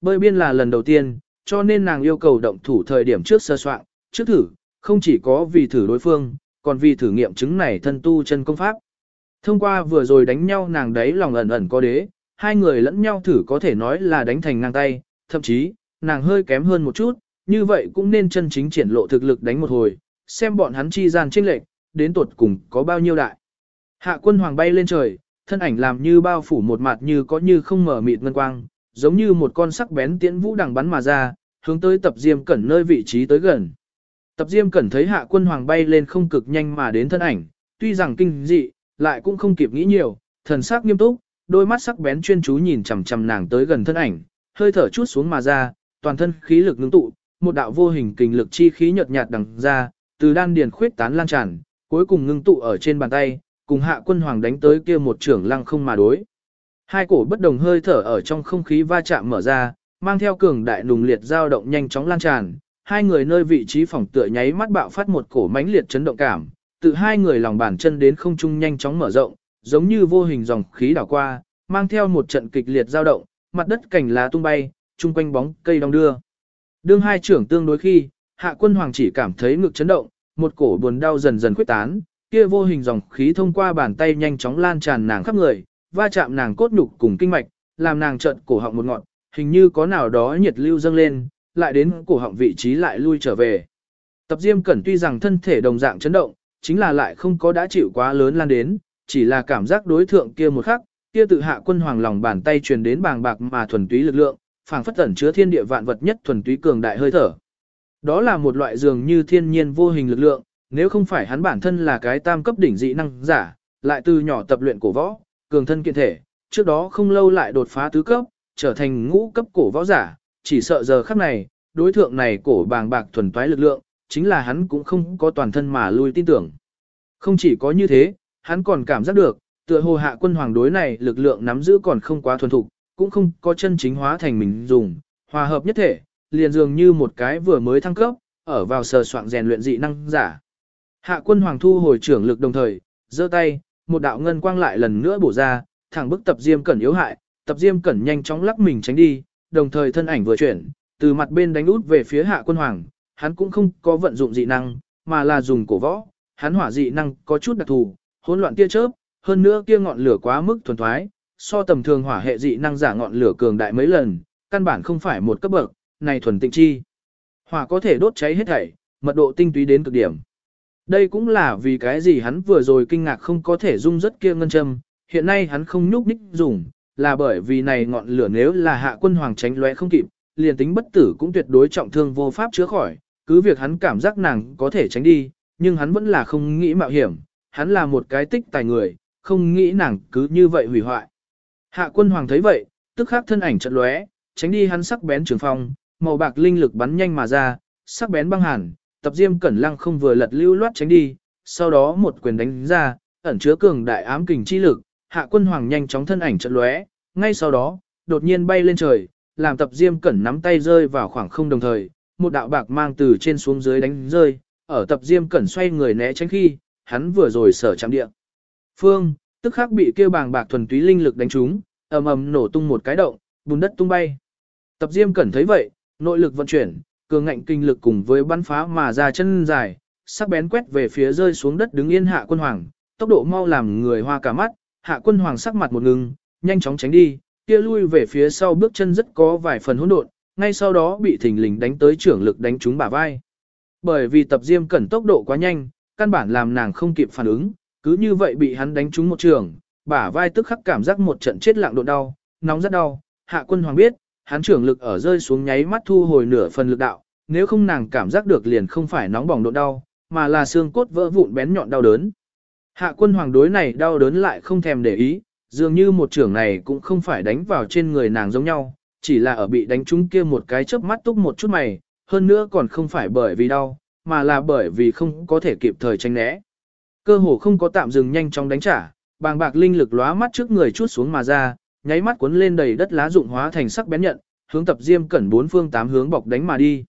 Bơi biên là lần đầu tiên, cho nên nàng yêu cầu động thủ thời điểm trước sơ soạn, trước thử, không chỉ có vì thử đối phương, còn vì thử nghiệm chứng này thân tu chân công pháp. Thông qua vừa rồi đánh nhau nàng đấy lòng ẩn ẩn có đế, hai người lẫn nhau thử có thể nói là đánh thành ngang tay, thậm chí, nàng hơi kém hơn một chút, như vậy cũng nên chân chính triển lộ thực lực đánh một hồi, xem bọn hắn chi gian chênh lệch, đến tuột cùng có bao nhiêu đại. Hạ quân hoàng bay lên trời, thân ảnh làm như bao phủ một mặt như có như không mở mịt ngân quang, giống như một con sắc bén tiễn vũ đằng bắn mà ra, hướng tới tập diêm cẩn nơi vị trí tới gần. Tập diêm cẩn thấy hạ quân hoàng bay lên không cực nhanh mà đến thân ảnh, tuy rằng kinh dị, lại cũng không kịp nghĩ nhiều, thần sắc nghiêm túc, đôi mắt sắc bén chuyên chú nhìn chằm chằm nàng tới gần thân ảnh, hơi thở chút xuống mà ra, toàn thân khí lực ngưng tụ, một đạo vô hình kình lực chi khí nhợt nhạt đằng ra, từ đan điền khuyết tán lan tràn, cuối cùng ngưng tụ ở trên bàn tay, cùng hạ quân hoàng đánh tới kia một trưởng lăng không mà đối. Hai cổ bất đồng hơi thở ở trong không khí va chạm mở ra, mang theo cường đại nùng liệt dao động nhanh chóng lan tràn, hai người nơi vị trí phòng tựa nháy mắt bạo phát một cổ mãnh liệt chấn động cảm, từ hai người lòng bàn chân đến không trung nhanh chóng mở rộng, giống như vô hình dòng khí đảo qua, mang theo một trận kịch liệt dao động, mặt đất cảnh lá tung bay, chung quanh bóng cây đong đưa. Đương hai trưởng tương đối khi, hạ quân hoàng chỉ cảm thấy ngực chấn động, một cổ buồn đau dần dần khuếch tán, kia vô hình dòng khí thông qua bàn tay nhanh chóng lan tràn nàng khắp người, va chạm nàng cốt nhục cùng kinh mạch, làm nàng trợn cổ họng một ngọn, hình như có nào đó nhiệt lưu dâng lên, lại đến cổ họng vị trí lại lui trở về. Tập Diêm Cẩn tuy rằng thân thể đồng dạng chấn động, chính là lại không có đã chịu quá lớn lan đến, chỉ là cảm giác đối thượng kia một khắc, kia tự hạ quân hoàng lòng bàn tay truyền đến bàng bạc mà thuần túy lực lượng, phảng phất tẩn chứa thiên địa vạn vật nhất thuần túy cường đại hơi thở. Đó là một loại dường như thiên nhiên vô hình lực lượng, nếu không phải hắn bản thân là cái tam cấp đỉnh dị năng giả, lại từ nhỏ tập luyện cổ võ, cường thân kiện thể, trước đó không lâu lại đột phá tứ cấp, trở thành ngũ cấp cổ võ giả, chỉ sợ giờ khắc này, đối thượng này cổ bàng bạc thuần toái lực lượng, chính là hắn cũng không có toàn thân mà lui tin tưởng. Không chỉ có như thế, hắn còn cảm giác được, tựa hồ hạ quân hoàng đối này lực lượng nắm giữ còn không quá thuần thục, cũng không có chân chính hóa thành mình dùng, hòa hợp nhất thể, liền dường như một cái vừa mới thăng cấp, ở vào sờ soạn rèn luyện dị năng giả. Hạ quân hoàng thu hồi trưởng lực đồng thời, giơ tay, một đạo ngân quang lại lần nữa bổ ra, thẳng bức tập diêm cẩn yếu hại, tập diêm cẩn nhanh chóng lắc mình tránh đi, đồng thời thân ảnh vừa chuyển, từ mặt bên đánh út về phía hạ quân hoàng, hắn cũng không có vận dụng dị năng, mà là dùng cổ võ, hắn hỏa dị năng có chút đặc thù, hỗn loạn tia chớp, hơn nữa kia ngọn lửa quá mức thuần thoái, so tầm thường hỏa hệ dị năng giả ngọn lửa cường đại mấy lần, căn bản không phải một cấp bậc, này thuần tịnh chi. Hỏa có thể đốt cháy hết thảy, mật độ tinh túy đến cực điểm. Đây cũng là vì cái gì hắn vừa rồi kinh ngạc không có thể dung rất kia ngân châm, hiện nay hắn không nhúc nhích dùng, là bởi vì này ngọn lửa nếu là hạ quân hoàng tránh lóe không kịp, liền tính bất tử cũng tuyệt đối trọng thương vô pháp chữa khỏi, cứ việc hắn cảm giác nàng có thể tránh đi, nhưng hắn vẫn là không nghĩ mạo hiểm, hắn là một cái tích tài người, không nghĩ nàng cứ như vậy hủy hoại. Hạ quân hoàng thấy vậy, tức khắc thân ảnh chợt lóe, tránh đi hắn sắc bén trường phong, màu bạc linh lực bắn nhanh mà ra, sắc bén băng hàn, tập diêm cẩn lăng không vừa lật lưu loát tránh đi, sau đó một quyền đánh ra, ẩn chứa cường đại ám kình chi lực, hạ quân hoàng nhanh chóng thân ảnh trận lóe, ngay sau đó, đột nhiên bay lên trời, làm tập diêm cẩn nắm tay rơi vào khoảng không đồng thời, một đạo bạc mang từ trên xuống dưới đánh rơi, ở tập diêm cẩn xoay người né tránh khi, hắn vừa rồi sở chạm địa. Phương, tức khắc bị kêu bàng bạc thuần túy linh lực đánh trúng, ầm ầm nổ tung một cái động, bùn đất tung bay. Tập diêm cẩn thấy vậy, nội lực vận chuyển, cường ngạnh kinh lực cùng với bắn phá mà ra chân dài, sắc bén quét về phía rơi xuống đất đứng yên hạ quân hoàng, tốc độ mau làm người hoa cả mắt, hạ quân hoàng sắc mặt một ngừng, nhanh chóng tránh đi, kia lui về phía sau bước chân rất có vài phần hỗn độn, ngay sau đó bị thình lình đánh tới trưởng lực đánh trúng bả vai. Bởi vì tập diêm cẩn tốc độ quá nhanh, căn bản làm nàng không kịp phản ứng, cứ như vậy bị hắn đánh trúng một trường, bả vai tức khắc cảm giác một trận chết lặng độ đau, nóng rất đau, hạ quân hoàng biết, hắn trưởng lực ở rơi xuống nháy mắt thu hồi nửa phần lực đạo, nếu không nàng cảm giác được liền không phải nóng bỏng độ đau, mà là xương cốt vỡ vụn bén nhọn đau đớn. Hạ quân hoàng đối này đau đớn lại không thèm để ý, dường như một trưởng này cũng không phải đánh vào trên người nàng giống nhau, chỉ là ở bị đánh trúng kia một cái chớp mắt túc một chút mày, hơn nữa còn không phải bởi vì đau, mà là bởi vì không có thể kịp thời tránh né. Cơ hồ không có tạm dừng nhanh chóng đánh trả, bàng bạc linh lực lóa mắt trước người chút xuống mà ra, nháy mắt cuốn lên đầy đất lá dụng hóa thành sắc bén nhận, hướng tập diêm cẩn bốn phương tám hướng bọc đánh mà đi.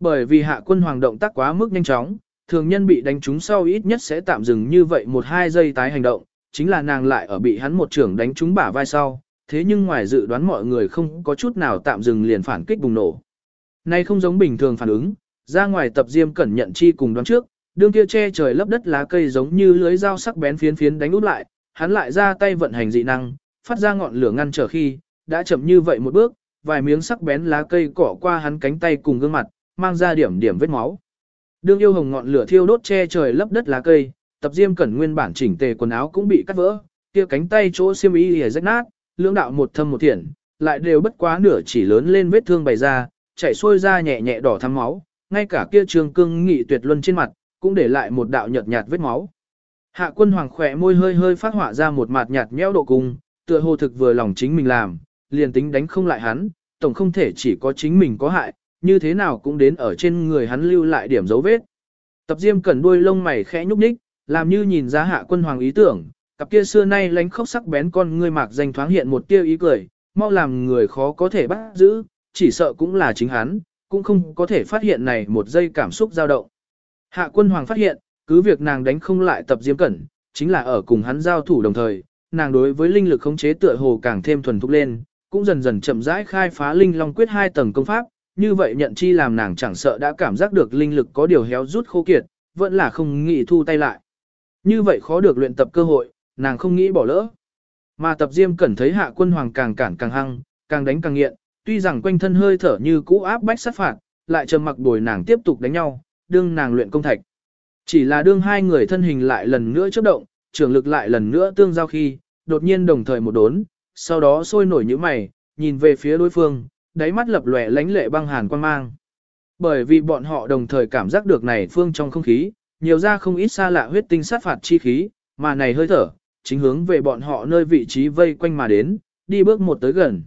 Bởi vì hạ quân hoàng động tác quá mức nhanh chóng, thường nhân bị đánh trúng sau ít nhất sẽ tạm dừng như vậy một hai giây tái hành động, chính là nàng lại ở bị hắn một trưởng đánh trúng bả vai sau, thế nhưng ngoài dự đoán mọi người không có chút nào tạm dừng liền phản kích bùng nổ. Nay không giống bình thường phản ứng, ra ngoài tập diêm cẩn nhận chi cùng đoán trước, đương kia che trời lấp đất lá cây giống như lưới dao sắc bén phiến phiến đánh út lại, hắn lại ra tay vận hành dị năng, phát ra ngọn lửa ngăn trở khi, đã chậm như vậy một bước, vài miếng sắc bén lá cây cỏ qua hắn cánh tay cùng gương mặt, mang ra điểm điểm vết máu. Đương yêu hồng ngọn lửa thiêu đốt che trời lấp đất lá cây, tập diêm cẩn nguyên bản chỉnh tề quần áo cũng bị cắt vỡ, kia cánh tay chỗ xiêm y lìa rách nát, lưỡng đạo một thâm một thiện, lại đều bất quá nửa chỉ lớn lên vết thương bày ra, chảy xuôi ra nhẹ nhẹ đỏ thắm máu, ngay cả kia trường cương nghị tuyệt luân trên mặt, cũng để lại một đạo nhợt nhạt vết máu. Hạ quân hoàng khỏe môi hơi hơi phát họa ra một mặt nhạt nhẽo độ cung, tựa hồ thực vừa lòng chính mình làm, liền tính đánh không lại hắn, tổng không thể chỉ có chính mình có hại, như thế nào cũng đến ở trên người hắn lưu lại điểm dấu vết. Tập diêm cẩn đuôi lông mày khẽ nhúc nhích, làm như nhìn ra hạ quân hoàng ý tưởng, cặp kia xưa nay lánh khóc sắc bén con ngươi mạc danh thoáng hiện một tia ý cười, mau làm người khó có thể bắt giữ, chỉ sợ cũng là chính hắn, cũng không có thể phát hiện này một giây cảm xúc dao động. Hạ quân hoàng phát hiện, cứ việc nàng đánh không lại tập diêm cẩn, chính là ở cùng hắn giao thủ đồng thời, nàng đối với linh lực khống chế tựa hồ càng thêm thuần thục lên, cũng dần dần chậm rãi khai phá linh long quyết hai tầng công pháp, như vậy nhận chi làm nàng chẳng sợ đã cảm giác được linh lực có điều héo rút khô kiệt, vẫn là không nghĩ thu tay lại. Như vậy khó được luyện tập cơ hội, nàng không nghĩ bỏ lỡ. Mà tập diêm cẩn thấy hạ quân hoàng càng cản càng hăng, càng đánh càng nghiện, tuy rằng quanh thân hơi thở như cũ áp bách sát phạt, lại trầm mặc bồi nàng tiếp tục đánh nhau, đương nàng luyện công thạch. Chỉ là đương hai người thân hình lại lần nữa chớp động, trường lực lại lần nữa tương giao khi, đột nhiên đồng thời một đốn, sau đó sôi nổi như mày, nhìn về phía đối phương, đáy mắt lập lòe lánh lệ băng hàn quan mang. Bởi vì bọn họ đồng thời cảm giác được này phương trong không khí, nhiều ra không ít xa lạ huyết tinh sát phạt chi khí, mà này hơi thở, chính hướng về bọn họ nơi vị trí vây quanh mà đến, đi bước một tới gần.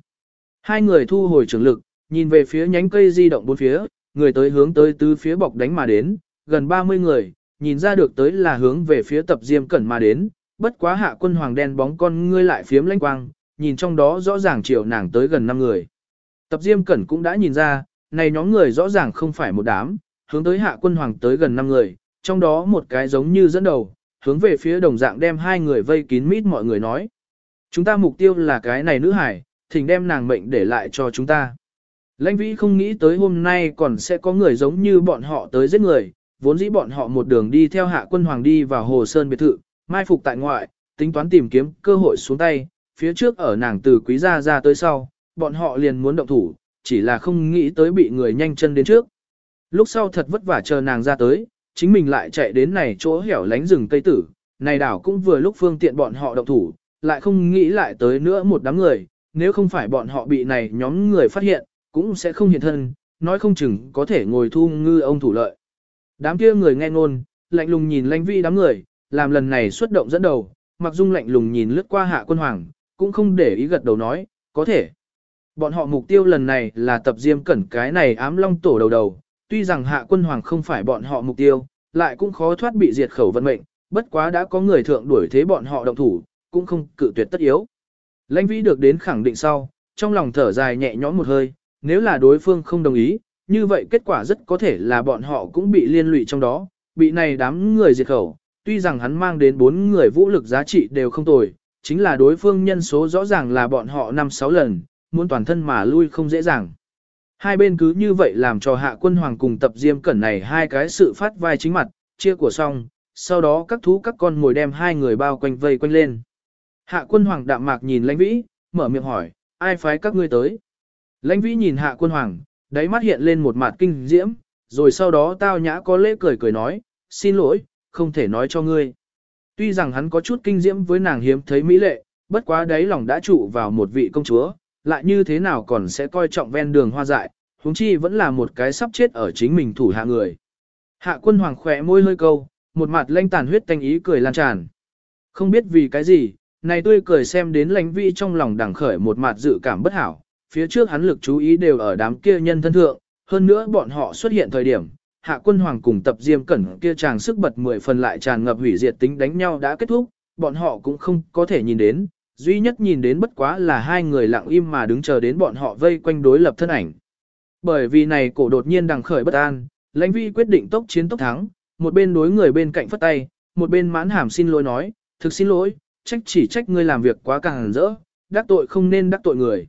Hai người thu hồi trường lực, nhìn về phía nhánh cây di động bốn phía, người tới hướng tới tứ phía bọc đánh mà đến, gần 30 người, nhìn ra được tới là hướng về phía tập diêm cẩn mà đến, bất quá hạ quân hoàng đen bóng con ngươi lại phiếm lanh quang, nhìn trong đó rõ ràng chiều nàng tới gần 5 người. Tập diêm cẩn cũng đã nhìn ra, này nhóm người rõ ràng không phải một đám, hướng tới hạ quân hoàng tới gần 5 người, trong đó một cái giống như dẫn đầu, hướng về phía đồng dạng đem hai người vây kín mít mọi người nói. Chúng ta mục tiêu là cái này nữ hải, thỉnh đem nàng mệnh để lại cho chúng ta. Lãnh vĩ không nghĩ tới hôm nay còn sẽ có người giống như bọn họ tới giết người, vốn dĩ bọn họ một đường đi theo hạ quân hoàng đi vào hồ sơn biệt thự, mai phục tại ngoại, tính toán tìm kiếm cơ hội xuống tay, phía trước ở nàng từ quý gia ra tới sau, bọn họ liền muốn động thủ, chỉ là không nghĩ tới bị người nhanh chân đến trước. Lúc sau thật vất vả chờ nàng ra tới, chính mình lại chạy đến này chỗ hẻo lánh rừng cây tử, này đảo cũng vừa lúc phương tiện bọn họ động thủ, lại không nghĩ lại tới nữa một đám người, nếu không phải bọn họ bị này nhóm người phát hiện, cũng sẽ không hiện thân, nói không chừng có thể ngồi thu ngư ông thủ lợi. Đám kia người nghe ngôn, lạnh lùng nhìn lãnh vi đám người, làm lần này xuất động dẫn đầu, mặc dung lạnh lùng nhìn lướt qua hạ quân hoàng, cũng không để ý gật đầu nói, có thể. Bọn họ mục tiêu lần này là tập diêm cẩn cái này ám long tổ đầu đầu, tuy rằng hạ quân hoàng không phải bọn họ mục tiêu, lại cũng khó thoát bị diệt khẩu vận mệnh, bất quá đã có người thượng đuổi thế bọn họ động thủ, cũng không cự tuyệt tất yếu. Lãnh vĩ được đến khẳng định sau, trong lòng thở dài nhẹ nhõm một hơi, nếu là đối phương không đồng ý, như vậy kết quả rất có thể là bọn họ cũng bị liên lụy trong đó, bị này đám người diệt khẩu, tuy rằng hắn mang đến bốn người vũ lực giá trị đều không tồi, chính là đối phương nhân số rõ ràng là bọn họ 5-6 lần, muốn toàn thân mà lui không dễ dàng. Hai bên cứ như vậy làm cho hạ quân hoàng cùng tập diêm cẩn này hai cái sự phát vai chính mặt, chia của xong, sau đó các thú các con ngồi đem hai người bao quanh vây quanh lên. Hạ quân hoàng đạm mạc nhìn lãnh vĩ, mở miệng hỏi, ai phái các ngươi tới? Lãnh vĩ nhìn hạ quân hoàng, đáy mắt hiện lên một mặt kinh diễm, rồi sau đó tao nhã có lễ cười cười nói, xin lỗi, không thể nói cho ngươi. Tuy rằng hắn có chút kinh diễm với nàng hiếm thấy mỹ lệ, bất quá đáy lòng đã trụ vào một vị công chúa, lại như thế nào còn sẽ coi trọng ven đường hoa dại, huống chi vẫn là một cái sắp chết ở chính mình thủ hạ người. Hạ quân hoàng khỏe môi hơi câu, một mặt lanh tàn huyết tanh ý cười lan tràn. Không biết vì cái gì, này tươi cười xem đến lãnh vi trong lòng đằng khởi một mặt dự cảm bất hảo, phía trước hắn lực chú ý đều ở đám kia nhân thân thượng, hơn nữa bọn họ xuất hiện thời điểm, hạ quân hoàng cùng tập diêm cẩn kia chàng sức bật mười phần lại tràn ngập hủy diệt tính đánh nhau đã kết thúc, bọn họ cũng không có thể nhìn đến, duy nhất nhìn đến bất quá là hai người lặng im mà đứng chờ đến bọn họ vây quanh đối lập thân ảnh. Bởi vì này cổ đột nhiên đằng khởi bất an, lãnh vi quyết định tốc chiến tốc thắng, một bên đối người bên cạnh phất tay, một bên mãn hàm xin lỗi nói, thực xin lỗi, trách chỉ trách ngươi làm việc quá càng rỡ, đắc tội không nên đắc tội người.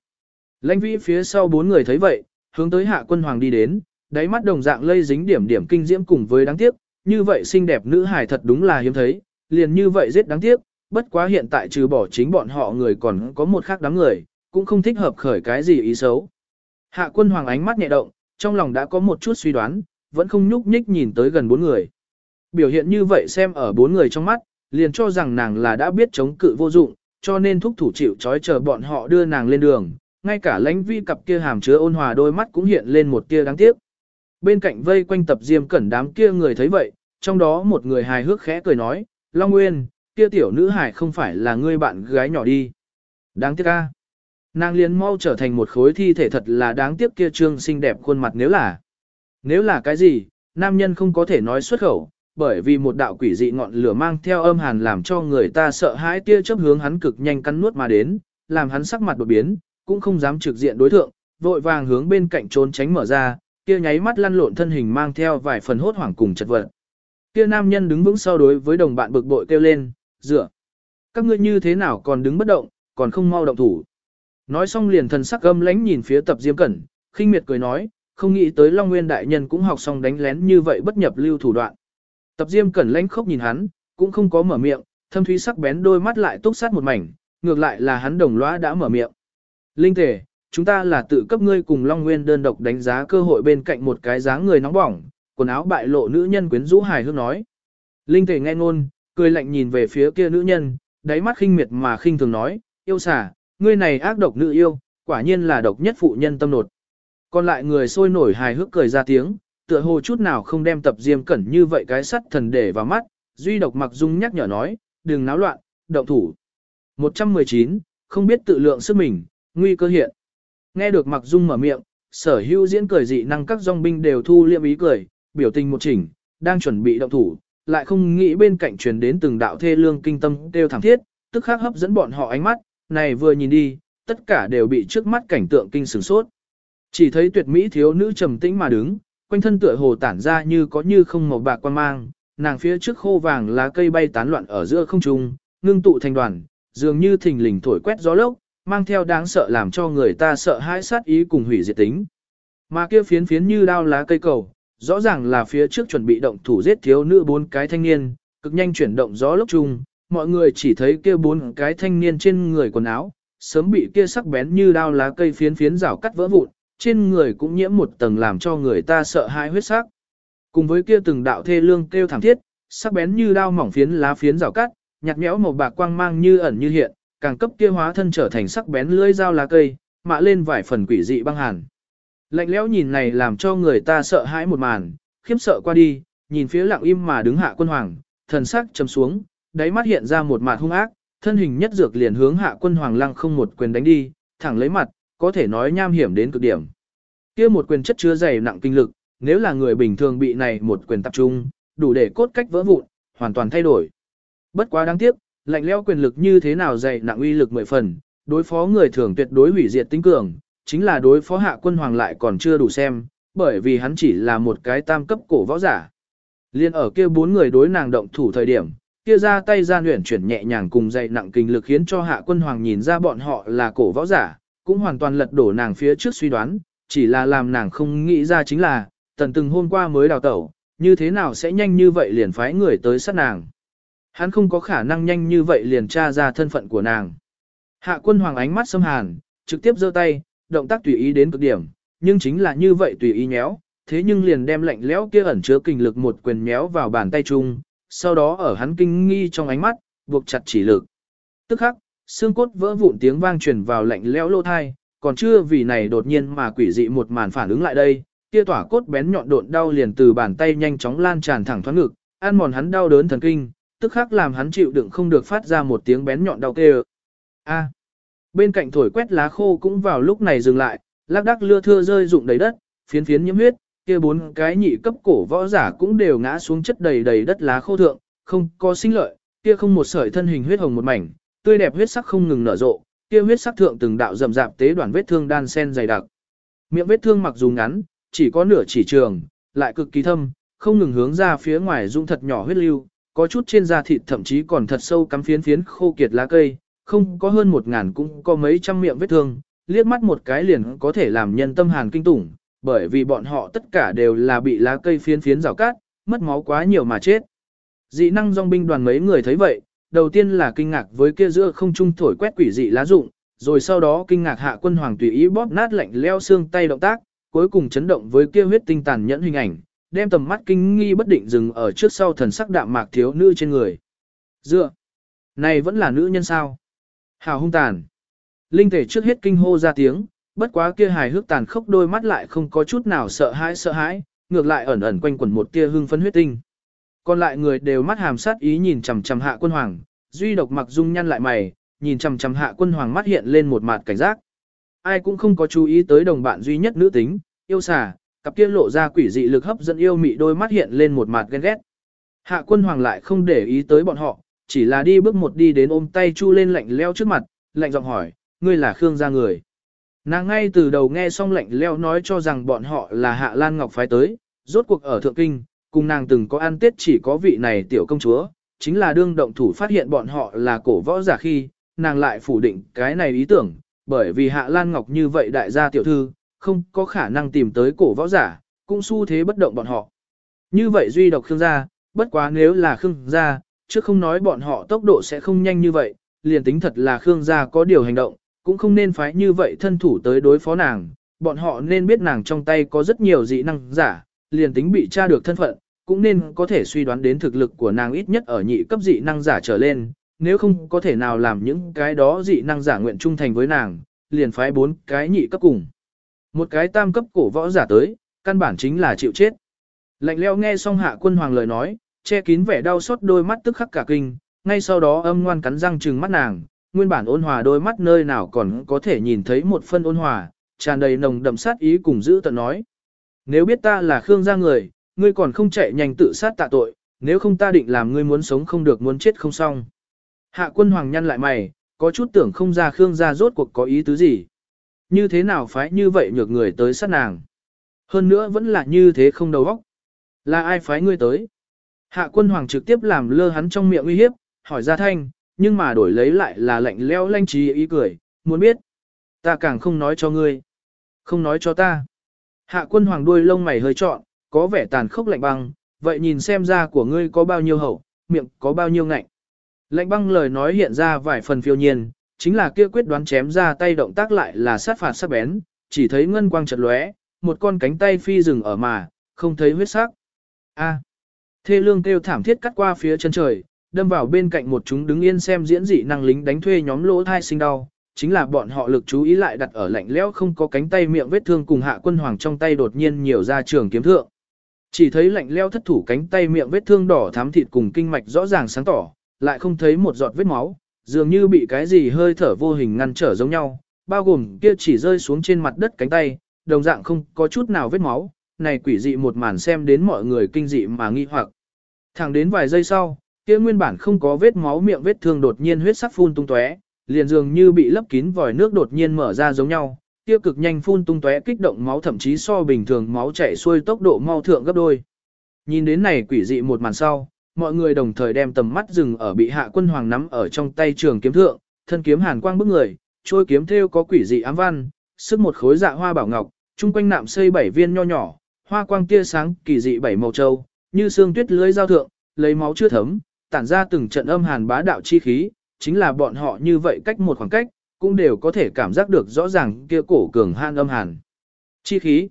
Lãnh vi phía sau bốn người thấy vậy, hướng tới hạ quân hoàng đi đến, đáy mắt đồng dạng lây dính điểm điểm kinh diễm cùng với đáng tiếc, như vậy xinh đẹp nữ hài thật đúng là hiếm thấy, liền như vậy rất đáng tiếc, bất quá hiện tại trừ bỏ chính bọn họ người còn có một khác đám người, cũng không thích hợp khởi cái gì ý xấu. Hạ quân hoàng ánh mắt nhẹ động, trong lòng đã có một chút suy đoán, vẫn không nhúc nhích nhìn tới gần bốn người. Biểu hiện như vậy xem ở bốn người trong mắt, liền cho rằng nàng là đã biết chống cự vô dụng, cho nên thúc thủ chịu trói chờ bọn họ đưa nàng lên đường, ngay cả lãnh vi cặp kia hàm chứa ôn hòa đôi mắt cũng hiện lên một tia đáng tiếc. Bên cạnh vây quanh tập diêm cẩn đám kia người thấy vậy, trong đó một người hài hước khẽ cười nói, Long Nguyên, kia tiểu nữ hài không phải là ngươi bạn gái nhỏ đi. Đáng tiếc ca. Nàng liền mau trở thành một khối thi thể thật là đáng tiếc kia trương xinh đẹp khuôn mặt nếu là. Nếu là cái gì, nam nhân không có thể nói xuất khẩu, bởi vì một đạo quỷ dị ngọn lửa mang theo âm hàn làm cho người ta sợ hãi tia chớp hướng hắn cực nhanh cắn nuốt mà đến, làm hắn sắc mặt đột biến, cũng không dám trực diện đối thượng, vội vàng hướng bên cạnh trốn tránh mở ra, kia nháy mắt lăn lộn thân hình mang theo vài phần hốt hoảng cùng chật vật. Kia nam nhân đứng vững sau đối với đồng bạn bực bội kêu lên, dựa. Các ngươi như thế nào còn đứng bất động, còn không mau động thủ. Nói xong liền thần sắc âm lánh nhìn phía tập diêm cẩn, khinh miệt cười nói, không nghĩ tới Long Nguyên đại nhân cũng học xong đánh lén như vậy bất nhập lưu thủ đoạn. Tập diêm cẩn lãnh khốc nhìn hắn, cũng không có mở miệng, thâm thúy sắc bén đôi mắt lại túc sát một mảnh, ngược lại là hắn đồng lõa đã mở miệng. Linh thể, chúng ta là tự cấp ngươi cùng Long Nguyên đơn độc đánh giá cơ hội bên cạnh một cái dáng người nóng bỏng, quần áo bại lộ nữ nhân quyến rũ hài hước nói. Linh thể nghe ngôn, cười lạnh nhìn về phía kia nữ nhân, đáy mắt khinh miệt mà khinh thường nói, yêu xả, ngươi này ác độc nữ yêu, quả nhiên là độc nhất phụ nhân tâm nột. Còn lại người sôi nổi hài hước cười ra tiếng, tựa hồ chút nào không đem tập diêm cẩn như vậy cái sắt thần để vào mắt, duy độc mặc dung nhắc nhở nói, đừng náo loạn, động thủ. 119, không biết tự lượng sức mình, nguy cơ hiện. Nghe được mặc dung mở miệng, sở hữu diễn cười dị năng các dòng binh đều thu liệm ý cười, biểu tình một chỉnh, đang chuẩn bị động thủ, lại không nghĩ bên cạnh truyền đến từng đạo thê lương kinh tâm đều thẳng thiết, tức khắc hấp dẫn bọn họ ánh mắt, này vừa nhìn đi, tất cả đều bị trước mắt cảnh tượng kinh sửng sốt. Chỉ thấy tuyệt mỹ thiếu nữ trầm tĩnh mà đứng, quanh thân tựa hồ tản ra như có như không màu bạc quan mang, nàng phía trước khô vàng lá cây bay tán loạn ở giữa không trung, ngưng tụ thành đoàn, dường như thình lình thổi quét gió lốc, mang theo đáng sợ làm cho người ta sợ hãi sát ý cùng hủy diệt tính. Mà kia phiến phiến như đao lá cây cầu, rõ ràng là phía trước chuẩn bị động thủ giết thiếu nữ bốn cái thanh niên, cực nhanh chuyển động gió lốc chung, mọi người chỉ thấy kia bốn cái thanh niên trên người quần áo, sớm bị kia sắc bén như đao lá cây phiến phiến rào cắt vỡ vụn, trên người cũng nhiễm một tầng làm cho người ta sợ hãi huyết sắc. Cùng với kia từng đạo thê lương kêu thảm thiết, sắc bén như đao mỏng phiến lá phiến rào cắt, nhạt nhẽo màu bạc quang mang như ẩn như hiện, càng cấp kia hóa thân trở thành sắc bén lưỡi dao lá cây, mạ lên vài phần quỷ dị băng hàn. Lạnh lẽo nhìn này làm cho người ta sợ hãi một màn, khiếp sợ qua đi, nhìn phía lặng im mà đứng hạ quân hoàng, thần sắc trầm xuống, đáy mắt hiện ra một màn hung ác, thân hình nhất dược liền hướng hạ quân hoàng lăng không một quyền đánh đi, thẳng lấy mặt, có thể nói nham hiểm đến cực điểm. Kia một quyền chất chứa dày nặng kinh lực, nếu là người bình thường bị này một quyền tập trung, đủ để cốt cách vỡ vụn, hoàn toàn thay đổi. Bất quá đáng tiếc, lạnh lẽo quyền lực như thế nào dày nặng uy lực mười phần, đối phó người thường tuyệt đối hủy diệt tính cường, chính là đối phó hạ quân hoàng lại còn chưa đủ xem, bởi vì hắn chỉ là một cái tam cấp cổ võ giả. Liên ở kia bốn người đối nàng động thủ thời điểm, kia ra tay ra luyện chuyển nhẹ nhàng cùng dày nặng kinh lực khiến cho hạ quân hoàng nhìn ra bọn họ là cổ võ giả, cũng hoàn toàn lật đổ nàng phía trước suy đoán, chỉ là làm nàng không nghĩ ra chính là, tần từng hôm qua mới đào tẩu, như thế nào sẽ nhanh như vậy liền phái người tới sát nàng. Hắn không có khả năng nhanh như vậy liền tra ra thân phận của nàng. Hạ quân hoàng ánh mắt xâm hàn, trực tiếp giơ tay, động tác tùy ý đến cực điểm, nhưng chính là như vậy tùy ý nhéo, thế nhưng liền đem lạnh lẽo kia ẩn chứa kinh lực một quyền méo vào bàn tay chung, sau đó ở hắn kinh nghi trong ánh mắt, buộc chặt chỉ lực. Tức khắc, xương cốt vỡ vụn tiếng vang truyền vào lạnh lẽo lô thai, còn chưa vì này đột nhiên mà quỷ dị một màn phản ứng lại đây, kia tỏa cốt bén nhọn độn đau liền từ bàn tay nhanh chóng lan tràn thẳng thoáng ngực, ăn mòn hắn đau đớn thần kinh, tức khắc làm hắn chịu đựng không được phát ra một tiếng bén nhọn đau tê A. À, bên cạnh thổi quét lá khô cũng vào lúc này dừng lại, lác đác lưa thưa rơi rụng đầy đất, phiến phiến nhiễm huyết, kia bốn cái nhị cấp cổ võ giả cũng đều ngã xuống chất đầy đầy đất lá khô thượng, không có sinh lợi, kia không một sợi thân hình huyết hồng một mảnh, tươi đẹp huyết sắc không ngừng nở rộ, kia huyết sắc thượng từng đạo rậm rạp tế đoàn vết thương đan sen dày đặc. Miệng vết thương mặc dù ngắn, chỉ có nửa chỉ trường, lại cực kỳ thâm, không ngừng hướng ra phía ngoài dung thật nhỏ huyết lưu, có chút trên da thịt thậm chí còn thật sâu cắm phiến phiến khô kiệt lá cây, không có hơn một ngàn cũng có mấy trăm miệng vết thương, liếc mắt một cái liền có thể làm nhân tâm hàn kinh tủng, bởi vì bọn họ tất cả đều là bị lá cây phiến phiến rào cát, mất máu quá nhiều mà chết. Dị năng dòng binh đoàn mấy người thấy vậy, đầu tiên là kinh ngạc với kia giữa không trung thổi quét quỷ dị lá rụng, rồi sau đó kinh ngạc hạ quân hoàng tùy ý bóp nát lạnh leo xương tay động tác, cuối cùng chấn động với kia huyết tinh tàn nhẫn hình ảnh, đem tầm mắt kinh nghi bất định dừng ở trước sau thần sắc đạm mạc thiếu nữ trên người. Dựa, này vẫn là nữ nhân sao? Hào hung tàn. Linh thể trước hết kinh hô ra tiếng, bất quá kia hài hước tàn khốc đôi mắt lại không có chút nào sợ hãi sợ hãi, ngược lại ẩn ẩn quanh quẩn một tia hưng phấn huyết tinh. Còn lại người đều mắt hàm sát ý nhìn chằm chằm hạ quân hoàng, duy độc mặc dung nhăn lại mày, nhìn chằm chằm hạ quân hoàng mắt hiện lên một mặt cảnh giác. Ai cũng không có chú ý tới đồng bạn duy nhất nữ tính, yêu xà, cặp kia lộ ra quỷ dị lực hấp dẫn yêu mị đôi mắt hiện lên một mặt ghen ghét. Hạ quân hoàng lại không để ý tới bọn họ, chỉ là đi bước một đi đến ôm tay chu lên lạnh leo trước mặt, lạnh giọng hỏi, ngươi là Khương gia người. Nàng ngay từ đầu nghe xong lạnh leo nói cho rằng bọn họ là Hạ Lan Ngọc phái tới, rốt cuộc ở Thượng Kinh, cùng nàng từng có ăn tết chỉ có vị này tiểu công chúa, chính là đương động thủ phát hiện bọn họ là cổ võ giả khi, nàng lại phủ định cái này ý tưởng, bởi vì Hạ Lan Ngọc như vậy đại gia tiểu thư, không có khả năng tìm tới cổ võ giả, cũng xu thế bất động bọn họ. Như vậy duy độc Khương gia, bất quá nếu là Khương gia, chứ không nói bọn họ tốc độ sẽ không nhanh như vậy, liền tính thật là Khương gia có điều hành động, cũng không nên phái như vậy thân thủ tới đối phó nàng, bọn họ nên biết nàng trong tay có rất nhiều dị năng giả, liền tính bị tra được thân phận, cũng nên có thể suy đoán đến thực lực của nàng ít nhất ở nhị cấp dị năng giả trở lên, nếu không có thể nào làm những cái đó dị năng giả nguyện trung thành với nàng, liền phái bốn cái nhị cấp cùng. Một cái tam cấp cổ võ giả tới, căn bản chính là chịu chết. Lạnh leo nghe xong hạ quân hoàng lời nói, che kín vẻ đau xót đôi mắt tức khắc cả kinh, ngay sau đó âm ngoan cắn răng trừng mắt nàng, nguyên bản ôn hòa đôi mắt nơi nào còn có thể nhìn thấy một phân ôn hòa, tràn đầy nồng đậm sát ý cùng giữ tận nói. Nếu biết ta là Khương gia người, ngươi còn không chạy nhanh tự sát tạ tội, nếu không ta định làm ngươi muốn sống không được muốn chết không xong. Hạ quân hoàng nhăn lại mày, có chút tưởng không ra Khương gia rốt cuộc có ý tứ gì. Như thế nào phái như vậy nhược người tới sát nàng. Hơn nữa vẫn là như thế không đầu óc. Là ai phái ngươi tới? Hạ quân hoàng trực tiếp làm lơ hắn trong miệng uy hiếp, hỏi ra thanh, nhưng mà đổi lấy lại là lạnh leo lanh trí ý cười, muốn biết. Ta càng không nói cho ngươi. Không nói cho ta. Hạ quân hoàng đuôi lông mày hơi trọn, có vẻ tàn khốc lạnh băng, vậy nhìn xem ra của ngươi có bao nhiêu hậu, miệng có bao nhiêu ngạnh. Lạnh băng lời nói hiện ra vài phần phiêu nhiên, chính là kia quyết đoán chém ra tay động tác lại là sát phạt sắc bén, chỉ thấy ngân quang chợt lóe, một con cánh tay phi rừng ở mà, không thấy huyết sắc. A. Thê lương kêu thảm thiết cắt qua phía chân trời, đâm vào bên cạnh một chúng đứng yên xem diễn dị năng lính đánh thuê nhóm lỗ thai sinh đau, chính là bọn họ lực chú ý lại đặt ở lạnh lẽo không có cánh tay miệng vết thương cùng hạ quân hoàng trong tay đột nhiên nhiều ra trường kiếm thượng. Chỉ thấy lạnh lẽo thất thủ cánh tay miệng vết thương đỏ thắm thịt cùng kinh mạch rõ ràng sáng tỏ, lại không thấy một giọt vết máu, dường như bị cái gì hơi thở vô hình ngăn trở giống nhau, bao gồm kia chỉ rơi xuống trên mặt đất cánh tay, đồng dạng không có chút nào vết máu, này quỷ dị một màn xem đến mọi người kinh dị mà nghi hoặc. Thẳng đến vài giây sau, kia nguyên bản không có vết máu miệng vết thương đột nhiên huyết sắc phun tung tóe, liền dường như bị lấp kín vòi nước đột nhiên mở ra giống nhau, kia cực nhanh phun tung tóe kích động máu thậm chí so bình thường máu chảy xuôi tốc độ mau thượng gấp đôi. Nhìn đến này quỷ dị một màn sau, mọi người đồng thời đem tầm mắt dừng ở bị hạ quân hoàng nắm ở trong tay trường kiếm thượng, thân kiếm hàn quang bức người, trôi kiếm theo có quỷ dị ám văn, sức một khối dạ hoa bảo ngọc, trung quanh nạm xây bảy viên nho nhỏ, hoa quang tia sáng kỳ dị bảy màu châu, như xương tuyết lưới giao thượng, lấy máu chưa thấm, tản ra từng trận âm hàn bá đạo chi khí, chính là bọn họ như vậy cách một khoảng cách, cũng đều có thể cảm giác được rõ ràng kia cổ cường hàn âm hàn. Chi khí.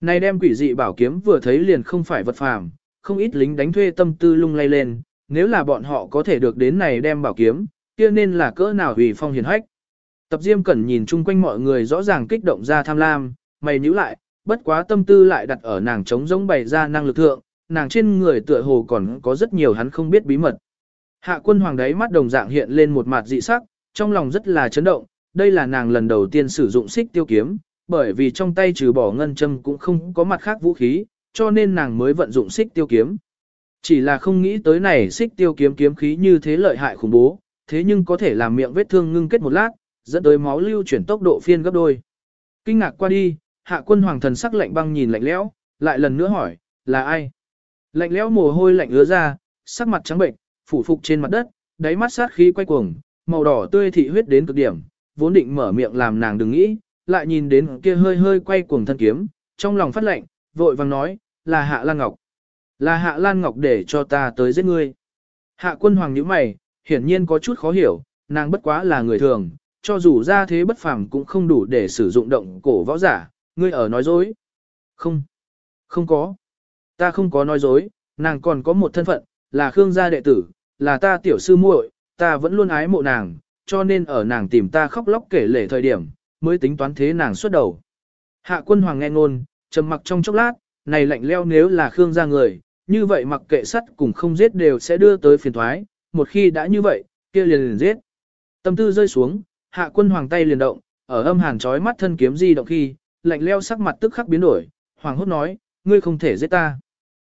Này đem quỷ dị bảo kiếm vừa thấy liền không phải vật phàm, không ít lính đánh thuê tâm tư lung lay lên, nếu là bọn họ có thể được đến này đem bảo kiếm, kia nên là cỡ nào hủy phong hiền hách. Tập Diêm Cẩn nhìn chung quanh mọi người rõ ràng kích động ra tham lam, mày nhíu lại, bất quá tâm tư lại đặt ở nàng chống giống bày ra năng lực thượng, nàng trên người tựa hồ còn có rất nhiều hắn không biết bí mật. Hạ quân hoàng đáy mắt đồng dạng hiện lên một mặt dị sắc, trong lòng rất là chấn động, đây là nàng lần đầu tiên sử dụng xích tiêu kiếm, bởi vì trong tay trừ bỏ ngân châm cũng không có mặt khác vũ khí, cho nên nàng mới vận dụng xích tiêu kiếm. Chỉ là không nghĩ tới này xích tiêu kiếm kiếm khí như thế lợi hại khủng bố, thế nhưng có thể làm miệng vết thương ngưng kết một lát, dẫn tới máu lưu chuyển tốc độ phiên gấp đôi. Kinh ngạc qua đi, hạ quân hoàng thần sắc lạnh băng nhìn lạnh lẽo, lại lần nữa hỏi, là ai? Lạnh lẽo mồ hôi lạnh ứa ra, sắc mặt trắng bệnh, phủ phục trên mặt đất, đáy mắt sát khí quay cuồng, màu đỏ tươi thị huyết đến cực điểm, vốn định mở miệng làm nàng đừng nghĩ, lại nhìn đến kia hơi hơi quay cuồng thân kiếm, trong lòng phát lạnh, vội vàng nói, là Hạ Lan Ngọc. Là Hạ Lan Ngọc để cho ta tới giết ngươi. Hạ quân hoàng nhíu mày, hiển nhiên có chút khó hiểu, nàng bất quá là người thường, cho dù ra thế bất phàm cũng không đủ để sử dụng động cổ võ giả, ngươi ở nói dối. Không, không có. Ta không có nói dối, nàng còn có một thân phận, là Khương gia đệ tử, là ta tiểu sư muội, ta vẫn luôn ái mộ nàng, cho nên ở nàng tìm ta khóc lóc kể lể thời điểm, mới tính toán thế nàng xuất đầu. Hạ quân hoàng nghe ngôn, trầm mặc trong chốc lát, này lạnh leo nếu là Khương gia người, như vậy mặc kệ sắt cùng không giết đều sẽ đưa tới phiền thoái, một khi đã như vậy, kia liền liền giết. Tâm tư rơi xuống, hạ quân hoàng tay liền động, ở âm hàn trói mắt thân kiếm di động khi, lạnh leo sắc mặt tức khắc biến đổi, hoàng hốt nói, ngươi không thể giết ta.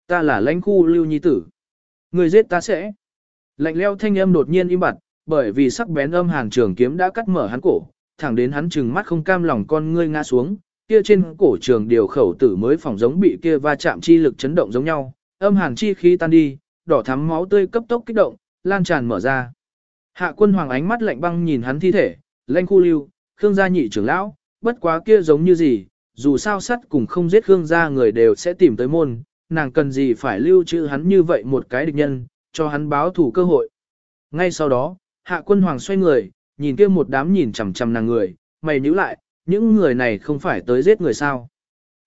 Ta là lãnh khu lưu nhi tử. Ngươi giết ta sẽ. Lạnh leo thanh âm đột nhiên im bặt, bởi vì sắc bén âm hàn trường kiếm đã cắt mở hắn cổ, thẳng đến hắn trừng mắt không cam lòng con ngươi ngã xuống, kia trên cổ trường điều khẩu tử mới phỏng giống bị kia va chạm chi lực chấn động giống nhau, âm hàn chi khí tan đi, đỏ thắm máu tươi cấp tốc kích động, lan tràn mở ra. Hạ quân hoàng ánh mắt lạnh băng nhìn hắn thi thể, lanh khu lưu, Khương gia nhị trưởng lão, bất quá kia giống như gì, dù sao sắt cùng không giết Khương gia người đều sẽ tìm tới môn, nàng cần gì phải lưu trữ hắn như vậy một cái địch nhân, cho hắn báo thủ cơ hội. Ngay sau đó, hạ quân hoàng xoay người, nhìn kia một đám nhìn chằm chằm nàng người, mày nhíu lại, những người này không phải tới giết người sao.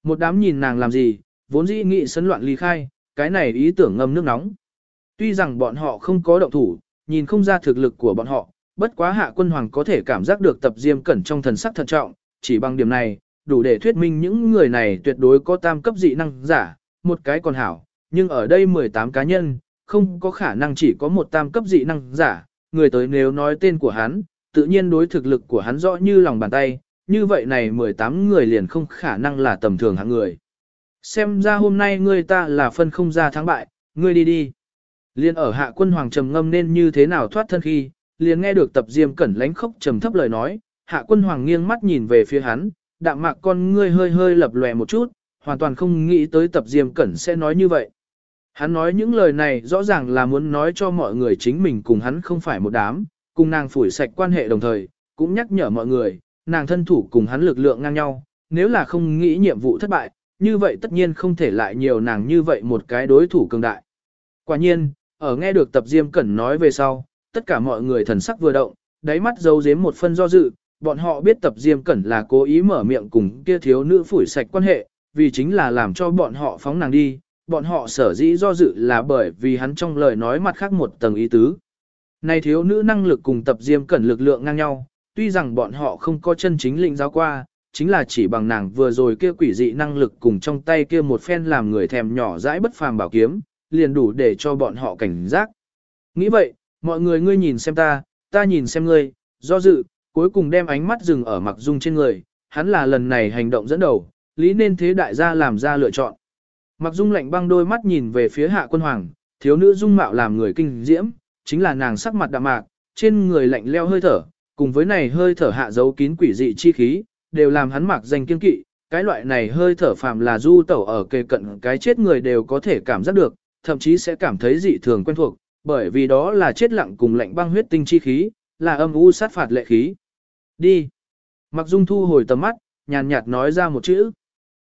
Một đám nhìn nàng làm gì, vốn dĩ nghị sấn loạn ly khai, cái này ý tưởng ngâm nước nóng. Tuy rằng bọn họ không có động thủ, nhìn không ra thực lực của bọn họ, bất quá hạ quân hoàng có thể cảm giác được tập diêm cẩn trong thần sắc thận trọng, chỉ bằng điểm này, đủ để thuyết minh những người này tuyệt đối có tam cấp dị năng giả, một cái còn hảo, nhưng ở đây 18 cá nhân, không có khả năng chỉ có một tam cấp dị năng giả, người tới nếu nói tên của hắn, tự nhiên đối thực lực của hắn rõ như lòng bàn tay, như vậy này 18 người liền không khả năng là tầm thường hạng người. Xem ra hôm nay ngươi ta là phân không ra thắng bại, ngươi đi đi. Liên ở hạ quân hoàng trầm ngâm nên như thế nào thoát thân khi, liền nghe được tập diêm cẩn lánh khóc trầm thấp lời nói, hạ quân hoàng nghiêng mắt nhìn về phía hắn, đạm mạc con ngươi hơi hơi lập lòe một chút, hoàn toàn không nghĩ tới tập diêm cẩn sẽ nói như vậy. Hắn nói những lời này rõ ràng là muốn nói cho mọi người chính mình cùng hắn không phải một đám, cùng nàng phủi sạch quan hệ đồng thời, cũng nhắc nhở mọi người, nàng thân thủ cùng hắn lực lượng ngang nhau, nếu là không nghĩ nhiệm vụ thất bại, như vậy tất nhiên không thể lại nhiều nàng như vậy một cái đối thủ cường đại. Quả nhiên, ở nghe được tập Diêm Cẩn nói về sau, tất cả mọi người thần sắc vừa động, đáy mắt giấu giếm một phân do dự, bọn họ biết tập Diêm Cẩn là cố ý mở miệng cùng kia thiếu nữ phủi sạch quan hệ, vì chính là làm cho bọn họ phóng nàng đi, bọn họ sở dĩ do dự là bởi vì hắn trong lời nói mặt khác một tầng ý tứ. Này thiếu nữ năng lực cùng tập Diêm Cẩn lực lượng ngang nhau, tuy rằng bọn họ không có chân chính lĩnh giáo qua, chính là chỉ bằng nàng vừa rồi kia quỷ dị năng lực cùng trong tay kia một phen làm người thèm nhỏ dãi bất phàm bảo kiếm, liền đủ để cho bọn họ cảnh giác. Nghĩ vậy, mọi người ngươi nhìn xem ta, ta nhìn xem ngươi, do dự, cuối cùng đem ánh mắt dừng ở mặc dung trên người, hắn là lần này hành động dẫn đầu, lý nên thế đại gia làm ra lựa chọn. Mặc dung lạnh băng đôi mắt nhìn về phía hạ quân hoàng, thiếu nữ dung mạo làm người kinh diễm, chính là nàng sắc mặt đạm mạc, trên người lạnh leo hơi thở, cùng với này hơi thở hạ dấu kín quỷ dị chi khí, đều làm hắn mặc danh kiên kỵ, cái loại này hơi thở phàm là du tẩu ở kề cận cái chết người đều có thể cảm giác được, thậm chí sẽ cảm thấy dị thường quen thuộc, bởi vì đó là chết lặng cùng lạnh băng huyết tinh chi khí, là âm u sát phạt lệ khí. Đi. Mặc dung thu hồi tầm mắt, nhàn nhạt nói ra một chữ.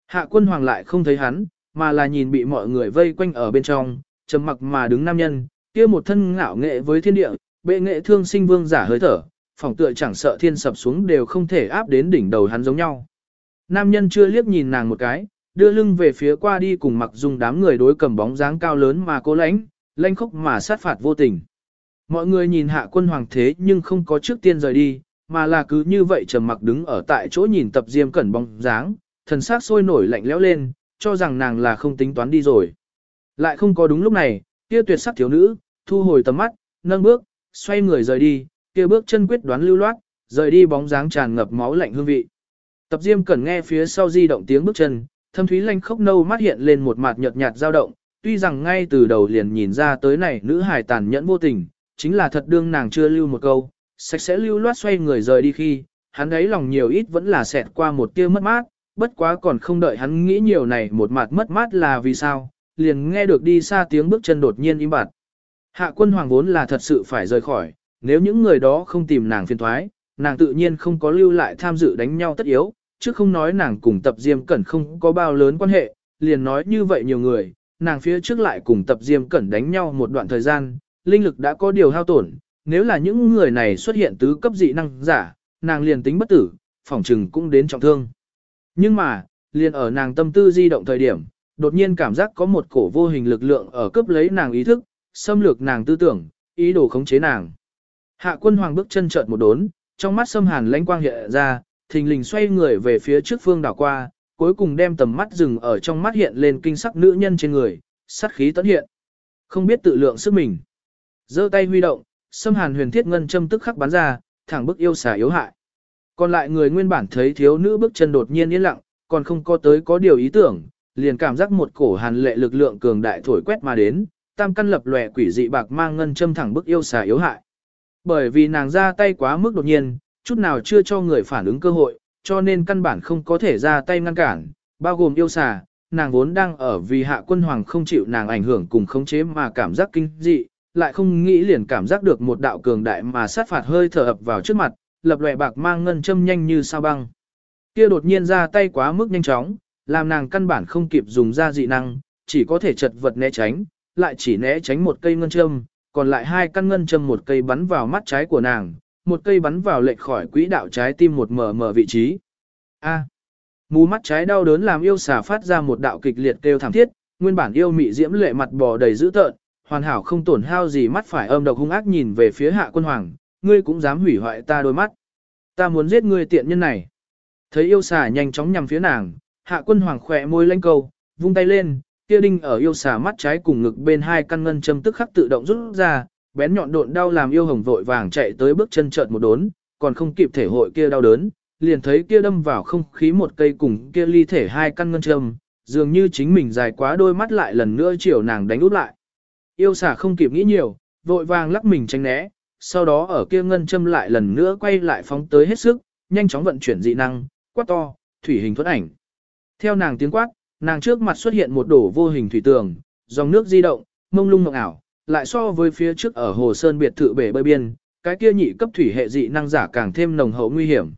Hạ quân hoàng lại không thấy hắn, mà là nhìn bị mọi người vây quanh ở bên trong, trầm mặc mà đứng nam nhân, kia một thân ngạo nghệ với thiên địa, bệ nghệ thương sinh vương giả hơi thở, phòng tựa chẳng sợ thiên sập xuống đều không thể áp đến đỉnh đầu hắn giống nhau. Nam nhân chưa liếc nhìn nàng một cái, đưa lưng về phía qua đi cùng mặc dung đám người đối cầm bóng dáng cao lớn mà cố lãnh, lãnh khốc mà sát phạt vô tình. Mọi người nhìn hạ quân hoàng thế nhưng không có trước tiên rời đi, mà là cứ như vậy trầm mặc đứng ở tại chỗ nhìn tập diêm cẩn bóng dáng, thần sắc sôi nổi lạnh lẽo lên, cho rằng nàng là không tính toán đi rồi. Lại không có đúng lúc này, kia tuyệt sắc thiếu nữ, thu hồi tầm mắt, nâng bước, xoay người rời đi, kia bước chân quyết đoán lưu loát, rời đi bóng dáng tràn ngập máu lạnh hương vị. Tập Diêm Cẩn nghe phía sau di động tiếng bước chân, thâm thúy lanh khốc nâu mắt hiện lên một mặt nhợt nhạt dao động, tuy rằng ngay từ đầu liền nhìn ra tới này nữ hài tàn nhẫn vô tình, chính là thật đương nàng chưa lưu một câu, sạch sẽ lưu loát xoay người rời đi khi, hắn ấy lòng nhiều ít vẫn là xẹt qua một tia mất mát, bất quá còn không đợi hắn nghĩ nhiều này một mặt mất mát là vì sao, liền nghe được đi xa tiếng bước chân đột nhiên im bặt. Hạ quân hoàng vốn là thật sự phải rời khỏi, nếu những người đó không tìm nàng phiền thoái, nàng tự nhiên không có lưu lại tham dự đánh nhau tất yếu, chứ không nói nàng cùng tập diêm cẩn không có bao lớn quan hệ, liền nói như vậy nhiều người, nàng phía trước lại cùng tập diêm cẩn đánh nhau một đoạn thời gian, linh lực đã có điều hao tổn, nếu là những người này xuất hiện tứ cấp dị năng giả, nàng liền tính bất tử, phỏng trừng cũng đến trọng thương. Nhưng mà, liền ở nàng tâm tư di động thời điểm, đột nhiên cảm giác có một cổ vô hình lực lượng ở cướp lấy nàng ý thức, xâm lược nàng tư tưởng, ý đồ khống chế nàng. Hạ quân hoàng bước chân chợt một đốn, trong mắt xâm hàn lãnh quang hiện ra, thình lình xoay người về phía trước phương đảo qua, cuối cùng đem tầm mắt dừng ở trong mắt hiện lên kinh sắc nữ nhân trên người, sát khí tấn hiện. Không biết tự lượng sức mình. giơ tay huy động, xâm hàn huyền thiết ngân châm tức khắc bắn ra, thẳng bức yêu xà yếu hại. Còn lại người nguyên bản thấy thiếu nữ bước chân đột nhiên yên lặng, còn không có tới có điều ý tưởng, liền cảm giác một cổ hàn lệ lực lượng cường đại thổi quét mà đến, tam căn lập lòe quỷ dị bạc mang ngân châm thẳng bức yêu xà yếu hại. Bởi vì nàng ra tay quá mức đột nhiên, chút nào chưa cho người phản ứng cơ hội, cho nên căn bản không có thể ra tay ngăn cản, bao gồm yêu xà, nàng vốn đang ở vì hạ quân hoàng không chịu nàng ảnh hưởng cùng khống chế mà cảm giác kinh dị, lại không nghĩ liền cảm giác được một đạo cường đại mà sát phạt hơi thở ập vào trước mặt, lập lòe bạc mang ngân châm nhanh như sao băng. Kia đột nhiên ra tay quá mức nhanh chóng, làm nàng căn bản không kịp dùng ra dị năng, chỉ có thể chật vật né tránh, lại chỉ né tránh một cây ngân châm, còn lại hai căn ngân châm một cây bắn vào mắt trái của nàng, một cây bắn vào lệch khỏi quỹ đạo trái tim một mờ mờ vị trí. A. Mù mắt trái đau đớn làm yêu xà phát ra một đạo kịch liệt kêu thảm thiết, nguyên bản yêu mị diễm lệ mặt bò đầy dữ tợn, hoàn hảo không tổn hao gì mắt phải âm độc hung ác nhìn về phía hạ quân hoàng, ngươi cũng dám hủy hoại ta đôi mắt. Ta muốn giết ngươi tiện nhân này. Thấy yêu xà nhanh chóng nhằm phía nàng, hạ quân hoàng khỏe môi lanh câu, vung tay lên, kia đinh ở yêu xà mắt trái cùng ngực bên hai căn ngân châm tức khắc tự động rút ra, bén nhọn độn đau làm yêu hồng vội vàng chạy tới bước chân chợt một đốn, còn không kịp thể hội kia đau đớn, liền thấy kia đâm vào không khí một cây cùng kia ly thể hai căn ngân châm, dường như chính mình dài quá đôi mắt lại lần nữa chiều nàng đánh út lại. Yêu xà không kịp nghĩ nhiều, vội vàng lắc mình tránh né, sau đó ở kia ngân châm lại lần nữa quay lại phóng tới hết sức, nhanh chóng vận chuyển dị năng, quát to, thủy hình thuẫn ảnh. Theo nàng tiếng quát, nàng trước mặt xuất hiện một đổ vô hình thủy tường, dòng nước di động, mông lung mộng ảo, lại so với phía trước ở hồ sơn biệt thự bể bơi biên, cái kia nhị cấp thủy hệ dị năng giả càng thêm nồng hậu nguy hiểm.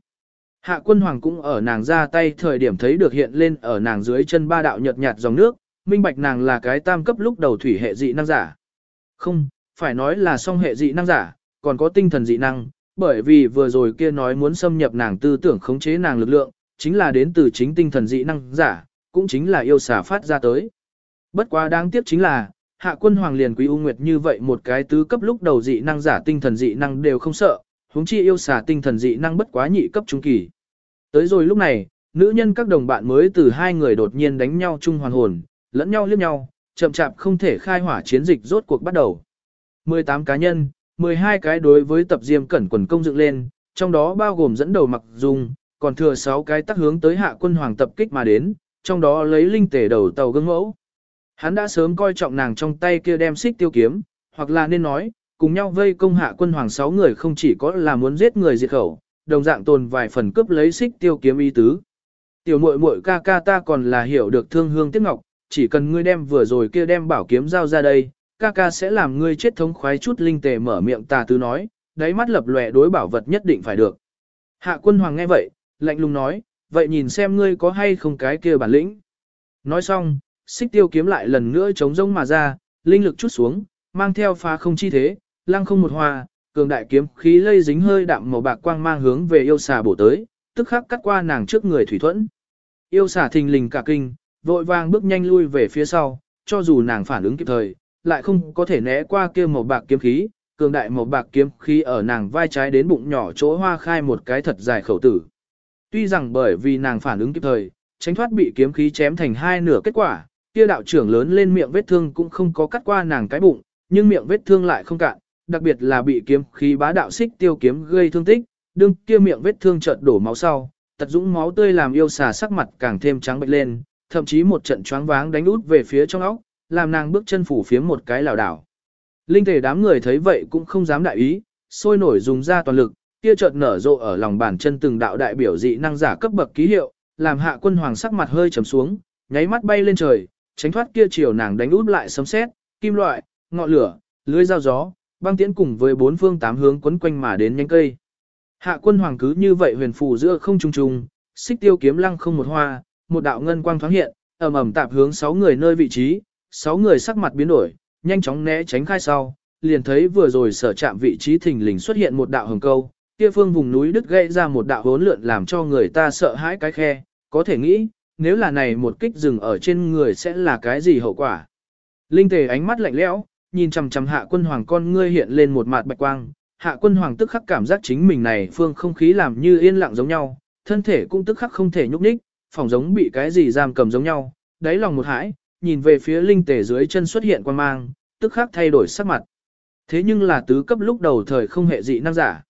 Hạ quân hoàng cũng ở nàng ra tay thời điểm thấy được hiện lên ở nàng dưới chân ba đạo nhợt nhạt dòng nước, minh bạch nàng là cái tam cấp lúc đầu thủy hệ dị năng giả. Không, phải nói là song hệ dị năng giả, còn có tinh thần dị năng, bởi vì vừa rồi kia nói muốn xâm nhập nàng tư tưởng khống chế nàng lực lượng, chính là đến từ chính tinh thần dị năng giả, cũng chính là yêu xả phát ra tới. Bất quá đáng tiếc chính là, hạ quân hoàng liền quý u nguyệt như vậy một cái tứ cấp lúc đầu dị năng giả tinh thần dị năng đều không sợ, huống chi yêu xả tinh thần dị năng bất quá nhị cấp trung kỳ. Tới rồi lúc này, nữ nhân các đồng bạn mới từ hai người đột nhiên đánh nhau chung hoàn hồn, lẫn nhau liếc nhau, chậm chạp không thể khai hỏa chiến dịch rốt cuộc bắt đầu. 18 cá nhân, 12 cái đối với tập diêm cẩn quần công dựng lên, trong đó bao gồm dẫn đầu mặc dung, còn thừa 6 cái tác hướng tới hạ quân hoàng tập kích mà đến, trong đó lấy linh tể đầu tàu gương mẫu. Hắn đã sớm coi trọng nàng trong tay kia đem xích tiêu kiếm, hoặc là nên nói, cùng nhau vây công hạ quân hoàng 6 người không chỉ có là muốn giết người diệt khẩu, đồng dạng tồn vài phần cướp lấy xích tiêu kiếm y tứ. Tiểu muội muội ca ca ta còn là hiểu được thương hương tiếc ngọc, chỉ cần ngươi đem vừa rồi kia đem bảo kiếm giao ra đây, ca ca sẽ làm ngươi chết thống khoái chút linh tề mở miệng tà tứ nói, đáy mắt lập lòe đối bảo vật nhất định phải được. Hạ quân hoàng nghe vậy, lạnh lùng nói, vậy nhìn xem ngươi có hay không cái kia bản lĩnh. Nói xong, xích tiêu kiếm lại lần nữa chống rông mà ra, linh lực chút xuống, mang theo phá không chi thế, lăng không một hòa cường đại kiếm khí lây dính hơi đạm màu bạc quang mang hướng về yêu xà bổ tới, tức khắc cắt qua nàng trước người thủy thuẫn. Yêu xà thình lình cả kinh, vội vàng bước nhanh lui về phía sau, cho dù nàng phản ứng kịp thời, lại không có thể né qua kia màu bạc kiếm khí, cường đại màu bạc kiếm khí ở nàng vai trái đến bụng nhỏ chỗ hoa khai một cái thật dài khẩu tử. Tuy rằng bởi vì nàng phản ứng kịp thời, tránh thoát bị kiếm khí chém thành hai nửa kết quả, kia đạo trưởng lớn lên miệng vết thương cũng không có cắt qua nàng cái bụng, nhưng miệng vết thương lại không cạn, đặc biệt là bị kiếm khí bá đạo xích tiêu kiếm gây thương tích, đương kia miệng vết thương chợt đổ máu sau, tật dũng máu tươi làm yêu xà sắc mặt càng thêm trắng bệch lên, thậm chí một trận choáng váng đánh út về phía trong óc, làm nàng bước chân phủ phía một cái lảo đảo. Linh thể đám người thấy vậy cũng không dám đại ý, sôi nổi dùng ra toàn lực, kia chợt nở rộ ở lòng bàn chân từng đạo đại biểu dị năng giả cấp bậc ký hiệu, làm hạ quân hoàng sắc mặt hơi trầm xuống, nháy mắt bay lên trời, tránh thoát kia chiều nàng đánh út lại sấm sét, kim loại, ngọn lửa, lưới dao gió, băng tiễn cùng với bốn phương tám hướng quấn quanh mà đến nhánh cây. Hạ quân hoàng cứ như vậy huyền phù giữa không trung trung, xích tiêu kiếm lăng không một hoa, một đạo ngân quang thoáng hiện, ầm ầm tạp hướng sáu người nơi vị trí, sáu người sắc mặt biến đổi, nhanh chóng né tránh khai sau, liền thấy vừa rồi sở chạm vị trí thình lình xuất hiện một đạo hồng câu, kia phương vùng núi đứt gãy ra một đạo hốn lượn làm cho người ta sợ hãi cái khe, có thể nghĩ, nếu là này một kích dừng ở trên người sẽ là cái gì hậu quả. Linh tề ánh mắt lạnh lẽo, nhìn chằm chằm hạ quân hoàng con ngươi hiện lên một mặt bạch quang, hạ quân hoàng tức khắc cảm giác chính mình này phương không khí làm như yên lặng giống nhau, thân thể cũng tức khắc không thể nhúc nhích, phòng giống bị cái gì giam cầm giống nhau, đáy lòng một hãi, nhìn về phía linh tề dưới chân xuất hiện quan mang, tức khắc thay đổi sắc mặt. Thế nhưng là tứ cấp lúc đầu thời không hệ dị năng giả.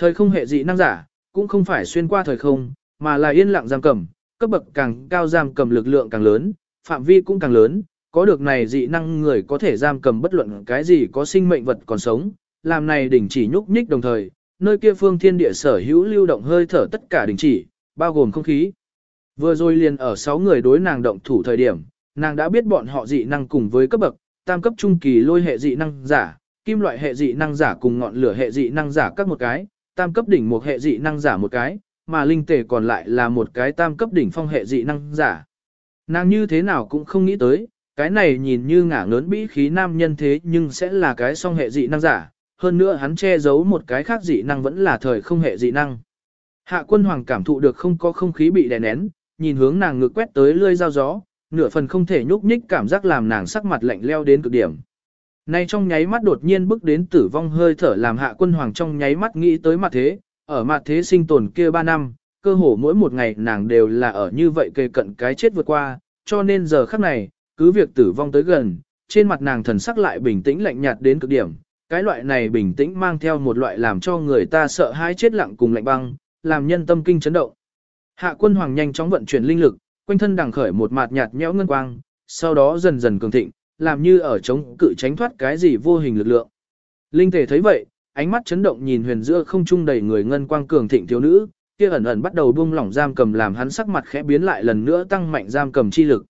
Thời không hệ dị năng giả, cũng không phải xuyên qua thời không, mà là yên lặng giam cầm, cấp bậc càng cao giam cầm lực lượng càng lớn, phạm vi cũng càng lớn, có được này dị năng người có thể giam cầm bất luận cái gì có sinh mệnh vật còn sống, làm này đỉnh chỉ nhúc nhích đồng thời, nơi kia phương thiên địa sở hữu lưu động hơi thở tất cả đỉnh chỉ, bao gồm không khí. Vừa rồi liền ở 6 người đối nàng động thủ thời điểm, nàng đã biết bọn họ dị năng cùng với cấp bậc, tam cấp trung kỳ lôi hệ dị năng giả, kim loại hệ dị năng giả cùng ngọn lửa hệ dị năng giả các một cái, tam cấp đỉnh một hệ dị năng giả một cái, mà linh tề còn lại là một cái tam cấp đỉnh phong hệ dị năng giả. Nàng như thế nào cũng không nghĩ tới, cái này nhìn như ngả ngớn bĩ khí nam nhân thế nhưng sẽ là cái song hệ dị năng giả, hơn nữa hắn che giấu một cái khác dị năng vẫn là thời không hệ dị năng. Hạ quân hoàng cảm thụ được không có không khí bị đè nén, nhìn hướng nàng ngược quét tới lươi dao gió, nửa phần không thể nhúc nhích cảm giác làm nàng sắc mặt lạnh leo đến cực điểm. Nay trong nháy mắt đột nhiên bước đến tử vong hơi thở làm hạ quân hoàng trong nháy mắt nghĩ tới mặt thế, ở mặt thế sinh tồn kia 3 năm, cơ hồ mỗi một ngày nàng đều là ở như vậy kề cận cái chết vượt qua, cho nên giờ khắc này, cứ việc tử vong tới gần, trên mặt nàng thần sắc lại bình tĩnh lạnh nhạt đến cực điểm, cái loại này bình tĩnh mang theo một loại làm cho người ta sợ hãi chết lặng cùng lạnh băng, làm nhân tâm kinh chấn động. Hạ quân hoàng nhanh chóng vận chuyển linh lực, quanh thân đằng khởi một mạt nhạt nhẽo ngân quang, sau đó dần dần cường thịnh, làm như ở chống cự tránh thoát cái gì vô hình lực lượng. Linh thể thấy vậy, ánh mắt chấn động nhìn huyền giữa không trung đầy người ngân quang cường thịnh thiếu nữ, kia ẩn ẩn bắt đầu buông lỏng giam cầm làm hắn sắc mặt khẽ biến lại lần nữa tăng mạnh giam cầm chi lực.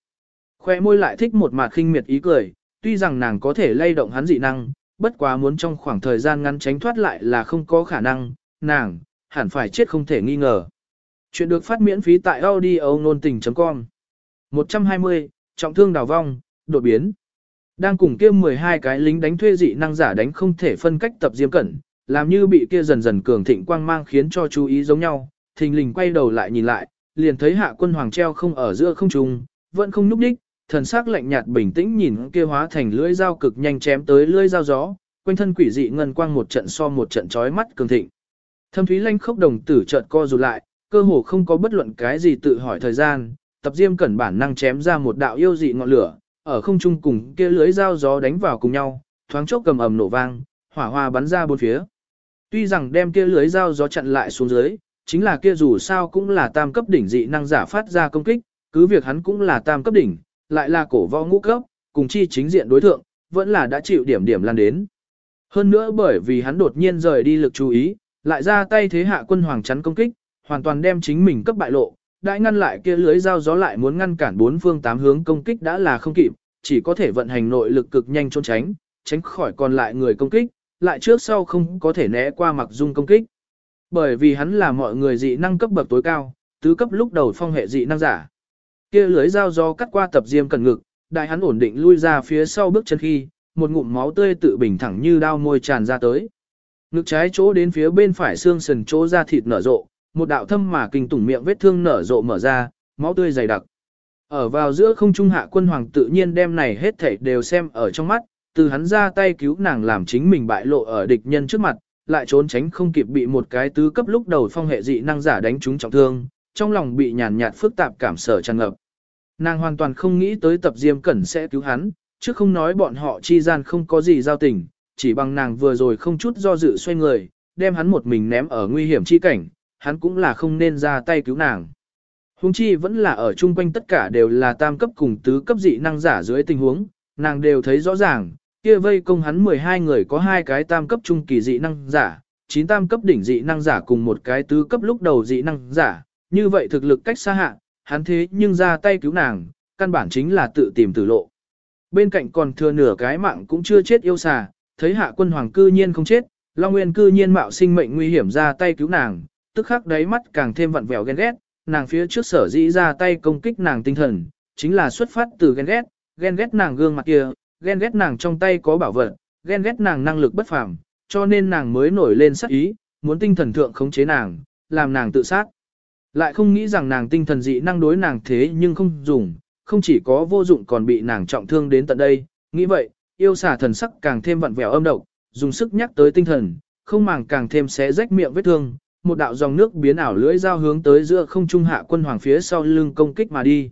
Khoe môi lại thích một mạt khinh miệt ý cười, tuy rằng nàng có thể lay động hắn dị năng, bất quá muốn trong khoảng thời gian ngắn tránh thoát lại là không có khả năng, nàng, hẳn phải chết không thể nghi ngờ. Chuyện được phát miễn phí tại audio nôn tình.com 120, trọng thương đào vong, đột biến. Đang cùng kia 12 cái lính đánh thuê dị năng giả đánh không thể phân cách tập diêm cẩn, làm như bị kia dần dần cường thịnh quang mang khiến cho chú ý giống nhau, thình lình quay đầu lại nhìn lại, liền thấy hạ quân hoàng treo không ở giữa không trung, vẫn không núp đích, thần sắc lạnh nhạt bình tĩnh nhìn kia hóa thành lưỡi dao cực nhanh chém tới lưỡi dao gió, quanh thân quỷ dị ngân quang một trận so một trận chói mắt cường thịnh. Thâm thúy lanh khốc đồng tử chợt co rụt lại, cơ hồ không có bất luận cái gì tự hỏi thời gian, tập diêm cẩn bản năng chém ra một đạo yêu dị ngọn lửa, ở không trung cùng kia lưới dao gió đánh vào cùng nhau, thoáng chốc cầm ầm nổ vang, hỏa hoa bắn ra bốn phía. Tuy rằng đem kia lưới dao gió chặn lại xuống dưới, chính là kia dù sao cũng là tam cấp đỉnh dị năng giả phát ra công kích, cứ việc hắn cũng là tam cấp đỉnh, lại là cổ võ ngũ cấp, cùng chi chính diện đối thượng, vẫn là đã chịu điểm điểm lan đến. Hơn nữa bởi vì hắn đột nhiên rời đi lực chú ý, lại ra tay thế hạ quân hoàng chắn công kích, hoàn toàn đem chính mình cấp bại lộ, đại ngăn lại kia lưới dao gió lại muốn ngăn cản bốn phương tám hướng công kích đã là không kịp, chỉ có thể vận hành nội lực cực nhanh trốn tránh, tránh khỏi còn lại người công kích, lại trước sau không có thể né qua mặc dung công kích. Bởi vì hắn là mọi người dị năng cấp bậc tối cao, tứ cấp lúc đầu phong hệ dị năng giả. Kia lưới dao gió cắt qua tập diêm cần ngực, đại hắn ổn định lui ra phía sau bước chân khi, một ngụm máu tươi tự bình thẳng như đao môi tràn ra tới. Ngực trái chỗ đến phía bên phải xương sườn chỗ ra thịt nở rộ, một đạo thâm mà kinh tủng miệng vết thương nở rộ mở ra, máu tươi dày đặc. Ở vào giữa không trung hạ quân hoàng tự nhiên đem này hết thảy đều xem ở trong mắt, từ hắn ra tay cứu nàng làm chính mình bại lộ ở địch nhân trước mặt, lại trốn tránh không kịp bị một cái tứ cấp lúc đầu phong hệ dị năng giả đánh trúng trọng thương, trong lòng bị nhàn nhạt phức tạp cảm sở tràn ngập. Nàng hoàn toàn không nghĩ tới tập diêm cẩn sẽ cứu hắn, chứ không nói bọn họ chi gian không có gì giao tình, chỉ bằng nàng vừa rồi không chút do dự xoay người, đem hắn một mình ném ở nguy hiểm chi cảnh, hắn cũng là không nên ra tay cứu nàng. Hùng chi vẫn là ở chung quanh tất cả đều là tam cấp cùng tứ cấp dị năng giả dưới tình huống, nàng đều thấy rõ ràng, kia vây công hắn 12 người có hai cái tam cấp trung kỳ dị năng giả, 9 tam cấp đỉnh dị năng giả cùng một cái tứ cấp lúc đầu dị năng giả, như vậy thực lực cách xa hạ, hắn thế nhưng ra tay cứu nàng, căn bản chính là tự tìm tử lộ. Bên cạnh còn thừa nửa cái mạng cũng chưa chết yêu xà, thấy hạ quân hoàng cư nhiên không chết, Long Nguyên cư nhiên mạo sinh mệnh nguy hiểm ra tay cứu nàng, tức khắc đáy mắt càng thêm vặn vẹo ghen ghét, nàng phía trước sở dĩ ra tay công kích nàng tinh thần, chính là xuất phát từ ghen ghét, ghen ghét nàng gương mặt kia, ghen ghét nàng trong tay có bảo vật, ghen ghét nàng năng lực bất phàm, cho nên nàng mới nổi lên sát ý, muốn tinh thần thượng khống chế nàng, làm nàng tự sát. Lại không nghĩ rằng nàng tinh thần dị năng đối nàng thế nhưng không dùng, không chỉ có vô dụng còn bị nàng trọng thương đến tận đây, nghĩ vậy, yêu xà thần sắc càng thêm vặn vẹo âm độc, dùng sức nhắc tới tinh thần, không màng càng thêm xé rách miệng vết thương, một đạo dòng nước biến ảo lưỡi dao hướng tới giữa không trung hạ quân hoàng phía sau lưng công kích mà đi.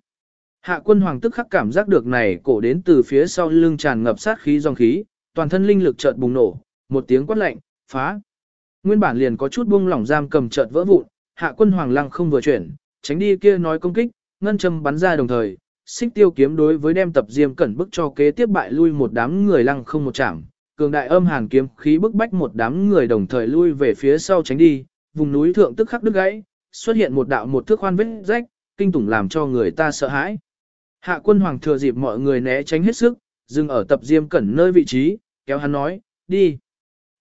Hạ quân hoàng tức khắc cảm giác được này cổ đến từ phía sau lưng tràn ngập sát khí dòng khí, toàn thân linh lực chợt bùng nổ, một tiếng quát lạnh, phá. Nguyên bản liền có chút buông lỏng giam cầm chợt vỡ vụn, hạ quân hoàng lăng không vừa chuyển, tránh đi kia nói công kích, ngân châm bắn ra đồng thời, xích tiêu kiếm đối với đem tập diêm cẩn bức cho kế tiếp bại lui một đám người lăng không một chạm, cường đại âm hàn kiếm khí bức bách một đám người đồng thời lui về phía sau tránh đi, vùng núi thượng tức khắc đứt gãy, xuất hiện một đạo một thước khoan vết rách, kinh tủng làm cho người ta sợ hãi. Hạ quân hoàng thừa dịp mọi người né tránh hết sức, dừng ở tập diêm cẩn nơi vị trí, kéo hắn nói, đi.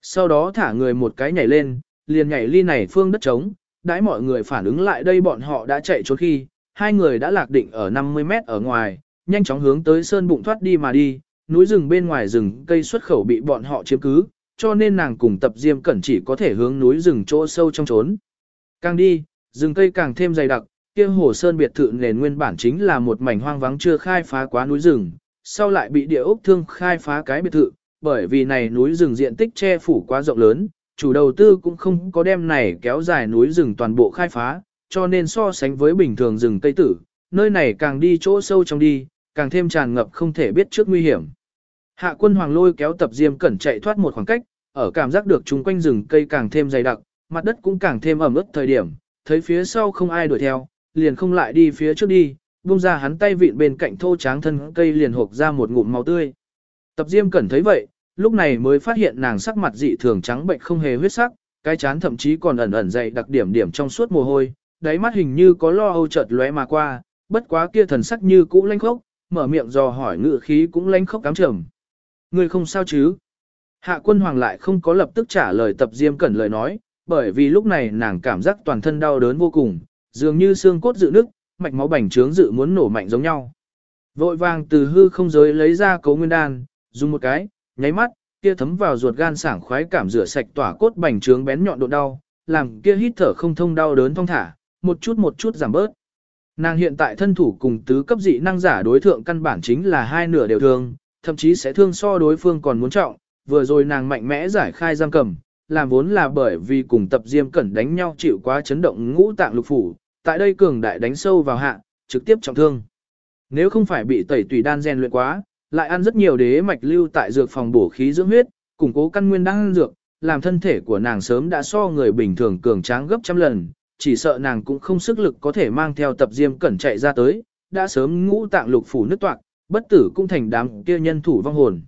Sau đó thả người một cái nhảy lên, liền nhảy ly này phương đất trống, đãi mọi người phản ứng lại đây bọn họ đã chạy trốn khi, hai người đã lạc định ở 50 mét ở ngoài, nhanh chóng hướng tới sơn bụng thoát đi mà đi, núi rừng bên ngoài rừng cây xuất khẩu bị bọn họ chiếm cứ, cho nên nàng cùng tập diêm cẩn chỉ có thể hướng núi rừng chỗ sâu trong trốn. Càng đi, rừng cây càng thêm dày đặc, kia hồ sơn biệt thự nền nguyên bản chính là một mảnh hoang vắng chưa khai phá quá núi rừng, sau lại bị địa ốc thương khai phá cái biệt thự, bởi vì này núi rừng diện tích che phủ quá rộng lớn, chủ đầu tư cũng không có đem này kéo dài núi rừng toàn bộ khai phá, cho nên so sánh với bình thường rừng cây tử, nơi này càng đi chỗ sâu trong đi, càng thêm tràn ngập không thể biết trước nguy hiểm. Hạ quân hoàng lôi kéo tập diêm cẩn chạy thoát một khoảng cách, ở cảm giác được chung quanh rừng cây càng thêm dày đặc, mặt đất cũng càng thêm ẩm ướt thời điểm, thấy phía sau không ai đuổi theo, liền không lại đi phía trước đi, buông ra hắn tay vịn bên cạnh thô tráng thân cây liền hộp ra một ngụm máu tươi. Tập diêm cẩn thấy vậy, lúc này mới phát hiện nàng sắc mặt dị thường trắng bệnh không hề huyết sắc, cái chán thậm chí còn ẩn ẩn dày đặc điểm điểm trong suốt mồ hôi, đáy mắt hình như có lo âu chợt lóe mà qua, bất quá kia thần sắc như cũ lanh khốc, mở miệng dò hỏi ngự khí cũng lanh khốc cám trầm. Ngươi không sao chứ? Hạ quân hoàng lại không có lập tức trả lời tập diêm cẩn lời nói, bởi vì lúc này nàng cảm giác toàn thân đau đớn vô cùng, dường như xương cốt dự nức, mạch máu bành trướng dự muốn nổ mạnh giống nhau. Vội vàng từ hư không giới lấy ra cấu nguyên đan, dùng một cái, nháy mắt, kia thấm vào ruột gan sảng khoái cảm rửa sạch tỏa cốt bành trướng bén nhọn độ đau, làm kia hít thở không thông đau đớn thong thả, một chút một chút giảm bớt. Nàng hiện tại thân thủ cùng tứ cấp dị năng giả đối thượng căn bản chính là hai nửa đều thường thậm chí sẽ thương so đối phương còn muốn trọng, vừa rồi nàng mạnh mẽ giải khai giam cầm, làm vốn là bởi vì cùng tập diêm cẩn đánh nhau chịu quá chấn động ngũ tạng lục phủ, tại đây cường đại đánh sâu vào hạ, trực tiếp trọng thương. Nếu không phải bị tẩy tùy đan gen luyện quá, lại ăn rất nhiều đế mạch lưu tại dược phòng bổ khí dưỡng huyết, củng cố căn nguyên đang dược, làm thân thể của nàng sớm đã so người bình thường cường tráng gấp trăm lần, chỉ sợ nàng cũng không sức lực có thể mang theo tập diêm cẩn chạy ra tới, đã sớm ngũ tạng lục phủ nứt toạc, bất tử cũng thành đám kia nhân thủ vong hồn.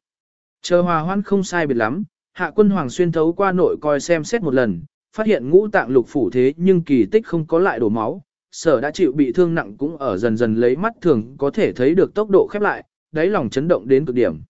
Chờ hòa hoan không sai biệt lắm, hạ quân hoàng xuyên thấu qua nội coi xem xét một lần, phát hiện ngũ tạng lục phủ thế nhưng kỳ tích không có lại đổ máu, sở đã chịu bị thương nặng cũng ở dần dần lấy mắt thường có thể thấy được tốc độ khép lại, đáy lòng chấn động đến cực điểm.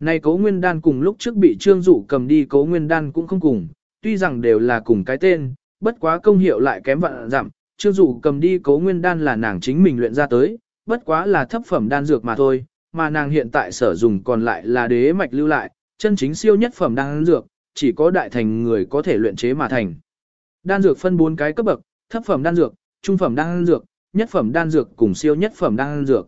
Này cố nguyên đan cùng lúc trước bị trương dụ cầm đi cố nguyên đan cũng không cùng, tuy rằng đều là cùng cái tên, bất quá công hiệu lại kém vạn giảm, trương dụ cầm đi cố nguyên đan là nàng chính mình luyện ra tới, bất quá là thấp phẩm đan dược mà thôi, mà nàng hiện tại sở dùng còn lại là đế mạch lưu lại, chân chính siêu nhất phẩm đan dược, chỉ có đại thành người có thể luyện chế mà thành. Đan dược phân 4 cái cấp bậc, thấp phẩm đan dược, trung phẩm đan dược, nhất phẩm đan dược cùng siêu nhất phẩm đan dược.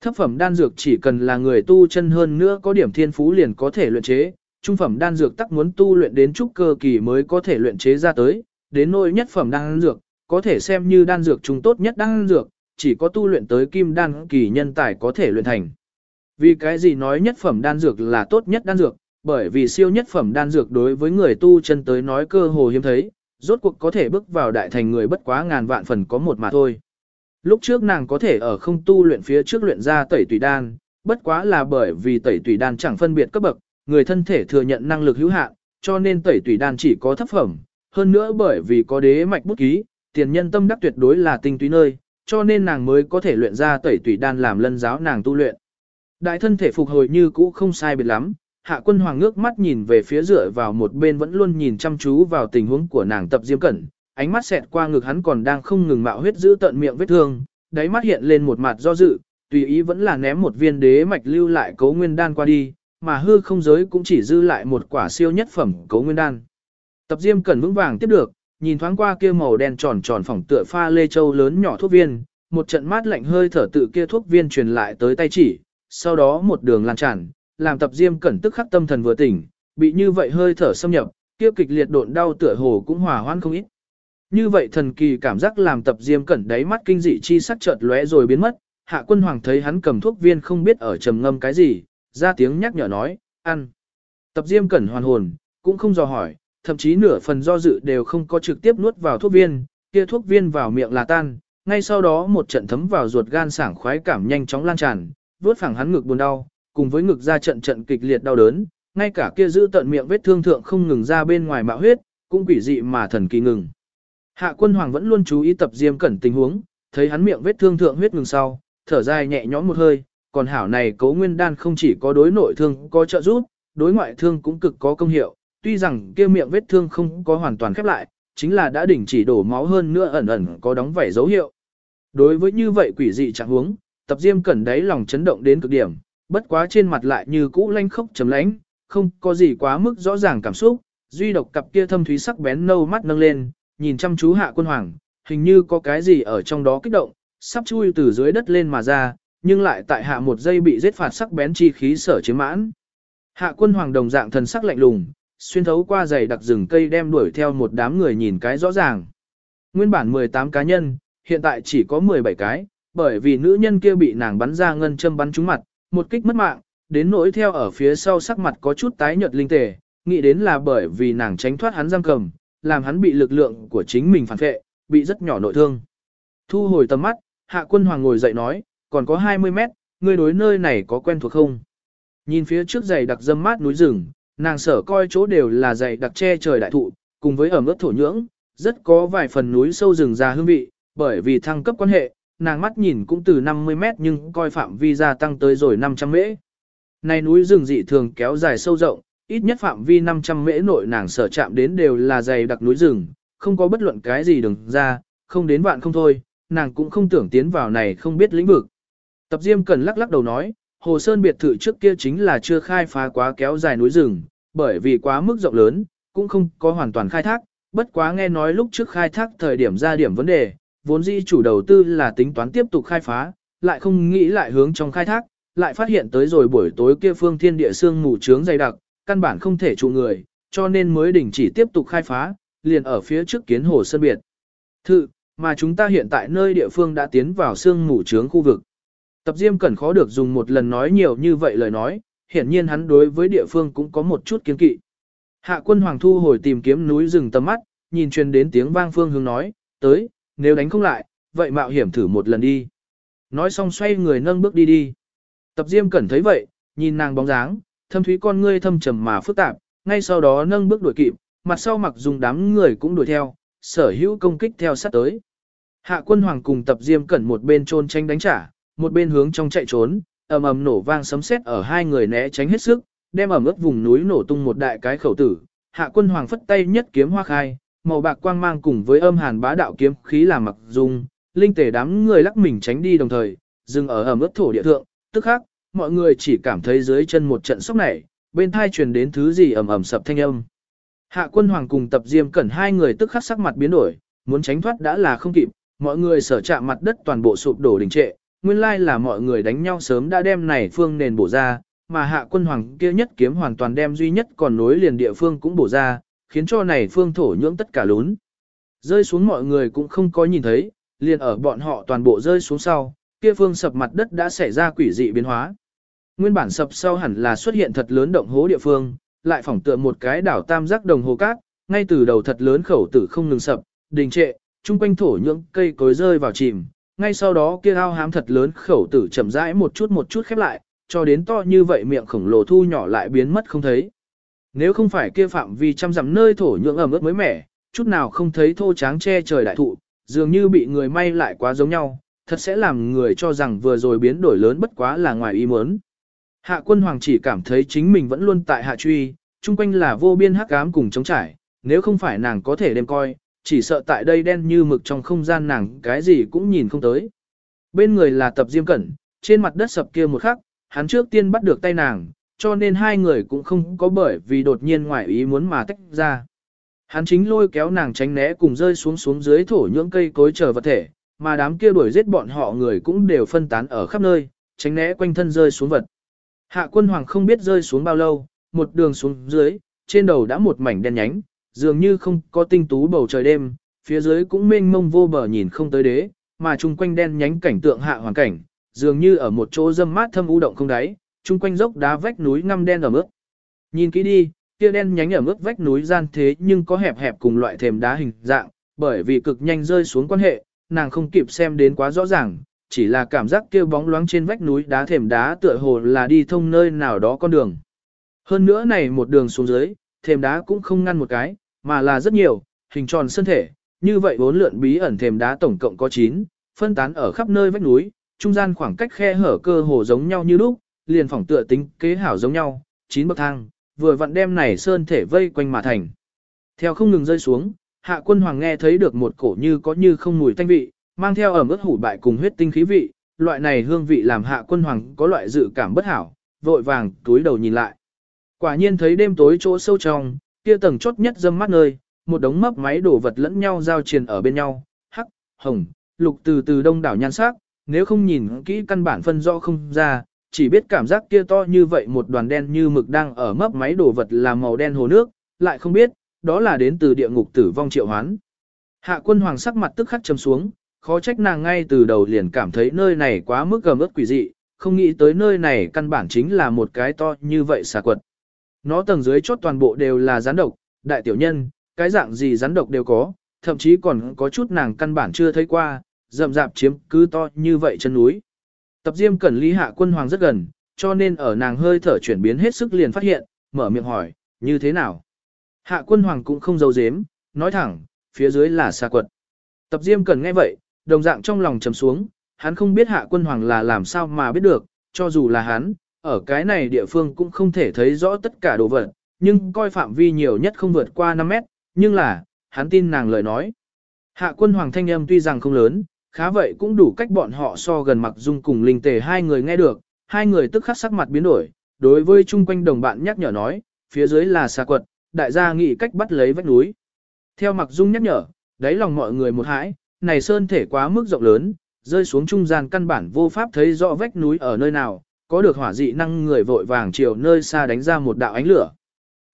Thấp phẩm đan dược chỉ cần là người tu chân hơn nữa có điểm thiên phú liền có thể luyện chế, trung phẩm đan dược tắc muốn tu luyện đến trúc cơ kỳ mới có thể luyện chế ra tới, đến nỗi nhất phẩm đan dược, có thể xem như đan dược trung tốt nhất đan dược, chỉ có tu luyện tới kim đan kỳ nhân tài có thể luyện thành. Vì cái gì nói nhất phẩm đan dược là tốt nhất đan dược, bởi vì siêu nhất phẩm đan dược đối với người tu chân tới nói cơ hồ hiếm thấy, rốt cuộc có thể bước vào đại thành người bất quá ngàn vạn phần có một mà thôi. Lúc trước nàng có thể ở không tu luyện phía trước luyện ra tẩy tùy đan, bất quá là bởi vì tẩy tùy đan chẳng phân biệt cấp bậc, người thân thể thừa nhận năng lực hữu hạn, cho nên tẩy tùy đan chỉ có thấp phẩm, hơn nữa bởi vì có đế mạch bút ký, tiền nhân tâm đắc tuyệt đối là tinh túy nơi, cho nên nàng mới có thể luyện ra tẩy tùy đan làm lân giáo nàng tu luyện. Đại thân thể phục hồi như cũ không sai biệt lắm, hạ quân hoàng ngước mắt nhìn về phía rửa vào một bên vẫn luôn nhìn chăm chú vào tình huống của nàng tập diêm cẩn, ánh mắt xẹt qua ngực hắn còn đang không ngừng mạo huyết giữ tận miệng vết thương, đáy mắt hiện lên một mặt do dự, tùy ý vẫn là ném một viên đế mạch lưu lại cấu nguyên đan qua đi, mà hư không giới cũng chỉ dư lại một quả siêu nhất phẩm cấu nguyên đan. Tập diêm cẩn vững vàng tiếp được, nhìn thoáng qua kia màu đen tròn tròn phòng tựa pha lê châu lớn nhỏ thuốc viên, một trận mát lạnh hơi thở tự kia thuốc viên truyền lại tới tay chỉ, sau đó một đường lan tràn, làm tập diêm cẩn tức khắc tâm thần vừa tỉnh, bị như vậy hơi thở xâm nhập, kia kịch liệt độn đau tựa hồ cũng hòa hoãn không ít. Như vậy thần kỳ cảm giác làm tập diêm cẩn đáy mắt kinh dị chi sắc chợt lóe rồi biến mất, hạ quân hoàng thấy hắn cầm thuốc viên không biết ở trầm ngâm cái gì, ra tiếng nhắc nhở nói, ăn. Tập diêm cẩn hoàn hồn, cũng không dò hỏi, thậm chí nửa phần do dự đều không có trực tiếp nuốt vào thuốc viên, kia thuốc viên vào miệng là tan, ngay sau đó một trận thấm vào ruột gan sảng khoái cảm nhanh chóng lan tràn, vuốt phẳng hắn ngực buồn đau, cùng với ngực ra trận trận kịch liệt đau đớn, ngay cả kia giữ tận miệng vết thương thượng không ngừng ra bên ngoài mạo huyết, cũng quỷ dị mà thần kỳ ngừng. Hạ quân hoàng vẫn luôn chú ý tập diêm cẩn tình huống, thấy hắn miệng vết thương thượng huyết ngừng sau, thở dài nhẹ nhõm một hơi, còn hảo này cố nguyên đan không chỉ có đối nội thương có trợ giúp, đối ngoại thương cũng cực có công hiệu, tuy rằng kia miệng vết thương không có hoàn toàn khép lại, chính là đã đỉnh chỉ đổ máu hơn nữa ẩn ẩn có đóng vảy dấu hiệu. Đối với như vậy quỷ dị trạng huống, tập diêm cẩn đáy lòng chấn động đến cực điểm, bất quá trên mặt lại như cũ lanh khốc trầm lãnh, không có gì quá mức rõ ràng cảm xúc, duy độc cặp kia thâm thúy sắc bén nâu mắt nâng lên, nhìn chăm chú hạ quân hoàng, hình như có cái gì ở trong đó kích động, sắp chui từ dưới đất lên mà ra, nhưng lại tại hạ một giây bị giết phạt sắc bén chi khí sở chiếm mãn. Hạ quân hoàng đồng dạng thần sắc lạnh lùng, xuyên thấu qua dày đặc rừng cây đem đuổi theo một đám người nhìn cái rõ ràng. Nguyên bản 18 cá nhân, hiện tại chỉ có 17 cái, bởi vì nữ nhân kia bị nàng bắn ra ngân châm bắn trúng mặt, một kích mất mạng, đến nỗi theo ở phía sau sắc mặt có chút tái nhợt linh tề, nghĩ đến là bởi vì nàng tránh thoát hắn giam cầm, làm hắn bị lực lượng của chính mình phản vệ, bị rất nhỏ nội thương. Thu hồi tầm mắt, hạ quân hoàng ngồi dậy nói, còn có 20 mét, ngươi đối nơi này có quen thuộc không? Nhìn phía trước dày đặc dâm mát núi rừng, nàng sở coi chỗ đều là dày đặc che trời đại thụ, cùng với ẩm ướt thổ nhưỡng, rất có vài phần núi sâu rừng già hương vị, bởi vì thăng cấp quan hệ, nàng mắt nhìn cũng từ 50 mét nhưng coi phạm vi gia tăng tới rồi 500 mễ. Này núi rừng dị thường kéo dài sâu rộng, ít nhất phạm vi 500 mễ nội nàng sở chạm đến đều là dày đặc núi rừng, không có bất luận cái gì đừng ra, không đến vạn không thôi, nàng cũng không tưởng tiến vào này không biết lĩnh vực. Tập Diêm cần lắc lắc đầu nói, Hồ Sơn biệt thự trước kia chính là chưa khai phá quá kéo dài núi rừng, bởi vì quá mức rộng lớn, cũng không có hoàn toàn khai thác, bất quá nghe nói lúc trước khai thác thời điểm ra điểm vấn đề, vốn dĩ chủ đầu tư là tính toán tiếp tục khai phá, lại không nghĩ lại hướng trong khai thác, lại phát hiện tới rồi buổi tối kia phương thiên địa xương mù trướng dày đặc, căn bản không thể trụ người, cho nên mới đình chỉ tiếp tục khai phá, liền ở phía trước kiến hồ sơn biệt. Thự, mà chúng ta hiện tại nơi địa phương đã tiến vào xương mù trướng khu vực. Tập Diêm Cẩn khó được dùng một lần nói nhiều như vậy lời nói, hiển nhiên hắn đối với địa phương cũng có một chút kiến kỵ. Hạ quân Hoàng thu hồi tìm kiếm núi rừng tầm mắt, nhìn truyền đến tiếng vang phương hướng nói, tới, nếu đánh không lại, vậy mạo hiểm thử một lần đi. Nói xong xoay người nâng bước đi đi. Tập Diêm Cẩn thấy vậy, nhìn nàng bóng dáng, thâm thúy con ngươi thâm trầm mà phức tạp, ngay sau đó nâng bước đuổi kịp, mặt sau mặc dùng đám người cũng đuổi theo, sở hữu công kích theo sát tới. Hạ quân hoàng cùng tập Diêm Cẩn một bên trôn tranh đánh trả, một bên hướng trong chạy trốn, ầm ầm nổ vang sấm sét ở hai người né tránh hết sức, đem ẩm ướt vùng núi nổ tung một đại cái khẩu tử. Hạ quân hoàng phất tay nhất kiếm hoa khai, màu bạc quang mang cùng với âm hàn bá đạo kiếm khí làm mặc dung, linh tề đám người lắc mình tránh đi đồng thời, dừng ở ẩm ướt thổ địa thượng, tức khắc, mọi người chỉ cảm thấy dưới chân một trận sốc nảy, bên thai truyền đến thứ gì ầm ầm sập thanh âm. Hạ quân hoàng cùng tập diêm cẩn hai người tức khắc sắc mặt biến đổi, muốn tránh thoát đã là không kịp, mọi người sở chạm mặt đất toàn bộ sụp đổ đình trệ, nguyên lai là mọi người đánh nhau sớm đã đem này phương nền bổ ra, mà hạ quân hoàng kia nhất kiếm hoàn toàn đem duy nhất còn nối liền địa phương cũng bổ ra, khiến cho này phương thổ nhưỡng tất cả lún. Rơi xuống mọi người cũng không có nhìn thấy, liền ở bọn họ toàn bộ rơi xuống sau, kia phương sập mặt đất đã xảy ra quỷ dị biến hóa. Nguyên bản sập sau hẳn là xuất hiện thật lớn động hố địa phương, lại phỏng tựa một cái đảo tam giác đồng hồ cát, ngay từ đầu thật lớn khẩu tử không ngừng sập, đình trệ, chung quanh thổ nhưỡng cây cối rơi vào chìm, ngay sau đó kia ao hám thật lớn khẩu tử chậm rãi một chút một chút khép lại, cho đến to như vậy miệng khổng lồ thu nhỏ lại biến mất không thấy. Nếu không phải kia phạm vi trăm dặm nơi thổ nhưỡng ẩm ướt mới mẻ, chút nào không thấy thô tráng che trời đại thụ, dường như bị người may lại quá giống nhau, thật sẽ làm người cho rằng vừa rồi biến đổi lớn bất quá là ngoài ý muốn. Hạ quân hoàng chỉ cảm thấy chính mình vẫn luôn tại hạ truy, chung quanh là vô biên hắc ám cùng chống trải, nếu không phải nàng có thể đem coi, chỉ sợ tại đây đen như mực trong không gian nàng cái gì cũng nhìn không tới. Bên người là tập diêm cẩn, trên mặt đất sập kia một khắc, hắn trước tiên bắt được tay nàng, cho nên hai người cũng không có bởi vì đột nhiên ngoại ý muốn mà tách ra. Hắn chính lôi kéo nàng tránh né cùng rơi xuống xuống dưới thổ nhưỡng cây cối chờ vật thể, mà đám kia đuổi giết bọn họ người cũng đều phân tán ở khắp nơi, tránh né quanh thân rơi xuống vật. Hạ quân hoàng không biết rơi xuống bao lâu, một đường xuống dưới, trên đầu đã một mảnh đen nhánh, dường như không có tinh tú bầu trời đêm, phía dưới cũng mênh mông vô bờ nhìn không tới đế, mà chung quanh đen nhánh cảnh tượng hạ hoàn cảnh, dường như ở một chỗ dâm mát thâm u động không đáy, chung quanh dốc đá vách núi ngăm đen ở mức. Nhìn kỹ đi, kia đen nhánh ở mức vách núi gian thế nhưng có hẹp hẹp cùng loại thềm đá hình dạng, bởi vì cực nhanh rơi xuống quan hệ, nàng không kịp xem đến quá rõ ràng, chỉ là cảm giác kia bóng loáng trên vách núi đá thềm đá tựa hồ là đi thông nơi nào đó con đường. Hơn nữa này một đường xuống dưới, thềm đá cũng không ngăn một cái, mà là rất nhiều, hình tròn sơn thể, như vậy bốn lượn bí ẩn thềm đá tổng cộng có 9, phân tán ở khắp nơi vách núi, trung gian khoảng cách khe hở cơ hồ giống nhau như lúc, liền phỏng tựa tính kế hảo giống nhau, 9 bậc thang, vừa vặn đem này sơn thể vây quanh mà thành. Theo không ngừng rơi xuống, hạ quân hoàng nghe thấy được một cổ như có như không mùi thanh vị, mang theo ẩm ướt hủ bại cùng huyết tinh khí vị, loại này hương vị làm hạ quân hoàng có loại dự cảm bất hảo, vội vàng túi đầu nhìn lại. Quả nhiên thấy đêm tối chỗ sâu trong, kia tầng chốt nhất dâm mắt nơi, một đống mấp máy đổ vật lẫn nhau giao triền ở bên nhau, hắc, hồng, lục từ từ đông đảo nhan sắc, nếu không nhìn kỹ căn bản phân rõ không ra, chỉ biết cảm giác kia to như vậy một đoàn đen như mực đang ở mấp máy đổ vật là màu đen hồ nước, lại không biết, đó là đến từ địa ngục tử vong triệu hoán. Hạ quân hoàng sắc mặt tức khắc chấm xuống, khó trách nàng ngay từ đầu liền cảm thấy nơi này quá mức gầm ướt quỷ dị, không nghĩ tới nơi này căn bản chính là một cái to như vậy xà quật. Nó tầng dưới chốt toàn bộ đều là rắn độc, đại tiểu nhân, cái dạng gì rắn độc đều có, thậm chí còn có chút nàng căn bản chưa thấy qua, rậm rạp chiếm cứ to như vậy chân núi. Tập diêm cẩn lý hạ quân hoàng rất gần, cho nên ở nàng hơi thở chuyển biến hết sức liền phát hiện, mở miệng hỏi, như thế nào? Hạ quân hoàng cũng không giấu giếm, nói thẳng, phía dưới là xa quật. Tập diêm cẩn nghe vậy, đồng dạng trong lòng trầm xuống, hắn không biết hạ quân hoàng là làm sao mà biết được, cho dù là hắn, ở cái này địa phương cũng không thể thấy rõ tất cả đồ vật, nhưng coi phạm vi nhiều nhất không vượt qua 5 mét, nhưng là, hắn tin nàng lời nói. Hạ quân hoàng thanh âm tuy rằng không lớn, khá vậy cũng đủ cách bọn họ so gần mặc dung cùng linh tề hai người nghe được, hai người tức khắc sắc mặt biến đổi, đối với chung quanh đồng bạn nhắc nhở nói, phía dưới là xa quật, đại gia nghĩ cách bắt lấy vách núi. Theo mặc dung nhắc nhở, đáy lòng mọi người một hãi, này sơn thể quá mức rộng lớn, rơi xuống trung gian căn bản vô pháp thấy rõ vách núi ở nơi nào, có được hỏa dị năng người vội vàng chiều nơi xa đánh ra một đạo ánh lửa.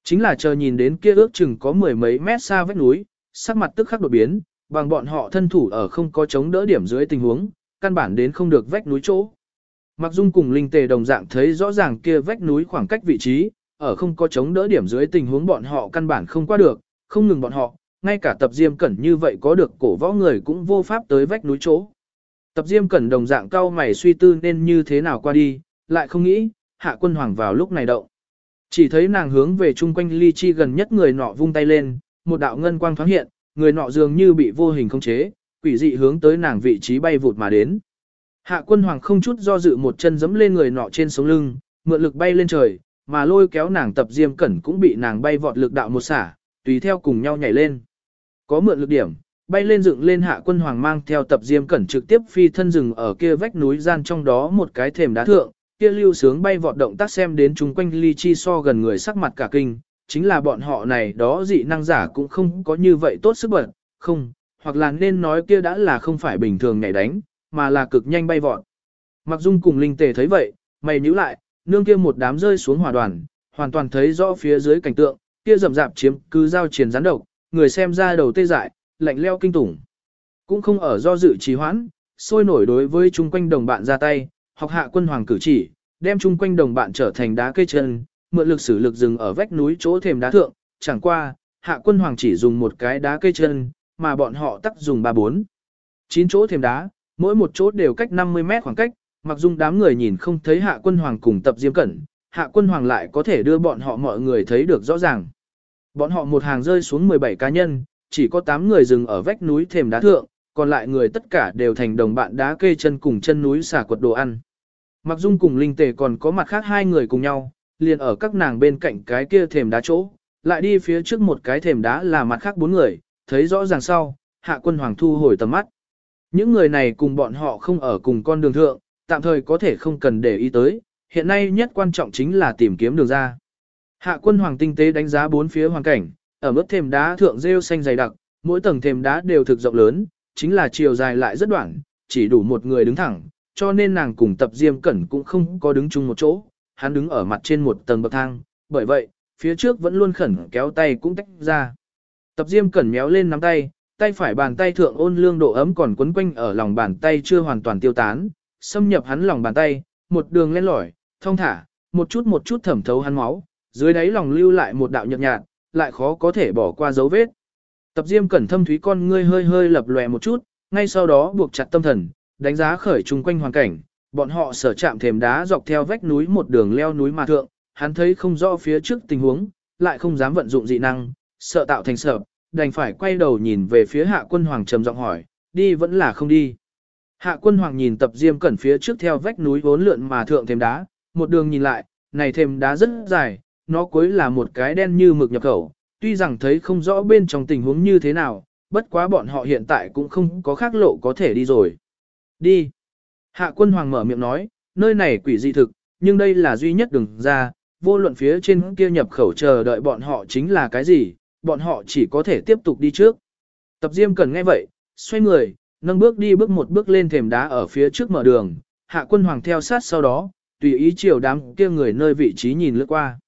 Chính là chờ nhìn đến kia ước chừng có mười mấy mét xa vách núi, sắc mặt tức khắc đột biến, bằng bọn họ thân thủ ở không có chống đỡ điểm dưới tình huống, căn bản đến không được vách núi chỗ. Mặc dung cùng linh tề đồng dạng thấy rõ ràng kia vách núi khoảng cách vị trí, ở không có chống đỡ điểm dưới tình huống bọn họ căn bản không qua được, không ngừng bọn họ, ngay cả tập diêm cẩn như vậy có được cổ võ người cũng vô pháp tới vách núi chỗ. Tập diêm cẩn đồng dạng cao mày suy tư nên như thế nào qua đi, lại không nghĩ, hạ quân hoàng vào lúc này động. Chỉ thấy nàng hướng về chung quanh ly chi gần nhất người nọ vung tay lên, một đạo ngân quang thoáng hiện, người nọ dường như bị vô hình không chế, quỷ dị hướng tới nàng vị trí bay vụt mà đến. Hạ quân hoàng không chút do dự một chân giẫm lên người nọ trên sống lưng, mượn lực bay lên trời, mà lôi kéo nàng tập diêm cẩn cũng bị nàng bay vọt lực đạo một xả, tùy theo cùng nhau nhảy lên. Có mượn lực điểm, bay lên dựng lên hạ quân hoàng mang theo tập diêm cẩn trực tiếp phi thân rừng ở kia vách núi gian trong đó một cái thềm đá thượng, kia lưu sướng bay vọt động tác xem đến chúng quanh ly chi so gần người sắc mặt cả kinh, chính là bọn họ này đó dị năng giả cũng không có như vậy tốt sức bật, không, hoặc là nên nói kia đã là không phải bình thường nhảy đánh, mà là cực nhanh bay vọt. Mặc dung cùng linh tề thấy vậy, mày nhíu lại, nương kia một đám rơi xuống hỏa đoàn, hoàn toàn thấy rõ phía dưới cảnh tượng, kia rậm rạp chiếm cứ giao triển rắn độc, người xem ra đầu tê dại, lạnh leo kinh tủng. Cũng không ở do dự trì hoãn, sôi nổi đối với chung quanh đồng bạn ra tay, học hạ quân hoàng cử chỉ, đem chung quanh đồng bạn trở thành đá cây chân, mượn lực sử lực dừng ở vách núi chỗ thềm đá thượng, chẳng qua, hạ quân hoàng chỉ dùng một cái đá cây chân, mà bọn họ tắc dùng ba bốn. Chín chỗ thềm đá, mỗi một chỗ đều cách 50 mét khoảng cách, mặc dung đám người nhìn không thấy hạ quân hoàng cùng tập diêm cẩn, hạ quân hoàng lại có thể đưa bọn họ mọi người thấy được rõ ràng. Bọn họ một hàng rơi xuống 17 cá nhân, chỉ có 8 người dừng ở vách núi thềm đá thượng, còn lại người tất cả đều thành đồng bạn đá kê chân cùng chân núi xả quật đồ ăn. Mặc Dung cùng Linh Tề còn có mặt khác hai người cùng nhau, liền ở các nàng bên cạnh cái kia thềm đá chỗ, lại đi phía trước một cái thềm đá là mặt khác bốn người, thấy rõ ràng sau, hạ quân hoàng thu hồi tầm mắt. Những người này cùng bọn họ không ở cùng con đường thượng, tạm thời có thể không cần để ý tới, hiện nay nhất quan trọng chính là tìm kiếm đường ra. Hạ quân hoàng tinh tế đánh giá bốn phía hoàn cảnh, ở mức thềm đá thượng rêu xanh dày đặc, mỗi tầng thềm đá đều thực rộng lớn, chính là chiều dài lại rất đoạn, chỉ đủ một người đứng thẳng, cho nên nàng cùng tập diêm cẩn cũng không có đứng chung một chỗ, hắn đứng ở mặt trên một tầng bậc thang, bởi vậy, phía trước vẫn luôn khẩn kéo tay cũng tách ra. Tập diêm cẩn méo lên nắm tay, tay phải bàn tay thượng ôn lương độ ấm còn quấn quanh ở lòng bàn tay chưa hoàn toàn tiêu tán, xâm nhập hắn lòng bàn tay, một đường lên lỏi, thông thả, một chút một chút thẩm thấu hắn máu, dưới đáy lòng lưu lại một đạo nhợt nhạt, lại khó có thể bỏ qua dấu vết. Tập Diêm cẩn thâm thúy con ngươi hơi hơi lập lòe một chút, ngay sau đó buộc chặt tâm thần, đánh giá khởi chung quanh hoàn cảnh, bọn họ sở chạm thềm đá dọc theo vách núi một đường leo núi mà thượng, hắn thấy không rõ phía trước tình huống, lại không dám vận dụng dị năng, sợ tạo thành sợ, đành phải quay đầu nhìn về phía hạ quân hoàng trầm giọng hỏi, đi vẫn là không đi. Hạ quân hoàng nhìn tập diêm cẩn phía trước theo vách núi vốn lượn mà thượng thềm đá, một đường nhìn lại, này thềm đá rất dài, nó cuối là một cái đen như mực nhập khẩu, tuy rằng thấy không rõ bên trong tình huống như thế nào, bất quá bọn họ hiện tại cũng không có khác lộ có thể đi rồi. Đi. Hạ quân hoàng mở miệng nói, nơi này quỷ dị thực, nhưng đây là duy nhất đường ra, vô luận phía trên kia nhập khẩu chờ đợi bọn họ chính là cái gì, bọn họ chỉ có thể tiếp tục đi trước. Tập Diêm cần nghe vậy, xoay người, nâng bước đi bước một bước lên thềm đá ở phía trước mở đường, hạ quân hoàng theo sát sau đó, tùy ý chiều đám kia người nơi vị trí nhìn lướt qua.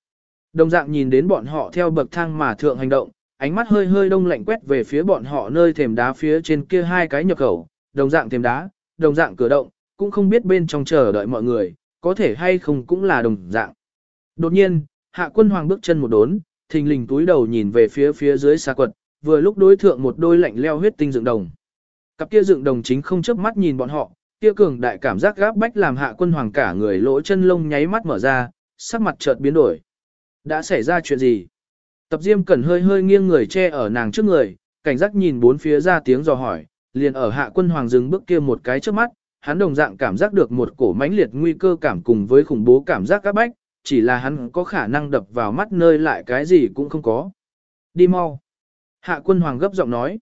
Đồng dạng nhìn đến bọn họ theo bậc thang mà thượng hành động, ánh mắt hơi hơi đông lạnh quét về phía bọn họ nơi thềm đá phía trên kia hai cái nhập khẩu, đồng dạng thềm đá, đồng dạng cửa động, cũng không biết bên trong chờ đợi mọi người, có thể hay không cũng là đồng dạng. Đột nhiên, hạ quân hoàng bước chân một đốn, thình lình túi đầu nhìn về phía phía dưới xa quật, vừa lúc đối thượng một đôi lạnh leo huyết tinh dựng đồng. Cặp kia dựng đồng chính không chớp mắt nhìn bọn họ, kia cường đại cảm giác gáp bách làm hạ quân hoàng cả người lỗ chân lông nháy mắt mở ra, sắc mặt chợt biến đổi. Đã xảy ra chuyện gì? Tập Diêm Cẩn hơi hơi nghiêng người che ở nàng trước người, cảnh giác nhìn bốn phía ra tiếng dò hỏi, liền ở hạ quân hoàng dừng bước kia một cái trước mắt, hắn đồng dạng cảm giác được một cổ mãnh liệt nguy cơ cảm cùng với khủng bố cảm giác các bách, chỉ là hắn có khả năng đập vào mắt nơi lại cái gì cũng không có. Đi mau. Hạ quân hoàng gấp giọng nói.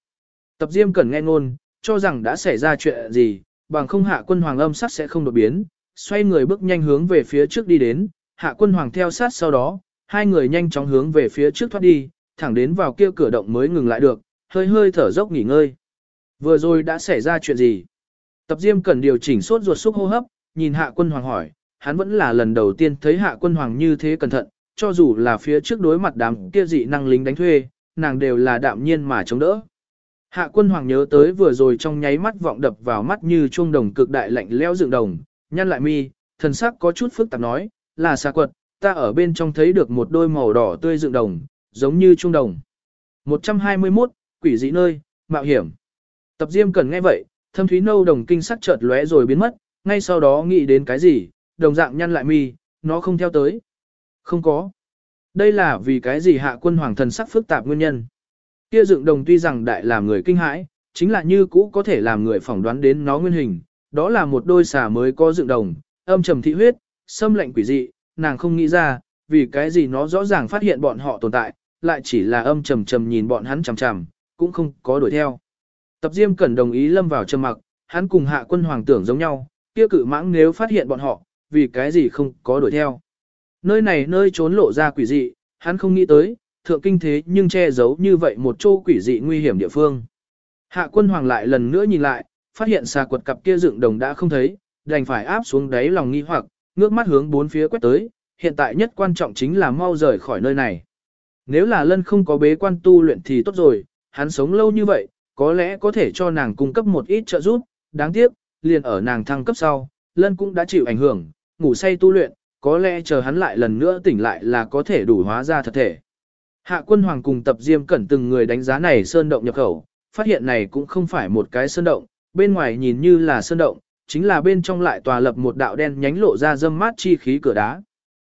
Tập Diêm Cẩn nghe ngôn, cho rằng đã xảy ra chuyện gì, bằng không hạ quân hoàng âm sắc sẽ không đột biến, xoay người bước nhanh hướng về phía trước đi đến, hạ quân hoàng theo sát sau đó, hai người nhanh chóng hướng về phía trước thoát đi, thẳng đến vào kia cửa động mới ngừng lại được, hơi hơi thở dốc nghỉ ngơi. Vừa rồi đã xảy ra chuyện gì? Tập Diêm cần điều chỉnh sốt ruột xúc hô hấp, nhìn hạ quân hoàng hỏi, hắn vẫn là lần đầu tiên thấy hạ quân hoàng như thế cẩn thận, cho dù là phía trước đối mặt đám kia dị năng lính đánh thuê, nàng đều là đạm nhiên mà chống đỡ. Hạ quân hoàng nhớ tới vừa rồi trong nháy mắt vọng đập vào mắt như chuông đồng cực đại lạnh lẽo dựng đồng, nhăn lại mi, thần sắc có chút phức tạp nói, là xa quật, ta ở bên trong thấy được một đôi màu đỏ tươi dựng đồng, giống như trung đồng. 121, quỷ dị nơi, mạo hiểm. Tập Diêm cần nghe vậy, thâm thúy nâu đồng kinh sắc chợt lóe rồi biến mất, ngay sau đó nghĩ đến cái gì, đồng dạng nhăn lại mi, nó không theo tới. Không có. Đây là vì cái gì hạ quân hoàng thần sắc phức tạp nguyên nhân. Kia dựng đồng tuy rằng đại làm người kinh hãi, chính là như cũ có thể làm người phỏng đoán đến nó nguyên hình, đó là một đôi xà mới có dựng đồng, âm trầm thị huyết, xâm lệnh quỷ dị, nàng không nghĩ ra, vì cái gì nó rõ ràng phát hiện bọn họ tồn tại, lại chỉ là âm trầm trầm nhìn bọn hắn chằm chằm, cũng không có đuổi theo. Tập Diêm Cẩn đồng ý lâm vào trầm mặc, hắn cùng hạ quân hoàng tưởng giống nhau, kia cự mãng nếu phát hiện bọn họ, vì cái gì không có đuổi theo. Nơi này nơi trốn lộ ra quỷ dị, hắn không nghĩ tới, thượng kinh thế nhưng che giấu như vậy một chỗ quỷ dị nguy hiểm địa phương. Hạ quân hoàng lại lần nữa nhìn lại, phát hiện xà quật cặp kia dựng đồng đã không thấy, đành phải áp xuống đáy lòng nghi hoặc, ngước mắt hướng bốn phía quét tới, hiện tại nhất quan trọng chính là mau rời khỏi nơi này. Nếu là lân không có bế quan tu luyện thì tốt rồi, hắn sống lâu như vậy, có lẽ có thể cho nàng cung cấp một ít trợ giúp, đáng tiếc, liền ở nàng thăng cấp sau, lân cũng đã chịu ảnh hưởng, ngủ say tu luyện, có lẽ chờ hắn lại lần nữa tỉnh lại là có thể đủ hóa ra thật thể. Hạ quân hoàng cùng tập diêm cẩn từng người đánh giá này sơn động nhập khẩu, phát hiện này cũng không phải một cái sơn động, bên ngoài nhìn như là sơn động, chính là bên trong lại tòa lập một đạo đen nhánh lộ ra dâm mát chi khí cửa đá.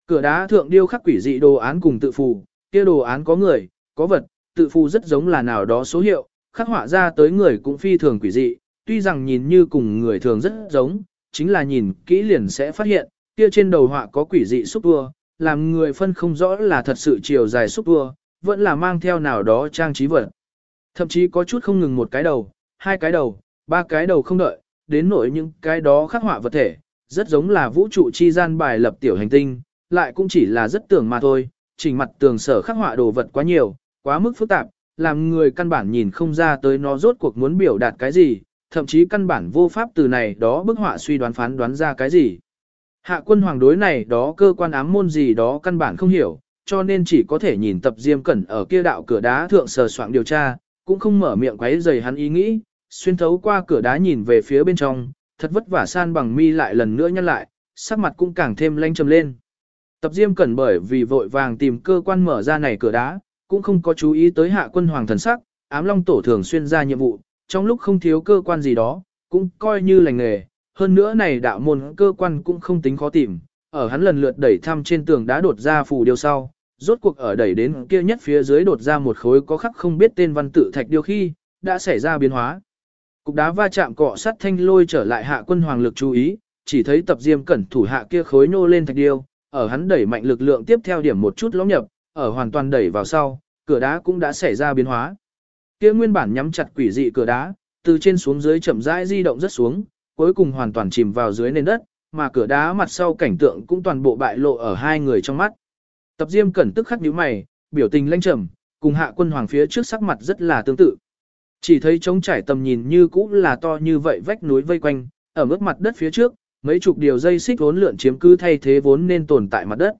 Cửa đá thượng điêu khắc quỷ dị đồ án cùng tự phù, kia đồ án có người, có vật, tự phù rất giống là nào đó số hiệu, khắc họa ra tới người cũng phi thường quỷ dị, tuy rằng nhìn như cùng người thường rất giống, chính là nhìn kỹ liền sẽ phát hiện, kia trên đầu họa có quỷ dị xúc tua, làm người phân không rõ là thật sự chiều dài xúc tua, vẫn là mang theo nào đó trang trí vật. Thậm chí có chút không ngừng một cái đầu, hai cái đầu, ba cái đầu không đợi, đến nỗi những cái đó khắc họa vật thể, rất giống là vũ trụ chi gian bài lập tiểu hành tinh, lại cũng chỉ là rất tưởng mà thôi, chỉnh mặt tường sở khắc họa đồ vật quá nhiều, quá mức phức tạp, làm người căn bản nhìn không ra tới nó rốt cuộc muốn biểu đạt cái gì, thậm chí căn bản vô pháp từ này đó bức họa suy đoán phán đoán ra cái gì. Hạ quân hoàng đối này đó cơ quan ám môn gì đó căn bản không hiểu, cho nên chỉ có thể nhìn tập diêm cẩn ở kia đạo cửa đá thượng sờ soạn điều tra, cũng không mở miệng quấy rầy hắn ý nghĩ, xuyên thấu qua cửa đá nhìn về phía bên trong, thật vất vả san bằng mi lại lần nữa nhăn lại, sắc mặt cũng càng thêm lanh trầm lên. Tập diêm cẩn bởi vì vội vàng tìm cơ quan mở ra này cửa đá, cũng không có chú ý tới hạ quân hoàng thần sắc, ám long tổ thường xuyên ra nhiệm vụ, trong lúc không thiếu cơ quan gì đó, cũng coi như lành nghề, hơn nữa này đạo môn cơ quan cũng không tính khó tìm, ở hắn lần lượt đẩy thăm trên tường đá đột ra phù điêu sau, rốt cuộc ở đẩy đến kia nhất phía dưới đột ra một khối có khắc không biết tên văn tự thạch điêu khi, đã xảy ra biến hóa. Cục đá va chạm cọ sắt thanh lôi trở lại hạ quân hoàng lực chú ý, chỉ thấy tập diêm cẩn thủ hạ kia khối nô lên thạch điêu, ở hắn đẩy mạnh lực lượng tiếp theo điểm một chút lõm nhập, ở hoàn toàn đẩy vào sau, cửa đá cũng đã xảy ra biến hóa. Kia nguyên bản nhắm chặt quỷ dị cửa đá, từ trên xuống dưới chậm rãi di động rất xuống, cuối cùng hoàn toàn chìm vào dưới nền đất, mà cửa đá mặt sau cảnh tượng cũng toàn bộ bại lộ ở hai người trong mắt. Tập Diêm Cẩn tức khắc nhíu mày, biểu tình lanh trầm, cùng Hạ Quân Hoàng phía trước sắc mặt rất là tương tự. Chỉ thấy trống trải tầm nhìn như cũ là to như vậy vách núi vây quanh, ở mức mặt đất phía trước, mấy chục điều dây xích vốn lượn chiếm cứ thay thế vốn nên tồn tại mặt đất.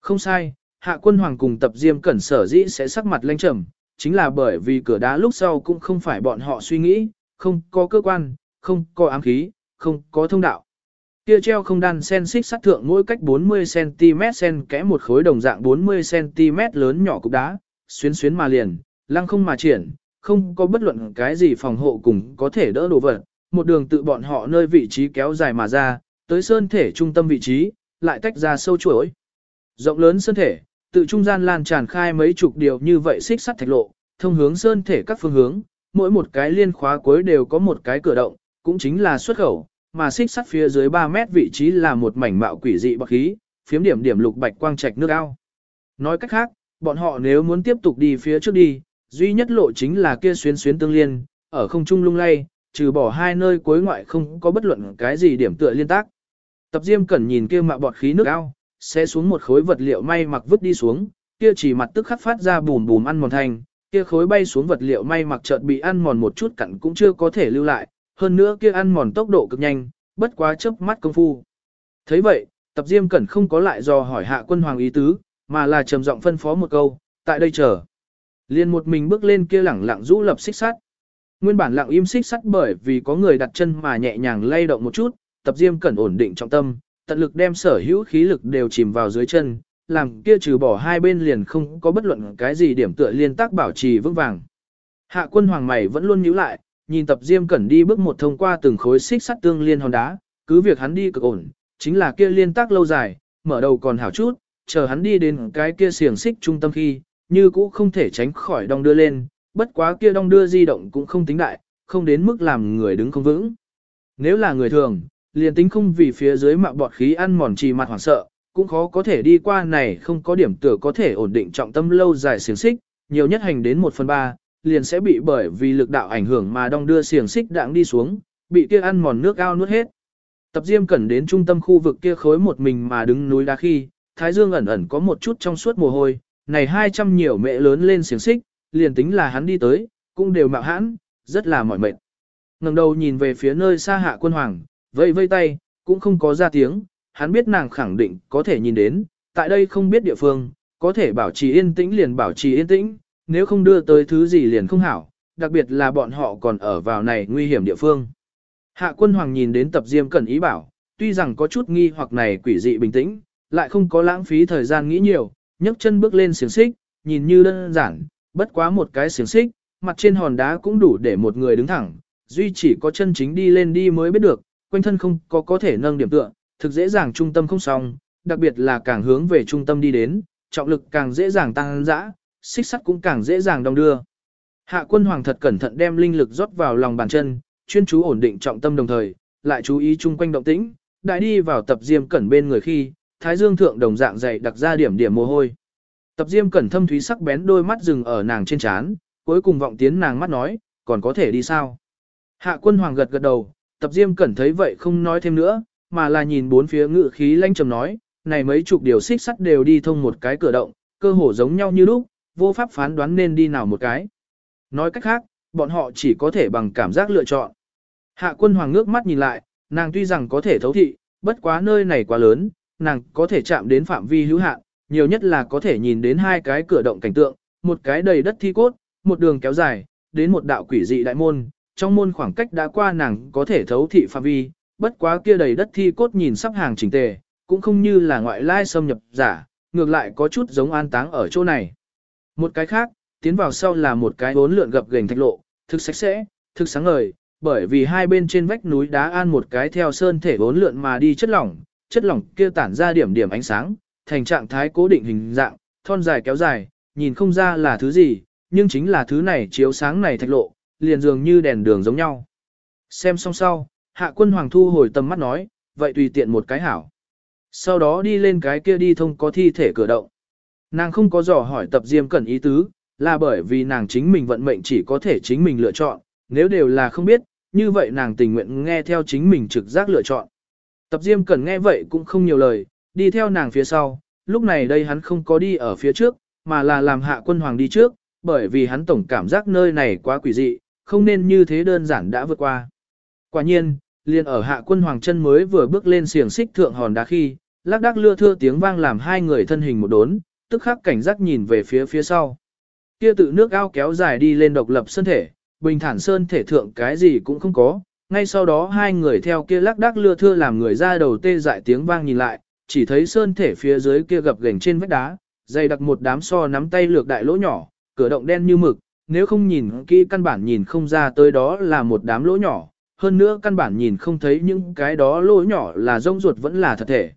Không sai, Hạ Quân Hoàng cùng Tập Diêm Cẩn sở dĩ sẽ sắc mặt lanh trầm, chính là bởi vì cửa đá lúc sau cũng không phải bọn họ suy nghĩ, không có cơ quan, không có ám khí, không có thông đạo. Kia treo không đan sen xích sắt thượng mỗi cách 40cm sen kẽ một khối đồng dạng 40cm lớn nhỏ cục đá, xuyến xuyến mà liền, lăng không mà triển, không có bất luận cái gì phòng hộ cùng có thể đỡ đồ vật, một đường tự bọn họ nơi vị trí kéo dài mà ra, tới sơn thể trung tâm vị trí, lại tách ra sâu chuỗi. Rộng lớn sơn thể, tự trung gian lan tràn khai mấy chục điều như vậy xích sắt thạch lộ, thông hướng sơn thể các phương hướng, mỗi một cái liên khóa cuối đều có một cái cửa động, cũng chính là xuất khẩu, mà xích sắt phía dưới 3 mét vị trí là một mảnh mạo quỷ dị bạc khí, phiếm điểm điểm lục bạch quang trạch nước ao. Nói cách khác, bọn họ nếu muốn tiếp tục đi phía trước đi, duy nhất lộ chính là kia xuyến xuyến tương liên, ở không trung lung lay, trừ bỏ hai nơi cuối ngoại không có bất luận cái gì điểm tựa liên tác. Tập Diêm Cẩn nhìn kia mạ bọt khí nước ao, sẽ xuống một khối vật liệu may mặc vứt đi xuống, kia chỉ mặt tức khắc phát ra bùm bùm ăn mòn thành, kia khối bay xuống vật liệu may mặc chợt bị ăn mòn một chút cặn cũng chưa có thể lưu lại, hơn nữa kia ăn mòn tốc độ cực nhanh, bất quá chớp mắt công phu. thấy vậy, tập diêm cẩn không có lại do hỏi hạ quân hoàng ý tứ, mà là trầm giọng phân phó một câu, tại đây chờ. Liên một mình bước lên kia lẳng lặng rũ lập xích sắt. Nguyên bản lặng im xích sắt bởi vì có người đặt chân mà nhẹ nhàng lay động một chút, tập diêm cẩn ổn định trọng tâm, tận lực đem sở hữu khí lực đều chìm vào dưới chân, làm kia trừ bỏ hai bên liền không có bất luận cái gì điểm tựa liên tác bảo trì vững vàng. Hạ quân hoàng mày vẫn luôn nhíu lại, nhìn tập diêm cẩn đi bước một thông qua từng khối xích sắt tương liên hòn đá, cứ việc hắn đi cực ổn, chính là kia liên tác lâu dài, mở đầu còn hảo chút, chờ hắn đi đến cái kia xiềng xích trung tâm khi, như cũ không thể tránh khỏi đong đưa lên, bất quá kia đong đưa di động cũng không tính đại, không đến mức làm người đứng không vững. Nếu là người thường, liền tính không vì phía dưới mạo bọt khí ăn mòn trì mặt hoảng sợ, cũng khó có thể đi qua này không có điểm tựa có thể ổn định trọng tâm lâu dài xiềng xích, nhiều nhất hành đến 1 phần 3, liền sẽ bị bởi vì lực đạo ảnh hưởng mà đong đưa xiềng xích đãng đi xuống, bị kia ăn mòn nước ao nuốt hết. Tập Diêm Cẩn đến trung tâm khu vực kia khối một mình mà đứng núi đá khi, Thái Dương ẩn ẩn có một chút trong suốt mồ hôi, này 200 nhiều mẹ lớn lên xiềng xích, liền tính là hắn đi tới, cũng đều mạo hãn, rất là mỏi mệt. ngẩng đầu nhìn về phía nơi xa hạ quân hoàng, vây vây tay, cũng không có ra tiếng, hắn biết nàng khẳng định có thể nhìn đến, tại đây không biết địa phương, có thể bảo trì yên tĩnh liền bảo trì yên tĩnh, nếu không đưa tới thứ gì liền không hảo, đặc biệt là bọn họ còn ở vào này nguy hiểm địa phương. Hạ quân hoàng nhìn đến tập diêm cẩn ý bảo, tuy rằng có chút nghi hoặc này quỷ dị bình tĩnh, lại không có lãng phí thời gian nghĩ nhiều, nhấc chân bước lên xiềng xích, nhìn như đơn giản, bất quá một cái xiềng xích, mặt trên hòn đá cũng đủ để một người đứng thẳng, duy chỉ có chân chính đi lên đi mới biết được, quanh thân không có có thể nâng điểm tựa, thực dễ dàng trung tâm không xong, đặc biệt là càng hướng về trung tâm đi đến, trọng lực càng dễ dàng tăng dã, xích sắt cũng càng dễ dàng đong đưa. Hạ quân hoàng thật cẩn thận đem linh lực rót vào lòng bàn chân, chuyên chú ổn định trọng tâm đồng thời, lại chú ý chung quanh động tĩnh, đại đi vào tập diêm cẩn bên người khi, thái dương thượng đồng dạng dày đặc ra điểm điểm mồ hôi. Tập diêm cẩn thâm thúy sắc bén đôi mắt dừng ở nàng trên trán, cuối cùng vọng tiến nàng mắt nói, còn có thể đi sao? Hạ quân hoàng gật gật đầu, tập diêm cẩn thấy vậy không nói thêm nữa, mà là nhìn bốn phía ngự khí lanh trầm nói, này mấy chục điều xích sắt đều đi thông một cái cửa động, cơ hồ giống nhau như lúc, vô pháp phán đoán nên đi nào một cái. Nói cách khác, bọn họ chỉ có thể bằng cảm giác lựa chọn. Hạ quân hoàng ngước mắt nhìn lại, nàng tuy rằng có thể thấu thị, bất quá nơi này quá lớn, nàng có thể chạm đến phạm vi hữu hạn, nhiều nhất là có thể nhìn đến hai cái cửa động cảnh tượng, một cái đầy đất thi cốt, một đường kéo dài, đến một đạo quỷ dị đại môn, trong môn khoảng cách đã qua nàng có thể thấu thị phạm vi, bất quá kia đầy đất thi cốt nhìn sắp hàng chỉnh tề, cũng không như là ngoại lai xâm nhập giả, ngược lại có chút giống an táng ở chỗ này. Một cái khác, tiến vào sau là một cái bốn lượn gập gềnh thạch lộ, thực sạch sẽ, thực sáng ngời, bởi vì hai bên trên vách núi đá an một cái theo sơn thể bốn lượn mà đi chất lỏng, chất lỏng kia tản ra điểm điểm ánh sáng, thành trạng thái cố định hình dạng, thon dài kéo dài, nhìn không ra là thứ gì, nhưng chính là thứ này chiếu sáng này thạch lộ, liền dường như đèn đường giống nhau. Xem xong sau, hạ quân hoàng thu hồi tầm mắt nói, vậy tùy tiện một cái hảo. Sau đó đi lên cái kia đi thông có thi thể cửa động. Nàng không có dò hỏi tập diêm cẩn ý tứ, là bởi vì nàng chính mình vận mệnh chỉ có thể chính mình lựa chọn, nếu đều là không biết, như vậy nàng tình nguyện nghe theo chính mình trực giác lựa chọn. Tập diêm cẩn nghe vậy cũng không nhiều lời, đi theo nàng phía sau, lúc này đây hắn không có đi ở phía trước, mà là làm hạ quân hoàng đi trước, bởi vì hắn tổng cảm giác nơi này quá quỷ dị, không nên như thế đơn giản đã vượt qua. Quả nhiên, liền ở hạ quân hoàng chân mới vừa bước lên xiềng xích thượng hòn đá khi, lác đác lưa thưa tiếng vang làm hai người thân hình một đốn, tức khắc cảnh giác nhìn về phía phía sau. Kia tự nước ao kéo dài đi lên độc lập sơn thể, bình thản sơn thể thượng cái gì cũng không có, ngay sau đó hai người theo kia lắc đắc lưa thưa làm người ra đầu tê dại tiếng vang nhìn lại, chỉ thấy sơn thể phía dưới kia gập gềnh trên vách đá, dày đặc một đám so nắm tay lược đại lỗ nhỏ, cửa động đen như mực, nếu không nhìn kỹ căn bản nhìn không ra tới đó là một đám lỗ nhỏ, hơn nữa căn bản nhìn không thấy những cái đó lỗ nhỏ là rông ruột vẫn là thật thể.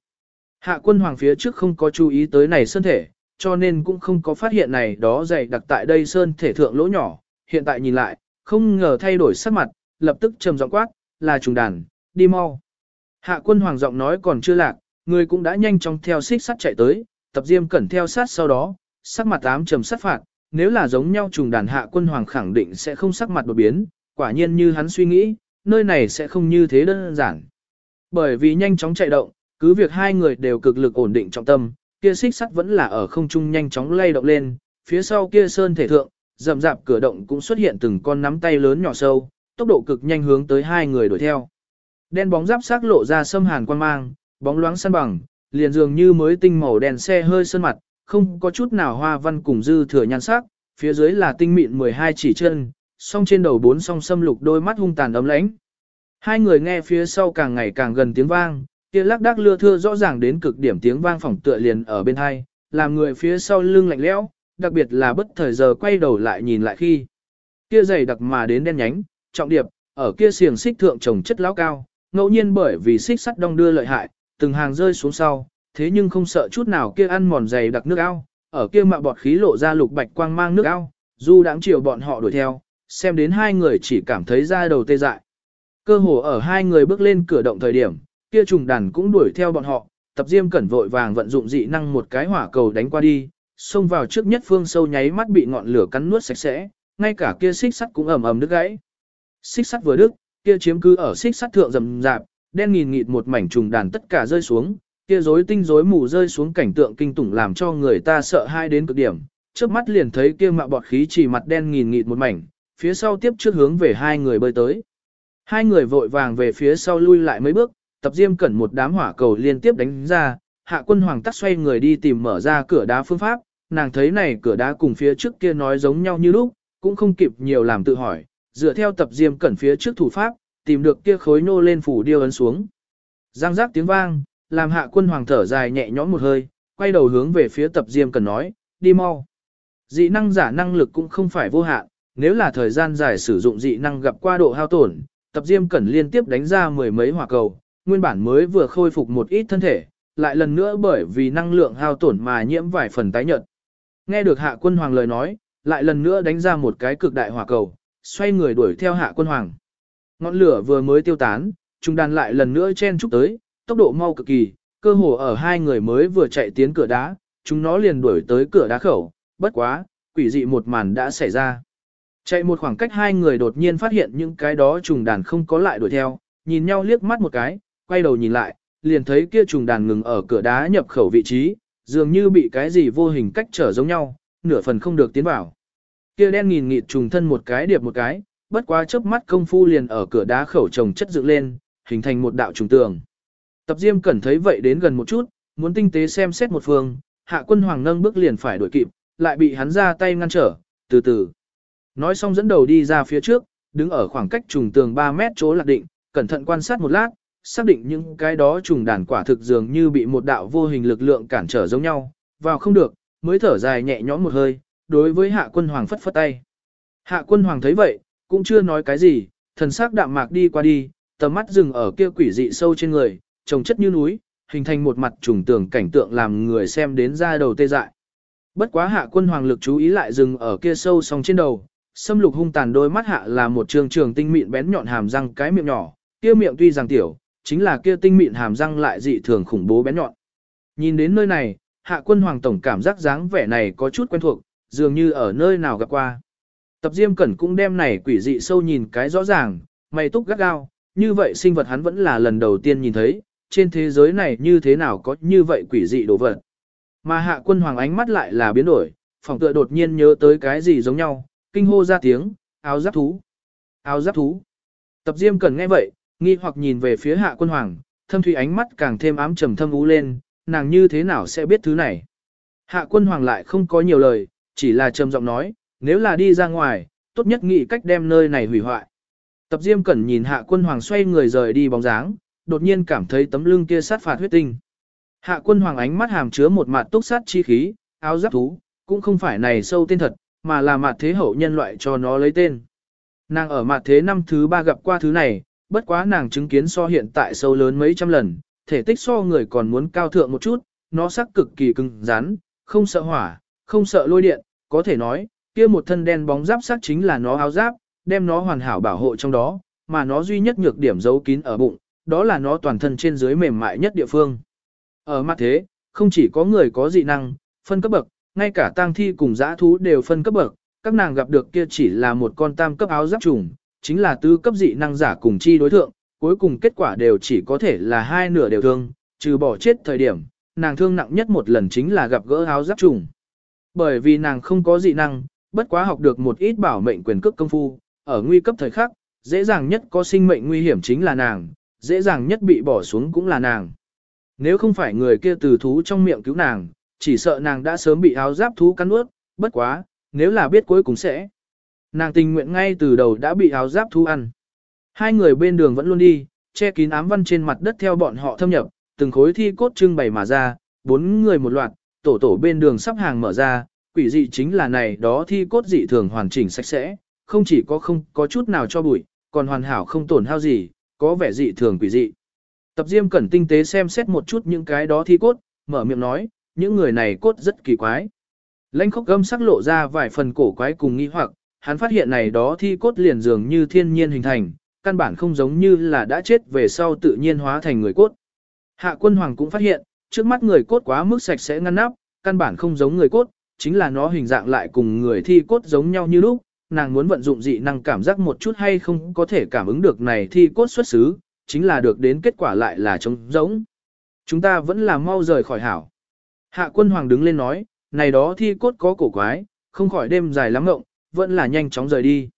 Hạ quân hoàng phía trước không có chú ý tới này sơn thể, cho nên cũng không có phát hiện này đó dày đặc tại đây sơn thể thượng lỗ nhỏ, hiện tại nhìn lại, không ngờ thay đổi sắc mặt, lập tức trầm giọng quát, là trùng đàn, đi mau. Hạ quân hoàng giọng nói còn chưa lạc, người cũng đã nhanh chóng theo xích sắt chạy tới, tập diêm cẩn theo sát sau đó, sắc mặt ám trầm sát phạt, nếu là giống nhau trùng đàn hạ quân hoàng khẳng định sẽ không sắc mặt đột biến, quả nhiên như hắn suy nghĩ, nơi này sẽ không như thế đơn giản. Bởi vì nhanh chóng chạy động, cứ việc hai người đều cực lực ổn định trọng tâm, kia xích sắt vẫn là ở không trung nhanh chóng lay động lên, phía sau kia sơn thể thượng, rậm rạp cửa động cũng xuất hiện từng con nắm tay lớn nhỏ sâu, tốc độ cực nhanh hướng tới hai người đuổi theo. Đen bóng giáp sắc lộ ra sâm hàn quan mang, bóng loáng săn bằng, liền dường như mới tinh màu đèn xe hơi sơn mặt, không có chút nào hoa văn cùng dư thừa nhan sắc, phía dưới là tinh mịn 12 chỉ chân, song trên đầu bốn song sâm lục đôi mắt hung tàn ấm lãnh. Hai người nghe phía sau càng ngày càng gần tiếng vang, kia lắc đắc lưa thưa rõ ràng đến cực điểm tiếng vang phỏng tựa liền ở bên hai, làm người phía sau lưng lạnh lẽo, đặc biệt là bất thời giờ quay đầu lại nhìn lại khi. Kia dày đặc mà đến đen nhánh, trọng điệp, ở kia xiềng xích thượng trồng chất lão cao, ngẫu nhiên bởi vì xích sắt đông đưa lợi hại, từng hàng rơi xuống sau, thế nhưng không sợ chút nào kia ăn mòn dày đặc nước ao, ở kia mạ bọt khí lộ ra lục bạch quang mang nước ao, dù đáng chiều bọn họ đuổi theo, xem đến hai người chỉ cảm thấy da đầu tê dại. Cơ hồ ở hai người bước lên cửa động thời điểm, kia trùng đàn cũng đuổi theo bọn họ, tập diêm cẩn vội vàng vận dụng dị năng một cái hỏa cầu đánh qua đi, xông vào trước nhất phương sâu nháy mắt bị ngọn lửa cắn nuốt sạch sẽ, ngay cả kia xích sắt cũng ầm ầm đứt gãy. Xích sắt vừa đứt, kia chiếm cứ ở xích sắt thượng rầm rạp, đen nghìn nghịt một mảnh trùng đàn tất cả rơi xuống, kia rối tinh rối mù rơi xuống cảnh tượng kinh tủng làm cho người ta sợ hai đến cực điểm. Trước mắt liền thấy kia mạ bọt khí chỉ mặt đen nghìn nghịt một mảnh, phía sau tiếp trước hướng về hai người bơi tới. Hai người vội vàng về phía sau lui lại mấy bước, tập diêm cẩn một đám hỏa cầu liên tiếp đánh ra, hạ quân hoàng tắc xoay người đi tìm mở ra cửa đá phương pháp, nàng thấy này cửa đá cùng phía trước kia nói giống nhau như lúc, cũng không kịp nhiều làm tự hỏi, dựa theo tập diêm cẩn phía trước thủ pháp, tìm được kia khối nô lên phủ điêu ấn xuống. Giang giác tiếng vang, làm hạ quân hoàng thở dài nhẹ nhõm một hơi, quay đầu hướng về phía tập diêm cẩn nói, đi mau. Dị năng giả năng lực cũng không phải vô hạn, nếu là thời gian dài sử dụng dị năng gặp qua độ hao tổn, tập diêm cẩn liên tiếp đánh ra mười mấy hỏa cầu, nguyên bản mới vừa khôi phục một ít thân thể, lại lần nữa bởi vì năng lượng hao tổn mà nhiễm vài phần tái nhợt. Nghe được hạ quân hoàng lời nói, lại lần nữa đánh ra một cái cực đại hỏa cầu, xoay người đuổi theo hạ quân hoàng. Ngọn lửa vừa mới tiêu tán, trung đàn lại lần nữa chen chúc tới, tốc độ mau cực kỳ, cơ hồ ở hai người mới vừa chạy tiến cửa đá, chúng nó liền đuổi tới cửa đá khẩu, bất quá, quỷ dị một màn đã xảy ra. Chạy một khoảng cách hai người đột nhiên phát hiện những cái đó trùng đàn không có lại đuổi theo, nhìn nhau liếc mắt một cái, quay đầu nhìn lại, liền thấy kia trùng đàn ngừng ở cửa đá nhập khẩu vị trí, dường như bị cái gì vô hình cách trở giống nhau, nửa phần không được tiến vào. Kia đen nghìn nghịt trùng thân một cái điệp một cái, bất quá chớp mắt công phu liền ở cửa đá khẩu trồng chất dựng lên, hình thành một đạo trùng tường. Tập Diêm Cẩn thấy vậy đến gần một chút, muốn tinh tế xem xét một phương, hạ quân hoàng nâng bước liền phải đuổi kịp, lại bị hắn ra tay ngăn trở, từ từ. Nói xong dẫn đầu đi ra phía trước, đứng ở khoảng cách trùng tường 3 mét chỗ lạc định, cẩn thận quan sát một lát, xác định những cái đó trùng đàn quả thực dường như bị một đạo vô hình lực lượng cản trở giống nhau, vào không được, mới thở dài nhẹ nhõm một hơi, đối với hạ quân hoàng phất phất tay. Hạ quân hoàng thấy vậy, cũng chưa nói cái gì, thần sắc đạm mạc đi qua đi, tầm mắt dừng ở kia quỷ dị sâu trên người, trồng chất như núi, hình thành một mặt trùng tường cảnh tượng làm người xem đến ra đầu tê dại. Bất quá hạ quân hoàng lực chú ý lại dừng ở kia sâu song trên đầu, xâm lục hung tàn đôi mắt hạ là một trường trường tinh mịn bén nhọn hàm răng cái miệng nhỏ, kia miệng tuy rằng tiểu, chính là kia tinh mịn hàm răng lại dị thường khủng bố bén nhọn. Nhìn đến nơi này, hạ quân hoàng tổng cảm giác dáng vẻ này có chút quen thuộc, dường như ở nơi nào gặp qua. Tập Diêm Cẩn cũng đem này quỷ dị sâu nhìn cái rõ ràng, mày túc gắt gao, như vậy sinh vật hắn vẫn là lần đầu tiên nhìn thấy, trên thế giới này như thế nào có như vậy quỷ dị đồ vật. Mà hạ quân hoàng ánh mắt lại là biến đổi, phòng tựa đột nhiên nhớ tới cái gì giống nhau, kinh hô ra tiếng, áo giáp thú, áo giáp thú. Tập Diêm Cẩn nghe vậy, nghi hoặc nhìn về phía hạ quân hoàng, thâm thủy ánh mắt càng thêm ám trầm thâm ú lên, nàng như thế nào sẽ biết thứ này. Hạ quân hoàng lại không có nhiều lời, chỉ là trầm giọng nói, nếu là đi ra ngoài, tốt nhất nghĩ cách đem nơi này hủy hoại. Tập Diêm Cẩn nhìn hạ quân hoàng xoay người rời đi bóng dáng, đột nhiên cảm thấy tấm lưng kia sát phạt huyết tinh. Hạ quân hoàng ánh mắt hàm chứa một mặt túc sát chi khí, áo giáp thú, cũng không phải này sâu tên thật, mà là mặt thế hậu nhân loại cho nó lấy tên. Nàng ở mặt thế năm thứ ba gặp qua thứ này, bất quá nàng chứng kiến so hiện tại sâu lớn mấy trăm lần, thể tích so người còn muốn cao thượng một chút, nó sắc cực kỳ cứng rắn, không sợ hỏa, không sợ lôi điện, có thể nói, kia một thân đen bóng giáp sát chính là nó áo giáp, đem nó hoàn hảo bảo hộ trong đó, mà nó duy nhất nhược điểm giấu kín ở bụng, đó là nó toàn thân trên dưới mềm mại nhất địa phương. Ở mặt thế, không chỉ có người có dị năng, phân cấp bậc, ngay cả tang thi cùng dã thú đều phân cấp bậc, các nàng gặp được kia chỉ là một con tam cấp áo giáp trùng, chính là tứ cấp dị năng giả cùng chi đối thượng, cuối cùng kết quả đều chỉ có thể là hai nửa đều thương, trừ bỏ chết thời điểm, nàng thương nặng nhất một lần chính là gặp gỡ áo giáp trùng. Bởi vì nàng không có dị năng, bất quá học được một ít bảo mệnh quyền cước công phu, ở nguy cấp thời khắc, dễ dàng nhất có sinh mệnh nguy hiểm chính là nàng, dễ dàng nhất bị bỏ xuống cũng là nàng. Nếu không phải người kia từ thú trong miệng cứu nàng, chỉ sợ nàng đã sớm bị áo giáp thú cắn ướt, bất quá, nếu là biết cuối cùng sẽ. Nàng tình nguyện ngay từ đầu đã bị áo giáp thú ăn. Hai người bên đường vẫn luôn đi, che kín ám văn trên mặt đất theo bọn họ thâm nhập, từng khối thi cốt trưng bày mà ra, bốn người một loạt, tổ tổ bên đường sắp hàng mở ra, quỷ dị chính là này đó thi cốt dị thường hoàn chỉnh sạch sẽ, không chỉ có không có chút nào cho bụi, còn hoàn hảo không tổn hao gì, có vẻ dị thường quỷ dị. Tập Diêm cẩn tinh tế xem xét một chút những cái đó thi cốt, mở miệng nói, những người này cốt rất kỳ quái. Lãnh khốc gâm sắc lộ ra vài phần cổ quái cùng nghi hoặc, hắn phát hiện này đó thi cốt liền dường như thiên nhiên hình thành, căn bản không giống như là đã chết về sau tự nhiên hóa thành người cốt. Hạ quân hoàng cũng phát hiện, trước mắt người cốt quá mức sạch sẽ ngăn nắp, căn bản không giống người cốt, chính là nó hình dạng lại cùng người thi cốt giống nhau như lúc, nàng muốn vận dụng dị năng cảm giác một chút hay không có thể cảm ứng được này thi cốt xuất xứ, chính là được đến kết quả lại là trống giống. Chúng ta vẫn là mau rời khỏi hảo. Hạ quân hoàng đứng lên nói, này đó thi cốt có cổ quái, không khỏi đêm dài lắm ngộng, vẫn là nhanh chóng rời đi.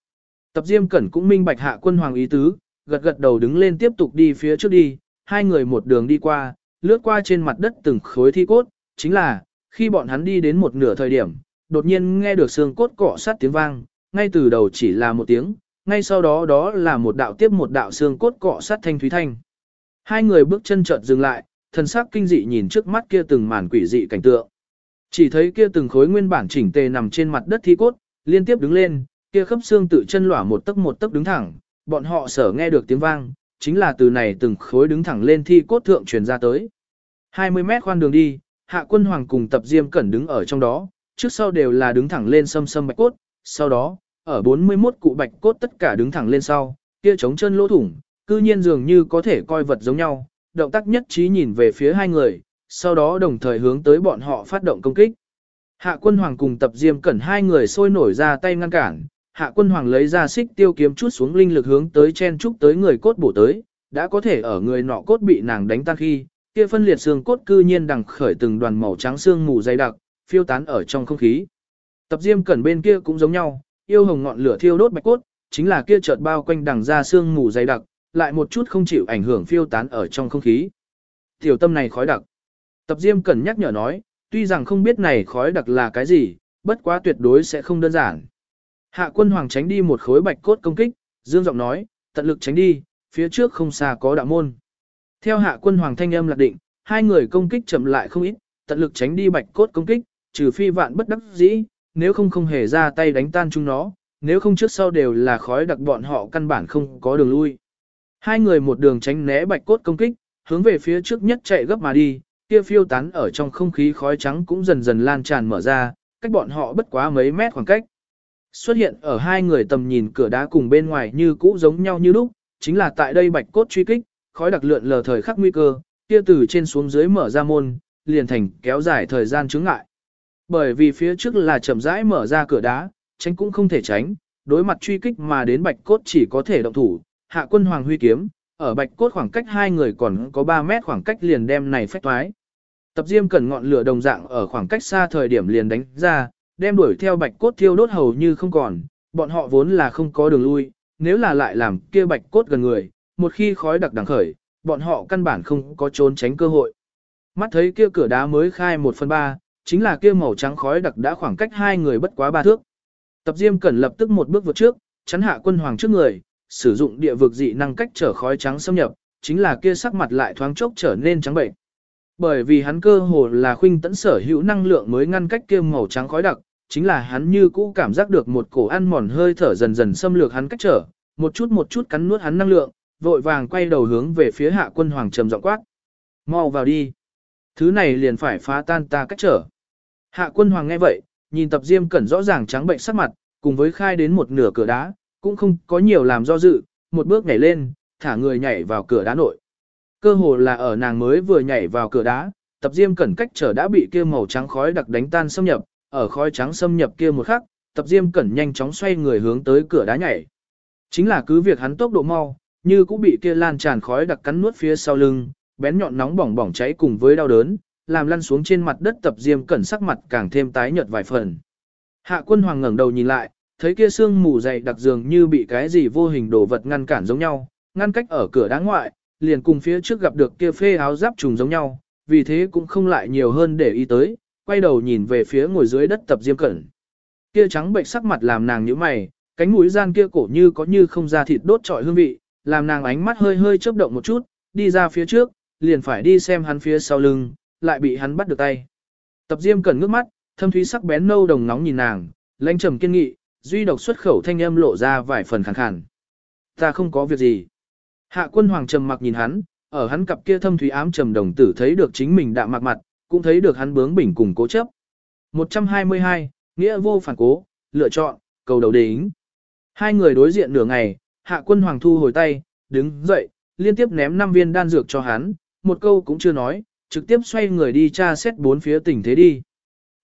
Tập Diêm Cẩn cũng minh bạch hạ quân hoàng ý tứ, gật gật đầu đứng lên tiếp tục đi phía trước đi, hai người một đường đi qua, lướt qua trên mặt đất từng khối thi cốt, chính là, khi bọn hắn đi đến một nửa thời điểm, đột nhiên nghe được xương cốt cọ sát tiếng vang, ngay từ đầu chỉ là một tiếng, ngay sau đó đó là một đạo tiếp một đạo xương cốt cọ sát thanh thúy thanh. Hai người bước chân chợt dừng lại, thần sắc kinh dị nhìn trước mắt kia từng màn quỷ dị cảnh tượng. Chỉ thấy kia từng khối nguyên bản chỉnh tề nằm trên mặt đất thi cốt, liên tiếp đứng lên, kia khớp xương tự chân lỏa một tấc một tấc đứng thẳng, bọn họ sở nghe được tiếng vang, chính là từ này từng khối đứng thẳng lên thi cốt thượng truyền ra tới. 20 mét khoan đường đi, hạ quân hoàng cùng tập diêm cẩn đứng ở trong đó, trước sau đều là đứng thẳng lên sâm sâm bạch cốt, sau đó, ở 41 cụ bạch cốt tất cả đứng thẳng lên sau, kia trống chân lỗ thủng, cư nhiên dường như có thể coi vật giống nhau, động tác nhất trí nhìn về phía hai người, sau đó đồng thời hướng tới bọn họ phát động công kích. Hạ quân hoàng cùng tập diêm cẩn hai người sôi nổi ra tay ngăn cản, hạ quân hoàng lấy ra xích tiêu kiếm chút xuống linh lực hướng tới chen trúc tới người cốt bổ tới, đã có thể ở người nọ cốt bị nàng đánh tan khi, kia phân liệt xương cốt cư nhiên đằng khởi từng đoàn màu trắng xương mù dày đặc, phiêu tán ở trong không khí. Tập diêm cẩn bên kia cũng giống nhau, yêu hồng ngọn lửa thiêu đốt bạch cốt, chính là kia chợt bao quanh đằng ra xương mù dày đặc, lại một chút không chịu ảnh hưởng phiêu tán ở trong không khí. Tiểu tâm này khói đặc. Tập diêm cẩn nhắc nhở nói, tuy rằng không biết này khói đặc là cái gì, bất quá tuyệt đối sẽ không đơn giản. Hạ quân hoàng tránh đi một khối bạch cốt công kích, dương giọng nói, tận lực tránh đi, phía trước không xa có đạo môn. Theo hạ quân hoàng thanh âm lạc định, hai người công kích chậm lại không ít, tận lực tránh đi bạch cốt công kích, trừ phi vạn bất đắc dĩ, nếu không không hề ra tay đánh tan chúng nó, nếu không trước sau đều là khói đặc bọn họ căn bản không có đường lui. Hai người một đường tránh né bạch cốt công kích, hướng về phía trước nhất chạy gấp mà đi, kia phiêu tán ở trong không khí khói trắng cũng dần dần lan tràn mở ra, cách bọn họ bất quá mấy mét khoảng cách. Xuất hiện ở hai người tầm nhìn cửa đá cùng bên ngoài như cũ giống nhau như lúc, chính là tại đây bạch cốt truy kích, khói đặc lượn lờ thời khắc nguy cơ, kia từ trên xuống dưới mở ra môn, liền thành kéo dài thời gian chứng ngại. Bởi vì phía trước là chậm rãi mở ra cửa đá, tránh cũng không thể tránh, đối mặt truy kích mà đến bạch cốt chỉ có thể động thủ, hạ quân hoàng huy kiếm, ở bạch cốt khoảng cách hai người còn có 3 mét khoảng cách liền đem này phách thoái. Tập diêm cần ngọn lửa đồng dạng ở khoảng cách xa thời điểm liền đánh ra, đem đuổi theo bạch cốt thiêu đốt hầu như không còn, bọn họ vốn là không có đường lui, nếu là lại làm kia bạch cốt gần người, một khi khói đặc đằng khởi, bọn họ căn bản không có trốn tránh cơ hội. Mắt thấy kia cửa đá mới khai 1 phần 3, chính là kia màu trắng khói đặc đã khoảng cách hai người bất quá ba thước. Tập Diêm Cẩn lập tức một bước vượt trước, chắn hạ quân hoàng trước người, sử dụng địa vực dị năng cách trở khói trắng xâm nhập, chính là kia sắc mặt lại thoáng chốc trở nên trắng bệnh. Bởi vì hắn cơ hồ là khuynh tẫn sở hữu năng lượng mới ngăn cách kia màu trắng khói đặc, chính là hắn như cũ cảm giác được một cổ ăn mòn hơi thở dần dần xâm lược hắn cách trở, một chút một chút cắn nuốt hắn năng lượng, vội vàng quay đầu hướng về phía hạ quân hoàng trầm giọng quát. Mau vào đi. Thứ này liền phải phá tan ta cách trở. Hạ quân hoàng nghe vậy, nhìn tập diêm cẩn rõ ràng trắng bệnh sắc mặt, cùng với khai đến một nửa cửa đá, cũng không có nhiều làm do dự, một bước nhảy lên, thả người nhảy vào cửa đá nội. Cơ hồ là ở nàng mới vừa nhảy vào cửa đá, tập diêm cẩn cách trở đã bị kia màu trắng khói đặc đánh tan xâm nhập, ở khói trắng xâm nhập kia một khắc, tập diêm cẩn nhanh chóng xoay người hướng tới cửa đá nhảy. Chính là cứ việc hắn tốc độ mau, như cũng bị kia lan tràn khói đặc cắn nuốt phía sau lưng, bén nhọn nóng bỏng bỏng cháy cùng với đau đớn, làm lăn xuống trên mặt đất tập diêm cẩn sắc mặt càng thêm tái nhợt vài phần. Hạ quân hoàng ngẩng đầu nhìn lại, thấy kia xương mù dày đặc dường như bị cái gì vô hình đồ vật ngăn cản giống nhau, ngăn cách ở cửa đá ngoại, liền cùng phía trước gặp được kia phê áo giáp trùng giống nhau, vì thế cũng không lại nhiều hơn để ý tới, quay đầu nhìn về phía ngồi dưới đất tập diêm cẩn. Kia trắng bệnh sắc mặt làm nàng nhíu mày, cánh mũi gian kia cổ như có như không ra thịt đốt trọi hương vị, làm nàng ánh mắt hơi hơi chớp động một chút, đi ra phía trước, liền phải đi xem hắn phía sau lưng, lại bị hắn bắt được tay. Tập Diêm cẩn ngước mắt, thâm thúy sắc bén nâu đồng nóng nhìn nàng, lãnh trầm kiên nghị, duy độc xuất khẩu thanh âm lộ ra vài phần khàn khàn. Ta không có việc gì. Hạ quân hoàng trầm mặc nhìn hắn, ở hắn cặp kia thâm thúy ám trầm đồng tử thấy được chính mình đạm mặc mặt, cũng thấy được hắn bướng bỉnh cùng cố chấp. 122, nghĩa vô phản cố, lựa chọn, cầu đầu đính. Hai người đối diện nửa ngày, hạ quân hoàng thu hồi tay, đứng dậy, liên tiếp ném 5 viên đan dược cho hắn, một câu cũng chưa nói, trực tiếp xoay người đi tra xét bốn phía tình thế đi.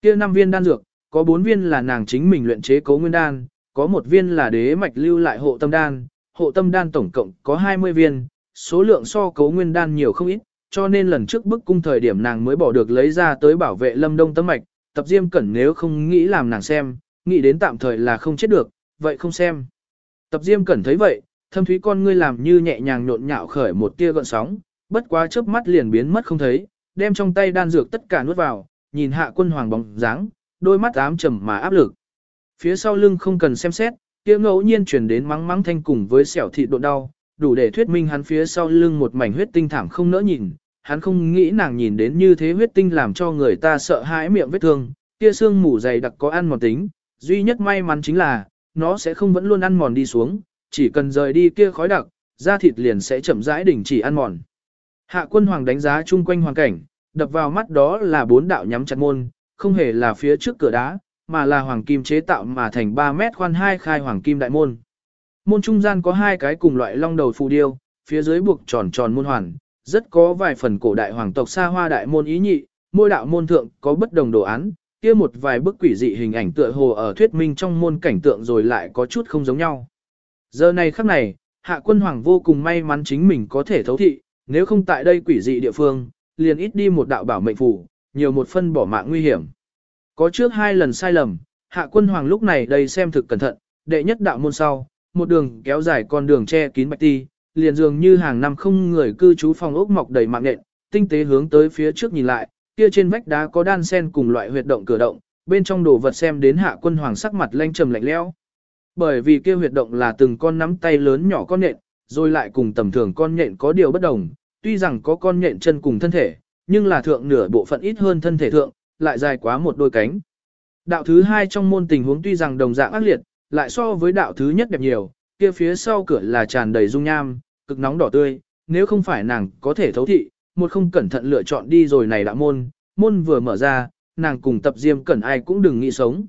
Kia 5 viên đan dược, có 4 viên là nàng chính mình luyện chế cấu nguyên đan, có một viên là đế mạch lưu lại hộ tâm đan, hộ tâm đan tổng cộng có 20 viên, số lượng so cấu nguyên đan nhiều không ít, cho nên lần trước bức cung thời điểm nàng mới bỏ được lấy ra tới bảo vệ lâm đông tâm mạch, tập diêm cẩn nếu không nghĩ làm nàng xem, nghĩ đến tạm thời là không chết được, vậy không xem. Tập diêm cẩn thấy vậy, thâm thúy con ngươi làm như nhẹ nhàng nhộn nhạo khởi một tia gợn sóng, bất quá chớp mắt liền biến mất không thấy, đem trong tay đan dược tất cả nuốt vào, nhìn hạ quân hoàng bóng dáng, đôi mắt ám trầm mà áp lực. Phía sau lưng không cần xem xét, kia ngẫu nhiên truyền đến mắng mắng thanh cùng với sẹo thịt độ đau, đủ để thuyết minh hắn phía sau lưng một mảnh huyết tinh thảm không nỡ nhìn, hắn không nghĩ nàng nhìn đến như thế huyết tinh làm cho người ta sợ hãi miệng vết thương, kia xương mủ dày đặc có ăn một tính, duy nhất may mắn chính là, nó sẽ không vẫn luôn ăn mòn đi xuống, chỉ cần rời đi kia khói đặc, da thịt liền sẽ chậm rãi đình chỉ ăn mòn. Hạ quân hoàng đánh giá chung quanh hoàn cảnh, đập vào mắt đó là bốn đạo nhắm chặt môn, không hề là phía trước cửa đá, mà là hoàng kim chế tạo mà thành 3 mét khoan hai khai hoàng kim đại môn. Môn trung gian có hai cái cùng loại long đầu phù điêu, phía dưới buộc tròn tròn môn hoàn, rất có vài phần cổ đại hoàng tộc xa hoa đại môn ý nhị, môi đạo môn thượng có bất đồng đồ án, kia một vài bức quỷ dị hình ảnh tựa hồ ở thuyết minh trong môn cảnh tượng rồi lại có chút không giống nhau. Giờ này khắc này, hạ quân hoàng vô cùng may mắn chính mình có thể thấu thị, nếu không tại đây quỷ dị địa phương, liền ít đi một đạo bảo mệnh phủ, nhiều một phân bỏ mạng nguy hiểm. Có trước hai lần sai lầm, hạ quân hoàng lúc này đây xem thực cẩn thận, đệ nhất đạo môn sau, một đường kéo dài con đường che kín bạch ti, liền dường như hàng năm không người cư trú phòng ốc mọc đầy mạng nện, tinh tế hướng tới phía trước nhìn lại, kia trên vách đá có đan sen cùng loại huyệt động cửa động, bên trong đồ vật xem đến hạ quân hoàng sắc mặt lanh trầm lạnh lẽo. Bởi vì kia huyệt động là từng con nắm tay lớn nhỏ con nện, rồi lại cùng tầm thường con nhện có điều bất đồng, tuy rằng có con nhện chân cùng thân thể, nhưng là thượng nửa bộ phận ít hơn thân thể thượng, lại dài quá một đôi cánh. Đạo thứ hai trong môn tình huống tuy rằng đồng dạng ác liệt, lại so với đạo thứ nhất đẹp nhiều, kia phía sau cửa là tràn đầy dung nham, cực nóng đỏ tươi, nếu không phải nàng có thể thấu thị, một không cẩn thận lựa chọn đi rồi này đạo môn, môn vừa mở ra, nàng cùng tập diêm cẩn ai cũng đừng nghĩ sống.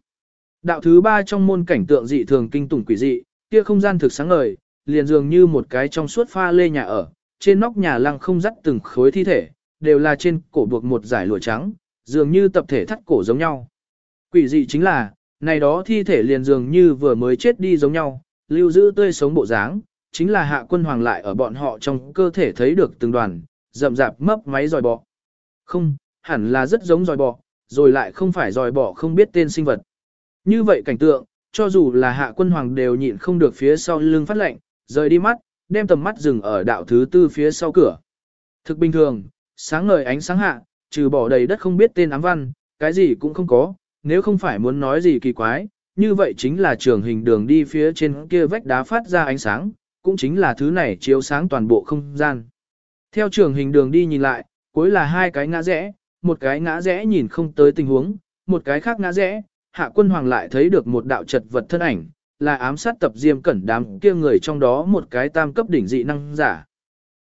Đạo thứ ba trong môn cảnh tượng dị thường kinh tủng quỷ dị, kia không gian thực sáng ngời, liền dường như một cái trong suốt pha lê nhà ở, trên nóc nhà lăng không dắt từng khối thi thể, đều là trên cổ buộc một giải lụa trắng, dường như tập thể thắt cổ giống nhau. Quỷ dị chính là, này đó thi thể liền dường như vừa mới chết đi giống nhau, lưu giữ tươi sống bộ dáng, chính là hạ quân hoàng lại ở bọn họ trong cơ thể thấy được từng đoàn, rậm rạp mấp máy dòi bọ. Không, hẳn là rất giống dòi bọ, rồi lại không phải dòi bọ không biết tên sinh vật. Như vậy cảnh tượng, cho dù là hạ quân hoàng đều nhịn không được phía sau lưng phát lệnh, rời đi mắt, đem tầm mắt dừng ở đạo thứ tư phía sau cửa. Thực bình thường, sáng ngời ánh sáng hạ, trừ bỏ đầy đất không biết tên ám văn, cái gì cũng không có, nếu không phải muốn nói gì kỳ quái, như vậy chính là trường hình đường đi phía trên kia vách đá phát ra ánh sáng, cũng chính là thứ này chiếu sáng toàn bộ không gian. Theo trường hình đường đi nhìn lại, cuối là hai cái ngã rẽ, một cái ngã rẽ nhìn không tới tình huống, một cái khác ngã rẽ, hạ quân hoàng lại thấy được một đạo chật vật thân ảnh, là ám sát tập diêm cẩn đám kia người trong đó một cái tam cấp đỉnh dị năng giả.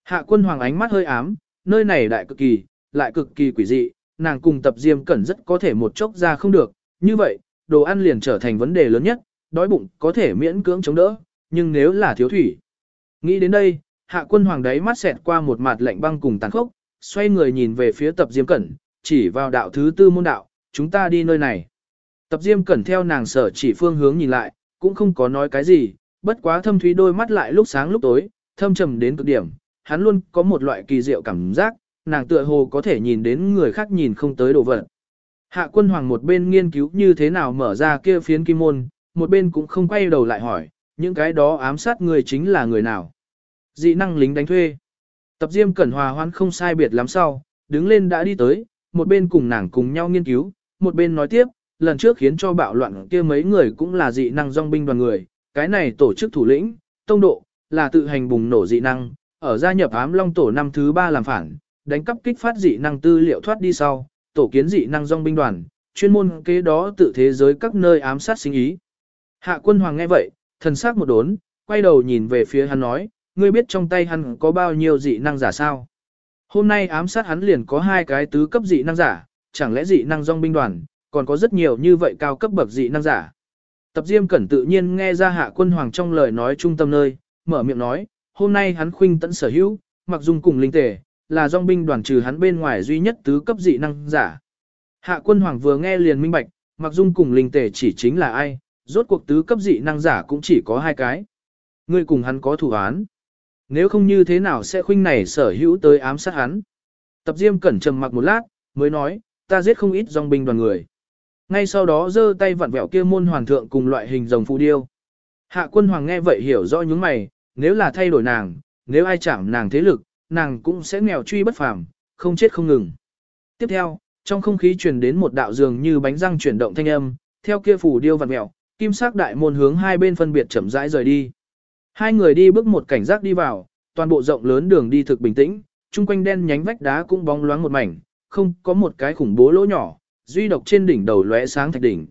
Hạ quân hoàng ánh mắt hơi ám, nơi này đại cực kỳ, lại cực kỳ quỷ dị, nàng cùng tập diêm cẩn rất có thể một chốc ra không được, như vậy, đồ ăn liền trở thành vấn đề lớn nhất, đói bụng có thể miễn cưỡng chống đỡ, nhưng nếu là thiếu thủy. Nghĩ đến đây, hạ quân hoàng đáy mắt xẹt qua một mặt lạnh băng cùng tàn khốc, xoay người nhìn về phía tập diêm cẩn, chỉ vào đạo thứ tư môn đạo, chúng ta đi nơi này. Tập diêm cẩn theo nàng sở chỉ phương hướng nhìn lại, cũng không có nói cái gì, bất quá thâm thúy đôi mắt lại lúc sáng lúc tối, thâm trầm đến cực điểm, hắn luôn có một loại kỳ diệu cảm giác, nàng tựa hồ có thể nhìn đến người khác nhìn không tới đồ vật. Hạ quân hoàng một bên nghiên cứu như thế nào mở ra kia phiến kim môn, một bên cũng không quay đầu lại hỏi, những cái đó ám sát người chính là người nào. Dị năng lính đánh thuê. Tập diêm cẩn hòa hoan không sai biệt lắm sau, đứng lên đã đi tới, một bên cùng nàng cùng nhau nghiên cứu, một bên nói tiếp, lần trước khiến cho bạo loạn kia mấy người cũng là dị năng dòng binh đoàn người, cái này tổ chức thủ lĩnh, tông độ, là tự hành bùng nổ dị năng, ở gia nhập ám long tổ năm thứ ba làm phản, đánh cắp kích phát dị năng tư liệu thoát đi sau, tổ kiến dị năng dòng binh đoàn, chuyên môn kế đó tự thế giới các nơi ám sát sinh ý. Hạ quân hoàng nghe vậy, thần sắc một đốn, quay đầu nhìn về phía hắn nói, ngươi biết trong tay hắn có bao nhiêu dị năng giả sao? Hôm nay ám sát hắn liền có hai cái tứ cấp dị năng giả, chẳng lẽ dị năng dòng binh đoàn, còn có rất nhiều như vậy cao cấp bậc dị năng giả. Tập Diêm Cẩn tự nhiên nghe ra hạ quân hoàng trong lời nói trung tâm nơi, mở miệng nói, hôm nay hắn khuynh tận sở hữu, mặc dung cùng linh tề, là dòng binh đoàn trừ hắn bên ngoài duy nhất tứ cấp dị năng giả. Hạ quân hoàng vừa nghe liền minh bạch, mặc dung cùng linh tề chỉ chính là ai, rốt cuộc tứ cấp dị năng giả cũng chỉ có hai cái. Ngươi cùng hắn có thủ án. Nếu không như thế nào sẽ khuynh này sở hữu tới ám sát hắn. Tập Diêm Cẩn trầm mặc một lát, mới nói, ta giết không ít dòng binh đoàn người. Ngay sau đó giơ tay vặn vẹo kia môn hoàng thượng cùng loại hình rồng phù điêu. Hạ quân hoàng nghe vậy hiểu rõ những mày, nếu là thay đổi nàng, nếu ai chạm nàng thế lực, nàng cũng sẽ nghèo truy bất phàm, không chết không ngừng. Tiếp theo, trong không khí truyền đến một đạo dường như bánh răng chuyển động thanh âm, theo kia phù điêu vặn vẹo, kim sắc đại môn hướng hai bên phân biệt chậm rãi rời đi. Hai người đi bước một cảnh giác đi vào, toàn bộ rộng lớn đường đi thực bình tĩnh, chung quanh đen nhánh vách đá cũng bóng loáng một mảnh, không có một cái khủng bố lỗ nhỏ, duy độc trên đỉnh đầu lóe sáng thạch đỉnh.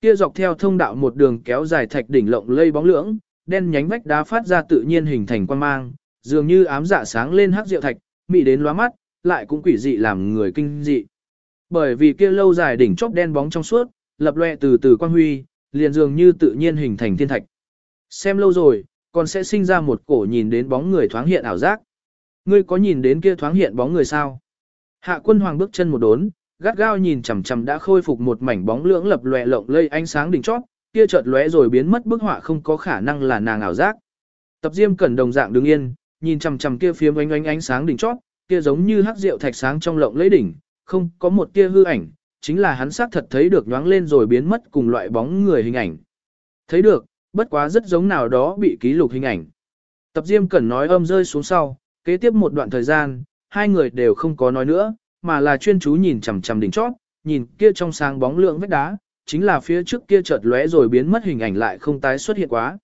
Kia dọc theo thông đạo một đường kéo dài thạch đỉnh lộng lây bóng lưỡng, đen nhánh vách đá phát ra tự nhiên hình thành quan mang, dường như ám dạ sáng lên hắc diệu thạch, mị đến lóa mắt, lại cũng quỷ dị làm người kinh dị. Bởi vì kia lâu dài đỉnh chóp đen bóng trong suốt, lập loè từ từ quang huy, liền dường như tự nhiên hình thành thiên thạch. Xem lâu rồi, còn sẽ sinh ra một cổ nhìn đến bóng người thoáng hiện ảo giác. Ngươi có nhìn đến kia thoáng hiện bóng người sao? Hạ quân hoàng bước chân một đốn, gắt gao nhìn chằm chằm đã khôi phục một mảnh bóng lưỡng lập lòe lộng lây ánh sáng đỉnh chót, kia chợt lóe rồi biến mất bức họa không có khả năng là nàng ảo giác. Tập Diêm cẩn đồng dạng đứng yên, nhìn chằm chằm kia phía ánh ánh ánh sáng đỉnh chót, kia giống như hắc rượu thạch sáng trong lộng lấy đỉnh, không có một tia hư ảnh, chính là hắn xác thật thấy được nhoáng lên rồi biến mất cùng loại bóng người hình ảnh. Thấy được, bất quá rất giống nào đó bị ký lục hình ảnh. Tập Diêm Cẩn nói âm rơi xuống sau, kế tiếp một đoạn thời gian, hai người đều không có nói nữa, mà là chuyên chú nhìn chằm chằm đỉnh chót, nhìn kia trong sáng bóng lượng vết đá, chính là phía trước kia chợt lóe rồi biến mất hình ảnh lại không tái xuất hiện quá.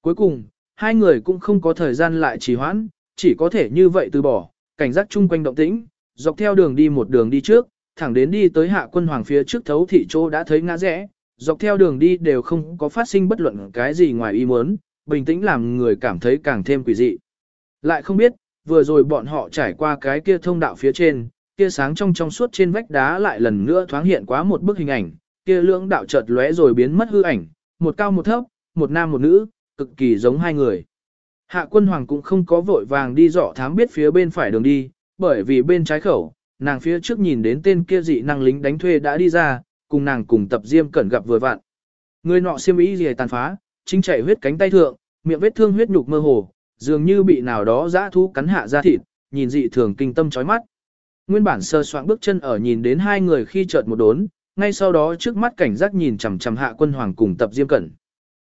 Cuối cùng, hai người cũng không có thời gian lại trì hoãn, chỉ có thể như vậy từ bỏ, cảnh giác chung quanh động tĩnh, dọc theo đường đi một đường đi trước, thẳng đến đi tới hạ quân hoàng phía trước thấu thị chỗ đã thấy ngã rẽ, dọc theo đường đi đều không có phát sinh bất luận cái gì ngoài ý muốn, bình tĩnh làm người cảm thấy càng thêm quỷ dị. Lại không biết, vừa rồi bọn họ trải qua cái kia thông đạo phía trên, kia sáng trong trong suốt trên vách đá lại lần nữa thoáng hiện quá một bức hình ảnh, kia lưỡng đạo chợt lóe rồi biến mất hư ảnh, một cao một thấp, một nam một nữ, cực kỳ giống hai người. Hạ quân hoàng cũng không có vội vàng đi dọ thám biết phía bên phải đường đi, bởi vì bên trái khẩu, nàng phía trước nhìn đến tên kia dị năng lính đánh thuê đã đi ra, cùng nàng cùng tập diêm cẩn gặp vừa vặn. Người nọ xiêm y gì tàn phá, chính chảy huyết cánh tay thượng, miệng vết thương huyết nhục mơ hồ, dường như bị nào đó dã thú cắn hạ ra thịt, nhìn dị thường kinh tâm chói mắt. Nguyên bản sơ soạn bước chân ở nhìn đến hai người khi chợt một đốn, ngay sau đó trước mắt cảnh giác nhìn chằm chằm hạ quân hoàng cùng tập diêm cẩn.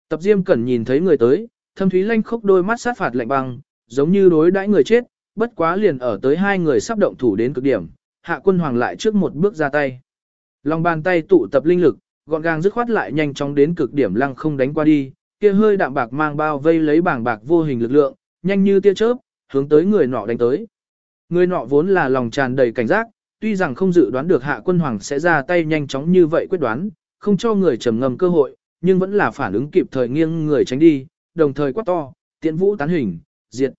Tập diêm cẩn nhìn thấy người tới, thâm thúy lanh khốc đôi mắt sát phạt lạnh băng, giống như đối đãi người chết, bất quá liền ở tới hai người sắp động thủ đến cực điểm, hạ quân hoàng lại trước một bước ra tay. Lòng bàn tay tụ tập linh lực, gọn gàng dứt khoát lại nhanh chóng đến cực điểm lăng không đánh qua đi, kia hơi đạm bạc mang bao vây lấy bảng bạc vô hình lực lượng, nhanh như tia chớp, hướng tới người nọ đánh tới. Người nọ vốn là lòng tràn đầy cảnh giác, tuy rằng không dự đoán được hạ quân hoàng sẽ ra tay nhanh chóng như vậy quyết đoán, không cho người trầm ngầm cơ hội, nhưng vẫn là phản ứng kịp thời nghiêng người tránh đi, đồng thời quát to, tiện vũ tán hình, diệt.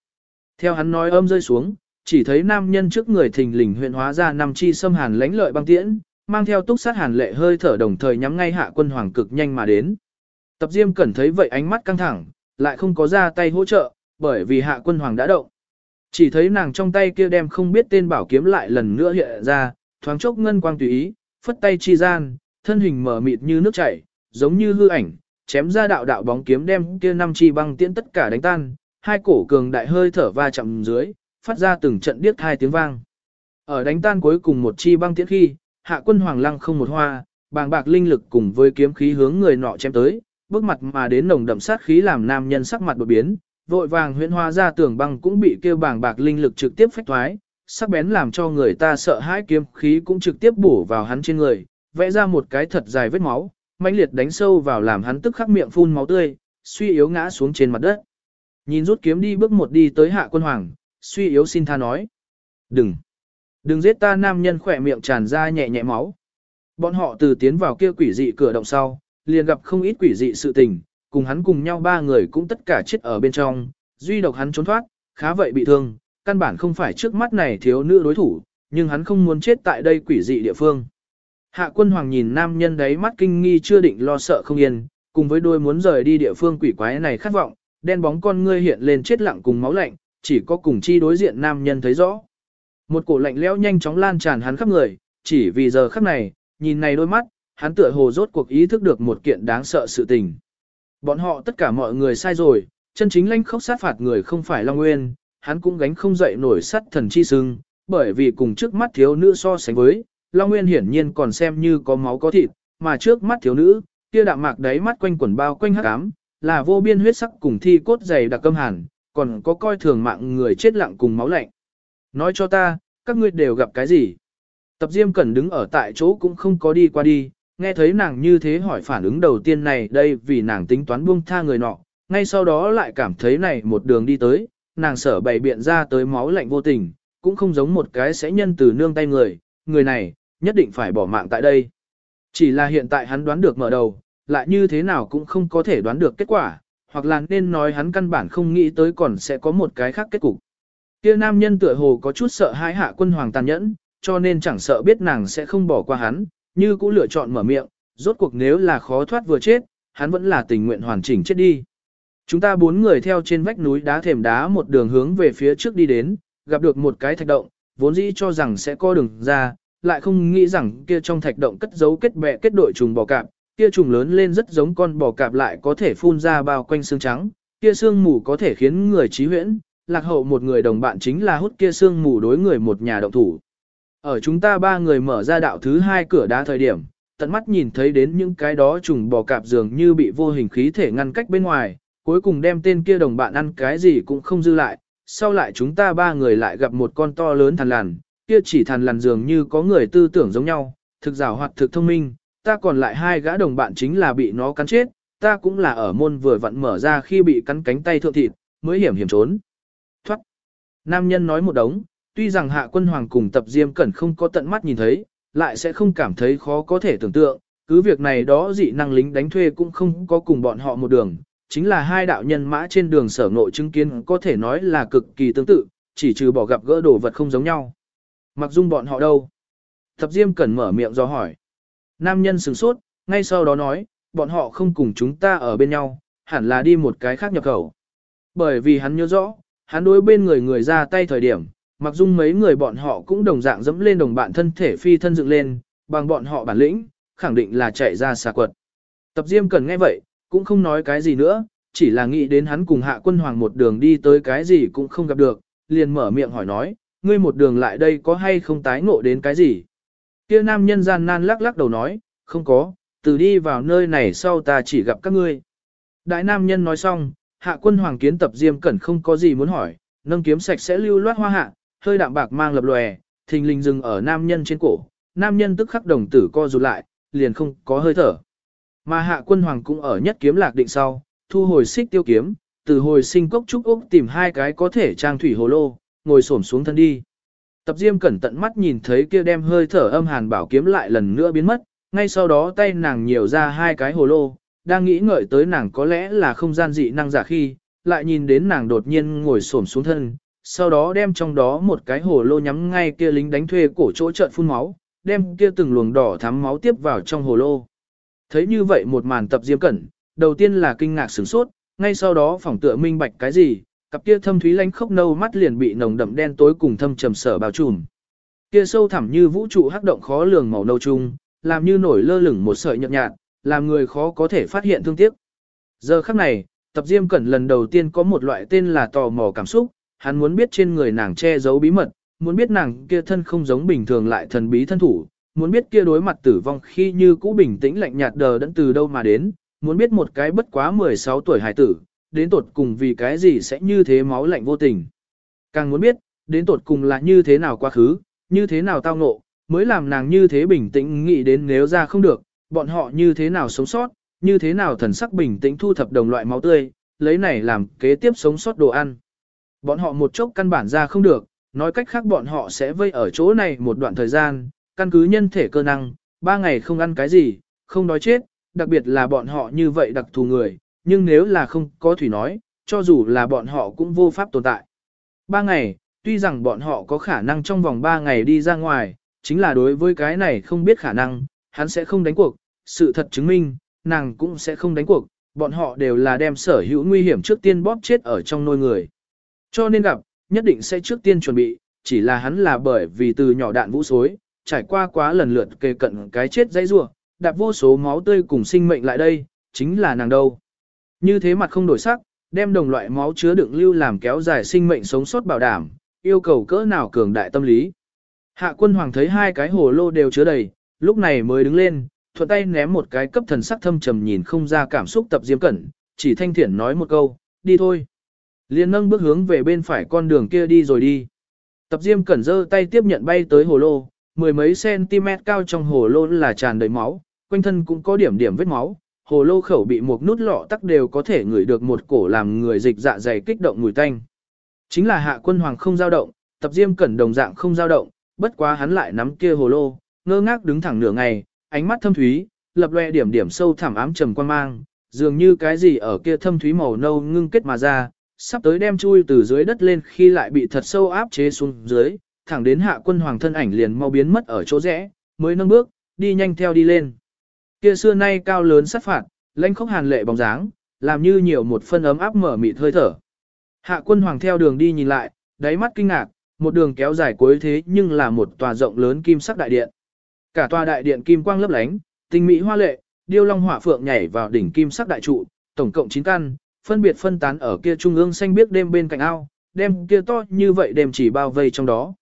Theo hắn nói âm rơi xuống, chỉ thấy nam nhân trước người thình lình huyện hóa ra năm chi xâm hàn lãnh lợi băng tiễn, mang theo túc sát hàn lệ hơi thở đồng thời nhắm ngay hạ quân hoàng cực nhanh mà đến. Tập Diêm Cẩn thấy vậy ánh mắt căng thẳng, lại không có ra tay hỗ trợ, bởi vì hạ quân hoàng đã động. Chỉ thấy nàng trong tay kia đem không biết tên bảo kiếm lại lần nữa hiện ra, thoáng chốc ngân quang tùy ý, phất tay chi gian, thân hình mở mịt như nước chảy, giống như hư ảnh, chém ra đạo đạo bóng kiếm đem kia năm chi băng tiễn tất cả đánh tan, hai cổ cường đại hơi thở va chạm dưới, phát ra từng trận điếc hai tiếng vang. Ở đánh tan cuối cùng một chi băng tiễn khi, hạ quân hoàng lăng không một hoa, bàng bạc linh lực cùng với kiếm khí hướng người nọ chém tới, bước mặt mà đến nồng đậm sát khí làm nam nhân sắc mặt đột biến, vội vàng huyễn hoa ra tường băng cũng bị kêu bàng bạc linh lực trực tiếp phách thoái, sắc bén làm cho người ta sợ hãi kiếm khí cũng trực tiếp bổ vào hắn trên người, vẽ ra một cái thật dài vết máu, mãnh liệt đánh sâu vào làm hắn tức khắc miệng phun máu tươi, suy yếu ngã xuống trên mặt đất. Nhìn rút kiếm đi bước một đi tới hạ quân hoàng, suy yếu xin tha nói. Đừng! Đừng giết ta nam nhân khỏe miệng tràn ra nhẹ nhẹ máu. Bọn họ từ tiến vào kia quỷ dị cửa động sau, liền gặp không ít quỷ dị sự tình, cùng hắn cùng nhau ba người cũng tất cả chết ở bên trong, duy độc hắn trốn thoát, khá vậy bị thương, căn bản không phải trước mắt này thiếu nữ đối thủ, nhưng hắn không muốn chết tại đây quỷ dị địa phương. Hạ quân hoàng nhìn nam nhân đấy mắt kinh nghi chưa định lo sợ không yên, cùng với đôi muốn rời đi địa phương quỷ quái này khát vọng, đen bóng con ngươi hiện lên chết lặng cùng máu lạnh, chỉ có cùng chi đối diện nam nhân thấy rõ. Một cổ lạnh lẽo nhanh chóng lan tràn hắn khắp người, chỉ vì giờ khắc này, nhìn này đôi mắt, hắn tựa hồ rốt cuộc ý thức được một kiện đáng sợ sự tình. Bọn họ tất cả mọi người sai rồi, chân chính lãnh khốc sát phạt người không phải Long Nguyên, hắn cũng gánh không dậy nổi sát thần chi sưng, bởi vì cùng trước mắt thiếu nữ so sánh với, Long Nguyên hiển nhiên còn xem như có máu có thịt, mà trước mắt thiếu nữ, kia đạm mạc đáy mắt quanh quần bao quanh hắc ám, là vô biên huyết sắc cùng thi cốt dày đặc câm hàn, còn có coi thường mạng người chết lặng cùng máu lạnh. Nói cho ta, các ngươi đều gặp cái gì? Tập Diêm Cẩn đứng ở tại chỗ cũng không có đi qua đi, nghe thấy nàng như thế hỏi phản ứng đầu tiên này đây vì nàng tính toán buông tha người nọ, ngay sau đó lại cảm thấy này một đường đi tới, nàng sở bày biện ra tới máu lạnh vô tình, cũng không giống một cái sẽ nhân từ nương tay người, người này, nhất định phải bỏ mạng tại đây. Chỉ là hiện tại hắn đoán được mở đầu, lại như thế nào cũng không có thể đoán được kết quả, hoặc là nên nói hắn căn bản không nghĩ tới còn sẽ có một cái khác kết cục. Kia nam nhân tựa hồ có chút sợ hãi hạ quân hoàng tàn nhẫn, cho nên chẳng sợ biết nàng sẽ không bỏ qua hắn, như cũng lựa chọn mở miệng, rốt cuộc nếu là khó thoát vừa chết, hắn vẫn là tình nguyện hoàn chỉnh chết đi. Chúng ta bốn người theo trên vách núi đá thềm đá một đường hướng về phía trước đi đến, gặp được một cái thạch động, vốn dĩ cho rằng sẽ có đường ra, lại không nghĩ rằng kia trong thạch động cất giấu kết bè kết đội trùng bò cạp, kia trùng lớn lên rất giống con bò cạp lại có thể phun ra bao quanh xương trắng, kia xương mù có thể khiến người trí huyễn, lạc hậu một người đồng bạn chính là hút kia xương mù đối người một nhà động thủ. Ở chúng ta ba người mở ra đạo thứ hai cửa đá thời điểm, tận mắt nhìn thấy đến những cái đó trùng bò cạp dường như bị vô hình khí thể ngăn cách bên ngoài, cuối cùng đem tên kia đồng bạn ăn cái gì cũng không dư lại, sau lại chúng ta ba người lại gặp một con to lớn thằn lằn, kia chỉ thằn lằn dường như có người tư tưởng giống nhau, thực rào hoặc thực thông minh, ta còn lại hai gã đồng bạn chính là bị nó cắn chết, ta cũng là ở môn vừa vặn mở ra khi bị cắn cánh tay thượng thịt, mới hiểm hiểm trốn. Nam nhân nói một đống, tuy rằng hạ quân hoàng cùng tập diêm cẩn không có tận mắt nhìn thấy, lại sẽ không cảm thấy khó có thể tưởng tượng, cứ việc này đó dị năng lính đánh thuê cũng không có cùng bọn họ một đường, chính là hai đạo nhân mã trên đường sở nội chứng kiến có thể nói là cực kỳ tương tự, chỉ trừ bỏ gặp gỡ đồ vật không giống nhau. Mặc dung bọn họ đâu? Tập diêm cẩn mở miệng do hỏi. Nam nhân sửng sốt, ngay sau đó nói, bọn họ không cùng chúng ta ở bên nhau, hẳn là đi một cái khác nhập khẩu. Bởi vì hắn nhớ rõ, hắn đối bên người người ra tay thời điểm, mặc dung mấy người bọn họ cũng đồng dạng dẫm lên đồng bạn thân thể phi thân dựng lên, bằng bọn họ bản lĩnh, khẳng định là chạy ra xà quật. Tập Diêm cần nghe vậy, cũng không nói cái gì nữa, chỉ là nghĩ đến hắn cùng hạ quân hoàng một đường đi tới cái gì cũng không gặp được, liền mở miệng hỏi nói, ngươi một đường lại đây có hay không tái ngộ đến cái gì? Kia nam nhân gian nan lắc lắc đầu nói, không có, từ đi vào nơi này sau ta chỉ gặp các ngươi. Đại nam nhân nói xong, hạ quân hoàng kiến tập diêm cẩn không có gì muốn hỏi, nâng kiếm sạch sẽ lưu loát hoa hạ, hơi đạm bạc mang lập lòe, thình lình dừng ở nam nhân trên cổ, nam nhân tức khắc đồng tử co rụt lại, liền không có hơi thở. Mà hạ quân hoàng cũng ở nhất kiếm lạc định sau, thu hồi xích tiêu kiếm, từ hồi sinh cốc trúc úc tìm hai cái có thể trang thủy hồ lô, ngồi xổm xuống thân đi. Tập Diêm cẩn tận mắt nhìn thấy kia đem hơi thở âm hàn bảo kiếm lại lần nữa biến mất, ngay sau đó tay nàng nhiều ra hai cái hồ lô, đang nghĩ ngợi tới nàng có lẽ là không gian dị năng giả khi, lại nhìn đến nàng đột nhiên ngồi xổm xuống thân, sau đó đem trong đó một cái hồ lô nhắm ngay kia lính đánh thuê cổ chỗ trợn phun máu, đem kia từng luồng đỏ thắm máu tiếp vào trong hồ lô. Thấy như vậy một màn tập diêm cẩn, đầu tiên là kinh ngạc sửng sốt, ngay sau đó phỏng tựa minh bạch cái gì, cặp kia thâm thúy lánh khốc nâu mắt liền bị nồng đậm đen tối cùng thâm trầm sở bao trùm. Kia sâu thẳm như vũ trụ hắc động khó lường màu nâu chung, làm như nổi lơ lửng một sợi nhợt nhạt, làm người khó có thể phát hiện thương tiếc. Giờ khắc này, tập diêm cẩn lần đầu tiên có một loại tên là tò mò cảm xúc, hắn muốn biết trên người nàng che giấu bí mật, muốn biết nàng kia thân không giống bình thường lại thần bí thân thủ, muốn biết kia đối mặt tử vong khi như cũ bình tĩnh lạnh nhạt đờ đẫn từ đâu mà đến, muốn biết một cái bất quá 16 tuổi hải tử, đến tột cùng vì cái gì sẽ như thế máu lạnh vô tình. Càng muốn biết, đến tột cùng là như thế nào quá khứ, như thế nào tao ngộ, mới làm nàng như thế bình tĩnh nghĩ đến nếu ra không được, bọn họ như thế nào sống sót, như thế nào thần sắc bình tĩnh thu thập đồng loại máu tươi, lấy này làm kế tiếp sống sót đồ ăn. Bọn họ một chốc căn bản ra không được, nói cách khác bọn họ sẽ vây ở chỗ này một đoạn thời gian, căn cứ nhân thể cơ năng, ba ngày không ăn cái gì, không đói chết, đặc biệt là bọn họ như vậy đặc thù người, nhưng nếu là không có thủy nói, cho dù là bọn họ cũng vô pháp tồn tại. Ba ngày, tuy rằng bọn họ có khả năng trong vòng ba ngày đi ra ngoài, chính là đối với cái này không biết khả năng, hắn sẽ không đánh cuộc, sự thật chứng minh, nàng cũng sẽ không đánh cuộc, bọn họ đều là đem sở hữu nguy hiểm trước tiên bóp chết ở trong nôi người. Cho nên gặp, nhất định sẽ trước tiên chuẩn bị, chỉ là hắn là bởi vì từ nhỏ đạn vũ xối, trải qua quá lần lượt kề cận cái chết dãy rua, đạp vô số máu tươi cùng sinh mệnh lại đây, chính là nàng đâu. Như thế mặt không đổi sắc, đem đồng loại máu chứa đựng lưu làm kéo dài sinh mệnh sống sót bảo đảm, yêu cầu cỡ nào cường đại tâm lý. Hạ quân hoàng thấy hai cái hồ lô đều chứa đầy, lúc này mới đứng lên, thuận tay ném một cái cấp thần sắc thâm trầm nhìn không ra cảm xúc tập diêm cẩn, chỉ thanh thiển nói một câu, đi thôi. Liên nâng bước hướng về bên phải con đường kia đi rồi đi. Tập diêm cẩn giơ tay tiếp nhận bay tới hồ lô, mười mấy cm cao trong hồ lô là tràn đầy máu, quanh thân cũng có điểm điểm vết máu. Hồ lô khẩu bị một nút lọ tắc đều có thể ngửi được một cổ làm người dịch dạ dày kích động mùi tanh. Chính là hạ quân hoàng không dao động, tập diêm cẩn đồng dạng không dao động, bất quá hắn lại nắm kia hồ lô, ngơ ngác đứng thẳng nửa ngày, ánh mắt thâm thúy, lập loe điểm điểm sâu thẳm ám trầm quan mang, dường như cái gì ở kia thâm thúy màu nâu ngưng kết mà ra, sắp tới đem chui từ dưới đất lên khi lại bị thật sâu áp chế xuống dưới, thẳng đến hạ quân hoàng thân ảnh liền mau biến mất ở chỗ rẽ, mới nâng bước, đi nhanh theo đi lên. Kia xưa nay cao lớn sát phạt, lãnh khốc hàn lệ bóng dáng, làm như nhiều một phân ấm áp mở mịt hơi thở. Hạ quân hoàng theo đường đi nhìn lại, đáy mắt kinh ngạc, một đường kéo dài cuối thế nhưng là một tòa rộng lớn kim sắc đại điện. Cả tòa đại điện kim quang lấp lánh, tinh mỹ hoa lệ, điêu long hỏa phượng nhảy vào đỉnh kim sắc đại trụ, tổng cộng 9 căn, phân biệt phân tán ở kia trung ương xanh biếc đêm bên cạnh ao, đêm kia to như vậy đêm chỉ bao vây trong đó.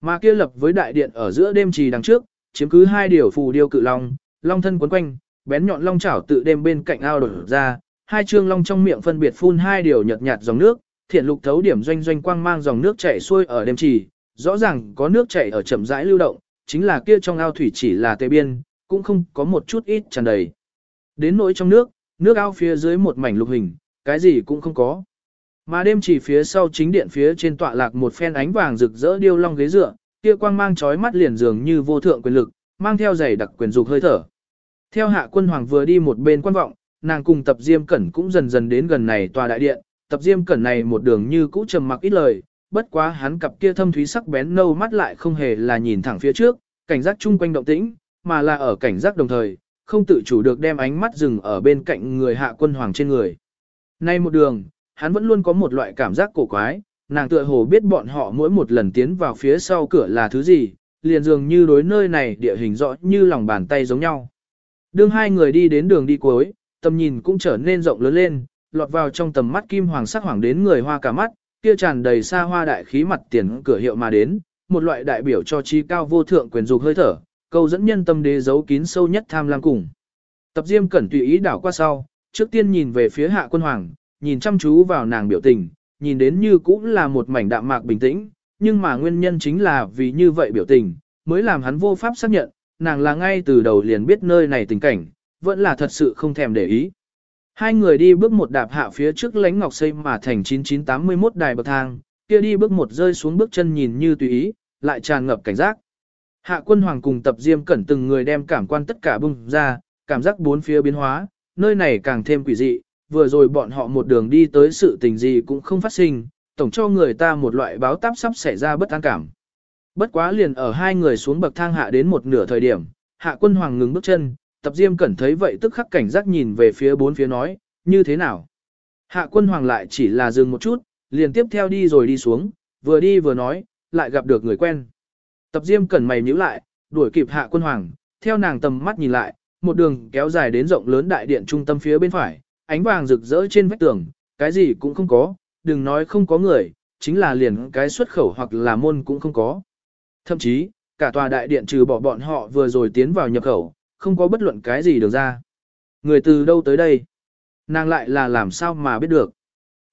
Mà kia lập với đại điện ở giữa đêm trì đằng trước, chiếm cứ hai điều phù điêu cự long, long thân quấn quanh, bén nhọn long chảo tự đêm bên cạnh ao đổ ra, hai trương long trong miệng phân biệt phun hai điều nhợt nhạt dòng nước, thiện lục thấu điểm doanh doanh quang mang dòng nước chảy xuôi ở đêm trì, rõ ràng có nước chảy ở chậm rãi lưu động, chính là kia trong ao thủy chỉ là tê biên, cũng không có một chút ít tràn đầy. Đến nỗi trong nước, nước ao phía dưới một mảnh lục hình, cái gì cũng không có. Mà đêm chỉ phía sau chính điện phía trên tọa lạc một phen ánh vàng rực rỡ điêu long ghế dựa, kia quang mang chói mắt liền dường như vô thượng quyền lực, mang theo giày đặc quyền dục hơi thở. Theo hạ quân hoàng vừa đi một bên quan vọng, nàng cùng tập diêm cẩn cũng dần dần đến gần này tòa đại điện, tập diêm cẩn này một đường như cũ trầm mặc ít lời, bất quá hắn cặp kia thâm thúy sắc bén nâu mắt lại không hề là nhìn thẳng phía trước, cảnh giác chung quanh động tĩnh, mà là ở cảnh giác đồng thời, không tự chủ được đem ánh mắt dừng ở bên cạnh người hạ quân hoàng trên người. Nay một đường, hắn vẫn luôn có một loại cảm giác cổ quái, nàng tựa hồ biết bọn họ mỗi một lần tiến vào phía sau cửa là thứ gì, liền dường như đối nơi này địa hình rõ như lòng bàn tay giống nhau. Đương hai người đi đến đường đi cuối, tầm nhìn cũng trở nên rộng lớn lên, lọt vào trong tầm mắt kim hoàng sắc hoàng đến người hoa cả mắt, kia tràn đầy xa hoa đại khí mặt tiền cửa hiệu mà đến, một loại đại biểu cho trí cao vô thượng quyền dục hơi thở, câu dẫn nhân tâm đế giấu kín sâu nhất tham lam cùng. Tập Diêm cẩn tùy ý đảo qua sau, trước tiên nhìn về phía hạ quân hoàng, nhìn chăm chú vào nàng biểu tình, nhìn đến như cũng là một mảnh đạm mạc bình tĩnh, nhưng mà nguyên nhân chính là vì như vậy biểu tình, mới làm hắn vô pháp xác nhận, nàng là ngay từ đầu liền biết nơi này tình cảnh, vẫn là thật sự không thèm để ý. Hai người đi bước một đạp hạ phía trước lánh ngọc xây mà thành 9981 đài bậc thang, kia đi bước một rơi xuống bước chân nhìn như tùy ý, lại tràn ngập cảnh giác. Hạ quân hoàng cùng tập diêm cẩn từng người đem cảm quan tất cả bung ra, cảm giác bốn phía biến hóa, nơi này càng thêm quỷ dị, vừa rồi bọn họ một đường đi tới sự tình gì cũng không phát sinh, tổng cho người ta một loại báo táp sắp xảy ra bất an cảm. Bất quá liền ở hai người xuống bậc thang hạ đến một nửa thời điểm, hạ quân hoàng ngừng bước chân, tập diêm cẩn thấy vậy tức khắc cảnh giác nhìn về phía bốn phía nói, như thế nào. Hạ quân hoàng lại chỉ là dừng một chút, liền tiếp theo đi rồi đi xuống, vừa đi vừa nói, lại gặp được người quen. Tập diêm cẩn mày nhíu lại, đuổi kịp hạ quân hoàng, theo nàng tầm mắt nhìn lại, một đường kéo dài đến rộng lớn đại điện trung tâm phía bên phải, ánh vàng rực rỡ trên vách tường, cái gì cũng không có, đừng nói không có người, chính là liền cái xuất khẩu hoặc là môn cũng không có. Thậm chí, cả tòa đại điện trừ bỏ bọn họ vừa rồi tiến vào nhập khẩu, không có bất luận cái gì được ra. Người từ đâu tới đây? Nàng lại là làm sao mà biết được?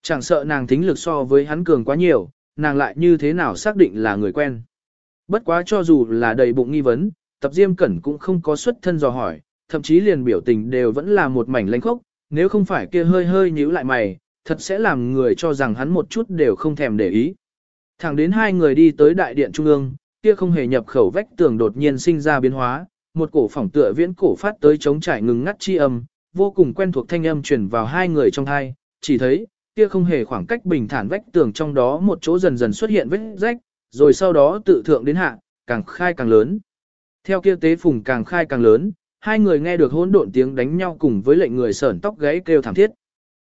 Chẳng sợ nàng thính lực so với hắn cường quá nhiều, nàng lại như thế nào xác định là người quen. Bất quá cho dù là đầy bụng nghi vấn, tập diêm cẩn cũng không có xuất thân dò hỏi, thậm chí liền biểu tình đều vẫn là một mảnh lánh khốc, nếu không phải kia hơi hơi nhíu lại mày, thật sẽ làm người cho rằng hắn một chút đều không thèm để ý. Thẳng đến hai người đi tới đại điện trung ương, kia không hề nhập khẩu vách tường đột nhiên sinh ra biến hóa, một cổ phỏng tựa viễn cổ phát tới chống trải ngừng ngắt chi âm, vô cùng quen thuộc thanh âm truyền vào hai người trong hai, chỉ thấy, kia không hề khoảng cách bình thản vách tường trong đó một chỗ dần dần xuất hiện vết rách, rồi sau đó tự thượng đến hạ, càng khai càng lớn. Theo kia tế phùng càng khai càng lớn, hai người nghe được hỗn độn tiếng đánh nhau cùng với lệnh người sởn tóc gáy kêu thảm thiết.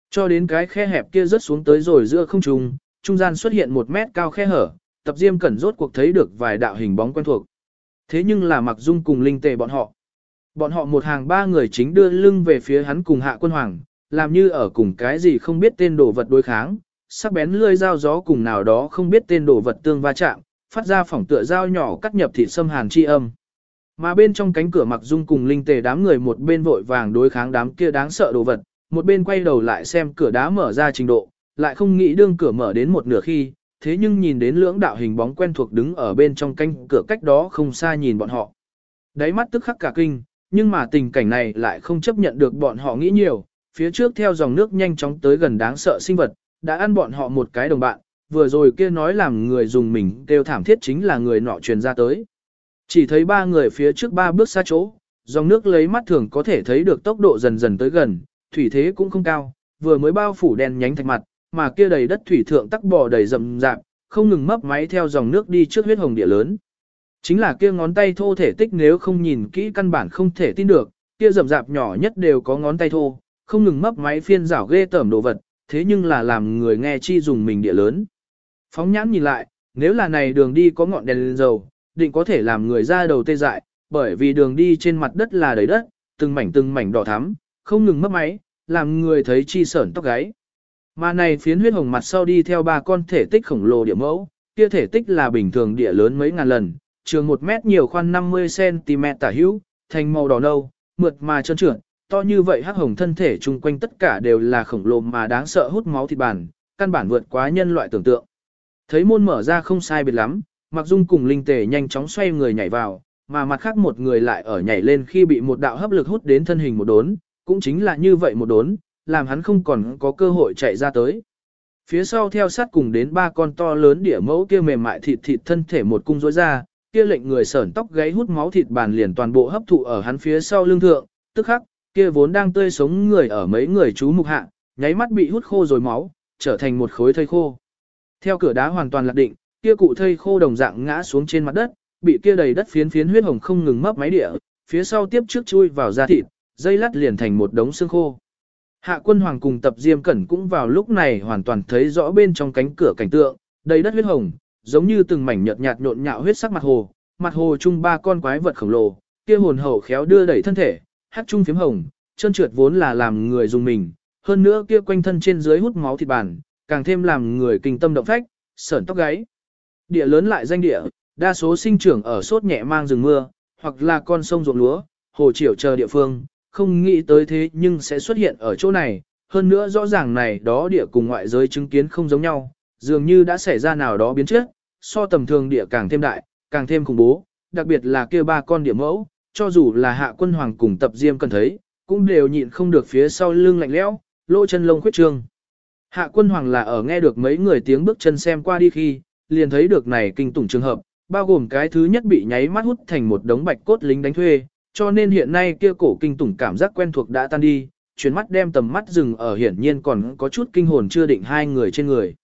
Cho đến cái khe hẹp kia rớt xuống tới rồi giữa không trung, trung gian xuất hiện một mét cao khe hở, tập diêm cẩn rốt cuộc thấy được vài đạo hình bóng quen thuộc. Thế nhưng là mặc dung cùng linh tề bọn họ. Bọn họ một hàng ba người chính đưa lưng về phía hắn cùng hạ quân hoàng, làm như ở cùng cái gì không biết tên đồ vật đối kháng, sắc bén lươi dao gió cùng nào đó không biết tên đồ vật tương va chạm, phát ra phỏng tựa dao nhỏ cắt nhập thịt xâm hàn chi âm. Mà bên trong cánh cửa mặc dung cùng linh tề đám người một bên vội vàng đối kháng đám kia đáng sợ đồ vật, một bên quay đầu lại xem cửa đá mở ra trình độ, lại không nghĩ đương cửa mở đến một nửa khi, thế nhưng nhìn đến lưỡng đạo hình bóng quen thuộc đứng ở bên trong canh cửa cách đó không xa nhìn bọn họ. Đáy mắt tức khắc cả kinh, nhưng mà tình cảnh này lại không chấp nhận được bọn họ nghĩ nhiều, phía trước theo dòng nước nhanh chóng tới gần đáng sợ sinh vật, đã ăn bọn họ một cái đồng bạn, vừa rồi kia nói làm người dùng mình kêu thảm thiết chính là người nọ truyền ra tới. Chỉ thấy ba người phía trước ba bước xa chỗ, dòng nước lấy mắt thường có thể thấy được tốc độ dần dần tới gần, thủy thế cũng không cao, vừa mới bao phủ đen nhánh thạch mặt, mà kia đầy đất thủy thượng tắc bò đầy rậm rạp, không ngừng mấp máy theo dòng nước đi trước huyết hồng địa lớn. Chính là kia ngón tay thô thể tích nếu không nhìn kỹ căn bản không thể tin được, kia rậm rạp nhỏ nhất đều có ngón tay thô, không ngừng mấp máy phiên rảo ghê tởm đồ vật, thế nhưng là làm người nghe chi dùng mình địa lớn. Phóng nhãn nhìn lại, nếu là này đường đi có ngọn đèn lên dầu, định có thể làm người ra đầu tê dại, bởi vì đường đi trên mặt đất là đầy đất, từng mảnh từng mảnh đỏ thắm, không ngừng mấp máy, làm người thấy chi sởn tóc gáy. Mà này phiến huyết hồng mặt sau đi theo ba con thể tích khổng lồ địa mẫu, kia thể tích là bình thường địa lớn mấy ngàn lần, trường 1 mét nhiều khoan 50cm tả hữu, thành màu đỏ nâu, mượt mà trơn trượt, to như vậy hắc hồng thân thể chung quanh tất cả đều là khổng lồ mà đáng sợ hút máu thịt bản, căn bản vượt quá nhân loại tưởng tượng. Thấy môn mở ra không sai biệt lắm, Mặc Dung cùng Linh Tề nhanh chóng xoay người nhảy vào, mà mặt khác một người lại ở nhảy lên khi bị một đạo hấp lực hút đến thân hình một đốn, cũng chính là như vậy một đốn, làm hắn không còn có cơ hội chạy ra tới. Phía sau theo sát cùng đến ba con to lớn đĩa mẫu kia mềm mại thịt thịt thân thể một cung rối ra, kia lệnh người sởn tóc gáy hút máu thịt bàn liền toàn bộ hấp thụ ở hắn phía sau lưng thượng, tức khắc, kia vốn đang tươi sống người ở mấy người chú mục hạ, nháy mắt bị hút khô rồi máu, trở thành một khối thây khô. Theo cửa đá hoàn toàn lạc định, kia cụ thây khô đồng dạng ngã xuống trên mặt đất, bị kia đầy đất phiến phiến huyết hồng không ngừng mấp máy địa, phía sau tiếp trước chui vào da thịt, dây lắt liền thành một đống xương khô. Hạ quân hoàng cùng tập diêm cẩn cũng vào lúc này hoàn toàn thấy rõ bên trong cánh cửa cảnh tượng, đầy đất huyết hồng, giống như từng mảnh nhợt nhạt nhộn nhạo huyết sắc mặt hồ, mặt hồ chung ba con quái vật khổng lồ, kia hồn hậu khéo đưa đẩy thân thể, hát trung phím hồng, chân trượt vốn là làm người dùng mình, hơn nữa kia quanh thân trên dưới hút máu thịt bản, càng thêm làm người kinh tâm động phách, sởn tóc gáy. Địa lớn lại danh địa, đa số sinh trưởng ở sốt nhẹ mang rừng mưa, hoặc là con sông ruộng lúa, hồ triều chờ địa phương, không nghĩ tới thế nhưng sẽ xuất hiện ở chỗ này, hơn nữa rõ ràng này đó địa cùng ngoại giới chứng kiến không giống nhau, dường như đã xảy ra nào đó biến chất, so tầm thường địa càng thêm đại, càng thêm khủng bố, đặc biệt là kia ba con địa mẫu, cho dù là hạ quân hoàng cùng tập diêm cần thấy, cũng đều nhịn không được phía sau lưng lạnh lẽo, lỗ chân lông khuyết trương. Hạ quân hoàng là ở nghe được mấy người tiếng bước chân xem qua đi khi, liền thấy được này kinh tủng trường hợp, bao gồm cái thứ nhất bị nháy mắt hút thành một đống bạch cốt lính đánh thuê, cho nên hiện nay kia cổ kinh tủng cảm giác quen thuộc đã tan đi, chuyến mắt đem tầm mắt dừng ở hiển nhiên còn có chút kinh hồn chưa định hai người trên người.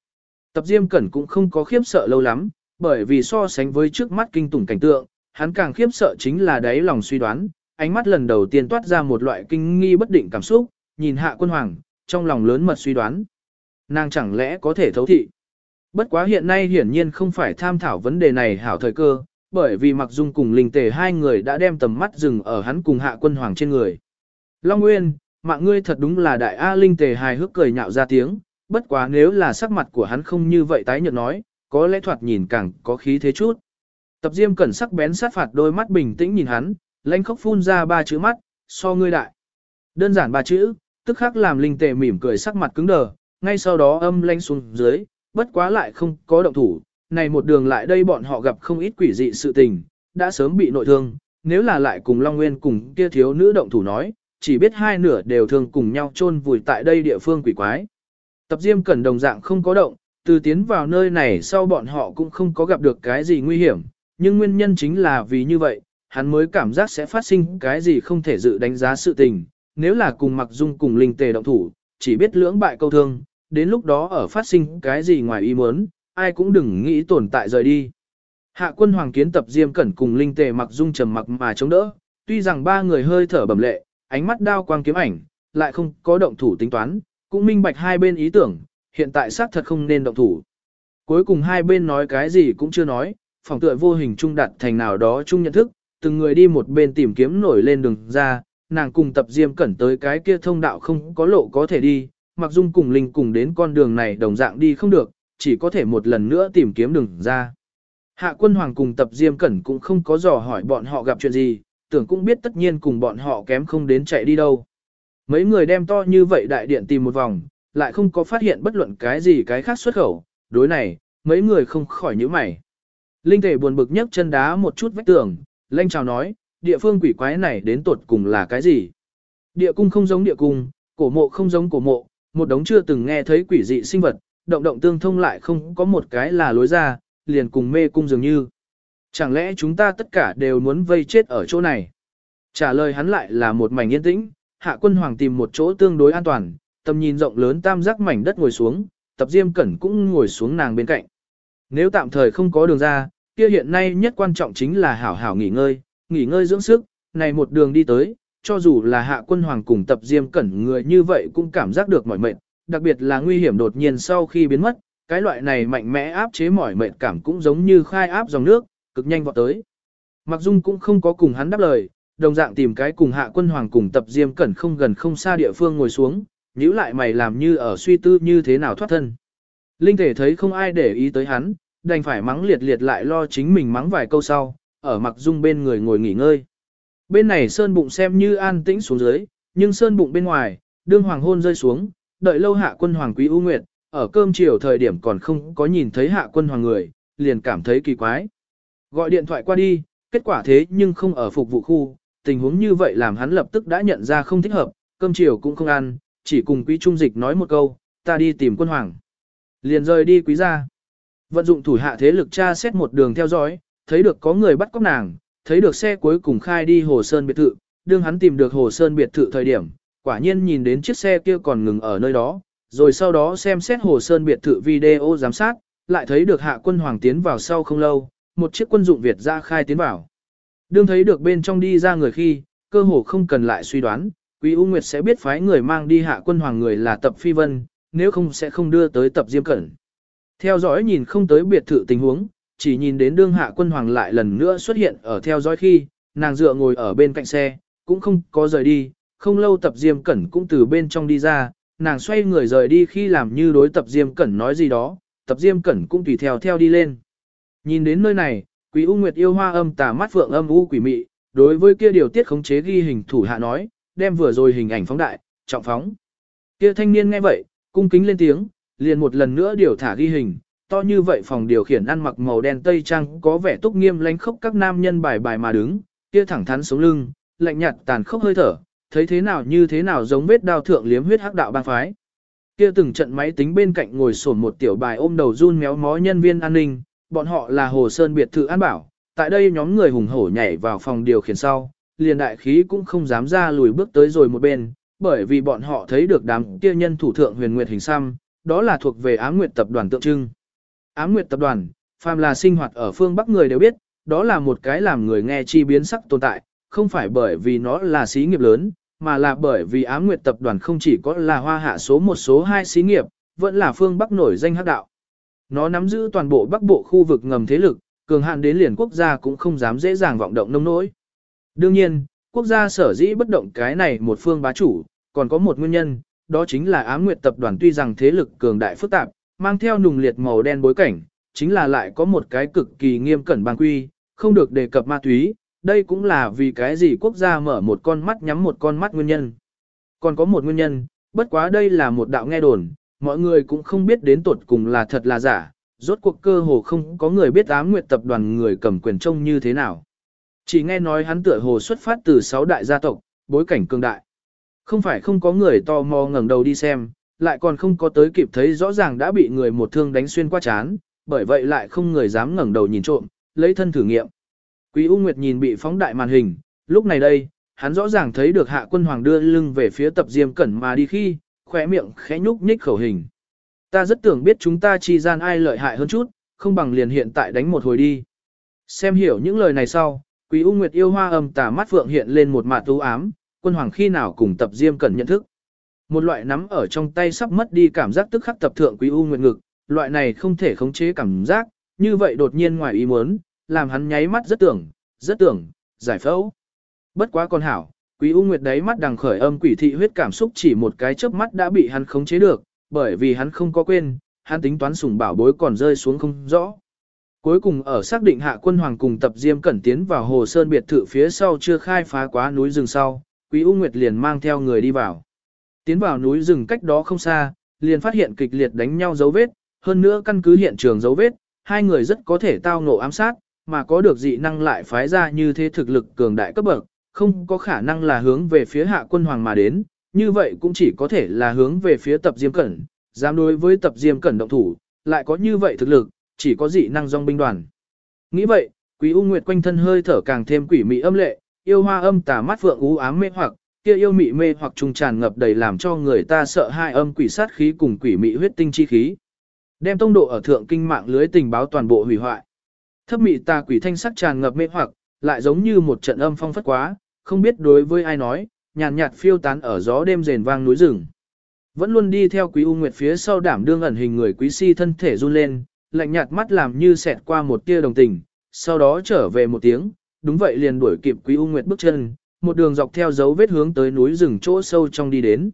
Tập Diêm Cẩn cũng không có khiếp sợ lâu lắm, bởi vì so sánh với trước mắt kinh tủng cảnh tượng, hắn càng khiếp sợ chính là đáy lòng suy đoán, ánh mắt lần đầu tiên toát ra một loại kinh nghi bất định cảm xúc, nhìn hạ quân hoàng, trong lòng lớn mật suy đoán. Nàng chẳng lẽ có thể thấu thị? Bất quá hiện nay hiển nhiên không phải tham thảo vấn đề này hảo thời cơ, bởi vì Mặc Dung cùng Linh Tề hai người đã đem tầm mắt dừng ở hắn cùng hạ quân hoàng trên người. Long Nguyên, mạng ngươi thật đúng là đại A Linh Tề hài hước cười nhạo ra tiếng, bất quá nếu là sắc mặt của hắn không như vậy tái nhợt nói, có lẽ thoạt nhìn càng có khí thế chút. Tập Diêm cẩn sắc bén sát phạt đôi mắt bình tĩnh nhìn hắn, lãnh khóc phun ra ba chữ mắt, so ngươi đại. Đơn giản ba chữ, tức khắc làm Linh Tề mỉm cười sắc mặt cứng đờ, ngay sau đó âm lanh xuống dưới, bất quá lại không có động thủ, này một đường lại đây bọn họ gặp không ít quỷ dị sự tình, đã sớm bị nội thương, nếu là lại cùng Long Nguyên cùng kia thiếu nữ động thủ nói, chỉ biết hai nửa đều thường cùng nhau chôn vùi tại đây địa phương quỷ quái. Tập Diêm Cẩn đồng dạng không có động, từ tiến vào nơi này sau bọn họ cũng không có gặp được cái gì nguy hiểm, nhưng nguyên nhân chính là vì như vậy, hắn mới cảm giác sẽ phát sinh cái gì không thể dự đánh giá sự tình, nếu là cùng Mặc Dung cùng Linh Tề động thủ, chỉ biết lưỡng bại câu thương, đến lúc đó ở phát sinh cái gì ngoài ý muốn, ai cũng đừng nghĩ tồn tại rời đi. Hạ quân hoàng kiến tập diêm cẩn cùng linh tề mặc dung trầm mặc mà chống đỡ, tuy rằng ba người hơi thở bẩm lệ, ánh mắt đao quang kiếm ảnh, lại không có động thủ tính toán, cũng minh bạch hai bên ý tưởng, hiện tại xác thật không nên động thủ. Cuối cùng hai bên nói cái gì cũng chưa nói, phòng tựa vô hình trung đặt thành nào đó chung nhận thức, từng người đi một bên tìm kiếm nổi lên đường ra, nàng cùng tập diêm cẩn tới cái kia thông đạo không có lộ có thể đi, mặc dung cùng linh cùng đến con đường này đồng dạng đi không được, chỉ có thể một lần nữa tìm kiếm đường ra. Hạ quân hoàng cùng tập diêm cẩn cũng không có dò hỏi bọn họ gặp chuyện gì, tưởng cũng biết tất nhiên cùng bọn họ kém không đến chạy đi đâu. Mấy người đem to như vậy đại điện tìm một vòng, lại không có phát hiện bất luận cái gì cái khác xuất khẩu, đối này, mấy người không khỏi nhíu mày. Linh thể buồn bực nhấc chân đá một chút vách tường, lanh chào nói, địa phương quỷ quái này đến tột cùng là cái gì? Địa cung không giống địa cung, cổ mộ không giống cổ mộ, một đống chưa từng nghe thấy quỷ dị sinh vật, động động tương thông lại không có một cái là lối ra, liền cùng mê cung dường như. Chẳng lẽ chúng ta tất cả đều muốn vây chết ở chỗ này? Trả lời hắn lại là một mảnh yên tĩnh, hạ quân hoàng tìm một chỗ tương đối an toàn, tầm nhìn rộng lớn tam giác mảnh đất ngồi xuống, tập diêm cẩn cũng ngồi xuống nàng bên cạnh. Nếu tạm thời không có đường ra, kia hiện nay nhất quan trọng chính là hảo hảo nghỉ ngơi, nghỉ ngơi dưỡng sức, này một đường đi tới, cho dù là hạ quân hoàng cùng tập diêm cẩn người như vậy cũng cảm giác được mỏi mệt, đặc biệt là nguy hiểm đột nhiên sau khi biến mất, cái loại này mạnh mẽ áp chế mỏi mệt cảm cũng giống như khai áp dòng nước, cực nhanh vọt tới. Mặc Dung cũng không có cùng hắn đáp lời, đồng dạng tìm cái cùng hạ quân hoàng cùng tập diêm cẩn không gần không xa địa phương ngồi xuống, nhíu lại mày làm như ở suy tư như thế nào thoát thân. Linh thể thấy không ai để ý tới hắn, đành phải mắng liệt liệt lại lo chính mình mắng vài câu sau, ở mặc dung bên người ngồi nghỉ ngơi. Bên này sơn bụng xem như an tĩnh xuống dưới, nhưng sơn bụng bên ngoài, đương hoàng hôn rơi xuống, đợi lâu hạ quân hoàng quý ưu nguyệt, ở cơm chiều thời điểm còn không có nhìn thấy hạ quân hoàng người, liền cảm thấy kỳ quái. Gọi điện thoại qua đi, kết quả thế nhưng không ở phục vụ khu, tình huống như vậy làm hắn lập tức đã nhận ra không thích hợp, cơm chiều cũng không ăn, chỉ cùng quý trung dịch nói một câu, ta đi tìm quân hoàng. Liền rời đi quý gia. Vận dụng thủ hạ thế lực tra xét một đường theo dõi, thấy được có người bắt cóc nàng, thấy được xe cuối cùng khai đi Hồ Sơn biệt thự, đương hắn tìm được Hồ Sơn biệt thự thời điểm, quả nhiên nhìn đến chiếc xe kia còn ngừng ở nơi đó, rồi sau đó xem xét Hồ Sơn biệt thự video giám sát, lại thấy được hạ quân hoàng tiến vào sau không lâu, một chiếc quân dụng Việt ra khai tiến vào. Đương thấy được bên trong đi ra người khi, cơ hồ không cần lại suy đoán, Quý U Nguyệt sẽ biết phái người mang đi hạ quân hoàng người là tập phi vân, nếu không sẽ không đưa tới tập diêm cẩn. Theo dõi nhìn không tới biệt thự tình huống, chỉ nhìn đến đương hạ quân hoàng lại lần nữa xuất hiện ở theo dõi khi, nàng dựa ngồi ở bên cạnh xe, cũng không có rời đi, không lâu tập diêm cẩn cũng từ bên trong đi ra, nàng xoay người rời đi khi làm như đối tập diêm cẩn nói gì đó, tập diêm cẩn cũng tùy theo theo đi lên. Nhìn đến nơi này, quý U Nguyệt yêu hoa âm tà mắt phượng âm u quỷ mị, đối với kia điều tiết khống chế ghi hình thủ hạ nói, đem vừa rồi hình ảnh phóng đại, trọng phóng. Kia thanh niên nghe vậy, cung kính lên tiếng, liền một lần nữa điều thả ghi hình, to như vậy phòng điều khiển ăn mặc màu đen tây trang có vẻ túc nghiêm lánh khốc các nam nhân bài bài mà đứng, kia thẳng thắn sống lưng, lạnh nhạt tàn khốc hơi thở, thấy thế nào như thế nào giống vết đao thượng liếm huyết hắc đạo bang phái. Kia từng trận máy tính bên cạnh ngồi sổn một tiểu bài ôm đầu run méo mó nhân viên an ninh, bọn họ là Hồ Sơn biệt thự an bảo, tại đây nhóm người hùng hổ nhảy vào phòng điều khiển sau, liền đại khí cũng không dám ra lùi bước tới rồi một bên, bởi vì bọn họ thấy được đám kia nhân thủ thượng huyền nguyệt hình xăm, đó là thuộc về ám nguyệt tập đoàn tượng trưng. Ám nguyệt tập đoàn, phàm là sinh hoạt ở phương Bắc người đều biết, đó là một cái làm người nghe chi biến sắc tồn tại, không phải bởi vì nó là xí nghiệp lớn, mà là bởi vì ám nguyệt tập đoàn không chỉ có là hoa hạ số một số hai xí nghiệp, vẫn là phương Bắc nổi danh hắc đạo. Nó nắm giữ toàn bộ Bắc bộ khu vực ngầm thế lực, cường hạn đến liền quốc gia cũng không dám dễ dàng vọng động nông nỗi. Đương nhiên, quốc gia sở dĩ bất động cái này một phương bá chủ, còn có một nguyên nhân, đó chính là ám nguyệt tập đoàn tuy rằng thế lực cường đại phức tạp, mang theo nùng liệt màu đen bối cảnh, chính là lại có một cái cực kỳ nghiêm cẩn bang quy, không được đề cập ma túy, đây cũng là vì cái gì quốc gia mở một con mắt nhắm một con mắt nguyên nhân. Còn có một nguyên nhân, bất quá đây là một đạo nghe đồn, mọi người cũng không biết đến tuột cùng là thật là giả, rốt cuộc cơ hồ không có người biết ám nguyệt tập đoàn người cầm quyền trông như thế nào. Chỉ nghe nói hắn tựa hồ xuất phát từ sáu đại gia tộc, bối cảnh cường đại. Không phải không có người tò mò ngẩng đầu đi xem, lại còn không có tới kịp thấy rõ ràng đã bị người một thương đánh xuyên qua chán, bởi vậy lại không người dám ngẩng đầu nhìn trộm, lấy thân thử nghiệm. Quý U Nguyệt nhìn bị phóng đại màn hình, lúc này đây, hắn rõ ràng thấy được hạ quân hoàng đưa lưng về phía tập diêm cẩn mà đi khi, khỏe miệng khẽ nhúc nhích khẩu hình. Ta rất tưởng biết chúng ta chi gian ai lợi hại hơn chút, không bằng liền hiện tại đánh một hồi đi. Xem hiểu những lời này sau, Quý U Nguyệt yêu hoa âm tà mắt phượng hiện lên một mạt u ám, quân hoàng khi nào cùng tập diêm cẩn nhận thức. Một loại nắm ở trong tay sắp mất đi cảm giác tức khắc tập thượng Quý U Nguyệt ngực, loại này không thể khống chế cảm giác, như vậy đột nhiên ngoài ý muốn, làm hắn nháy mắt rất tưởng, rất tưởng, giải phẫu. Bất quá con hảo, Quý U Nguyệt đấy mắt đằng khởi âm quỷ thị huyết cảm xúc chỉ một cái chớp mắt đã bị hắn khống chế được, bởi vì hắn không có quên, hắn tính toán sủng bảo bối còn rơi xuống không rõ. Cuối cùng ở xác định hạ quân hoàng cùng tập diêm cẩn tiến vào hồ sơn biệt thự phía sau chưa khai phá quá núi rừng sau, Quý U Nguyệt liền mang theo người đi vào. Tiến vào núi rừng cách đó không xa, liền phát hiện kịch liệt đánh nhau dấu vết, hơn nữa căn cứ hiện trường dấu vết, hai người rất có thể tao ngộ ám sát, mà có được dị năng lại phái ra như thế thực lực cường đại cấp bậc, không có khả năng là hướng về phía hạ quân hoàng mà đến, như vậy cũng chỉ có thể là hướng về phía tập diêm cẩn, dám đối với tập diêm cẩn động thủ, lại có như vậy thực lực, chỉ có dị năng dòng binh đoàn. Nghĩ vậy, quý u nguyệt quanh thân hơi thở càng thêm quỷ mị âm lệ, yêu hoa âm tà mắt phượng u ám mê hoặc, kia yêu mị mê hoặc trùng tràn ngập đầy làm cho người ta sợ hai âm quỷ sát khí cùng quỷ mị huyết tinh chi khí. Đem tông độ ở thượng kinh mạng lưới tình báo toàn bộ hủy hoại. Thấp mị tà quỷ thanh sắc tràn ngập mê hoặc, lại giống như một trận âm phong phất quá, không biết đối với ai nói, nhàn nhạt phiêu tán ở gió đêm rền vang núi rừng. Vẫn luôn đi theo Quý U Nguyệt phía sau đảm đương ẩn hình người Quý Si thân thể run lên, lạnh nhạt mắt làm như xẹt qua một tia đồng tình, sau đó trở về một tiếng, đúng vậy liền đuổi kịp Quý U Nguyệt bước chân, một đường dọc theo dấu vết hướng tới núi rừng chỗ sâu trong đi đến.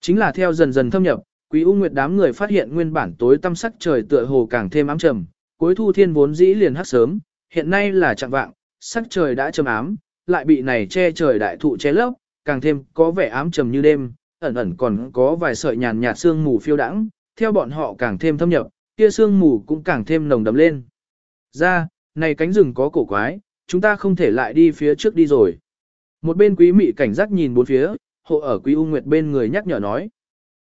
Chính là theo dần dần thâm nhập, Quý U Nguyệt đám người phát hiện nguyên bản tối tăm sắc trời tựa hồ càng thêm ám trầm, cuối thu thiên vốn dĩ liền hắc sớm, hiện nay là trạng vạng, sắc trời đã trầm ám, lại bị này che trời đại thụ che lấp, càng thêm có vẻ ám trầm như đêm, ẩn ẩn còn có vài sợi nhàn nhạt sương mù phiêu đãng, theo bọn họ càng thêm thâm nhập, kia sương mù cũng càng thêm nồng đậm lên. Ra, này cánh rừng có cổ quái, chúng ta không thể lại đi phía trước đi rồi. Một bên quý mị cảnh giác nhìn bốn phía, hộ ở quý U Nguyệt bên người nhắc nhở nói.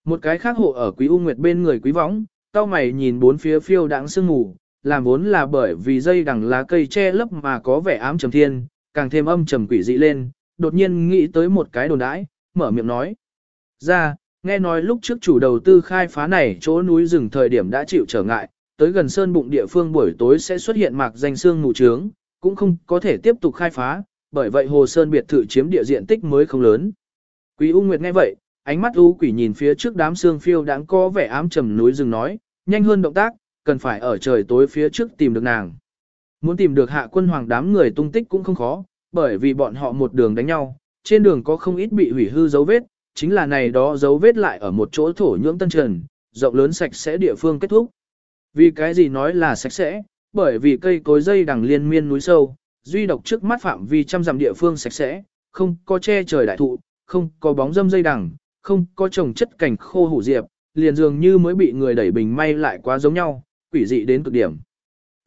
Một cái khác hộ ở quý U Nguyệt bên người quý võng, cao mày nhìn bốn phía phiêu đãng sương mù, làm vốn là bởi vì dây đằng lá cây che lấp mà có vẻ ám trầm thiên, càng thêm âm trầm quỷ dị lên, đột nhiên nghĩ tới một cái đồn đãi, mở miệng nói. Ra, nghe nói lúc trước chủ đầu tư khai phá này chỗ núi rừng thời điểm đã chịu trở ngại, tới gần sơn bụng địa phương buổi tối sẽ xuất hiện mạc danh xương mù trướng, cũng không có thể tiếp tục khai phá, bởi vậy hồ sơn biệt thự chiếm địa diện tích mới không lớn. Quý U Nguyệt nghe vậy, ánh mắt u quỷ nhìn phía trước đám xương phiêu đáng có vẻ ám trầm núi rừng nói, nhanh hơn động tác, cần phải ở trời tối phía trước tìm được nàng. Muốn tìm được hạ quân hoàng đám người tung tích cũng không khó, bởi vì bọn họ một đường đánh nhau, trên đường có không ít bị hủy hư dấu vết, chính là này đó dấu vết lại ở một chỗ thổ nhưỡng tân trần, rộng lớn sạch sẽ địa phương kết thúc. Vì cái gì nói là sạch sẽ, bởi vì cây cối dây đằng liên miên núi sâu, duy độc trước mắt phạm vi trăm dặm địa phương sạch sẽ, không có che trời đại thụ, không có bóng dâm dây đằng, không có trồng chất cảnh khô hủ diệp, liền dường như mới bị người đẩy bình may lại quá giống nhau, quỷ dị đến cực điểm.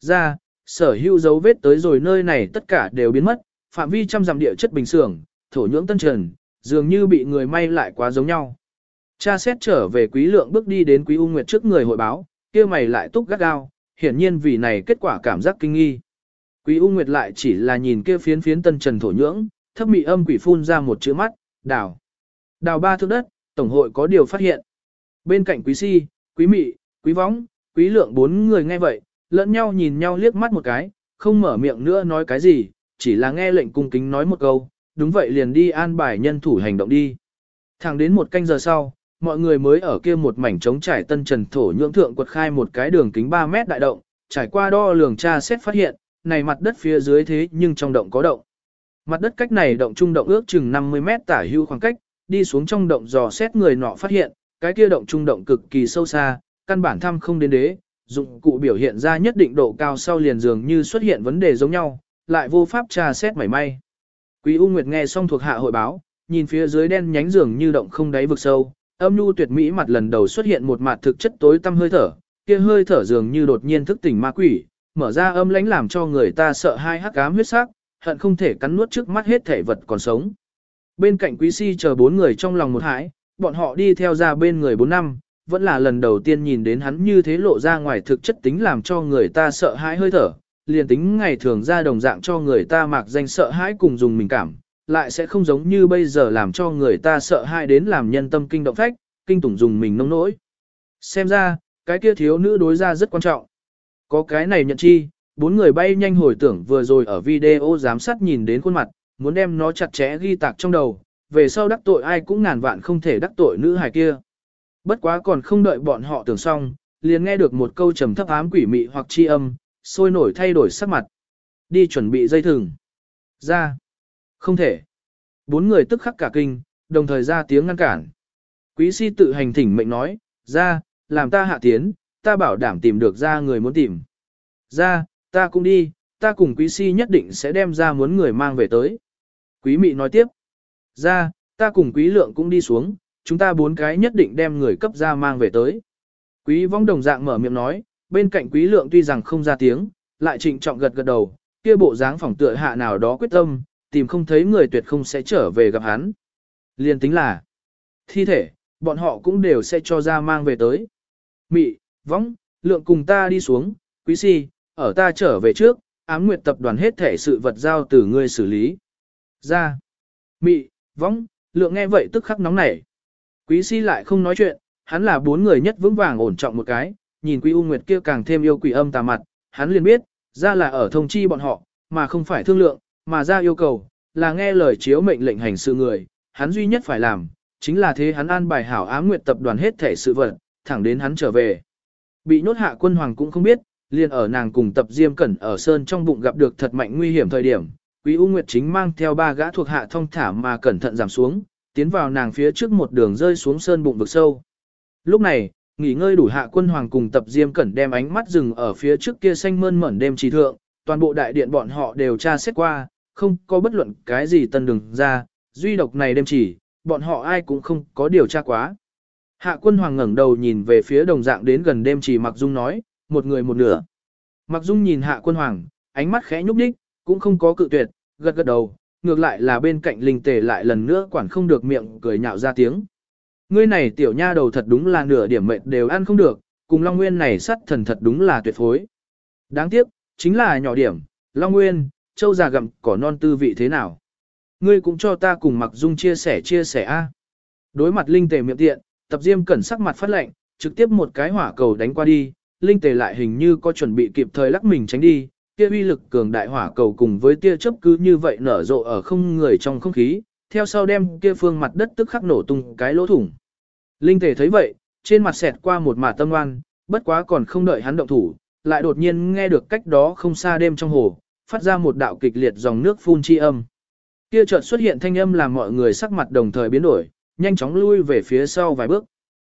Ra, sở hữu dấu vết tới rồi nơi này tất cả đều biến mất, phạm vi trăm dặm địa chất bình thường, thổ nhưỡng tân trần, dường như bị người may lại quá giống nhau. Cha xét trở về quý lượng bước đi đến quý U Nguyệt trước người hội báo, kia mày lại túc gắt gao, hiển nhiên vì này kết quả cảm giác kinh nghi. Quý U Nguyệt lại chỉ là nhìn kia phiến phiến tân trần thổ nhưỡng, thấp mị âm quỷ phun ra một chữ mắt, đào. Đào ba thước đất, tổng hội có điều phát hiện. Bên cạnh quý si, quý mị, quý võng, quý lượng bốn người nghe vậy, lẫn nhau nhìn nhau liếc mắt một cái, không mở miệng nữa nói cái gì, chỉ là nghe lệnh cung kính nói một câu, đúng vậy liền đi an bài nhân thủ hành động đi. Thẳng đến một canh giờ sau, mọi người mới ở kia một mảnh trống trải tân trần thổ nhưỡng thượng quật khai một cái đường kính 3 mét đại động, trải qua đo lường tra xét phát hiện, này mặt đất phía dưới thế nhưng trong động có động. Mặt đất cách này động trung động ước chừng 50 mét tả hưu khoảng cách, đi xuống trong động dò xét người nọ phát hiện, cái kia động trung động cực kỳ sâu xa, căn bản thăm không đến đế, dụng cụ biểu hiện ra nhất định độ cao sau liền dường như xuất hiện vấn đề giống nhau, lại vô pháp tra xét mảy may. Quý U Nguyệt nghe xong thuộc hạ hội báo, nhìn phía dưới đen nhánh dường như động không đáy vực sâu, âm nhu tuyệt mỹ mặt lần đầu xuất hiện một mặt thực chất tối tăm hơi thở, kia hơi thở dường như đột nhiên thức tỉnh ma quỷ, mở ra âm lãnh làm cho người ta sợ hai hắc ám huyết sắc, hận không thể cắn nuốt trước mắt hết thể vật còn sống. Bên cạnh quý si chờ bốn người trong lòng một hãi, bọn họ đi theo ra bên người bốn năm, vẫn là lần đầu tiên nhìn đến hắn như thế lộ ra ngoài thực chất tính làm cho người ta sợ hãi hơi thở, liền tính ngày thường ra đồng dạng cho người ta mặc danh sợ hãi cùng dùng mình cảm, lại sẽ không giống như bây giờ làm cho người ta sợ hãi đến làm nhân tâm kinh động phách, kinh tủng dùng mình nông nỗi. Xem ra, cái kia thiếu nữ đối ra rất quan trọng. Có cái này nhận chi, bốn người bay nhanh hồi tưởng vừa rồi ở video giám sát nhìn đến khuôn mặt, muốn đem nó chặt chẽ ghi tạc trong đầu, về sau đắc tội ai cũng ngàn vạn không thể đắc tội nữ hài kia. Bất quá còn không đợi bọn họ tưởng xong, liền nghe được một câu trầm thấp ám quỷ mị hoặc chi âm, sôi nổi thay đổi sắc mặt. Đi chuẩn bị dây thừng. Ra. Không thể. Bốn người tức khắc cả kinh, đồng thời ra tiếng ngăn cản. Quý si tự hành thỉnh mệnh nói, ra, làm ta hạ tiến, ta bảo đảm tìm được ra người muốn tìm. Ra, ta cũng đi, ta cùng quý si nhất định sẽ đem ra muốn người mang về tới. Quý mị nói tiếp. Ra, ta cùng quý lượng cũng đi xuống, chúng ta bốn cái nhất định đem người cấp ra mang về tới. Quý vong đồng dạng mở miệng nói, bên cạnh quý lượng tuy rằng không ra tiếng, lại trịnh trọng gật gật đầu, kia bộ dáng phỏng tựa hạ nào đó quyết tâm, tìm không thấy người tuyệt không sẽ trở về gặp hắn. Liên tính là thi thể, bọn họ cũng đều sẽ cho ra mang về tới. Mị, vong lượng cùng ta đi xuống, quý si, ở ta trở về trước, ám nguyệt tập đoàn hết thể sự vật giao từ ngươi xử lý. Ra, mị, vong lượng nghe vậy tức khắc nóng nảy. Quý si lại không nói chuyện, hắn là bốn người nhất vững vàng ổn trọng một cái, nhìn Quý U Nguyệt kia càng thêm yêu quỷ âm tà mặt, hắn liền biết, ra là ở thông chi bọn họ, mà không phải thương lượng, mà ra yêu cầu, là nghe lời chiếu mệnh lệnh hành sự người, hắn duy nhất phải làm, chính là thế hắn an bài hảo ám nguyệt tập đoàn hết thể sự vật, thẳng đến hắn trở về. Bị nhốt hạ quân hoàng cũng không biết, liền ở nàng cùng tập diêm cẩn ở sơn trong bụng gặp được thật mạnh nguy hiểm thời điểm. Quý U Nguyệt chính mang theo ba gã thuộc hạ thông thả mà cẩn thận giảm xuống, tiến vào nàng phía trước một đường rơi xuống sơn bụng vực sâu. Lúc này, nghỉ ngơi đủ hạ quân hoàng cùng tập diêm cẩn đem ánh mắt dừng ở phía trước kia xanh mơn mởn đêm trì thượng, toàn bộ đại điện bọn họ đều tra xét qua, không có bất luận cái gì tân đường ra, duy độc này đêm chỉ, bọn họ ai cũng không có điều tra quá. Hạ quân hoàng ngẩng đầu nhìn về phía đồng dạng đến gần đêm chỉ Mặc Dung nói, một người một nửa. Mặc Dung nhìn hạ quân hoàng, ánh mắt khẽ nhúc nhích cũng không có cự tuyệt, gật gật đầu, ngược lại là bên cạnh linh tề lại lần nữa quản không được miệng cười nhạo ra tiếng. Ngươi này tiểu nha đầu thật đúng là nửa điểm mệnh đều ăn không được, cùng Long Nguyên này sắt thần thật đúng là tuyệt phối. Đáng tiếc, chính là nhỏ điểm, Long Nguyên, châu già gặm cỏ non tư vị thế nào. Ngươi cũng cho ta cùng Mặc Dung chia sẻ chia sẻ a. Đối mặt linh tề miệng tiện, tập diêm cẩn sắc mặt phát lệnh, trực tiếp một cái hỏa cầu đánh qua đi, linh tề lại hình như có chuẩn bị kịp thời lắc mình tránh đi, kia uy lực cường đại hỏa cầu cùng với tia chớp cứ như vậy nở rộ ở không người trong không khí, theo sau đem kia phương mặt đất tức khắc nổ tung cái lỗ thủng. Linh thể thấy vậy, trên mặt xẹt qua một mả tâm oan, bất quá còn không đợi hắn động thủ, lại đột nhiên nghe được cách đó không xa đêm trong hồ, phát ra một đạo kịch liệt dòng nước phun chi âm. Kia chợt xuất hiện thanh âm làm mọi người sắc mặt đồng thời biến đổi, nhanh chóng lui về phía sau vài bước.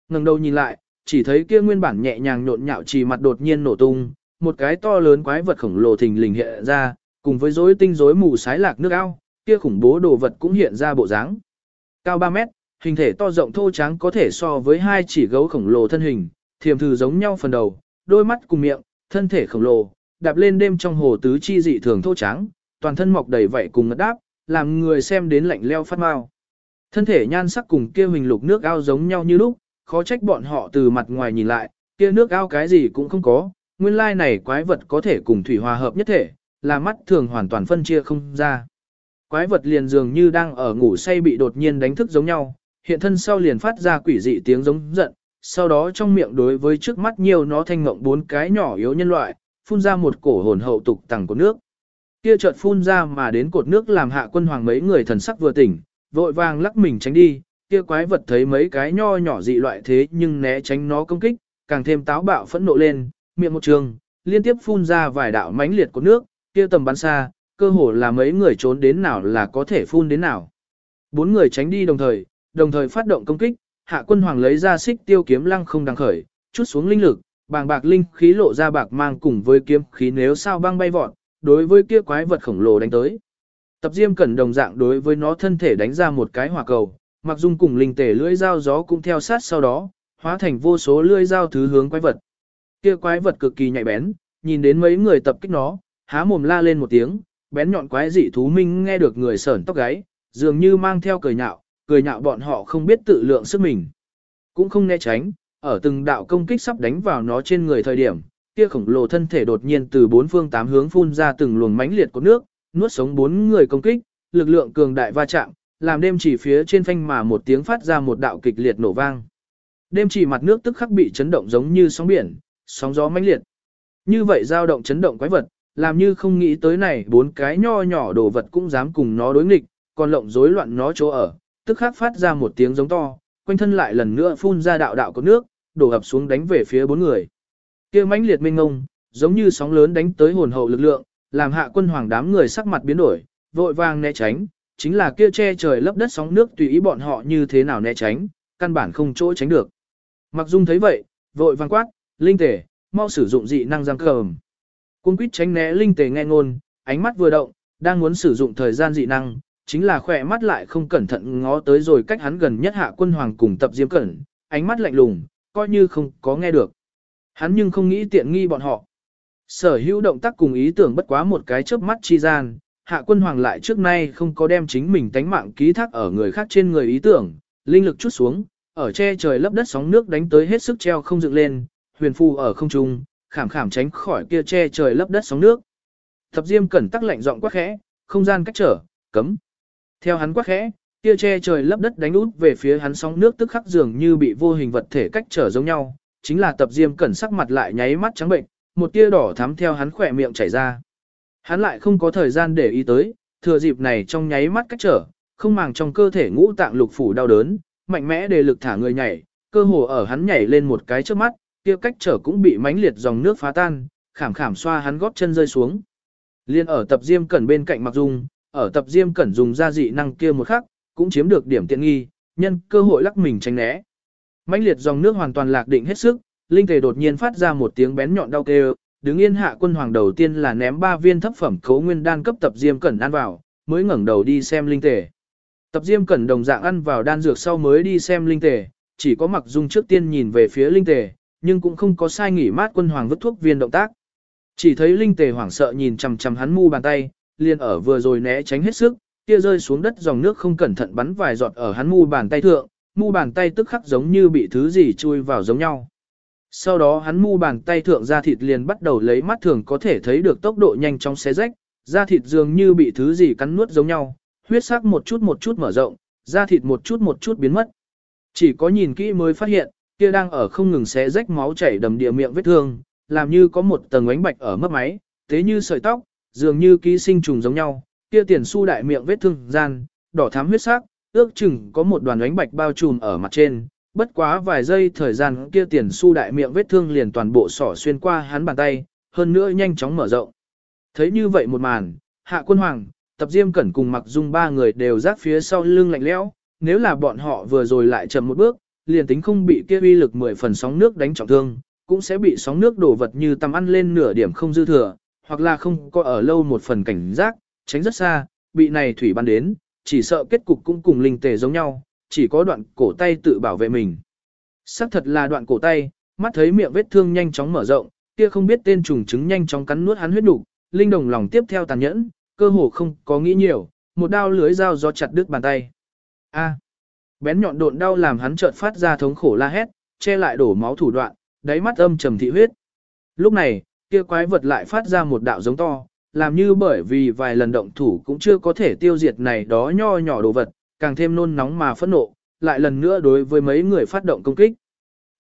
Ngẩng đầu nhìn lại, chỉ thấy kia nguyên bản nhẹ nhàng nhộn nhạo chỉ mặt đột nhiên nổ tung, một cái to lớn quái vật khổng lồ thình lình hiện ra, cùng với rối tinh rối mù sái lạc nước ao, kia khủng bố đồ vật cũng hiện ra bộ dáng. Cao 3 mét, hình thể to rộng thô trắng có thể so với hai chỉ gấu khổng lồ thân hình, thiềm thử giống nhau phần đầu, đôi mắt cùng miệng, thân thể khổng lồ, đạp lên đêm trong hồ tứ chi dị thường thô trắng, toàn thân mọc đầy vảy cùng ngất đáp, làm người xem đến lạnh leo phát mau. Thân thể nhan sắc cùng kia hình lục nước ao giống nhau như lúc, khó trách bọn họ từ mặt ngoài nhìn lại, kia nước ao cái gì cũng không có, nguyên lai này quái vật có thể cùng thủy hòa hợp nhất thể, là mắt thường hoàn toàn phân chia không ra. Quái vật liền dường như đang ở ngủ say bị đột nhiên đánh thức giống nhau, hiện thân sau liền phát ra quỷ dị tiếng giống giận, sau đó trong miệng đối với trước mắt nhiều nó thanh ngộng bốn cái nhỏ yếu nhân loại, phun ra một cổ hồn hậu tục tầng của nước. Kia chợt phun ra mà đến cột nước làm hạ quân hoàng mấy người thần sắc vừa tỉnh, vội vàng lắc mình tránh đi, kia quái vật thấy mấy cái nho nhỏ dị loại thế nhưng né tránh nó công kích, càng thêm táo bạo phẫn nộ lên, miệng một trường, liên tiếp phun ra vài đạo mãnh liệt của nước, kia tầm bắn xa, cơ hồ là mấy người trốn đến nào là có thể phun đến nào. Bốn người tránh đi đồng thời, đồng thời phát động công kích, hạ quân hoàng lấy ra xích tiêu kiếm lăng không đằng khởi, chút xuống linh lực, bàng bạc linh khí lộ ra bạc mang cùng với kiếm khí nếu sao băng bay vọt, đối với kia quái vật khổng lồ đánh tới. Tập Diêm Cẩn đồng dạng đối với nó thân thể đánh ra một cái hỏa cầu, mặc dung cùng linh tể lưỡi dao gió cũng theo sát sau đó, hóa thành vô số lưỡi dao thứ hướng quái vật. Kia quái vật cực kỳ nhạy bén, nhìn đến mấy người tập kích nó, há mồm la lên một tiếng, bén nhọn quái dị thú minh nghe được người sởn tóc gáy, dường như mang theo cười nhạo, cười nhạo bọn họ không biết tự lượng sức mình. Cũng không né tránh, ở từng đạo công kích sắp đánh vào nó trên người thời điểm, kia khổng lồ thân thể đột nhiên từ bốn phương tám hướng phun ra từng luồng mãnh liệt của nước, nuốt sống bốn người công kích, lực lượng cường đại va chạm, làm đêm chỉ phía trên phanh mà một tiếng phát ra một đạo kịch liệt nổ vang. Đêm chỉ mặt nước tức khắc bị chấn động giống như sóng biển, sóng gió mãnh liệt. Như vậy dao động chấn động quái vật, làm như không nghĩ tới này bốn cái nho nhỏ đồ vật cũng dám cùng nó đối nghịch, còn lộng rối loạn nó chỗ ở, tức khắc phát ra một tiếng giống to, quanh thân lại lần nữa phun ra đạo đạo có nước, đổ ập xuống đánh về phía bốn người. kia mãnh liệt mênh ngông, giống như sóng lớn đánh tới hồn hậu lực lượng, làm hạ quân hoàng đám người sắc mặt biến đổi, vội vàng né tránh, chính là kia che trời lấp đất sóng nước tùy ý bọn họ như thế nào né tránh, căn bản không chỗ tránh được. Mặc dung thấy vậy, vội vàng quát, linh Tề, mau sử dụng dị năng giam cầm. Cung quýt tránh né linh Tề nghe ngôn, ánh mắt vừa động, đang muốn sử dụng thời gian dị năng, chính là khỏe mắt lại không cẩn thận ngó tới rồi cách hắn gần nhất hạ quân hoàng cùng tập diêm cẩn, ánh mắt lạnh lùng, coi như không có nghe được. Hắn nhưng không nghĩ tiện nghi bọn họ. Sở hữu động tác cùng ý tưởng bất quá một cái chớp mắt chi gian, hạ quân hoàng lại trước nay không có đem chính mình tánh mạng ký thác ở người khác trên người ý tưởng, linh lực chút xuống, ở che trời lấp đất sóng nước đánh tới hết sức treo không dựng lên, huyền phù ở không trung, khảm khảm tránh khỏi kia che trời lấp đất sóng nước. Thập Diêm cẩn tắc lạnh giọng quá khẽ, không gian cách trở, cấm. Theo hắn quá khẽ, kia che trời lấp đất đánh út về phía hắn sóng nước tức khắc dường như bị vô hình vật thể cách trở giống nhau, chính là tập Diêm cẩn sắc mặt lại nháy mắt trắng bệnh, một tia đỏ thắm theo hắn khỏe miệng chảy ra. Hắn lại không có thời gian để ý tới, thừa dịp này trong nháy mắt cách trở, không màng trong cơ thể ngũ tạng lục phủ đau đớn, mạnh mẽ đề lực thả người nhảy, cơ hồ ở hắn nhảy lên một cái trước mắt, kia cách trở cũng bị mãnh liệt dòng nước phá tan, khảm khảm xoa hắn gót chân rơi xuống. Liên ở tập diêm cẩn bên cạnh Mặc Dung, ở tập diêm cẩn dùng gia dị năng kia một khắc, cũng chiếm được điểm tiện nghi, nhân cơ hội lắc mình tránh né. Mãnh liệt dòng nước hoàn toàn lạc định hết sức, linh thể đột nhiên phát ra một tiếng bén nhọn đau kêu, đứng yên hạ quân hoàng đầu tiên là ném ba viên thấp phẩm cấu nguyên đan cấp tập diêm cẩn ăn vào, mới ngẩng đầu đi xem linh thể. Tập diêm cẩn đồng dạng ăn vào đan dược sau mới đi xem linh thể, chỉ có mặc dung trước tiên nhìn về phía linh thể, nhưng cũng không có sai nghỉ mát quân hoàng vứt thuốc viên động tác. Chỉ thấy linh tề hoảng sợ nhìn chằm chằm hắn mu bàn tay, liền ở vừa rồi né tránh hết sức, kia rơi xuống đất dòng nước không cẩn thận bắn vài giọt ở hắn mu bàn tay thượng, mu bàn tay tức khắc giống như bị thứ gì chui vào giống nhau. Sau đó hắn mu bàn tay thượng da thịt liền bắt đầu lấy mắt thường có thể thấy được tốc độ nhanh chóng xé rách, da thịt dường như bị thứ gì cắn nuốt giống nhau, huyết sắc một chút một chút mở rộng, da thịt một chút một chút biến mất. Chỉ có nhìn kỹ mới phát hiện, kia đang ở không ngừng xé rách máu chảy đầm địa miệng vết thương, làm như có một tầng ánh bạch ở mấp máy, thế như sợi tóc, dường như ký sinh trùng giống nhau, kia tiền su đại miệng vết thương gian, đỏ thắm huyết sắc, ước chừng có một đoàn ánh bạch bao trùm ở mặt trên, bất quá vài giây thời gian kia tiền su đại miệng vết thương liền toàn bộ sỏ xuyên qua hắn bàn tay, hơn nữa nhanh chóng mở rộng. Thấy như vậy một màn, hạ quân hoàng, tập diêm cẩn cùng mặc dung ba người đều rác phía sau lưng lạnh lẽo, nếu là bọn họ vừa rồi lại chậm một bước, liền tính không bị kia uy lực 10 phần sóng nước đánh trọng thương, cũng sẽ bị sóng nước đổ vật như tầm ăn lên nửa điểm không dư thừa, hoặc là không có ở lâu một phần cảnh giác, tránh rất xa, bị này thủy ban đến, chỉ sợ kết cục cũng cùng linh tề giống nhau, chỉ có đoạn cổ tay tự bảo vệ mình. Sắc thật là đoạn cổ tay, mắt thấy miệng vết thương nhanh chóng mở rộng, kia không biết tên trùng trứng nhanh chóng cắn nuốt hắn huyết đủ, linh đồng lòng tiếp theo tàn nhẫn, cơ hồ không có nghĩ nhiều, một đao lưới dao do chặt đứt bàn tay. A. Bén nhọn độn đau làm hắn chợt phát ra thống khổ la hét, che lại đổ máu thủ đoạn, đáy mắt âm trầm thị huyết. Lúc này, kia quái vật lại phát ra một đạo giống to, làm như bởi vì vài lần động thủ cũng chưa có thể tiêu diệt này đó nho nhỏ đồ vật, càng thêm nôn nóng mà phẫn nộ, lại lần nữa đối với mấy người phát động công kích.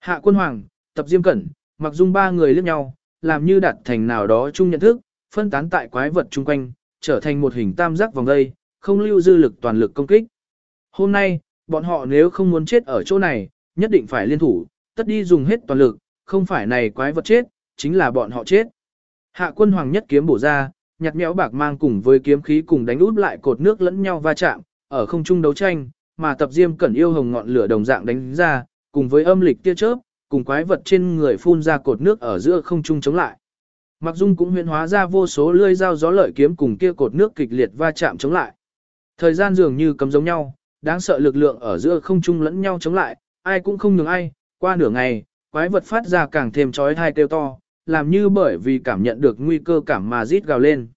Hạ quân hoàng, tập diêm cẩn, mặc dung ba người liếc nhau, làm như đạt thành nào đó chung nhận thức, phân tán tại quái vật chung quanh, trở thành một hình tam giác vòng dây, không lưu dư lực toàn lực công kích. Hôm nay, bọn họ nếu không muốn chết ở chỗ này, nhất định phải liên thủ, tất đi dùng hết toàn lực, không phải này quái vật chết, chính là bọn họ chết. Hạ quân hoàng nhất kiếm bổ ra, nhặt méo bạc mang cùng với kiếm khí cùng đánh út lại cột nước lẫn nhau va chạm, ở không trung đấu tranh, mà tập diêm cẩn yêu hồng ngọn lửa đồng dạng đánh ra, cùng với âm lịch tia chớp, cùng quái vật trên người phun ra cột nước ở giữa không trung chống lại. Mặc dung cũng huyễn hóa ra vô số lưỡi dao gió lợi kiếm cùng kia cột nước kịch liệt va chạm chống lại. Thời gian dường như cấm giống nhau, đáng sợ lực lượng ở giữa không trung lẫn nhau chống lại, ai cũng không nhường ai, qua nửa ngày, quái vật phát ra càng thêm chói tai kêu to, làm như bởi vì cảm nhận được nguy cơ cảm mà rít gào lên.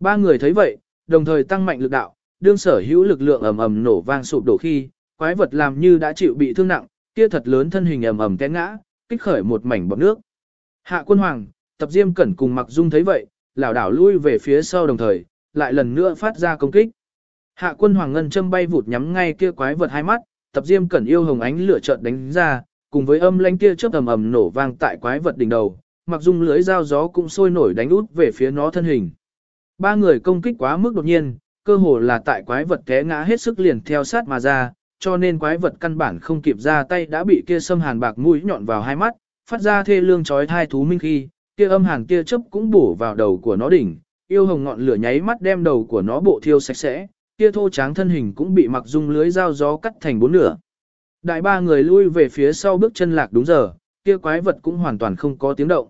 Ba người thấy vậy, đồng thời tăng mạnh lực đạo, đương sở hữu lực lượng ầm ầm nổ vang sụp đổ khi, quái vật làm như đã chịu bị thương nặng, kia thật lớn thân hình ầm ầm té ngã, kích khởi một mảnh bọt nước. Hạ Quân Hoàng, Tập Diêm Cẩn cùng Mặc Dung thấy vậy, lảo đảo lui về phía sau đồng thời, lại lần nữa phát ra công kích. Hạ Quân Hoàng ngân châm bay vụt nhắm ngay kia quái vật hai mắt, Tập Diêm Cẩn yêu hồng ánh lửa chợt đánh ra, cùng với âm lãnh kia chớp ầm ầm nổ vang tại quái vật đỉnh đầu, Mặc Dung lưới dao gió cũng sôi nổi đánh út về phía nó thân hình. Ba người công kích quá mức đột nhiên, cơ hồ là tại quái vật té ngã hết sức liền theo sát mà ra, cho nên quái vật căn bản không kịp ra tay đã bị kia sâm hàn bạc mũi nhọn vào hai mắt, phát ra thê lương chói thai thú minh khi, kia âm hàn kia chớp cũng bổ vào đầu của nó đỉnh, yêu hồng ngọn lửa nháy mắt đem đầu của nó bộ thiêu sạch sẽ, kia thô tráng thân hình cũng bị mặc dung lưới dao gió cắt thành bốn nửa. Đại ba người lui về phía sau bước chân lạc đúng giờ, kia quái vật cũng hoàn toàn không có tiếng động.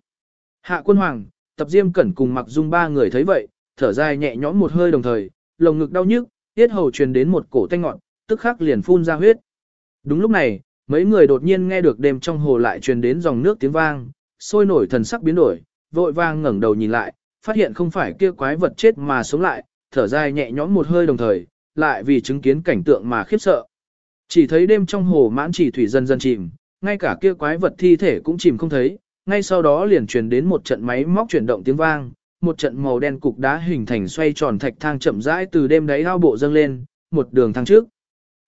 Hạ quân hoàng, tập diêm cẩn cùng mặc dung ba người thấy vậy, thở dài nhẹ nhõm một hơi đồng thời, lồng ngực đau nhức, tiết hầu truyền đến một cổ tanh ngọn, tức khắc liền phun ra huyết. Đúng lúc này, mấy người đột nhiên nghe được đêm trong hồ lại truyền đến dòng nước tiếng vang, sôi nổi thần sắc biến đổi, vội vang ngẩng đầu nhìn lại, phát hiện không phải kia quái vật chết mà sống lại, thở dài nhẹ nhõm một hơi đồng thời, lại vì chứng kiến cảnh tượng mà khiếp sợ. Chỉ thấy đêm trong hồ mãn chỉ thủy dần dần chìm, ngay cả kia quái vật thi thể cũng chìm không thấy, ngay sau đó liền truyền đến một trận máy móc chuyển động tiếng vang, một trận màu đen cục đá hình thành xoay tròn thạch thang chậm rãi từ đêm đáy ao bộ dâng lên, một đường thang trước.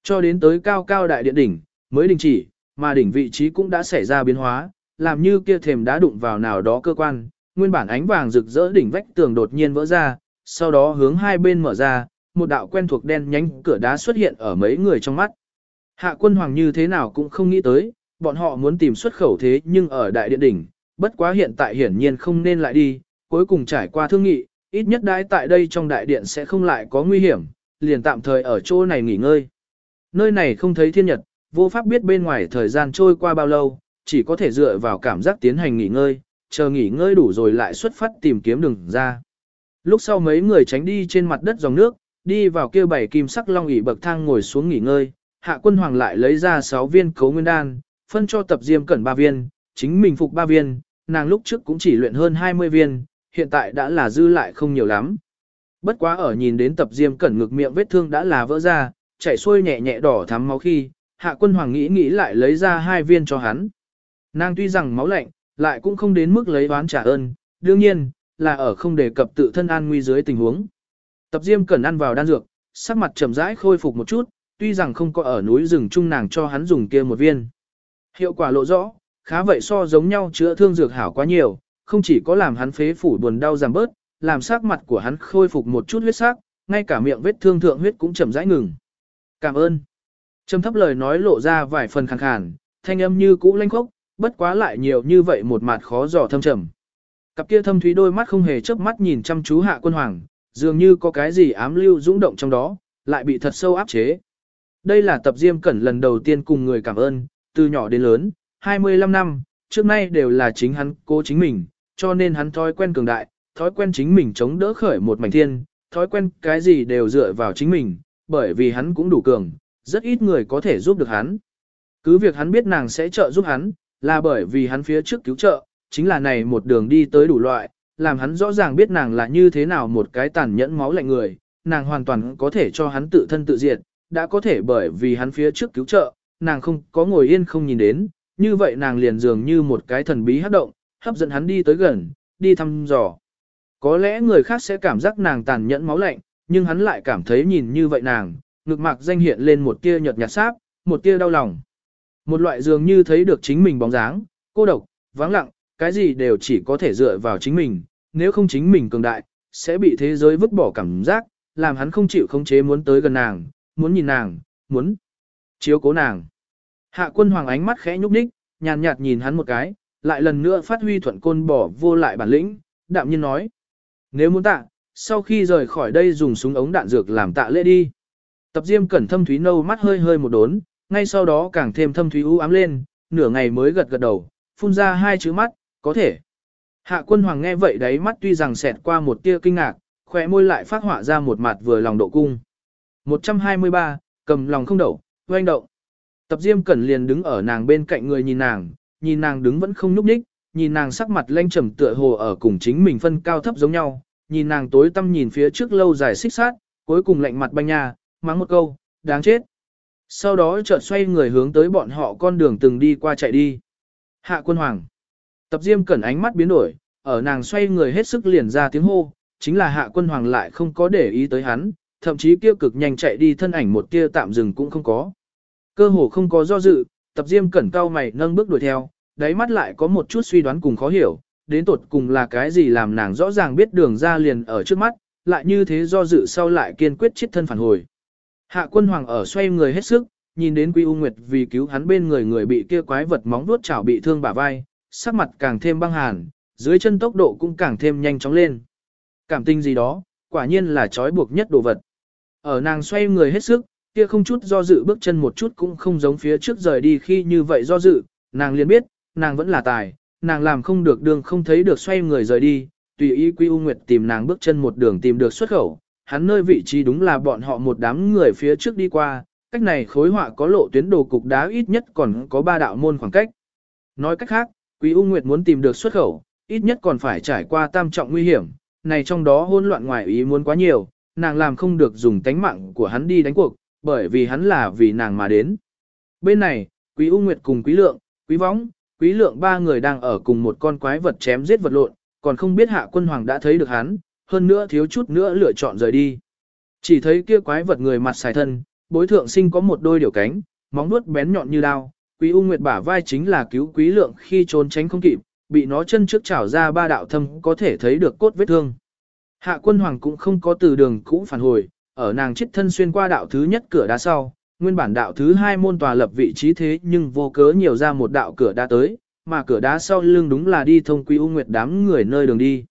Cho đến tới cao cao đại điện đỉnh, mới đình chỉ, mà đỉnh vị trí cũng đã xảy ra biến hóa, làm như kia thềm đá đụng vào nào đó cơ quan, nguyên bản ánh vàng rực rỡ đỉnh vách tường đột nhiên vỡ ra, sau đó hướng hai bên mở ra, một đạo quen thuộc đen nhánh cửa đá xuất hiện ở mấy người trong mắt. Hạ quân hoàng như thế nào cũng không nghĩ tới, bọn họ muốn tìm xuất khẩu thế nhưng ở đại điện đỉnh, bất quá hiện tại hiển nhiên không nên lại đi, cuối cùng trải qua thương nghị, ít nhất đãi tại đây trong đại điện sẽ không lại có nguy hiểm, liền tạm thời ở chỗ này nghỉ ngơi. Nơi này không thấy thiên nhật, vô pháp biết bên ngoài thời gian trôi qua bao lâu, chỉ có thể dựa vào cảm giác tiến hành nghỉ ngơi, chờ nghỉ ngơi đủ rồi lại xuất phát tìm kiếm đường ra. Lúc sau mấy người tránh đi trên mặt đất dòng nước, đi vào kia bảy kim sắc long ỷ bậc thang ngồi xuống nghỉ ngơi, hạ quân hoàng lại lấy ra 6 viên cấu nguyên đan, phân cho tập diêm cẩn 3 viên, chính mình phục 3 viên, nàng lúc trước cũng chỉ luyện hơn 20 viên, hiện tại đã là dư lại không nhiều lắm. Bất quá ở nhìn đến tập diêm cẩn ngực miệng vết thương đã là vỡ ra, chảy xuôi nhẹ nhẹ đỏ thắm máu khi, hạ quân hoàng nghĩ nghĩ lại lấy ra hai viên cho hắn. Nàng tuy rằng máu lạnh, lại cũng không đến mức lấy oán trả ơn, đương nhiên, là ở không đề cập tự thân an nguy dưới tình huống. Tập diêm cần ăn vào đan dược, sắc mặt chậm rãi khôi phục một chút, tuy rằng không có ở núi rừng chung nàng cho hắn dùng kia một viên. Hiệu quả lộ rõ, khá vậy so giống nhau chữa thương dược hảo quá nhiều, không chỉ có làm hắn phế phủ buồn đau giảm bớt, làm sắc mặt của hắn khôi phục một chút huyết sắc, ngay cả miệng vết thương thượng huyết cũng chậm rãi ngừng. Cảm ơn. Trầm thấp lời nói lộ ra vài phần khàn khàn, thanh âm như cũ lanh khốc, bất quá lại nhiều như vậy một mặt khó dò thâm trầm. Cặp kia thâm thúy đôi mắt không hề chớp mắt nhìn chăm chú hạ quân hoàng, dường như có cái gì ám lưu dũng động trong đó, lại bị thật sâu áp chế. Đây là tập diêm cẩn lần đầu tiên cùng người cảm ơn, từ nhỏ đến lớn, 25 năm, trước nay đều là chính hắn cố chính mình, cho nên hắn thói quen cường đại, thói quen chính mình chống đỡ khởi một mảnh thiên, thói quen cái gì đều dựa vào chính mình, bởi vì hắn cũng đủ cường, rất ít người có thể giúp được hắn. Cứ việc hắn biết nàng sẽ trợ giúp hắn, là bởi vì hắn phía trước cứu trợ, chính là này một đường đi tới đủ loại, làm hắn rõ ràng biết nàng là như thế nào một cái tàn nhẫn máu lạnh người, nàng hoàn toàn có thể cho hắn tự thân tự diệt, đã có thể bởi vì hắn phía trước cứu trợ, nàng không có ngồi yên không nhìn đến, như vậy nàng liền dường như một cái thần bí hấp động, hấp dẫn hắn đi tới gần, đi thăm dò. Có lẽ người khác sẽ cảm giác nàng tàn nhẫn máu lạnh, nhưng hắn lại cảm thấy nhìn như vậy nàng, ngực mạc danh hiện lên một tia nhợt nhạt sáp, một tia đau lòng. Một loại dường như thấy được chính mình bóng dáng, cô độc, vắng lặng, cái gì đều chỉ có thể dựa vào chính mình, nếu không chính mình cường đại, sẽ bị thế giới vứt bỏ cảm giác, làm hắn không chịu khống chế muốn tới gần nàng, muốn nhìn nàng, muốn chiếu cố nàng. Hạ quân hoàng ánh mắt khẽ nhúc nhích, nhàn nhạt nhìn hắn một cái, lại lần nữa phát huy thuận côn bỏ vô lại bản lĩnh, đạm nhiên nói. Nếu muốn tạ, sau khi rời khỏi đây dùng súng ống đạn dược làm tạ lễ đi. Tập diêm cẩn thâm thúy nâu mắt hơi hơi một đốn, ngay sau đó càng thêm thâm thúy u ám lên, nửa ngày mới gật gật đầu, phun ra hai chữ mắt, có thể. Hạ quân hoàng nghe vậy đấy mắt tuy rằng xẹt qua một tia kinh ngạc, khỏe môi lại phát họa ra một mặt vừa lòng độ cung. 123, cầm lòng không đậu, doanh động. Tập diêm cẩn liền đứng ở nàng bên cạnh người nhìn nàng, nhìn nàng đứng vẫn không nhúc nhích, nhìn nàng sắc mặt lanh trầm tựa hồ ở cùng chính mình phân cao thấp giống nhau, nhìn nàng tối tâm nhìn phía trước lâu dài xích sát, cuối cùng lạnh mặt banh nha, mắng một câu, đáng chết. Sau đó chợt xoay người hướng tới bọn họ con đường từng đi qua chạy đi. Hạ quân hoàng. Tập diêm cẩn ánh mắt biến đổi, ở nàng xoay người hết sức liền ra tiếng hô, chính là hạ quân hoàng lại không có để ý tới hắn, thậm chí kia cực nhanh chạy đi thân ảnh một tia tạm dừng cũng không có. Cơ hồ không có do dự, tập diêm cẩn cao mày nâng bước đuổi theo, đáy mắt lại có một chút suy đoán cùng khó hiểu, đến tột cùng là cái gì làm nàng rõ ràng biết đường ra liền ở trước mắt, lại như thế do dự sau lại kiên quyết chết thân phản hồi. Hạ quân hoàng ở xoay người hết sức, nhìn đến Quy U Nguyệt vì cứu hắn bên người người bị kia quái vật móng vuốt chảo bị thương bả vai, sắc mặt càng thêm băng hàn, dưới chân tốc độ cũng càng thêm nhanh chóng lên. Cảm tình gì đó, quả nhiên là trói buộc nhất đồ vật. Ở nàng xoay người hết sức, kia không chút do dự bước chân một chút cũng không giống phía trước rời đi khi như vậy do dự, nàng liền biết, nàng vẫn là tài, nàng làm không được đường không thấy được xoay người rời đi, tùy ý Quy U Nguyệt tìm nàng bước chân một đường tìm được xuất khẩu, hắn nơi vị trí đúng là bọn họ một đám người phía trước đi qua, cách này khối họa có lộ tuyến đồ cục đá ít nhất còn có ba đạo môn khoảng cách. Nói cách khác, Quý U Nguyệt muốn tìm được xuất khẩu, ít nhất còn phải trải qua tam trọng nguy hiểm, này trong đó hỗn loạn ngoài ý muốn quá nhiều, nàng làm không được dùng tánh mạng của hắn đi đánh cuộc, bởi vì hắn là vì nàng mà đến. Bên này, Quý U Nguyệt cùng Quý Lượng, Quý Võng, Quý Lượng ba người đang ở cùng một con quái vật chém giết vật lộn, còn không biết Hạ Quân Hoàng đã thấy được hắn, hơn nữa thiếu chút nữa lựa chọn rời đi. Chỉ thấy kia quái vật người mặt xài thân, bối thượng sinh có một đôi điều cánh, móng vuốt bén nhọn như đao, Quý U Nguyệt bả vai chính là cứu Quý Lượng khi trốn tránh không kịp, bị nó chân trước chảo ra ba đạo thâm có thể thấy được cốt vết thương. Hạ quân hoàng cũng không có từ đường cũ phản hồi, ở nàng chết thân xuyên qua đạo thứ nhất cửa đá sau, nguyên bản đạo thứ hai môn tòa lập vị trí thế nhưng vô cớ nhiều ra một đạo cửa đá tới, mà cửa đá sau lưng đúng là đi thông quý u nguyệt đám người nơi đường đi.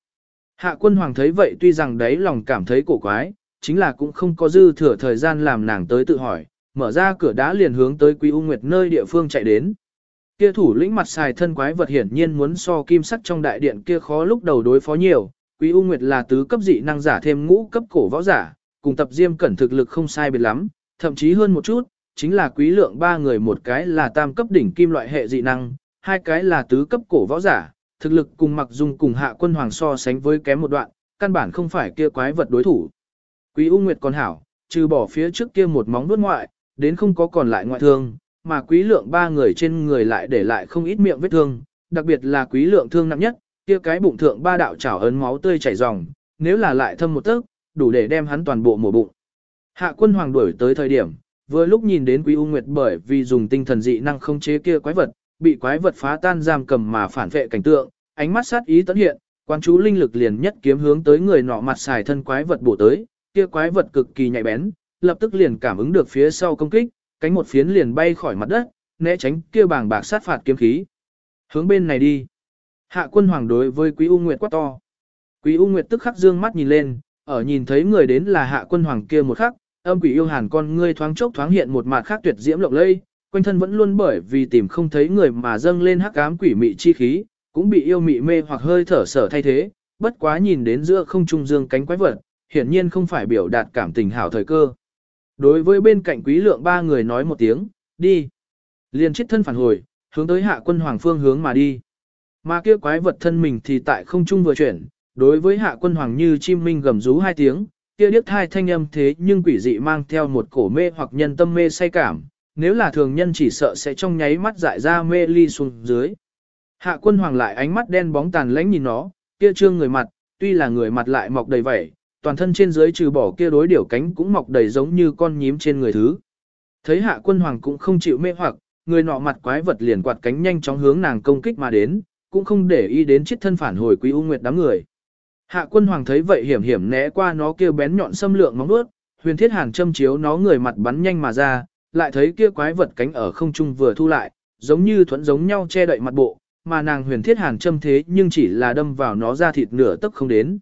Hạ quân hoàng thấy vậy tuy rằng đấy lòng cảm thấy cổ quái, chính là cũng không có dư thừa thời gian làm nàng tới tự hỏi, mở ra cửa đá liền hướng tới quý u nguyệt nơi địa phương chạy đến. Kia thủ lĩnh mặt xài thân quái vật hiển nhiên muốn so kim sắc trong đại điện kia khó lúc đầu đối phó nhiều, quý u nguyệt là tứ cấp dị năng giả thêm ngũ cấp cổ võ giả, cùng tập diêm cẩn thực lực không sai biệt lắm, thậm chí hơn một chút, chính là quý lượng ba người một cái là tam cấp đỉnh kim loại hệ dị năng, hai cái là tứ cấp cổ võ giả, thực lực cùng mặc dung cùng hạ quân hoàng so sánh với kém một đoạn, căn bản không phải kia quái vật đối thủ. Quý U Nguyệt còn hảo, trừ bỏ phía trước kia một móng vuốt ngoại, đến không có còn lại ngoại thương, mà quý lượng ba người trên người lại để lại không ít miệng vết thương, đặc biệt là quý lượng thương nặng nhất, kia cái bụng thượng ba đạo chảo ấn máu tươi chảy ròng, nếu là lại thâm một tấc, đủ để đem hắn toàn bộ mổ bụng. Hạ quân hoàng đuổi tới thời điểm, vừa lúc nhìn đến quý U Nguyệt bởi vì dùng tinh thần dị năng không chế kia quái vật, bị quái vật phá tan giam cầm mà phản vệ cảnh tượng, ánh mắt sát ý tấn hiện, quan chú linh lực liền nhất kiếm hướng tới người nọ mặt xài thân quái vật bổ tới, kia quái vật cực kỳ nhạy bén, lập tức liền cảm ứng được phía sau công kích, cánh một phiến liền bay khỏi mặt đất, né tránh kia bàng bạc sát phạt kiếm khí. Hướng bên này đi. Hạ quân hoàng đối với Quý U Nguyệt quát to. Quý U Nguyệt tức khắc dương mắt nhìn lên, ở nhìn thấy người đến là hạ quân hoàng kia một khắc, âm quỷ yêu hàn con ngươi thoáng chốc thoáng hiện một mặt khác tuyệt diễm lộng lây, quanh thân vẫn luôn bởi vì tìm không thấy người mà dâng lên hắc ám quỷ mị chi khí, cũng bị yêu mị mê hoặc hơi thở sở thay thế, bất quá nhìn đến giữa không trung dương cánh quái vật, hiển nhiên không phải biểu đạt cảm tình hảo thời cơ. Đối với bên cạnh quý lượng ba người nói một tiếng, đi. Liền chết thân phản hồi, hướng tới hạ quân hoàng phương hướng mà đi. Mà kia quái vật thân mình thì tại không trung vừa chuyển, đối với hạ quân hoàng như chim minh gầm rú hai tiếng, kia điếc thai thanh âm thế nhưng quỷ dị mang theo một cổ mê hoặc nhân tâm mê say cảm, nếu là thường nhân chỉ sợ sẽ trong nháy mắt dại ra mê ly xuống dưới. Hạ quân hoàng lại ánh mắt đen bóng tàn lãnh nhìn nó, kia trương người mặt, tuy là người mặt lại mọc đầy vẩy toàn thân trên dưới trừ bỏ kia đối điểu cánh cũng mọc đầy giống như con nhím trên người thứ. Thấy hạ quân hoàng cũng không chịu mê hoặc, người nọ mặt quái vật liền quạt cánh nhanh chóng hướng nàng công kích mà đến, cũng không để ý đến chiếc thân phản hồi quý u nguyệt đám người. Hạ quân hoàng thấy vậy hiểm hiểm né qua nó kia bén nhọn xâm lượng móng vuốt, huyền thiết hàn châm chiếu nó người mặt bắn nhanh mà ra, lại thấy kia quái vật cánh ở không trung vừa thu lại, giống như thuẫn giống nhau che đậy mặt bộ, mà nàng huyền thiết hàn châm thế nhưng chỉ là đâm vào nó ra thịt nửa tấc không đến.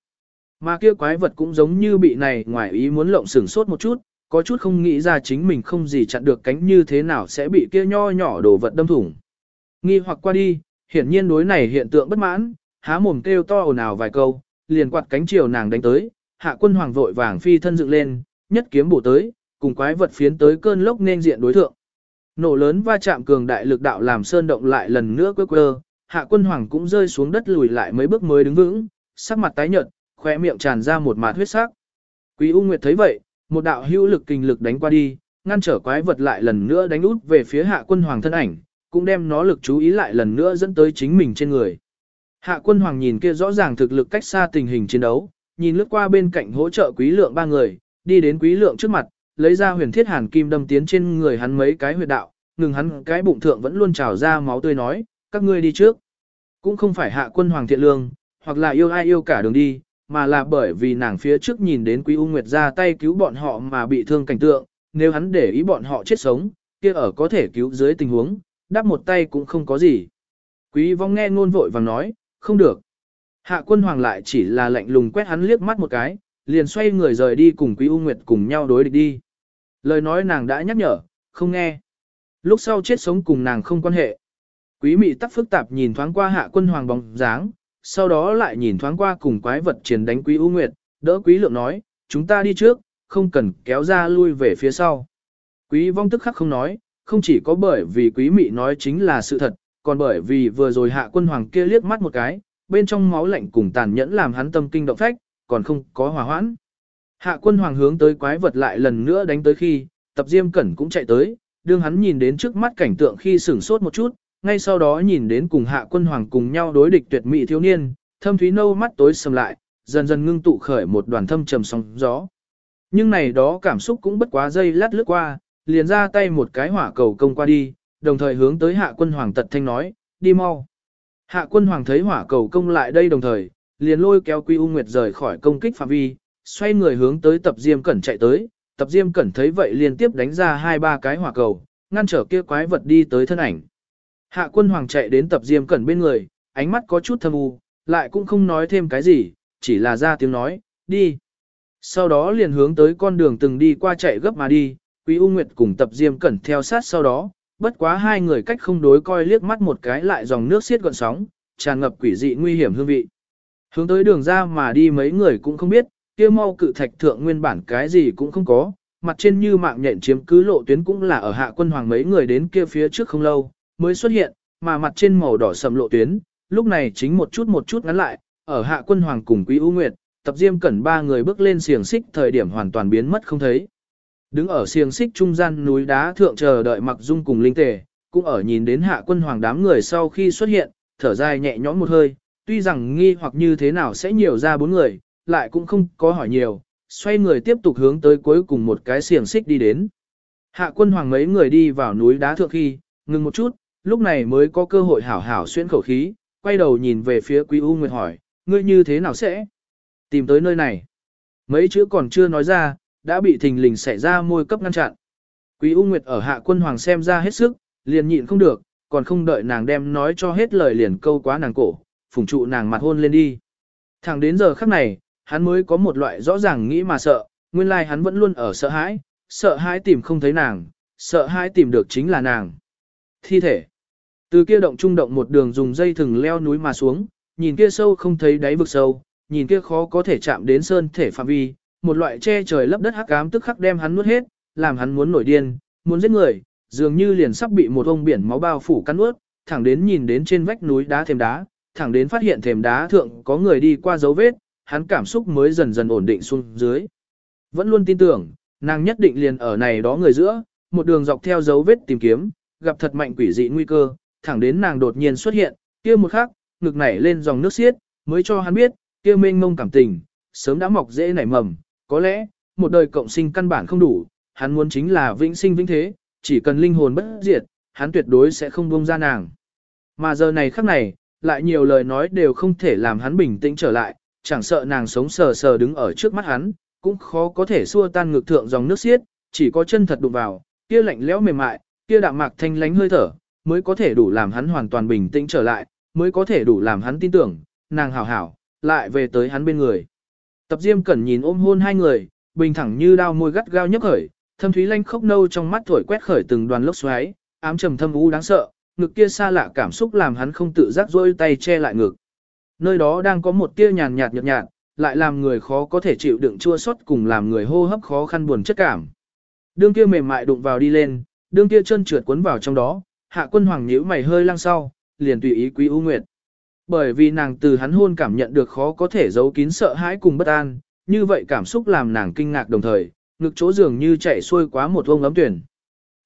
Mà kia quái vật cũng giống như bị này ngoài ý muốn lộng sửng sốt một chút, có chút không nghĩ ra chính mình không gì chặn được cánh như thế nào sẽ bị kia nho nhỏ đồ vật đâm thủng. Nghi hoặc qua đi, hiển nhiên đối này hiện tượng bất mãn, há mồm kêu to ồn ào vài câu, liền quạt cánh chiều nàng đánh tới, hạ quân hoàng vội vàng phi thân dựng lên, nhất kiếm bổ tới, cùng quái vật phiến tới cơn lốc nên diện đối thượng. Nổ lớn va chạm cường đại lực đạo làm sơn động lại lần nữa quơ quơ, hạ quân hoàng cũng rơi xuống đất lùi lại mấy bước mới đứng vững, sắc mặt tái nhợt, khóe miệng tràn ra một mạt huyết sắc. Quý U Nguyệt thấy vậy, một đạo hữu lực kinh lực đánh qua đi, ngăn trở quái vật lại lần nữa đánh út về phía hạ quân hoàng thân ảnh, cũng đem nó lực chú ý lại lần nữa dẫn tới chính mình trên người. Hạ quân hoàng nhìn kia rõ ràng thực lực cách xa tình hình chiến đấu, nhìn lướt qua bên cạnh hỗ trợ quý lượng ba người, đi đến quý lượng trước mặt, lấy ra huyền thiết hàn kim đâm tiến trên người hắn mấy cái huyệt đạo, ngừng hắn cái bụng thượng vẫn luôn trào ra máu tươi nói, các ngươi đi trước. Cũng không phải hạ quân hoàng thiện lương, hoặc là yêu ai yêu cả đường đi, mà là bởi vì nàng phía trước nhìn đến Quý U Nguyệt ra tay cứu bọn họ mà bị thương cảnh tượng, nếu hắn để ý bọn họ chết sống, kia ở có thể cứu dưới tình huống, đáp một tay cũng không có gì. Quý vong nghe ngôn vội vàng nói, không được. Hạ quân hoàng lại chỉ là lạnh lùng quét hắn liếc mắt một cái, liền xoay người rời đi cùng Quý U Nguyệt cùng nhau đối địch đi. Lời nói nàng đã nhắc nhở, không nghe. Lúc sau chết sống cùng nàng không quan hệ. Quý mị tắc phức tạp nhìn thoáng qua hạ quân hoàng bóng dáng, sau đó lại nhìn thoáng qua cùng quái vật chiến đánh quý U Nguyệt, đỡ quý lượng nói, chúng ta đi trước, không cần kéo ra lui về phía sau. Quý vong tức khắc không nói, không chỉ có bởi vì quý mị nói chính là sự thật, còn bởi vì vừa rồi hạ quân hoàng kia liếc mắt một cái, bên trong máu lạnh cùng tàn nhẫn làm hắn tâm kinh động phách, còn không có hòa hoãn. Hạ quân hoàng hướng tới quái vật lại lần nữa đánh tới khi, tập diêm cẩn cũng chạy tới, đương hắn nhìn đến trước mắt cảnh tượng khi sửng sốt một chút, ngay sau đó nhìn đến cùng hạ quân hoàng cùng nhau đối địch tuyệt mỹ thiếu niên, thâm thúy nâu mắt tối sầm lại, dần dần ngưng tụ khởi một đoàn thâm trầm sóng gió. Nhưng này đó cảm xúc cũng bất quá dây lát lướt qua, liền ra tay một cái hỏa cầu công qua đi, đồng thời hướng tới hạ quân hoàng tật thanh nói, đi mau. Hạ quân hoàng thấy hỏa cầu công lại đây đồng thời, liền lôi kéo Quy U Nguyệt rời khỏi công kích phạm vi, xoay người hướng tới tập diêm cẩn chạy tới, tập diêm cẩn thấy vậy liên tiếp đánh ra hai ba cái hỏa cầu, ngăn trở kia quái vật đi tới thân ảnh. Hạ quân hoàng chạy đến tập diêm cẩn bên người, ánh mắt có chút thâm u, lại cũng không nói thêm cái gì, chỉ là ra tiếng nói, đi. Sau đó liền hướng tới con đường từng đi qua chạy gấp mà đi, Quý U Nguyệt cùng tập diêm cẩn theo sát sau đó, bất quá hai người cách không đối coi liếc mắt một cái lại dòng nước xiết gọn sóng, tràn ngập quỷ dị nguy hiểm hương vị. Hướng tới đường ra mà đi mấy người cũng không biết, kia mau cự thạch thượng nguyên bản cái gì cũng không có, mặt trên như mạng nhện chiếm cứ lộ tuyến cũng là ở hạ quân hoàng mấy người đến kia phía trước không lâu, mới xuất hiện, mà mặt trên màu đỏ sầm lộ tuyến, lúc này chính một chút một chút ngắn lại, ở hạ quân hoàng cùng quý ưu nguyệt, tập diêm cẩn ba người bước lên xiềng xích thời điểm hoàn toàn biến mất không thấy. Đứng ở xiềng xích trung gian núi đá thượng chờ đợi mặc dung cùng linh tề, cũng ở nhìn đến hạ quân hoàng đám người sau khi xuất hiện, thở dài nhẹ nhõm một hơi, tuy rằng nghi hoặc như thế nào sẽ nhiều ra bốn người, lại cũng không có hỏi nhiều, xoay người tiếp tục hướng tới cuối cùng một cái xiềng xích đi đến. Hạ quân hoàng mấy người đi vào núi đá thượng khi, ngừng một chút, lúc này mới có cơ hội hảo hảo xuyên khẩu khí, quay đầu nhìn về phía Quý U Nguyệt hỏi, ngươi như thế nào sẽ tìm tới nơi này? Mấy chữ còn chưa nói ra, đã bị thình lình xảy ra môi cấp ngăn chặn. Quý U Nguyệt ở hạ quân hoàng xem ra hết sức, liền nhịn không được, còn không đợi nàng đem nói cho hết lời liền câu quá nàng cổ, phùng trụ nàng mặt hôn lên đi. Thẳng đến giờ khắc này, hắn mới có một loại rõ ràng nghĩ mà sợ, nguyên lai like hắn vẫn luôn ở sợ hãi, sợ hãi tìm không thấy nàng, sợ hãi tìm được chính là nàng. Thi thể. Từ kia động trung động một đường dùng dây thừng leo núi mà xuống, nhìn kia sâu không thấy đáy vực sâu, nhìn kia khó có thể chạm đến sơn thể phạm vi, một loại che trời lấp đất hắc ám tức khắc đem hắn nuốt hết, làm hắn muốn nổi điên, muốn giết người, dường như liền sắp bị một ông biển máu bao phủ cắn nuốt, thẳng đến nhìn đến trên vách núi đá thềm đá, thẳng đến phát hiện thềm đá thượng có người đi qua dấu vết, hắn cảm xúc mới dần dần ổn định xuống dưới. Vẫn luôn tin tưởng, nàng nhất định liền ở này đó người giữa, một đường dọc theo dấu vết tìm kiếm, gặp thật mạnh quỷ dị nguy cơ, thẳng đến nàng đột nhiên xuất hiện, kia một khắc, ngực nảy lên dòng nước xiết, mới cho hắn biết, kia mênh mông cảm tình, sớm đã mọc dễ nảy mầm, có lẽ, một đời cộng sinh căn bản không đủ, hắn muốn chính là vĩnh sinh vĩnh thế, chỉ cần linh hồn bất diệt, hắn tuyệt đối sẽ không buông ra nàng. Mà giờ này khắc này, lại nhiều lời nói đều không thể làm hắn bình tĩnh trở lại, chẳng sợ nàng sống sờ sờ đứng ở trước mắt hắn, cũng khó có thể xua tan ngực thượng dòng nước xiết, chỉ có chân thật đụng vào, kia lạnh lẽo mềm mại, kia đạm mạc thanh lánh hơi thở, mới có thể đủ làm hắn hoàn toàn bình tĩnh trở lại, mới có thể đủ làm hắn tin tưởng, nàng hảo hảo, lại về tới hắn bên người. Tập Diêm Cẩn nhìn ôm hôn hai người, bình thẳng như đao môi gắt gao nhấp khởi, thâm thúy lanh khốc nâu trong mắt thổi quét khởi từng đoàn lốc xoáy, ám trầm thâm u đáng sợ, ngực kia xa lạ cảm xúc làm hắn không tự giác rôi tay che lại ngực. Nơi đó đang có một tia nhàn nhạt nhợt nhạt, lại làm người khó có thể chịu đựng chua xót cùng làm người hô hấp khó khăn buồn chất cảm. Đương kia mềm mại đụng vào đi lên, đương kia chân trượt cuốn vào trong đó, hạ quân hoàng nhíu mày hơi lăng sau, liền tùy ý quý u nguyệt. Bởi vì nàng từ hắn hôn cảm nhận được khó có thể giấu kín sợ hãi cùng bất an, như vậy cảm xúc làm nàng kinh ngạc đồng thời, ngực chỗ dường như chạy xuôi quá một vông ấm tuyển.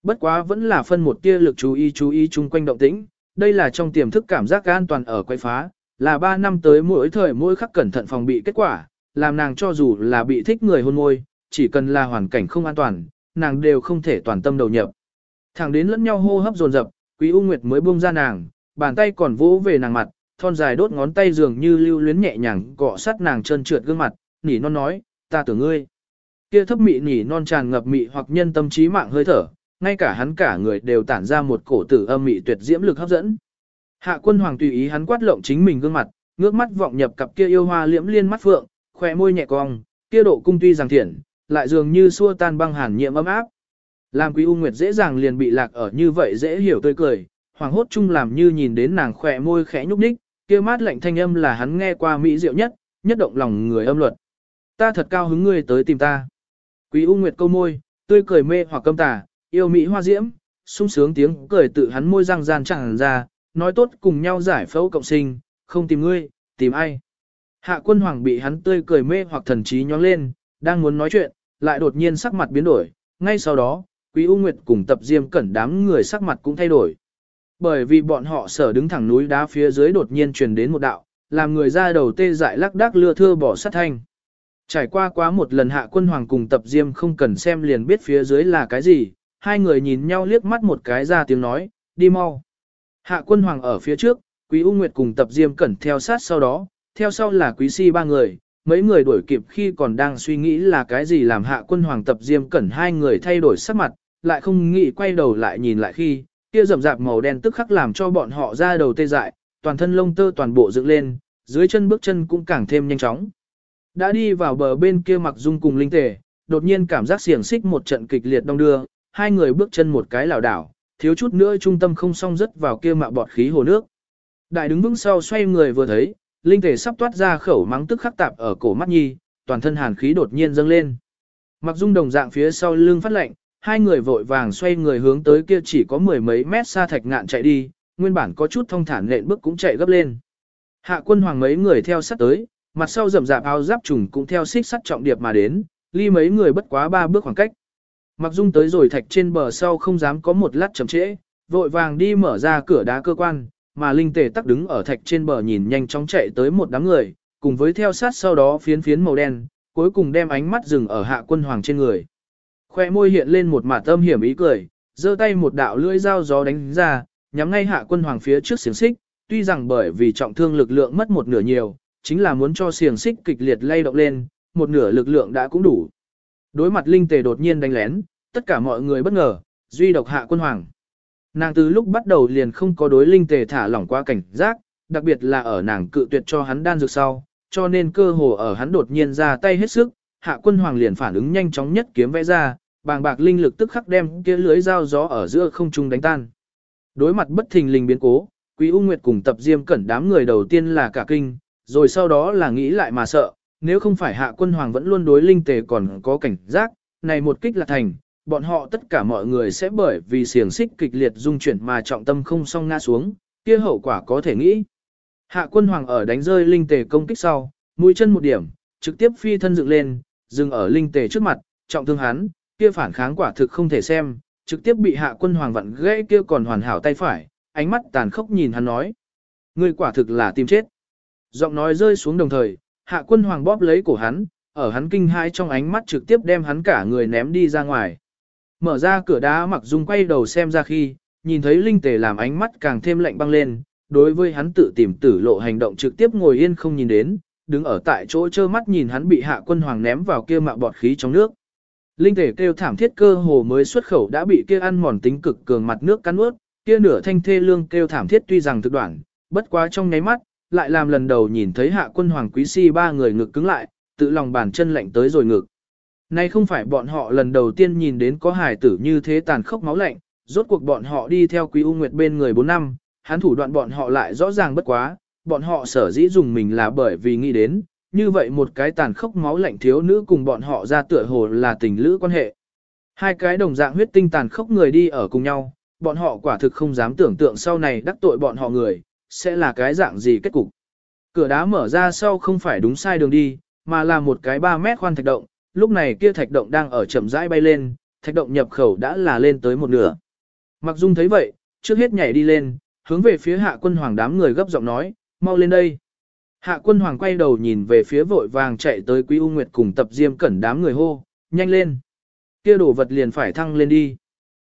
Bất quá vẫn là phân một tia lực chú ý chú ý chung quanh động tĩnh, đây là trong tiềm thức cảm giác an toàn ở quay phá, là 3 năm tới mỗi thời mỗi khắc cẩn thận phòng bị kết quả, làm nàng cho dù là bị thích người hôn môi, chỉ cần là hoàn cảnh không an toàn, nàng đều không thể toàn tâm đầu nhập. Thẳng đến lẫn nhau hô hấp dồn dập, Quý U Nguyệt mới buông ra nàng, bàn tay còn vỗ về nàng mặt, thon dài đốt ngón tay dường như lưu luyến nhẹ nhàng cọ sát nàng trơn trượt gương mặt, nỉ non nói, ta tưởng ngươi. Kia thấp mị nỉ non tràn ngập mị hoặc nhân tâm trí mạng hơi thở, ngay cả hắn cả người đều tản ra một cổ tử âm mị tuyệt diễm lực hấp dẫn. Hạ quân hoàng tùy ý hắn quát lộng chính mình gương mặt, ngước mắt vọng nhập cặp kia yêu hoa liễm liên mắt phượng, khóe môi nhẹ cong, kia độ cung tuy rằng thiện, lại dường như xua tan băng hàn nhiệm ấm áp. Làm quý u nguyệt dễ dàng liền bị lạc ở như vậy dễ hiểu tươi cười, hoàng hốt chung làm như nhìn đến nàng khỏe môi khẽ nhúc nhích, kia mát lạnh thanh âm là hắn nghe qua mỹ diệu nhất, nhất động lòng người âm luật. Ta thật cao hứng ngươi tới tìm ta. Quý u nguyệt câu môi, tươi cười mê hoặc câm tà, yêu mỹ hoa diễm, sung sướng tiếng cười tự hắn môi răng gian chẳng ra, nói tốt cùng nhau giải phẫu cộng sinh, không tìm ngươi, tìm ai. Hạ quân hoàng bị hắn tươi cười mê hoặc thần trí nhóng lên, đang muốn nói chuyện, lại đột nhiên sắc mặt biến đổi, ngay sau đó, Quý U Nguyệt cùng tập diêm cẩn đám người sắc mặt cũng thay đổi. Bởi vì bọn họ sở đứng thẳng núi đá phía dưới đột nhiên truyền đến một đạo, làm người ra đầu tê dại lắc đắc lưa thưa bỏ sát thanh. Trải qua quá một lần hạ quân hoàng cùng tập diêm không cần xem liền biết phía dưới là cái gì, hai người nhìn nhau liếc mắt một cái ra tiếng nói, đi mau. Hạ quân hoàng ở phía trước, quý U Nguyệt cùng tập diêm cẩn theo sát sau đó, theo sau là quý si ba người, mấy người đuổi kịp khi còn đang suy nghĩ là cái gì làm hạ quân hoàng tập diêm cẩn hai người thay đổi sắc mặt, lại không nghĩ quay đầu lại nhìn lại khi, kia rậm rạp màu đen tức khắc làm cho bọn họ ra đầu tê dại, toàn thân lông tơ toàn bộ dựng lên, dưới chân bước chân cũng càng thêm nhanh chóng. Đã đi vào bờ bên kia mặc dung cùng linh tề, đột nhiên cảm giác xiềng xích một trận kịch liệt đông đưa, hai người bước chân một cái lảo đảo, thiếu chút nữa trung tâm không song rớt vào kia mạ bọt khí hồ nước. Đại đứng vững sau xoay người vừa thấy, linh thể sắp toát ra khẩu mắng tức khắc tạp ở cổ mắt nhi, toàn thân hàn khí đột nhiên dâng lên. Mặc dung đồng dạng phía sau lưng phát lạnh, hai người vội vàng xoay người hướng tới kia chỉ có mười mấy mét xa thạch ngạn chạy đi, nguyên bản có chút thông thản nện bước cũng chạy gấp lên. Hạ quân hoàng mấy người theo sát tới, mặt sau rậm rạp áo giáp trùng cũng theo xích sắt trọng điệp mà đến, ly mấy người bất quá ba bước khoảng cách. Mặc dung tới rồi thạch trên bờ sau không dám có một lát chậm trễ, vội vàng đi mở ra cửa đá cơ quan, mà linh tề tắc đứng ở thạch trên bờ nhìn nhanh chóng chạy tới một đám người, cùng với theo sát sau đó phiến phiến màu đen, cuối cùng đem ánh mắt dừng ở hạ quân hoàng trên người. Khoe môi hiện lên một mả tâm hiểm ý cười, giơ tay một đạo lưỡi dao gió đánh ra, nhắm ngay hạ quân hoàng phía trước xiềng xích, tuy rằng bởi vì trọng thương lực lượng mất một nửa nhiều, chính là muốn cho xiềng xích kịch liệt lay động lên, một nửa lực lượng đã cũng đủ. Đối mặt linh tề đột nhiên đánh lén, tất cả mọi người bất ngờ, duy độc hạ quân hoàng. Nàng từ lúc bắt đầu liền không có đối linh tề thả lỏng qua cảnh giác, đặc biệt là ở nàng cự tuyệt cho hắn đan dược sau, cho nên cơ hồ ở hắn đột nhiên ra tay hết sức, hạ quân hoàng liền phản ứng nhanh chóng nhất kiếm vẽ ra, bàng bạc linh lực tức khắc đem kia lưới dao gió ở giữa không trung đánh tan. Đối mặt bất thình lình biến cố, Quý U Nguyệt cùng tập diêm cẩn đám người đầu tiên là cả kinh, rồi sau đó là nghĩ lại mà sợ, nếu không phải hạ quân hoàng vẫn luôn đối linh tề còn có cảnh giác, này một kích là thành, bọn họ tất cả mọi người sẽ bởi vì xiềng xích kịch liệt dung chuyển mà trọng tâm không song ngã xuống, kia hậu quả có thể nghĩ. Hạ quân hoàng ở đánh rơi linh tề công kích sau, mũi chân một điểm, trực tiếp phi thân dựng lên, dừng ở linh tề trước mặt, trọng thương hắn, kia phản kháng quả thực không thể xem, trực tiếp bị hạ quân hoàng vặn gãy kia còn hoàn hảo tay phải, ánh mắt tàn khốc nhìn hắn nói. Ngươi quả thực là tìm chết. Giọng nói rơi xuống đồng thời, hạ quân hoàng bóp lấy cổ hắn, ở hắn kinh hãi trong ánh mắt trực tiếp đem hắn cả người ném đi ra ngoài. Mở ra cửa đá mặc dung quay đầu xem ra khi, nhìn thấy linh tề làm ánh mắt càng thêm lạnh băng lên, đối với hắn tự tìm tử lộ hành động trực tiếp ngồi yên không nhìn đến, đứng ở tại chỗ trơ mắt nhìn hắn bị hạ quân hoàng ném vào kia mạ bọt khí trong nước. Linh thể kêu thảm thiết cơ hồ mới xuất khẩu đã bị kia ăn mòn tính cực cường mặt nước cắn ướt, kia nửa thanh thê lương kêu thảm thiết tuy rằng thực đoạn, bất quá trong nháy mắt, lại làm lần đầu nhìn thấy hạ quân hoàng quý si ba người ngực cứng lại, tự lòng bàn chân lạnh tới rồi ngực. Nay không phải bọn họ lần đầu tiên nhìn đến có hài tử như thế tàn khốc máu lạnh, rốt cuộc bọn họ đi theo quý u nguyệt bên người 4 năm, hắn thủ đoạn bọn họ lại rõ ràng bất quá, bọn họ sở dĩ dùng mình là bởi vì nghĩ đến, như vậy một cái tàn khốc máu lạnh thiếu nữ cùng bọn họ ra tựa hồ là tình lữ quan hệ. Hai cái đồng dạng huyết tinh tàn khốc người đi ở cùng nhau, bọn họ quả thực không dám tưởng tượng sau này đắc tội bọn họ người, sẽ là cái dạng gì kết cục. Cửa đá mở ra sau không phải đúng sai đường đi, mà là một cái 3 mét khoan thạch động, lúc này kia thạch động đang ở chậm rãi bay lên, thạch động nhập khẩu đã là lên tới một nửa. Mặc Dung thấy vậy, trước hết nhảy đi lên, hướng về phía hạ quân hoàng đám người gấp giọng nói, mau lên đây. Hạ quân hoàng quay đầu nhìn về phía vội vàng chạy tới Quý U Nguyệt cùng tập diêm cẩn đám người hô, nhanh lên. Kia đổ vật liền phải thăng lên đi.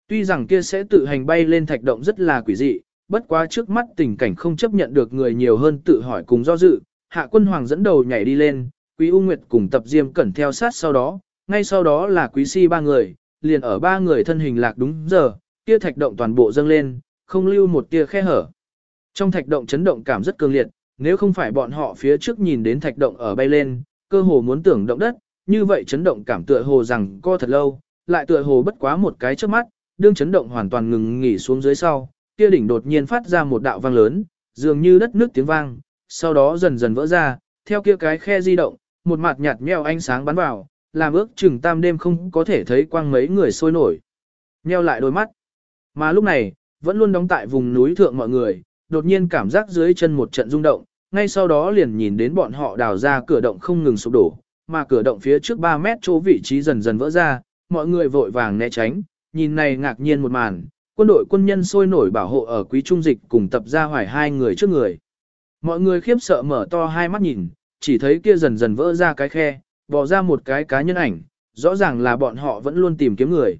Tuy rằng kia sẽ tự hành bay lên thạch động rất là quỷ dị, bất quá trước mắt tình cảnh không chấp nhận được người nhiều hơn tự hỏi cùng do dự. Hạ quân hoàng dẫn đầu nhảy đi lên, Quý U Nguyệt cùng tập diêm cẩn theo sát sau đó, ngay sau đó là Quý Si ba người, liền ở ba người thân hình lạc đúng giờ, kia thạch động toàn bộ dâng lên, không lưu một tia khe hở. Trong thạch động chấn động cảm rất cường liệt, nếu không phải bọn họ phía trước nhìn đến thạch động ở bay lên, cơ hồ muốn tưởng động đất, như vậy chấn động cảm tựa hồ rằng co thật lâu, lại tựa hồ bất quá một cái trước mắt, đương chấn động hoàn toàn ngừng nghỉ xuống dưới sau, kia đỉnh đột nhiên phát ra một đạo vang lớn, dường như đất nước tiếng vang, sau đó dần dần vỡ ra, theo kia cái khe di động, một mặt nhạt nheo ánh sáng bắn vào, làm ước chừng tam đêm không có thể thấy quang mấy người sôi nổi. Nheo lại đôi mắt. Mà lúc này, vẫn luôn đóng tại vùng núi thượng mọi người, đột nhiên cảm giác dưới chân một trận rung động, ngay sau đó liền nhìn đến bọn họ đào ra cửa động không ngừng sụp đổ, mà cửa động phía trước 3 mét chỗ vị trí dần dần vỡ ra, mọi người vội vàng né tránh, nhìn này ngạc nhiên một màn, quân đội quân nhân sôi nổi bảo hộ ở quý trung dịch cùng tập ra hoài hai người trước người. Mọi người khiếp sợ mở to hai mắt nhìn, chỉ thấy kia dần dần vỡ ra cái khe, bò ra một cái cá nhân ảnh, rõ ràng là bọn họ vẫn luôn tìm kiếm người.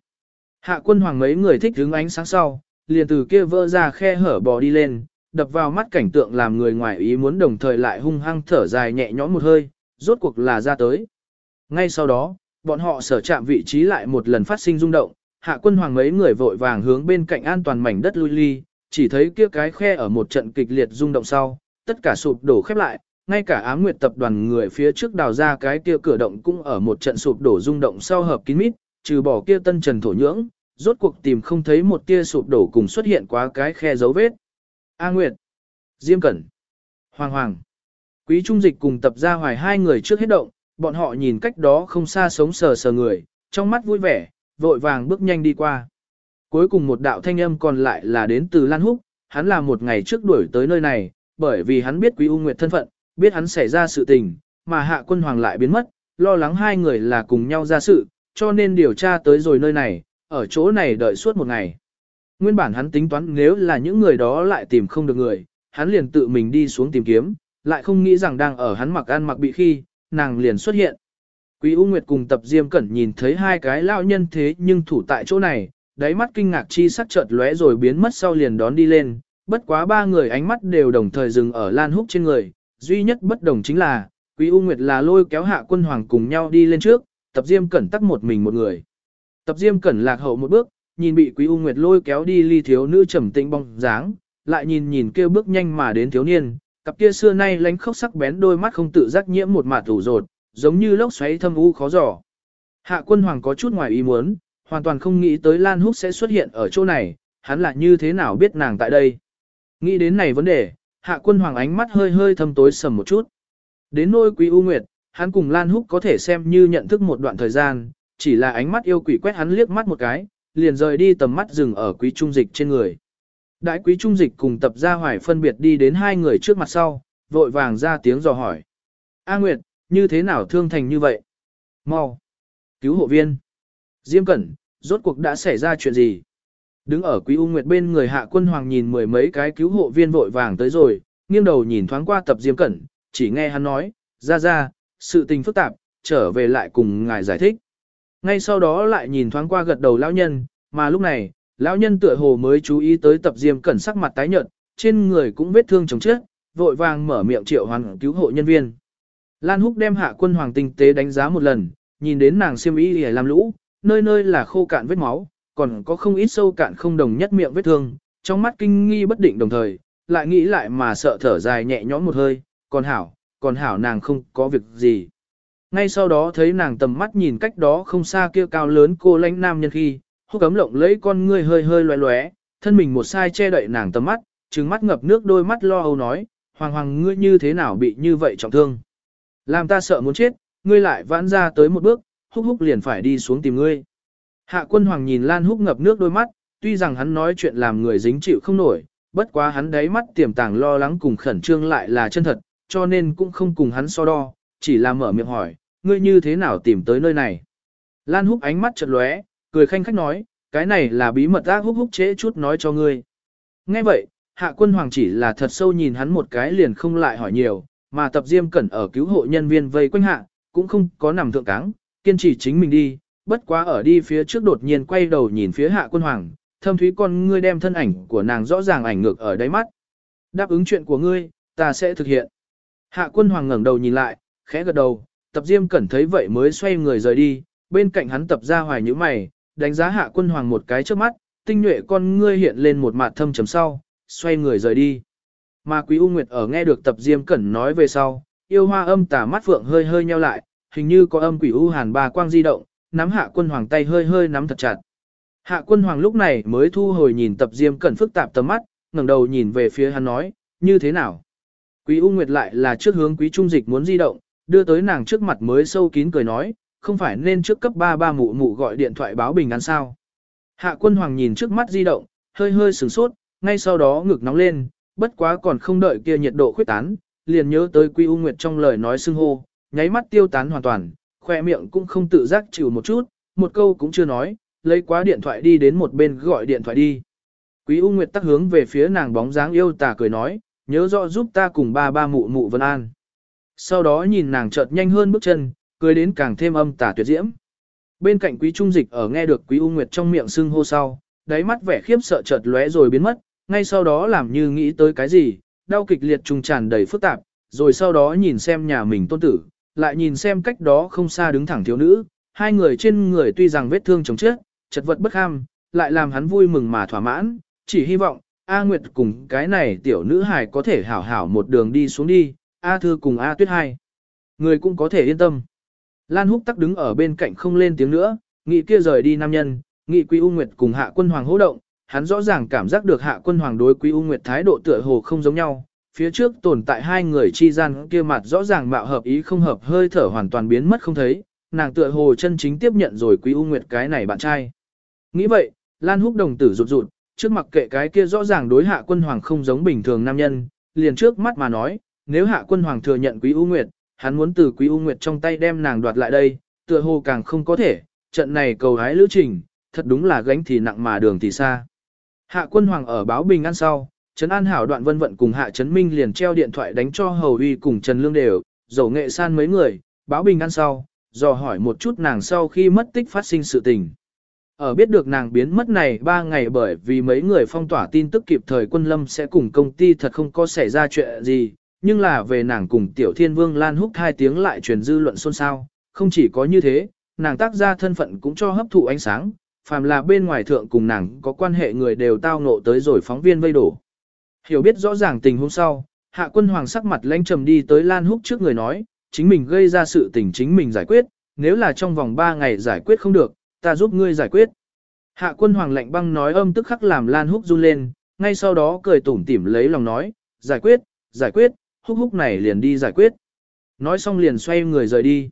Hạ quân hoàng mấy người thích hướng ánh sáng sau, liền từ kia vỡ ra khe hở bò đi lên, đập vào mắt cảnh tượng làm người ngoài ý muốn đồng thời lại hung hăng thở dài nhẹ nhõm một hơi, rốt cuộc là ra tới. Ngay sau đó, bọn họ sở chạm vị trí lại một lần phát sinh rung động, hạ quân hoàng mấy người vội vàng hướng bên cạnh an toàn mảnh đất lui ly, chỉ thấy kia cái khe ở một trận kịch liệt rung động sau, tất cả sụp đổ khép lại, ngay cả ám nguyệt tập đoàn người phía trước đào ra cái kia cửa động cũng ở một trận sụp đổ rung động sau hợp kín mít, trừ bỏ kia tân trần thổ nhưỡng, rốt cuộc tìm không thấy một tia sụp đổ cùng xuất hiện quá cái khe dấu vết. A Nguyệt, Diêm Cẩn, Hoàng Hoàng, Quý Trung Dịch cùng tập ra hoài hai người trước hết động, bọn họ nhìn cách đó không xa sống sờ sờ người, trong mắt vui vẻ, vội vàng bước nhanh đi qua. Cuối cùng một đạo thanh âm còn lại là đến từ Lan Húc, hắn là một ngày trước đuổi tới nơi này, bởi vì hắn biết Quý U Nguyệt thân phận, biết hắn xảy ra sự tình, mà hạ quân hoàng lại biến mất, lo lắng hai người là cùng nhau ra sự, cho nên điều tra tới rồi nơi này, ở chỗ này đợi suốt một ngày. Nguyên bản hắn tính toán nếu là những người đó lại tìm không được người, hắn liền tự mình đi xuống tìm kiếm, lại không nghĩ rằng đang ở hắn mặc ăn mặc bị khi, nàng liền xuất hiện. Quý U Nguyệt cùng tập Diêm Cẩn nhìn thấy hai cái lao nhân thế nhưng thủ tại chỗ này, đáy mắt kinh ngạc chi sắc chợt lóe rồi biến mất sau liền đón đi lên, bất quá ba người ánh mắt đều đồng thời dừng ở Lan Húc trên người, duy nhất bất đồng chính là, Quý U Nguyệt là lôi kéo hạ quân hoàng cùng nhau đi lên trước, tập Diêm Cẩn tắc một mình một người. Tập Diêm Cẩn lạc hậu một bước, nhìn bị Quý U Nguyệt lôi kéo đi ly thiếu nữ trầm tĩnh bóng dáng, lại nhìn nhìn kêu bước nhanh mà đến thiếu niên, cặp kia xưa nay lánh khóc sắc bén đôi mắt không tự giác nhiễm một mạt thủ rột, giống như lốc xoáy thâm u khó giỏ. Hạ quân hoàng có chút ngoài ý muốn, hoàn toàn không nghĩ tới Lan Húc sẽ xuất hiện ở chỗ này, hắn là như thế nào biết nàng tại đây. Nghĩ đến này vấn đề, hạ quân hoàng ánh mắt hơi hơi thâm tối sầm một chút. Đến nôi quý U Nguyệt, hắn cùng Lan Húc có thể xem như nhận thức một đoạn thời gian, chỉ là ánh mắt yêu quỷ quét hắn liếc mắt một cái, liền rời đi tầm mắt dừng ở quý trung dịch trên người. Đại quý trung dịch cùng tập gia hoài phân biệt đi đến hai người trước mặt sau, vội vàng ra tiếng dò hỏi. A Nguyệt, như thế nào thương thành như vậy? Mau! Cứu hộ viên! Diêm Cẩn, rốt cuộc đã xảy ra chuyện gì? Đứng ở quý U Nguyệt bên người hạ quân hoàng nhìn mười mấy cái cứu hộ viên vội vàng tới rồi, nghiêng đầu nhìn thoáng qua tập Diêm Cẩn, chỉ nghe hắn nói, ra ra, sự tình phức tạp, trở về lại cùng ngài giải thích. Ngay sau đó lại nhìn thoáng qua gật đầu lão nhân, mà lúc này, lão nhân tựa hồ mới chú ý tới tập Diêm Cẩn sắc mặt tái nhợt, trên người cũng vết thương chồng chết, vội vàng mở miệng triệu hoàng cứu hộ nhân viên. Lan Húc đem hạ quân hoàng tinh tế đánh giá một lần, nhìn đến nàng xiêm y để làm lũ, nơi nơi là khô cạn vết máu, còn có không ít sâu cạn không đồng nhất miệng vết thương, trong mắt kinh nghi bất định đồng thời, lại nghĩ lại mà sợ thở dài nhẹ nhõm một hơi, còn hảo, còn hảo nàng không có việc gì. Ngay sau đó thấy nàng tầm mắt nhìn cách đó không xa kia cao lớn cô lãnh nam nhân khi, hô cấm lộng lấy con ngươi hơi hơi loé loé, thân mình một sai che đậy nàng tầm mắt, trừng mắt ngập nước đôi mắt lo âu nói, hoàng hoàng ngươi như thế nào bị như vậy trọng thương. Làm ta sợ muốn chết, ngươi lại vãn ra tới một bước, húc húc liền phải đi xuống tìm ngươi. Hạ quân hoàng nhìn Lan húc ngập nước đôi mắt, tuy rằng hắn nói chuyện làm người dính chịu không nổi, bất quá hắn đáy mắt tiềm tàng lo lắng cùng khẩn trương lại là chân thật, cho nên cũng không cùng hắn so đo, chỉ là mở miệng hỏi, ngươi như thế nào tìm tới nơi này. Lan húc ánh mắt chợt lóe, cười khanh khách nói, cái này là bí mật ác húc húc chế chút nói cho ngươi. Nghe vậy, hạ quân hoàng chỉ là thật sâu nhìn hắn một cái liền không lại hỏi nhiều, mà tập diêm cẩn ở cứu hộ nhân viên vây quanh hạ, cũng không có nằm thượng cáng, kiên trì chính mình đi, bất quá ở đi phía trước đột nhiên quay đầu nhìn phía hạ quân hoàng, thâm thúy con ngươi đem thân ảnh của nàng rõ ràng ảnh ngược ở đáy mắt. Đáp ứng chuyện của ngươi, ta sẽ thực hiện. Hạ quân hoàng ngẩng đầu nhìn lại, khẽ gật đầu, tập diêm cẩn thấy vậy mới xoay người rời đi, bên cạnh hắn tập ra hoài như mày, đánh giá hạ quân hoàng một cái trước mắt, tinh nhuệ con ngươi hiện lên một mặt thâm trầm sau, xoay người rời đi. Mà Quý U Nguyệt ở nghe được tập Diêm Cẩn nói về sau, yêu hoa âm tà mắt phượng hơi hơi nheo lại, hình như có âm quỷ U Hàn ba quang di động, nắm hạ quân hoàng tay hơi hơi nắm thật chặt. Hạ quân hoàng lúc này mới thu hồi nhìn tập Diêm Cẩn phức tạp tầm mắt, ngẩng đầu nhìn về phía hắn nói, như thế nào? Quý U Nguyệt lại là trước hướng Quý Trung Dịch muốn di động, đưa tới nàng trước mặt mới sâu kín cười nói, không phải nên trước cấp ba ba mụ mụ gọi điện thoại báo bình an sao? Hạ quân hoàng nhìn trước mắt di động, hơi hơi sửng sốt, ngay sau đó ngực nóng lên, bất quá còn không đợi kia nhiệt độ khuyết tán, liền nhớ tới Quy U Nguyệt trong lời nói xưng hô, nháy mắt tiêu tán hoàn toàn, khoe miệng cũng không tự giác chịu một chút, một câu cũng chưa nói, lấy quá điện thoại đi đến một bên gọi điện thoại đi. Quý U Nguyệt tắc hướng về phía nàng bóng dáng yêu tà cười nói, nhớ rõ giúp ta cùng ba ba mụ mụ Vân An. Sau đó nhìn nàng chợt nhanh hơn bước chân, cười đến càng thêm âm tà tuyệt diễm. Bên cạnh Quý Trung Dịch ở nghe được Quý U Nguyệt trong miệng xưng hô sau, đáy mắt vẻ khiếp sợ chợt lóe rồi biến mất, ngay sau đó làm như nghĩ tới cái gì, đau kịch liệt trùng tràn đầy phức tạp, rồi sau đó nhìn xem nhà mình tôn tử, lại nhìn xem cách đó không xa đứng thẳng thiếu nữ, hai người trên người tuy rằng vết thương chồng chết, chật vật bất ham, lại làm hắn vui mừng mà thỏa mãn, chỉ hy vọng, A Nguyệt cùng cái này tiểu nữ hài có thể hảo hảo một đường đi xuống đi, A Thư cùng A Tuyết hai. Người cũng có thể yên tâm. Lan Húc tắc đứng ở bên cạnh không lên tiếng nữa, nghị kia rời đi nam nhân, nghị Quý U Nguyệt cùng Hạ Quân Hoàng hỗ động, hắn rõ ràng cảm giác được Hạ Quân Hoàng đối Quý U Nguyệt thái độ tựa hồ không giống nhau, phía trước tồn tại hai người chi gian kia mặt rõ ràng mạo hợp ý không hợp hơi thở hoàn toàn biến mất không thấy, nàng tựa hồ chân chính tiếp nhận rồi Quý U Nguyệt cái này bạn trai. Nghĩ vậy, Lan Húc đồng tử rụt rụt, trước mặt kệ cái kia rõ ràng đối Hạ Quân Hoàng không giống bình thường nam nhân, liền trước mắt mà nói, nếu Hạ Quân Hoàng thừa nhận Quý U Nguyệt, hắn muốn từ Quý U Nguyệt trong tay đem nàng đoạt lại đây, tựa hồ càng không có thể, trận này cầu hái lữ trình, thật đúng là gánh thì nặng mà đường thì xa. Hạ Quân Hoàng ở báo bình ăn sau, Trấn An Hảo đoạn vân vận cùng Hạ Trấn Minh liền treo điện thoại đánh cho Hầu Uy cùng Trần Lương đều, dầu nghệ san mấy người, báo bình ăn sau, dò hỏi một chút nàng sau khi mất tích phát sinh sự tình. Ở biết được nàng biến mất này 3 ngày bởi vì mấy người phong tỏa tin tức kịp thời quân lâm sẽ cùng công ty thật không có xảy ra chuyện gì, nhưng là về nàng cùng tiểu thiên vương Lan Húc hai tiếng lại truyền dư luận xôn xao, không chỉ có như thế, nàng tác ra thân phận cũng cho hấp thụ ánh sáng, phàm là bên ngoài thượng cùng nàng có quan hệ người đều tao ngộ tới rồi phóng viên vây đổ. Hiểu biết rõ ràng tình hôm sau, hạ quân hoàng sắc mặt lãnh trầm đi tới Lan Húc trước người nói, chính mình gây ra sự tình chính mình giải quyết, nếu là trong vòng 3 ngày giải quyết không được, ta giúp ngươi giải quyết. Hạ quân hoàng lạnh băng nói âm tức khắc làm Lan Húc run lên, ngay sau đó cười tủm tỉm lấy lòng nói, giải quyết, giải quyết, húc húc này liền đi giải quyết. Nói xong liền xoay người rời đi.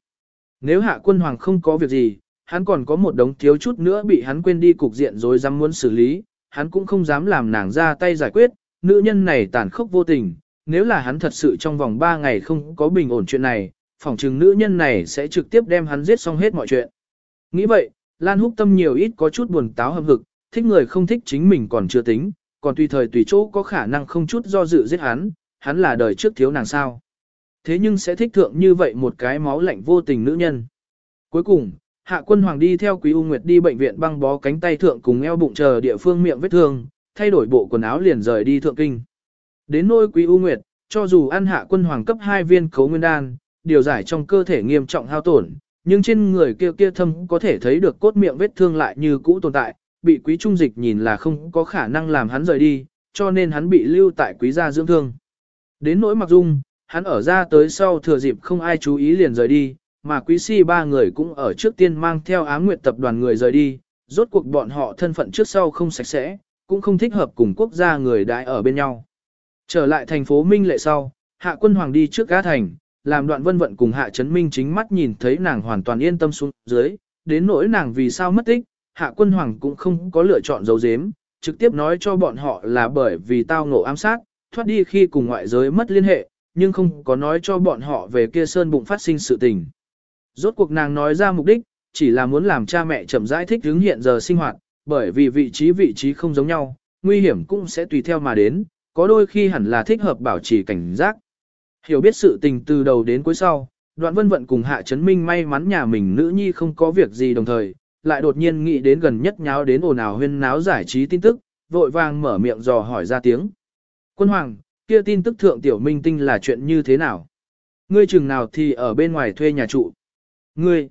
Nếu hạ quân hoàng không có việc gì, hắn còn có một đống thiếu chút nữa bị hắn quên đi cục diện rồi dám muốn xử lý, hắn cũng không dám làm nàng ra tay giải quyết, nữ nhân này tàn khốc vô tình, nếu là hắn thật sự trong vòng 3 ngày không có bình ổn chuyện này, phỏng chừng nữ nhân này sẽ trực tiếp đem hắn giết xong hết mọi chuyện. Nghĩ vậy, Lan Húc Tâm nhiều ít có chút buồn táo hâm hực, thích người không thích chính mình còn chưa tính, còn tùy thời tùy chỗ có khả năng không chút do dự giết hắn, hắn là đời trước thiếu nàng sao. Thế nhưng sẽ thích thượng như vậy một cái máu lạnh vô tình nữ nhân. Cuối cùng, Hạ Quân Hoàng đi theo Quý U Nguyệt đi bệnh viện băng bó cánh tay thượng cùng eo bụng chờ địa phương miệng vết thương, thay đổi bộ quần áo liền rời đi thượng kinh. Đến nôi Quý U Nguyệt, cho dù ăn Hạ Quân Hoàng cấp 2 viên cấu nguyên đan, điều giải trong cơ thể nghiêm trọng hao tổn, nhưng trên người kia kia thâm có thể thấy được cốt miệng vết thương lại như cũ tồn tại, bị quý trung dịch nhìn là không có khả năng làm hắn rời đi, cho nên hắn bị lưu tại quý gia dưỡng thương. Đến nỗi mặc dung, hắn ở ra tới sau thừa dịp không ai chú ý liền rời đi, mà quý si ba người cũng ở trước tiên mang theo ám nguyệt tập đoàn người rời đi, rốt cuộc bọn họ thân phận trước sau không sạch sẽ, cũng không thích hợp cùng quốc gia người đại ở bên nhau. Trở lại thành phố Minh Lệ sau, hạ quân hoàng đi trước gã thành, làm đoạn vân vận cùng hạ chấn minh chính mắt nhìn thấy nàng hoàn toàn yên tâm xuống dưới, đến nỗi nàng vì sao mất tích, hạ quân hoàng cũng không có lựa chọn dấu dếm, trực tiếp nói cho bọn họ là bởi vì tao ngộ ám sát, thoát đi khi cùng ngoại giới mất liên hệ, nhưng không có nói cho bọn họ về kia sơn bụng phát sinh sự tình. Rốt cuộc nàng nói ra mục đích, chỉ là muốn làm cha mẹ chậm rãi thích hướng hiện giờ sinh hoạt, bởi vì vị trí vị trí không giống nhau, nguy hiểm cũng sẽ tùy theo mà đến, có đôi khi hẳn là thích hợp bảo trì cảnh giác. Hiểu biết sự tình từ đầu đến cuối sau, đoạn vân vận cùng hạ trấn minh may mắn nhà mình nữ nhi không có việc gì đồng thời, lại đột nhiên nghĩ đến gần nhất nháo đến ồn ào huyên náo giải trí tin tức, vội vàng mở miệng dò hỏi ra tiếng. Quân hoàng, kia tin tức thượng tiểu minh tinh là chuyện như thế nào? Ngươi chừng nào thì ở bên ngoài thuê nhà trụ? Ngươi,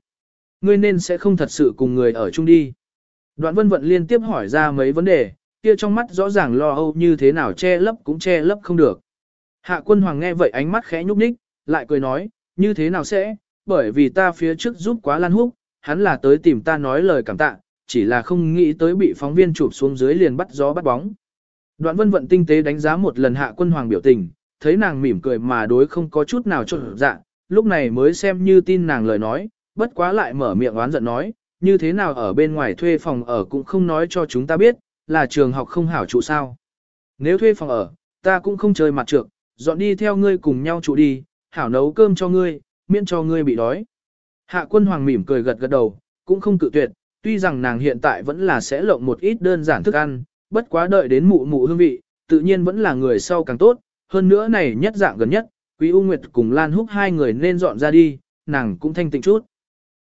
ngươi nên sẽ không thật sự cùng người ở chung đi. Đoạn vân vận liên tiếp hỏi ra mấy vấn đề, kia trong mắt rõ ràng lo âu như thế nào che lấp cũng che lấp không được. Hạ quân hoàng nghe vậy ánh mắt khẽ nhúc nhích, lại cười nói, như thế nào sẽ, bởi vì ta phía trước giúp quá lan húc, hắn là tới tìm ta nói lời cảm tạ, chỉ là không nghĩ tới bị phóng viên chụp xuống dưới liền bắt gió bắt bóng. Đoạn vân vận tinh tế đánh giá một lần hạ quân hoàng biểu tình, thấy nàng mỉm cười mà đối không có chút nào trộn dạ, lúc này mới xem như tin nàng lời nói, bất quá lại mở miệng oán giận nói, như thế nào ở bên ngoài thuê phòng ở cũng không nói cho chúng ta biết, là trường học không hảo trụ sao. Nếu thuê phòng ở, ta cũng không chơi mặt trược, dọn đi theo ngươi cùng nhau trụ đi, hảo nấu cơm cho ngươi, miễn cho ngươi bị đói. Hạ quân hoàng mỉm cười gật gật đầu, cũng không cự tuyệt, tuy rằng nàng hiện tại vẫn là sẽ lộng một ít đơn giản thức ăn, bất quá đợi đến mụ mụ hương vị, tự nhiên vẫn là người sau càng tốt, hơn nữa này nhất dạng gần nhất, Quý U Nguyệt cùng Lan Húc hai người nên dọn ra đi, nàng cũng thanh tịnh chút.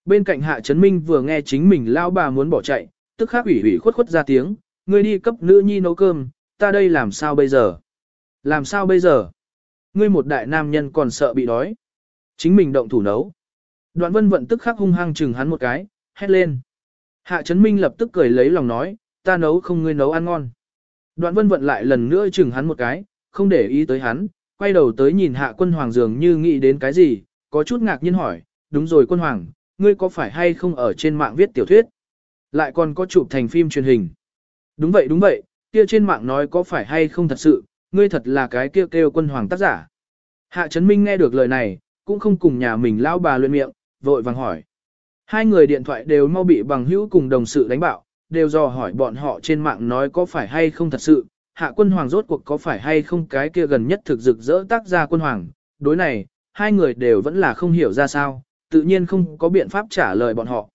Bên cạnh Hạ Trấn Minh vừa nghe chính mình lao bà muốn bỏ chạy, tức khắc ủy ủy khuất khuất ra tiếng, ngươi đi cấp nữ nhi nấu cơm, ta đây làm sao bây giờ? Làm sao bây giờ? Ngươi một đại nam nhân còn sợ bị đói. Chính mình động thủ nấu. Đoạn vân vận tức khắc hung hăng chừng hắn một cái, hét lên. Hạ Trấn Minh lập tức cười lấy lòng nói, ta nấu không ngươi nấu ăn ngon. Đoạn vân vận lại lần nữa chừng hắn một cái, không để ý tới hắn, quay đầu tới nhìn hạ quân hoàng dường như nghĩ đến cái gì, có chút ngạc nhiên hỏi, đúng rồi quân hoàng, ngươi có phải hay không ở trên mạng viết tiểu thuyết? Lại còn có chụp thành phim truyền hình. Đúng vậy đúng vậy, kia trên mạng nói có phải hay không thật sự, ngươi thật là cái kia kêu, kêu quân hoàng tác giả. Hạ Trấn Minh nghe được lời này, cũng không cùng nhà mình lao bà luyện miệng, vội vàng hỏi. Hai người điện thoại đều mau bị bằng hữu cùng đồng sự đánh bạo, đều dò hỏi bọn họ trên mạng nói có phải hay không thật sự, hạ quân hoàng rốt cuộc có phải hay không cái kia gần nhất thực dực dỡ tác ra quân hoàng. Đối này, hai người đều vẫn là không hiểu ra sao, tự nhiên không có biện pháp trả lời bọn họ.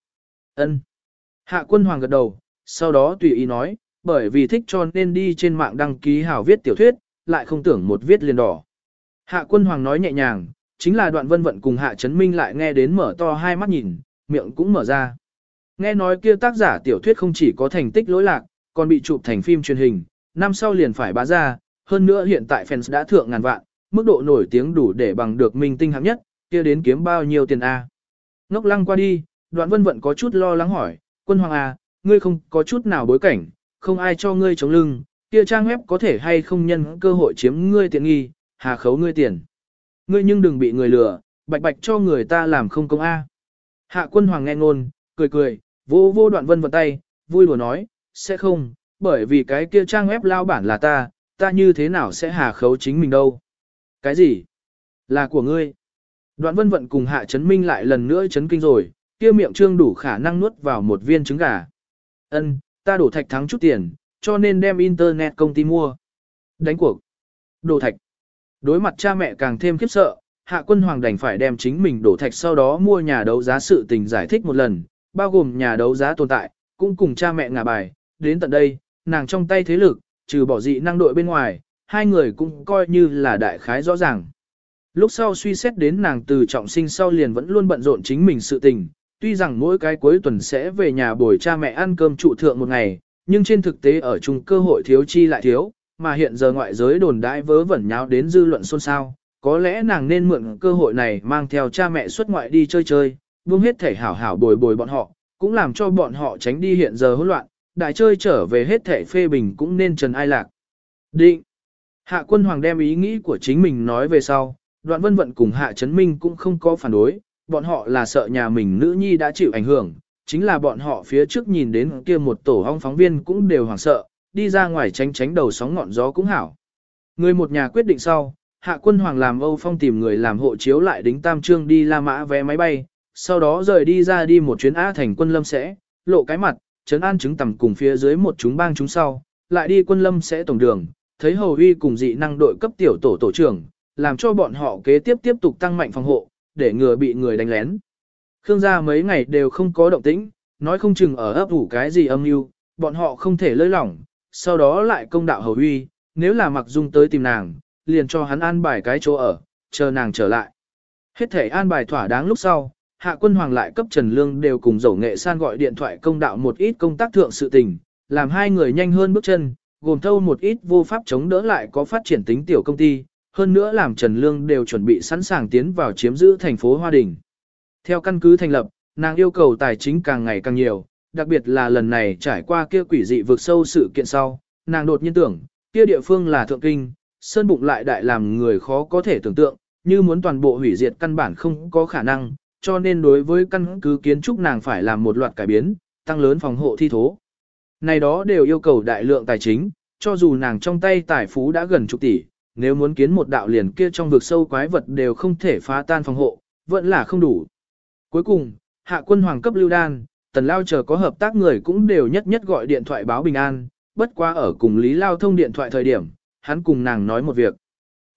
Ân. Hạ quân hoàng gật đầu, sau đó tùy ý nói, bởi vì thích cho nên đi trên mạng đăng ký hảo viết tiểu thuyết, lại không tưởng một viết liền đỏ. Hạ quân hoàng nói nhẹ nhàng, chính là đoạn vân vận cùng hạ chấn minh lại nghe đến mở to hai mắt nhìn, miệng cũng mở ra. Nghe nói kia tác giả tiểu thuyết không chỉ có thành tích lỗi lạc, còn bị chụp thành phim truyền hình, năm sau liền phải bá ra, hơn nữa hiện tại fans đã thượng ngàn vạn, mức độ nổi tiếng đủ để bằng được minh tinh hạng nhất, kia đến kiếm bao nhiêu tiền a? Ngốc lăng qua đi, đoạn vân vận có chút lo lắng hỏi, quân hoàng a, ngươi không có chút nào bối cảnh, không ai cho ngươi chống lưng, kia trang web có thể hay không nhân cơ hội chiếm ngươi tiện nghi, hà khấu ngươi tiền. Ngươi nhưng đừng bị người lừa, bạch bạch cho người ta làm không công a. Hạ quân hoàng nghe ngôn, cười cười, vô vô đoạn vân vận tay, vui lùa nói, sẽ không, bởi vì cái kia trang web lao bản là ta, ta như thế nào sẽ hà khấu chính mình đâu. Cái gì? Là của ngươi. Đoạn vân vận cùng hạ chấn minh lại lần nữa chấn kinh rồi, kia miệng trương đủ khả năng nuốt vào một viên trứng gà. Ân, ta đổ thạch thắng chút tiền, cho nên đem internet công ty mua. Đánh cuộc. Đổ thạch. Đối mặt cha mẹ càng thêm khiếp sợ, hạ quân hoàng đành phải đem chính mình đổ thạch sau đó mua nhà đấu giá sự tình giải thích một lần, bao gồm nhà đấu giá tồn tại, cũng cùng cha mẹ ngả bài, đến tận đây, nàng trong tay thế lực, trừ bỏ dị năng đội bên ngoài, hai người cũng coi như là đại khái rõ ràng. Lúc sau suy xét đến nàng từ trọng sinh sau liền vẫn luôn bận rộn chính mình sự tình, tuy rằng mỗi cái cuối tuần sẽ về nhà bồi cha mẹ ăn cơm trụ thượng một ngày, nhưng trên thực tế ở chung cơ hội thiếu chi lại thiếu, mà hiện giờ ngoại giới đồn đãi vớ vẩn nháo đến dư luận xôn xao, có lẽ nàng nên mượn cơ hội này mang theo cha mẹ xuất ngoại đi chơi chơi, buông hết thể hảo hảo bồi bồi bọn họ, cũng làm cho bọn họ tránh đi hiện giờ hỗn loạn, đại chơi trở về hết thể phê bình cũng nên trần ai lạc. Định. Hạ quân hoàng đem ý nghĩ của chính mình nói về sau, đoạn vân vận cùng hạ chấn minh cũng không có phản đối, bọn họ là sợ nhà mình nữ nhi đã chịu ảnh hưởng, chính là bọn họ phía trước nhìn đến kia một tổ hong phóng viên cũng đều hoảng sợ, đi ra ngoài tránh tránh đầu sóng ngọn gió cũng hảo. Người một nhà quyết định sau, hạ quân hoàng làm Âu Phong tìm người làm hộ chiếu lại đính tam trương đi La Mã vé máy bay, sau đó rời đi ra đi một chuyến a thành quân lâm sẽ, lộ cái mặt, trấn an chứng tầm cùng phía dưới một chúng bang chúng sau, lại đi quân lâm sẽ tổng đường, thấy hầu uy cùng dị năng đội cấp tiểu tổ tổ trưởng, làm cho bọn họ kế tiếp tiếp tục tăng mạnh phòng hộ, để ngừa bị người đánh lén. Khương gia mấy ngày đều không có động tĩnh, nói không chừng ở ấp ủ cái gì âm mưu, bọn họ không thể lơi lỏng, sau đó lại công đạo hầu uy, nếu là mặc dung tới tìm nàng, liền cho hắn an bài cái chỗ ở, chờ nàng trở lại. Hết thể an bài thỏa đáng lúc sau, hạ quân hoàng lại cấp Trần Lương đều cùng dầu nghệ san gọi điện thoại công đạo một ít công tác thượng sự tình, làm hai người nhanh hơn bước chân, gồm thâu một ít vô pháp chống đỡ lại có phát triển tính tiểu công ty, hơn nữa làm Trần Lương đều chuẩn bị sẵn sàng tiến vào chiếm giữ thành phố Hoa Đình. Theo căn cứ thành lập, nàng yêu cầu tài chính càng ngày càng nhiều, đặc biệt là lần này trải qua kia quỷ dị vượt sâu sự kiện sau, nàng đột nhiên tưởng, kia địa phương là thượng kinh, sơn bụng lại đại làm người khó có thể tưởng tượng, như muốn toàn bộ hủy diệt căn bản không có khả năng, cho nên đối với căn cứ kiến trúc nàng phải làm một loạt cải biến, tăng lớn phòng hộ thi thố. Này đó đều yêu cầu đại lượng tài chính, cho dù nàng trong tay tài phú đã gần chục tỷ, nếu muốn kiến một đạo liền kia trong vực sâu quái vật đều không thể phá tan phòng hộ, vẫn là không đủ. Cuối cùng, hạ quân hoàng cấp lưu đan, tần lao chờ có hợp tác người cũng đều nhất nhất gọi điện thoại báo bình an, bất qua ở cùng Lý Lao thông điện thoại thời điểm, hắn cùng nàng nói một việc.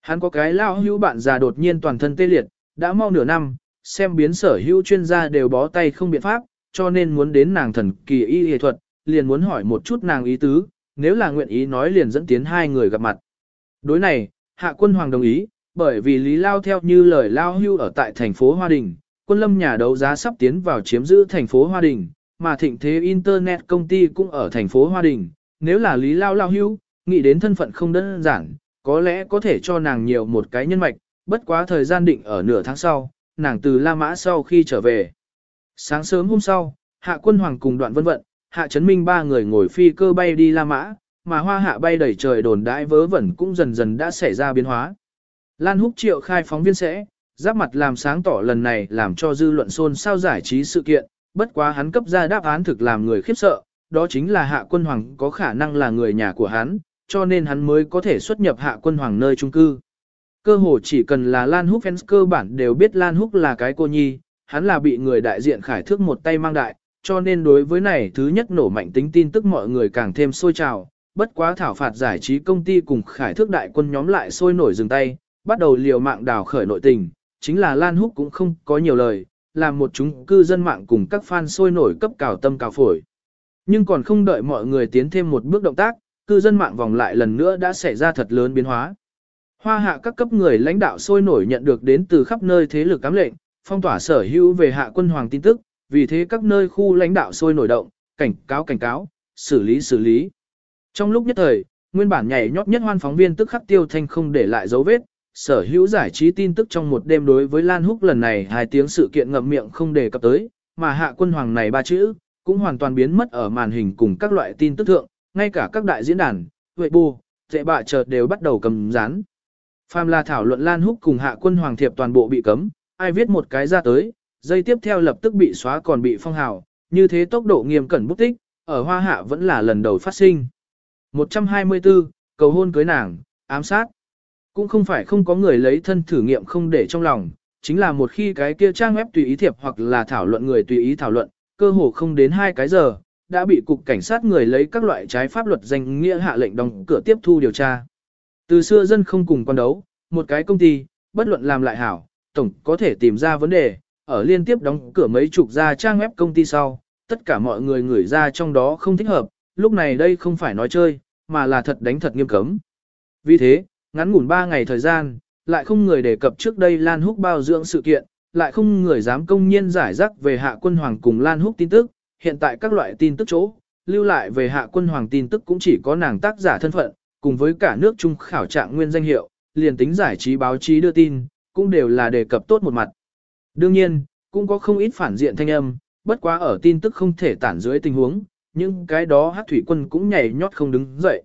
Hắn có cái Lao hữu bạn già đột nhiên toàn thân tê liệt, đã mau nửa năm, xem biến sở hữu chuyên gia đều bó tay không biện pháp, cho nên muốn đến nàng thần kỳ y y thuật, liền muốn hỏi một chút nàng ý tứ, nếu là nguyện ý nói liền dẫn tiến hai người gặp mặt. Đối này, Hạ Quân Hoàng đồng ý, bởi vì Lý Lao theo như lời Lao hưu ở tại thành phố Hoa Đình, quân lâm nhà đấu giá sắp tiến vào chiếm giữ thành phố Hoa Đình, mà thịnh thế Internet công ty cũng ở thành phố Hoa Đình, nếu là Lý Lao Lao hưu, nghĩ đến thân phận không đơn giản, có lẽ có thể cho nàng nhiều một cái nhân mạch, bất quá thời gian định ở nửa tháng sau, nàng từ La Mã sau khi trở về. Sáng sớm hôm sau, Hạ Quân Hoàng cùng đoạn vân vận, Hạ Trấn Minh ba người ngồi phi cơ bay đi La Mã, mà hoa hạ bay đầy trời đồn đãi vớ vẩn cũng dần dần đã xảy ra biến hóa. Lan Húc triệu khai phóng viên sẽ, giáp mặt làm sáng tỏ lần này làm cho dư luận xôn xao giải trí sự kiện, bất quá hắn cấp ra đáp án thực làm người khiếp sợ, đó chính là hạ quân hoàng có khả năng là người nhà của hắn, cho nên hắn mới có thể xuất nhập hạ quân hoàng nơi trung cư. Cơ hồ chỉ cần là Lan Húc fans cơ bản đều biết Lan Húc là cái cô nhi, hắn là bị người đại diện khải thước một tay mang đại, cho nên đối với này thứ nhất nổ mạnh tính tin tức mọi người càng thêm sôi trào, bất quá thảo phạt giải trí công ty cùng khải thước đại quân nhóm lại sôi nổi dừng tay, bắt đầu liều mạng đào khởi nội tình, chính là Lan Húc cũng không có nhiều lời, làm một chúng cư dân mạng cùng các fan sôi nổi cấp cào tâm cào phổi. Nhưng còn không đợi mọi người tiến thêm một bước động tác, cư dân mạng vòng lại lần nữa đã xảy ra thật lớn biến hóa. Hoa hạ các cấp người lãnh đạo sôi nổi nhận được đến từ khắp nơi thế lực cám lệnh, phong tỏa sở hữu về hạ quân hoàng tin tức, vì thế các nơi khu lãnh đạo sôi nổi động, cảnh cáo cảnh cáo, xử lý xử lý. Trong lúc nhất thời, nguyên bản nhảy nhót nhất hoan phóng viên tức khắc tiêu thanh không để lại dấu vết, sở hữu giải trí tin tức trong một đêm đối với Lan Húc lần này hai tiếng sự kiện ngậm miệng không đề cập tới, mà hạ quân hoàng này ba chữ, cũng hoàn toàn biến mất ở màn hình cùng các loại tin tức thượng, ngay cả các đại diễn đàn, huệ bù, tệ bạ chợt đều bắt đầu cầm rán. Phàm là thảo luận Lan Húc cùng hạ quân hoàng thiệp toàn bộ bị cấm, ai viết một cái ra tới, dây tiếp theo lập tức bị xóa còn bị phong hào, như thế tốc độ nghiêm cẩn bút tích, ở hoa hạ vẫn là lần đầu phát sinh. 124, cầu hôn cưới nàng, ám sát. Cũng không phải không có người lấy thân thử nghiệm không để trong lòng, chính là một khi cái kia trang web tùy ý thiệp hoặc là thảo luận người tùy ý thảo luận, cơ hồ không đến hai cái giờ, đã bị cục cảnh sát người lấy các loại trái pháp luật danh nghĩa hạ lệnh đóng cửa tiếp thu điều tra. Từ xưa dân không cùng quan đấu, một cái công ty, bất luận làm lại hảo, tổng có thể tìm ra vấn đề, ở liên tiếp đóng cửa mấy chục ra trang web công ty sau, tất cả mọi người ngửi ra trong đó không thích hợp, lúc này đây không phải nói chơi, mà là thật đánh thật nghiêm cấm. Vì thế, ngắn ngủn 3 ngày thời gian, lại không người đề cập trước đây Lan Húc bao dưỡng sự kiện, lại không người dám công nhiên giải rắc về hạ quân hoàng cùng Lan Húc tin tức, hiện tại các loại tin tức chỗ, lưu lại về hạ quân hoàng tin tức cũng chỉ có nàng tác giả thân phận, cùng với cả nước trung khảo trạng nguyên danh hiệu, liền tính giải trí báo chí đưa tin, cũng đều là đề cập tốt một mặt. Đương nhiên, cũng có không ít phản diện thanh âm, bất quá ở tin tức không thể tản dưới tình huống, nhưng cái đó hát thủy quân cũng nhảy nhót không đứng dậy.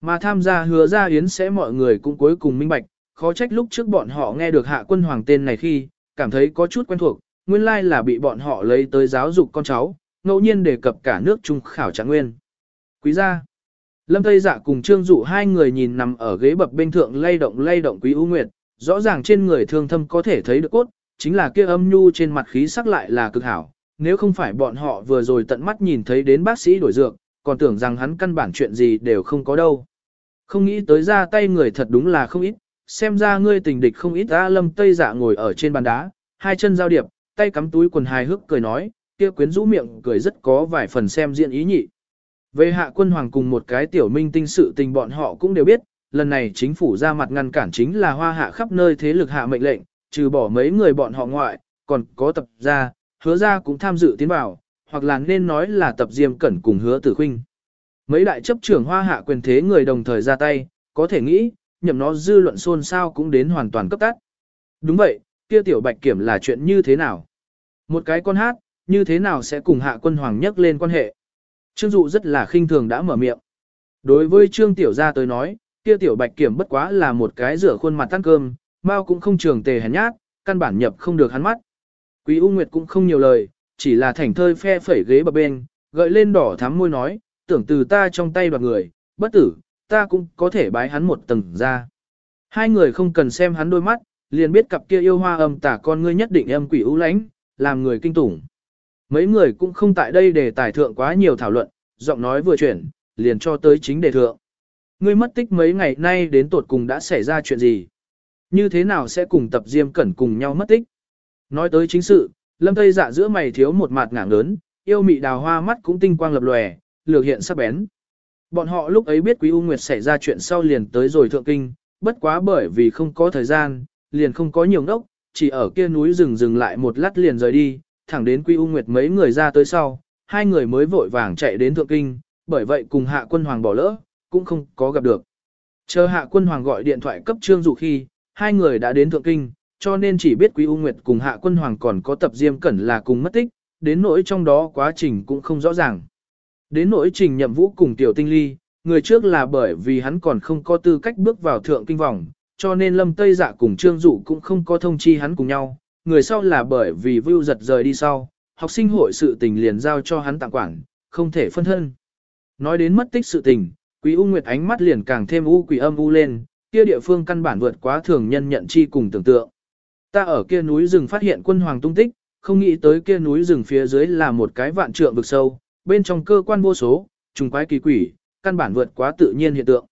Mà tham gia hứa ra yến sẽ mọi người cũng cuối cùng minh bạch, khó trách lúc trước bọn họ nghe được hạ quân hoàng tên này khi, cảm thấy có chút quen thuộc, nguyên lai là bị bọn họ lấy tới giáo dục con cháu, ngẫu nhiên đề cập cả nước trung khảo trạng nguyên. Quý gia, Lâm Tây Dạ cùng Trương Dụ hai người nhìn nằm ở ghế bập bên thượng lay động lay động Quý U Nguyệt, rõ ràng trên người thương thâm có thể thấy được cốt, chính là kia âm nhu trên mặt khí sắc lại là cực hảo, nếu không phải bọn họ vừa rồi tận mắt nhìn thấy đến bác sĩ đổi dược, còn tưởng rằng hắn căn bản chuyện gì đều không có đâu. Không nghĩ tới ra tay người thật đúng là không ít, xem ra ngươi tình địch không ít ra lâm tây dạ ngồi ở trên bàn đá, hai chân giao điệp, tay cắm túi quần hài hước cười nói, kia quyến rũ miệng cười rất có vài phần xem diện ý nhị. Về hạ quân hoàng cùng một cái tiểu minh tinh sự tình bọn họ cũng đều biết, lần này chính phủ ra mặt ngăn cản chính là hoa hạ khắp nơi thế lực hạ mệnh lệnh, trừ bỏ mấy người bọn họ ngoại, còn có tập gia, hứa gia cũng tham dự tiến vào, hoặc là nên nói là tập diêm cẩn cùng hứa tử khinh. Mấy đại chấp trưởng hoa hạ quyền thế người đồng thời ra tay, có thể nghĩ, nhậm nó dư luận xôn xao cũng đến hoàn toàn cấp tắt. Đúng vậy, kia tiểu bạch kiểm là chuyện như thế nào? Một cái con hát, như thế nào sẽ cùng hạ quân hoàng nhắc lên quan hệ? Trương Dụ rất là khinh thường đã mở miệng. Đối với Trương Tiểu Gia tới nói, kia tiểu bạch kiểm bất quá là một cái rửa khuôn mặt tăng cơm, Mao cũng không trường tề hèn nhát, căn bản nhập không được hắn mắt. Quý U Nguyệt cũng không nhiều lời, chỉ là thảnh thơi phe phẩy ghế bờ bên, gợi lên đỏ thắm môi nói, tưởng từ ta trong tay đoạt người, bất tử, ta cũng có thể bái hắn một tầng ra. Hai người không cần xem hắn đôi mắt, liền biết cặp kia yêu hoa âm tả con ngươi nhất định âm quỷ ưu lãnh, làm người kinh tủng. Mấy người cũng không tại đây để tài thượng quá nhiều thảo luận, giọng nói vừa chuyển, liền cho tới chính đề thượng. Ngươi mất tích mấy ngày nay đến tột cùng đã xảy ra chuyện gì? Như thế nào sẽ cùng tập diêm cẩn cùng nhau mất tích? Nói tới chính sự, lâm tây dạ giữa mày thiếu một mặt ngảng lớn, yêu mị đào hoa mắt cũng tinh quang lập lòe, lược hiện sắc bén. Bọn họ lúc ấy biết Quý U Nguyệt xảy ra chuyện sau liền tới rồi thượng kinh, bất quá bởi vì không có thời gian, liền không có nhiều ngốc, chỉ ở kia núi rừng dừng lại một lát liền rời đi, thẳng đến quy U Nguyệt mấy người ra tới sau, hai người mới vội vàng chạy đến thượng kinh, bởi vậy cùng hạ quân hoàng bỏ lỡ, cũng không có gặp được. Chờ hạ quân hoàng gọi điện thoại cấp trương dụ khi, hai người đã đến thượng kinh, cho nên chỉ biết Quý U Nguyệt cùng Hạ Quân Hoàng còn có tập Diêm Cẩn là cùng mất tích, đến nỗi trong đó quá trình cũng không rõ ràng. Đến nỗi trình nhậm vũ cùng Tiểu Tinh Ly, người trước là bởi vì hắn còn không có tư cách bước vào thượng kinh vòng, cho nên Lâm Tây Dạ cùng Trương Dụ cũng không có thông chi hắn cùng nhau, người sau là bởi vì Vưu giật rời đi sau, học sinh hội sự tình liền giao cho hắn tặng quản, không thể phân thân. Nói đến mất tích sự tình, Quý U Nguyệt ánh mắt liền càng thêm u quỷ âm u lên, kia địa phương căn bản vượt quá thường nhân nhận chi cùng tưởng tượng. Ta ở kia núi rừng phát hiện quân hoàng tung tích, không nghĩ tới kia núi rừng phía dưới là một cái vạn trượng vực sâu, bên trong cơ quan vô số, trùng quái kỳ quỷ, căn bản vượt quá tự nhiên hiện tượng.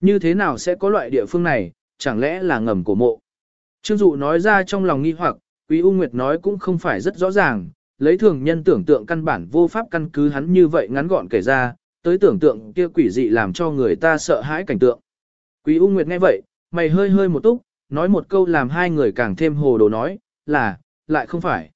Như thế nào sẽ có loại địa phương này, chẳng lẽ là ngầm cổ mộ? Trương Dụ nói ra trong lòng nghi hoặc, Quý U Nguyệt nói cũng không phải rất rõ ràng, lấy thường nhân tưởng tượng căn bản vô pháp căn cứ hắn như vậy ngắn gọn kể ra, tới tưởng tượng kia quỷ dị làm cho người ta sợ hãi cảnh tượng. Quý U Nguyệt nghe vậy, mày hơi hơi một túc, nói một câu làm hai người càng thêm hồ đồ nói, là, lại không phải.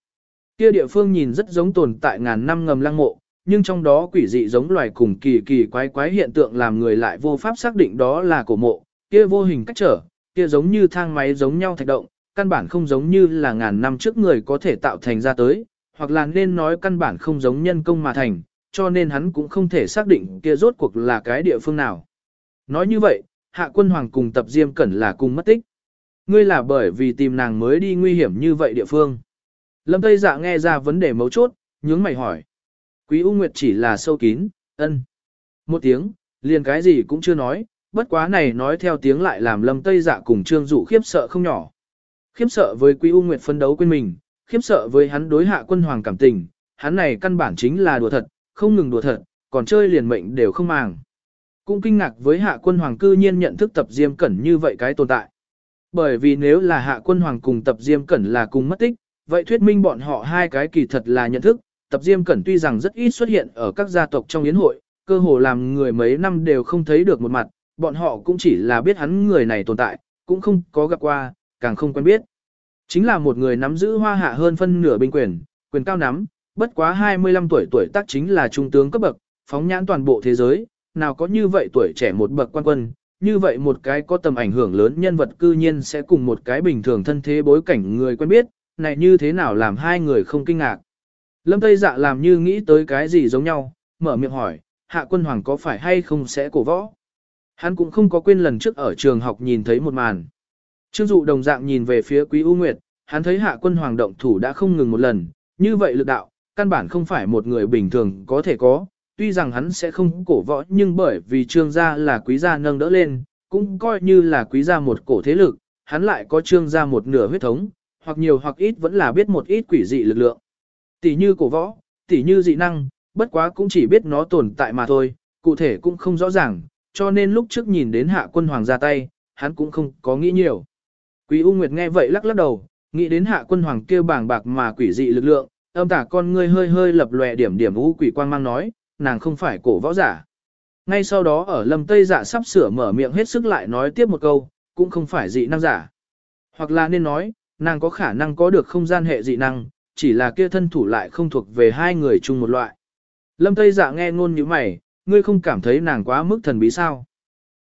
Kia địa phương nhìn rất giống tồn tại ngàn năm ngầm lăng mộ, nhưng trong đó quỷ dị giống loài cùng kỳ kỳ quái quái hiện tượng làm người lại vô pháp xác định đó là cổ mộ, kia vô hình cách trở, kia giống như thang máy giống nhau thạch động, căn bản không giống như là ngàn năm trước người có thể tạo thành ra tới, hoặc là nên nói căn bản không giống nhân công mà thành, cho nên hắn cũng không thể xác định kia rốt cuộc là cái địa phương nào. Nói như vậy, hạ quân hoàng cùng tập diêm cẩn là cùng mất tích. Ngươi là bởi vì tìm nàng mới đi nguy hiểm như vậy địa phương. Lâm Tây Dạ nghe ra vấn đề mấu chốt, nhướng mày hỏi. Quý U Nguyệt chỉ là sâu kín, ân. Một tiếng, liền cái gì cũng chưa nói, bất quá này nói theo tiếng lại làm Lâm Tây Dạ cùng Trương Dụ khiếp sợ không nhỏ khiếm sợ với Quý U Nguyệt phân đấu quên mình, khiếm sợ với hắn đối hạ quân hoàng cảm tình, hắn này căn bản chính là đùa thật, không ngừng đùa thật, còn chơi liền mệnh đều không màng. Cũng kinh ngạc với hạ quân hoàng cư nhiên nhận thức tập diêm cẩn như vậy cái tồn tại. Bởi vì nếu là hạ quân hoàng cùng tập diêm cẩn là cùng mất tích, vậy thuyết minh bọn họ hai cái kỳ thật là nhận thức, tập diêm cẩn tuy rằng rất ít xuất hiện ở các gia tộc trong yến hội, cơ hồ làm người mấy năm đều không thấy được một mặt, bọn họ cũng chỉ là biết hắn người này tồn tại, cũng không có gặp qua, càng không quen biết. Chính là một người nắm giữ hoa hạ hơn phân nửa binh quyền, quyền cao nắm, bất quá 25 tuổi tuổi tác chính là trung tướng cấp bậc, phóng nhãn toàn bộ thế giới, nào có như vậy tuổi trẻ một bậc quan quân, như vậy một cái có tầm ảnh hưởng lớn nhân vật cư nhiên sẽ cùng một cái bình thường thân thế bối cảnh người quen biết, này như thế nào làm hai người không kinh ngạc. Lâm Tây Dạ làm như nghĩ tới cái gì giống nhau, mở miệng hỏi, hạ quân hoàng có phải hay không sẽ cổ võ. Hắn cũng không có quên lần trước ở trường học nhìn thấy một màn. Trương dụ đồng dạng nhìn về phía quý U Nguyệt, hắn thấy hạ quân hoàng động thủ đã không ngừng một lần, như vậy lực đạo, căn bản không phải một người bình thường có thể có, tuy rằng hắn sẽ không cổ võ nhưng bởi vì trương gia là quý gia nâng đỡ lên, cũng coi như là quý gia một cổ thế lực, hắn lại có trương gia một nửa huyết thống, hoặc nhiều hoặc ít vẫn là biết một ít quỷ dị lực lượng. Tỷ như cổ võ, tỷ như dị năng, bất quá cũng chỉ biết nó tồn tại mà thôi, cụ thể cũng không rõ ràng, cho nên lúc trước nhìn đến hạ quân hoàng ra tay, hắn cũng không có nghĩ nhiều. Quý U Nguyệt nghe vậy lắc lắc đầu, nghĩ đến hạ quân hoàng kêu bảng bạc mà quỷ dị lực lượng, âm tả con ngươi hơi hơi lập lòe điểm điểm u quỷ quang mang nói, nàng không phải cổ võ giả. Ngay sau đó ở lâm tây dạ sắp sửa mở miệng hết sức lại nói tiếp một câu, cũng không phải dị năng giả. Hoặc là nên nói, nàng có khả năng có được không gian hệ dị năng, chỉ là kia thân thủ lại không thuộc về hai người chung một loại. Lâm Tây Dạ nghe ngôn như mày, ngươi không cảm thấy nàng quá mức thần bí sao?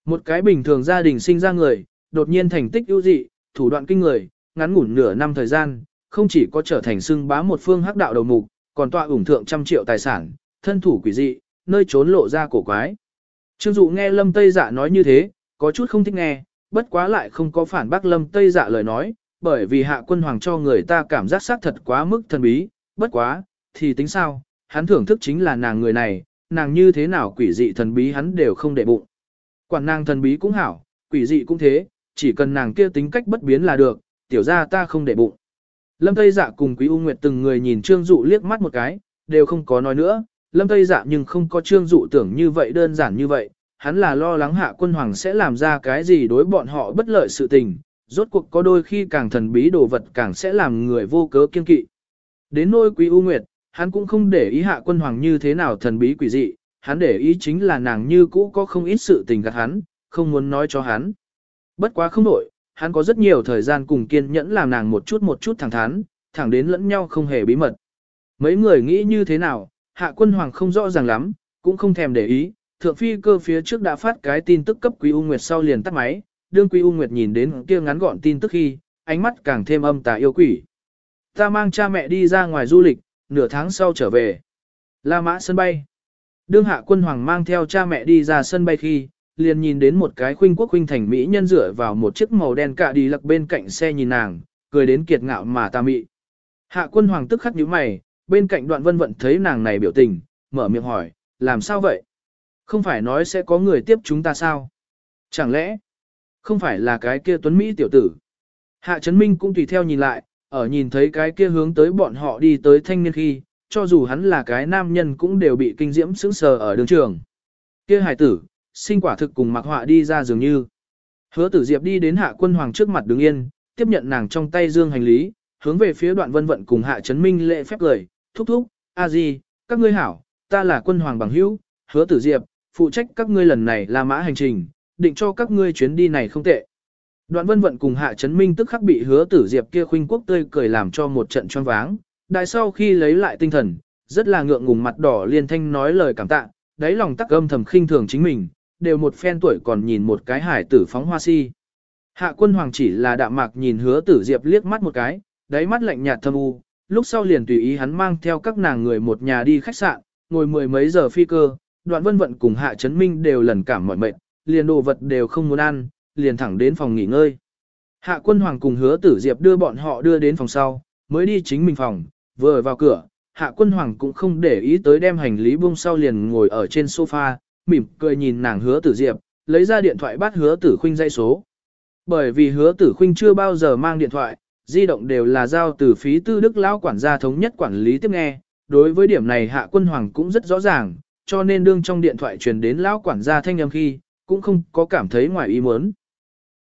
Một cái bình thường gia đình sinh ra người, đột nhiên thành tích ưu dị, thủ đoạn kinh người, ngắn ngủn nửa năm thời gian, không chỉ có trở thành xưng bá một phương hắc đạo đầu mục, còn tọa ủng thượng trăm triệu tài sản, thân thủ quỷ dị, nơi trốn lộ ra cổ quái. Trương Dụ nghe Lâm Tây Dạ nói như thế, có chút không thích nghe, bất quá lại không có phản bác Lâm Tây Dạ lời nói, bởi vì hạ quân hoàng cho người ta cảm giác xác thật quá mức thần bí, bất quá, thì tính sao, hắn thưởng thức chính là nàng người này, nàng như thế nào quỷ dị thần bí hắn đều không để bụng. Quản nàng thần bí cũng hảo, quỷ dị cũng thế, chỉ cần nàng kia tính cách bất biến là được, tiểu ra ta không để bụng. Lâm Tây Dạ cùng Quý U Nguyệt từng người nhìn Trương Dụ liếc mắt một cái, đều không có nói nữa, Lâm Tây Dạ nhưng không có Trương Dụ tưởng như vậy đơn giản như vậy, hắn là lo lắng hạ quân hoàng sẽ làm ra cái gì đối bọn họ bất lợi sự tình, rốt cuộc có đôi khi càng thần bí đồ vật càng sẽ làm người vô cớ kiên kỵ. Đến nôi Quý U Nguyệt, hắn cũng không để ý hạ quân hoàng như thế nào thần bí quỷ dị, hắn để ý chính là nàng như cũ có không ít sự tình gạt hắn, không muốn nói cho hắn. Bất quá không đổi, hắn có rất nhiều thời gian cùng kiên nhẫn làm nàng một chút một chút thẳng thắn, thẳng đến lẫn nhau không hề bí mật. Mấy người nghĩ như thế nào, hạ quân hoàng không rõ ràng lắm, cũng không thèm để ý, thượng phi cơ phía trước đã phát cái tin tức cấp Quý U Nguyệt sau liền tắt máy, đương Quý U Nguyệt nhìn đến kia ngắn gọn tin tức khi, ánh mắt càng thêm âm tà yêu quỷ. Ta mang cha mẹ đi ra ngoài du lịch, nửa tháng sau trở về. La mã sân bay. Đương hạ quân hoàng mang theo cha mẹ đi ra sân bay khi, liền nhìn đến một cái khuynh quốc khuynh thành mỹ nhân dựa vào một chiếc màu đen cạ đi lặc bên cạnh xe nhìn nàng, cười đến kiệt ngạo mà ta mị. Hạ quân hoàng tức khắc nhíu mày, bên cạnh đoạn vân vận thấy nàng này biểu tình, mở miệng hỏi, làm sao vậy? Không phải nói sẽ có người tiếp chúng ta sao? Chẳng lẽ, không phải là cái kia tuấn Mỹ tiểu tử? Hạ Trấn Minh cũng tùy theo nhìn lại, ở nhìn thấy cái kia hướng tới bọn họ đi tới thanh niên khi, cho dù hắn là cái nam nhân cũng đều bị kinh diễm sững sờ ở đường trường. Kia hải tử, sinh quả thực cùng mặc họa đi ra dường như. Hứa tử diệp đi đến hạ quân hoàng trước mặt đứng yên, tiếp nhận nàng trong tay dương hành lý, hướng về phía đoạn vân vận cùng hạ chấn minh lệ phép cười, thúc thúc, a di, các ngươi hảo, ta là quân hoàng bằng hữu, hứa tử diệp, phụ trách các ngươi lần này là mã hành trình, định cho các ngươi chuyến đi này không tệ. Đoạn vân vận cùng hạ chấn minh tức khắc bị hứa tử diệp kia khuynh quốc tươi cười làm cho một trận choáng váng, đại sau khi lấy lại tinh thần, rất là ngượng ngùng mặt đỏ liên thanh nói lời cảm tạ, đáy lòng tắc âm thầm khinh thường chính mình, đều một phen tuổi còn nhìn một cái hải tử phóng hoa si. Hạ quân hoàng chỉ là đạm mạc nhìn hứa tử diệp liếc mắt một cái, đáy mắt lạnh nhạt thâm u, lúc sau liền tùy ý hắn mang theo các nàng người một nhà đi khách sạn, ngồi mười mấy giờ phi cơ, đoạn vân vận cùng hạ chấn minh đều lần cảm mỏi mệt, liền đồ vật đều không muốn ăn, liền thẳng đến phòng nghỉ ngơi. Hạ quân hoàng cùng hứa tử diệp đưa bọn họ đưa đến phòng sau, mới đi chính mình phòng, vừa vào cửa, hạ quân hoàng cũng không để ý tới đem hành lý buông sau liền ngồi ở trên sofa, mỉm cười nhìn nàng hứa tử diệp, lấy ra điện thoại bắt hứa tử khuynh dây số. Bởi vì hứa tử khuynh chưa bao giờ mang điện thoại, di động đều là giao từ phí tư đức lão quản gia thống nhất quản lý tiếp nghe, đối với điểm này hạ quân hoàng cũng rất rõ ràng, cho nên đương trong điện thoại truyền đến lão quản gia thanh âm khi, cũng không có cảm thấy ngoài ý muốn.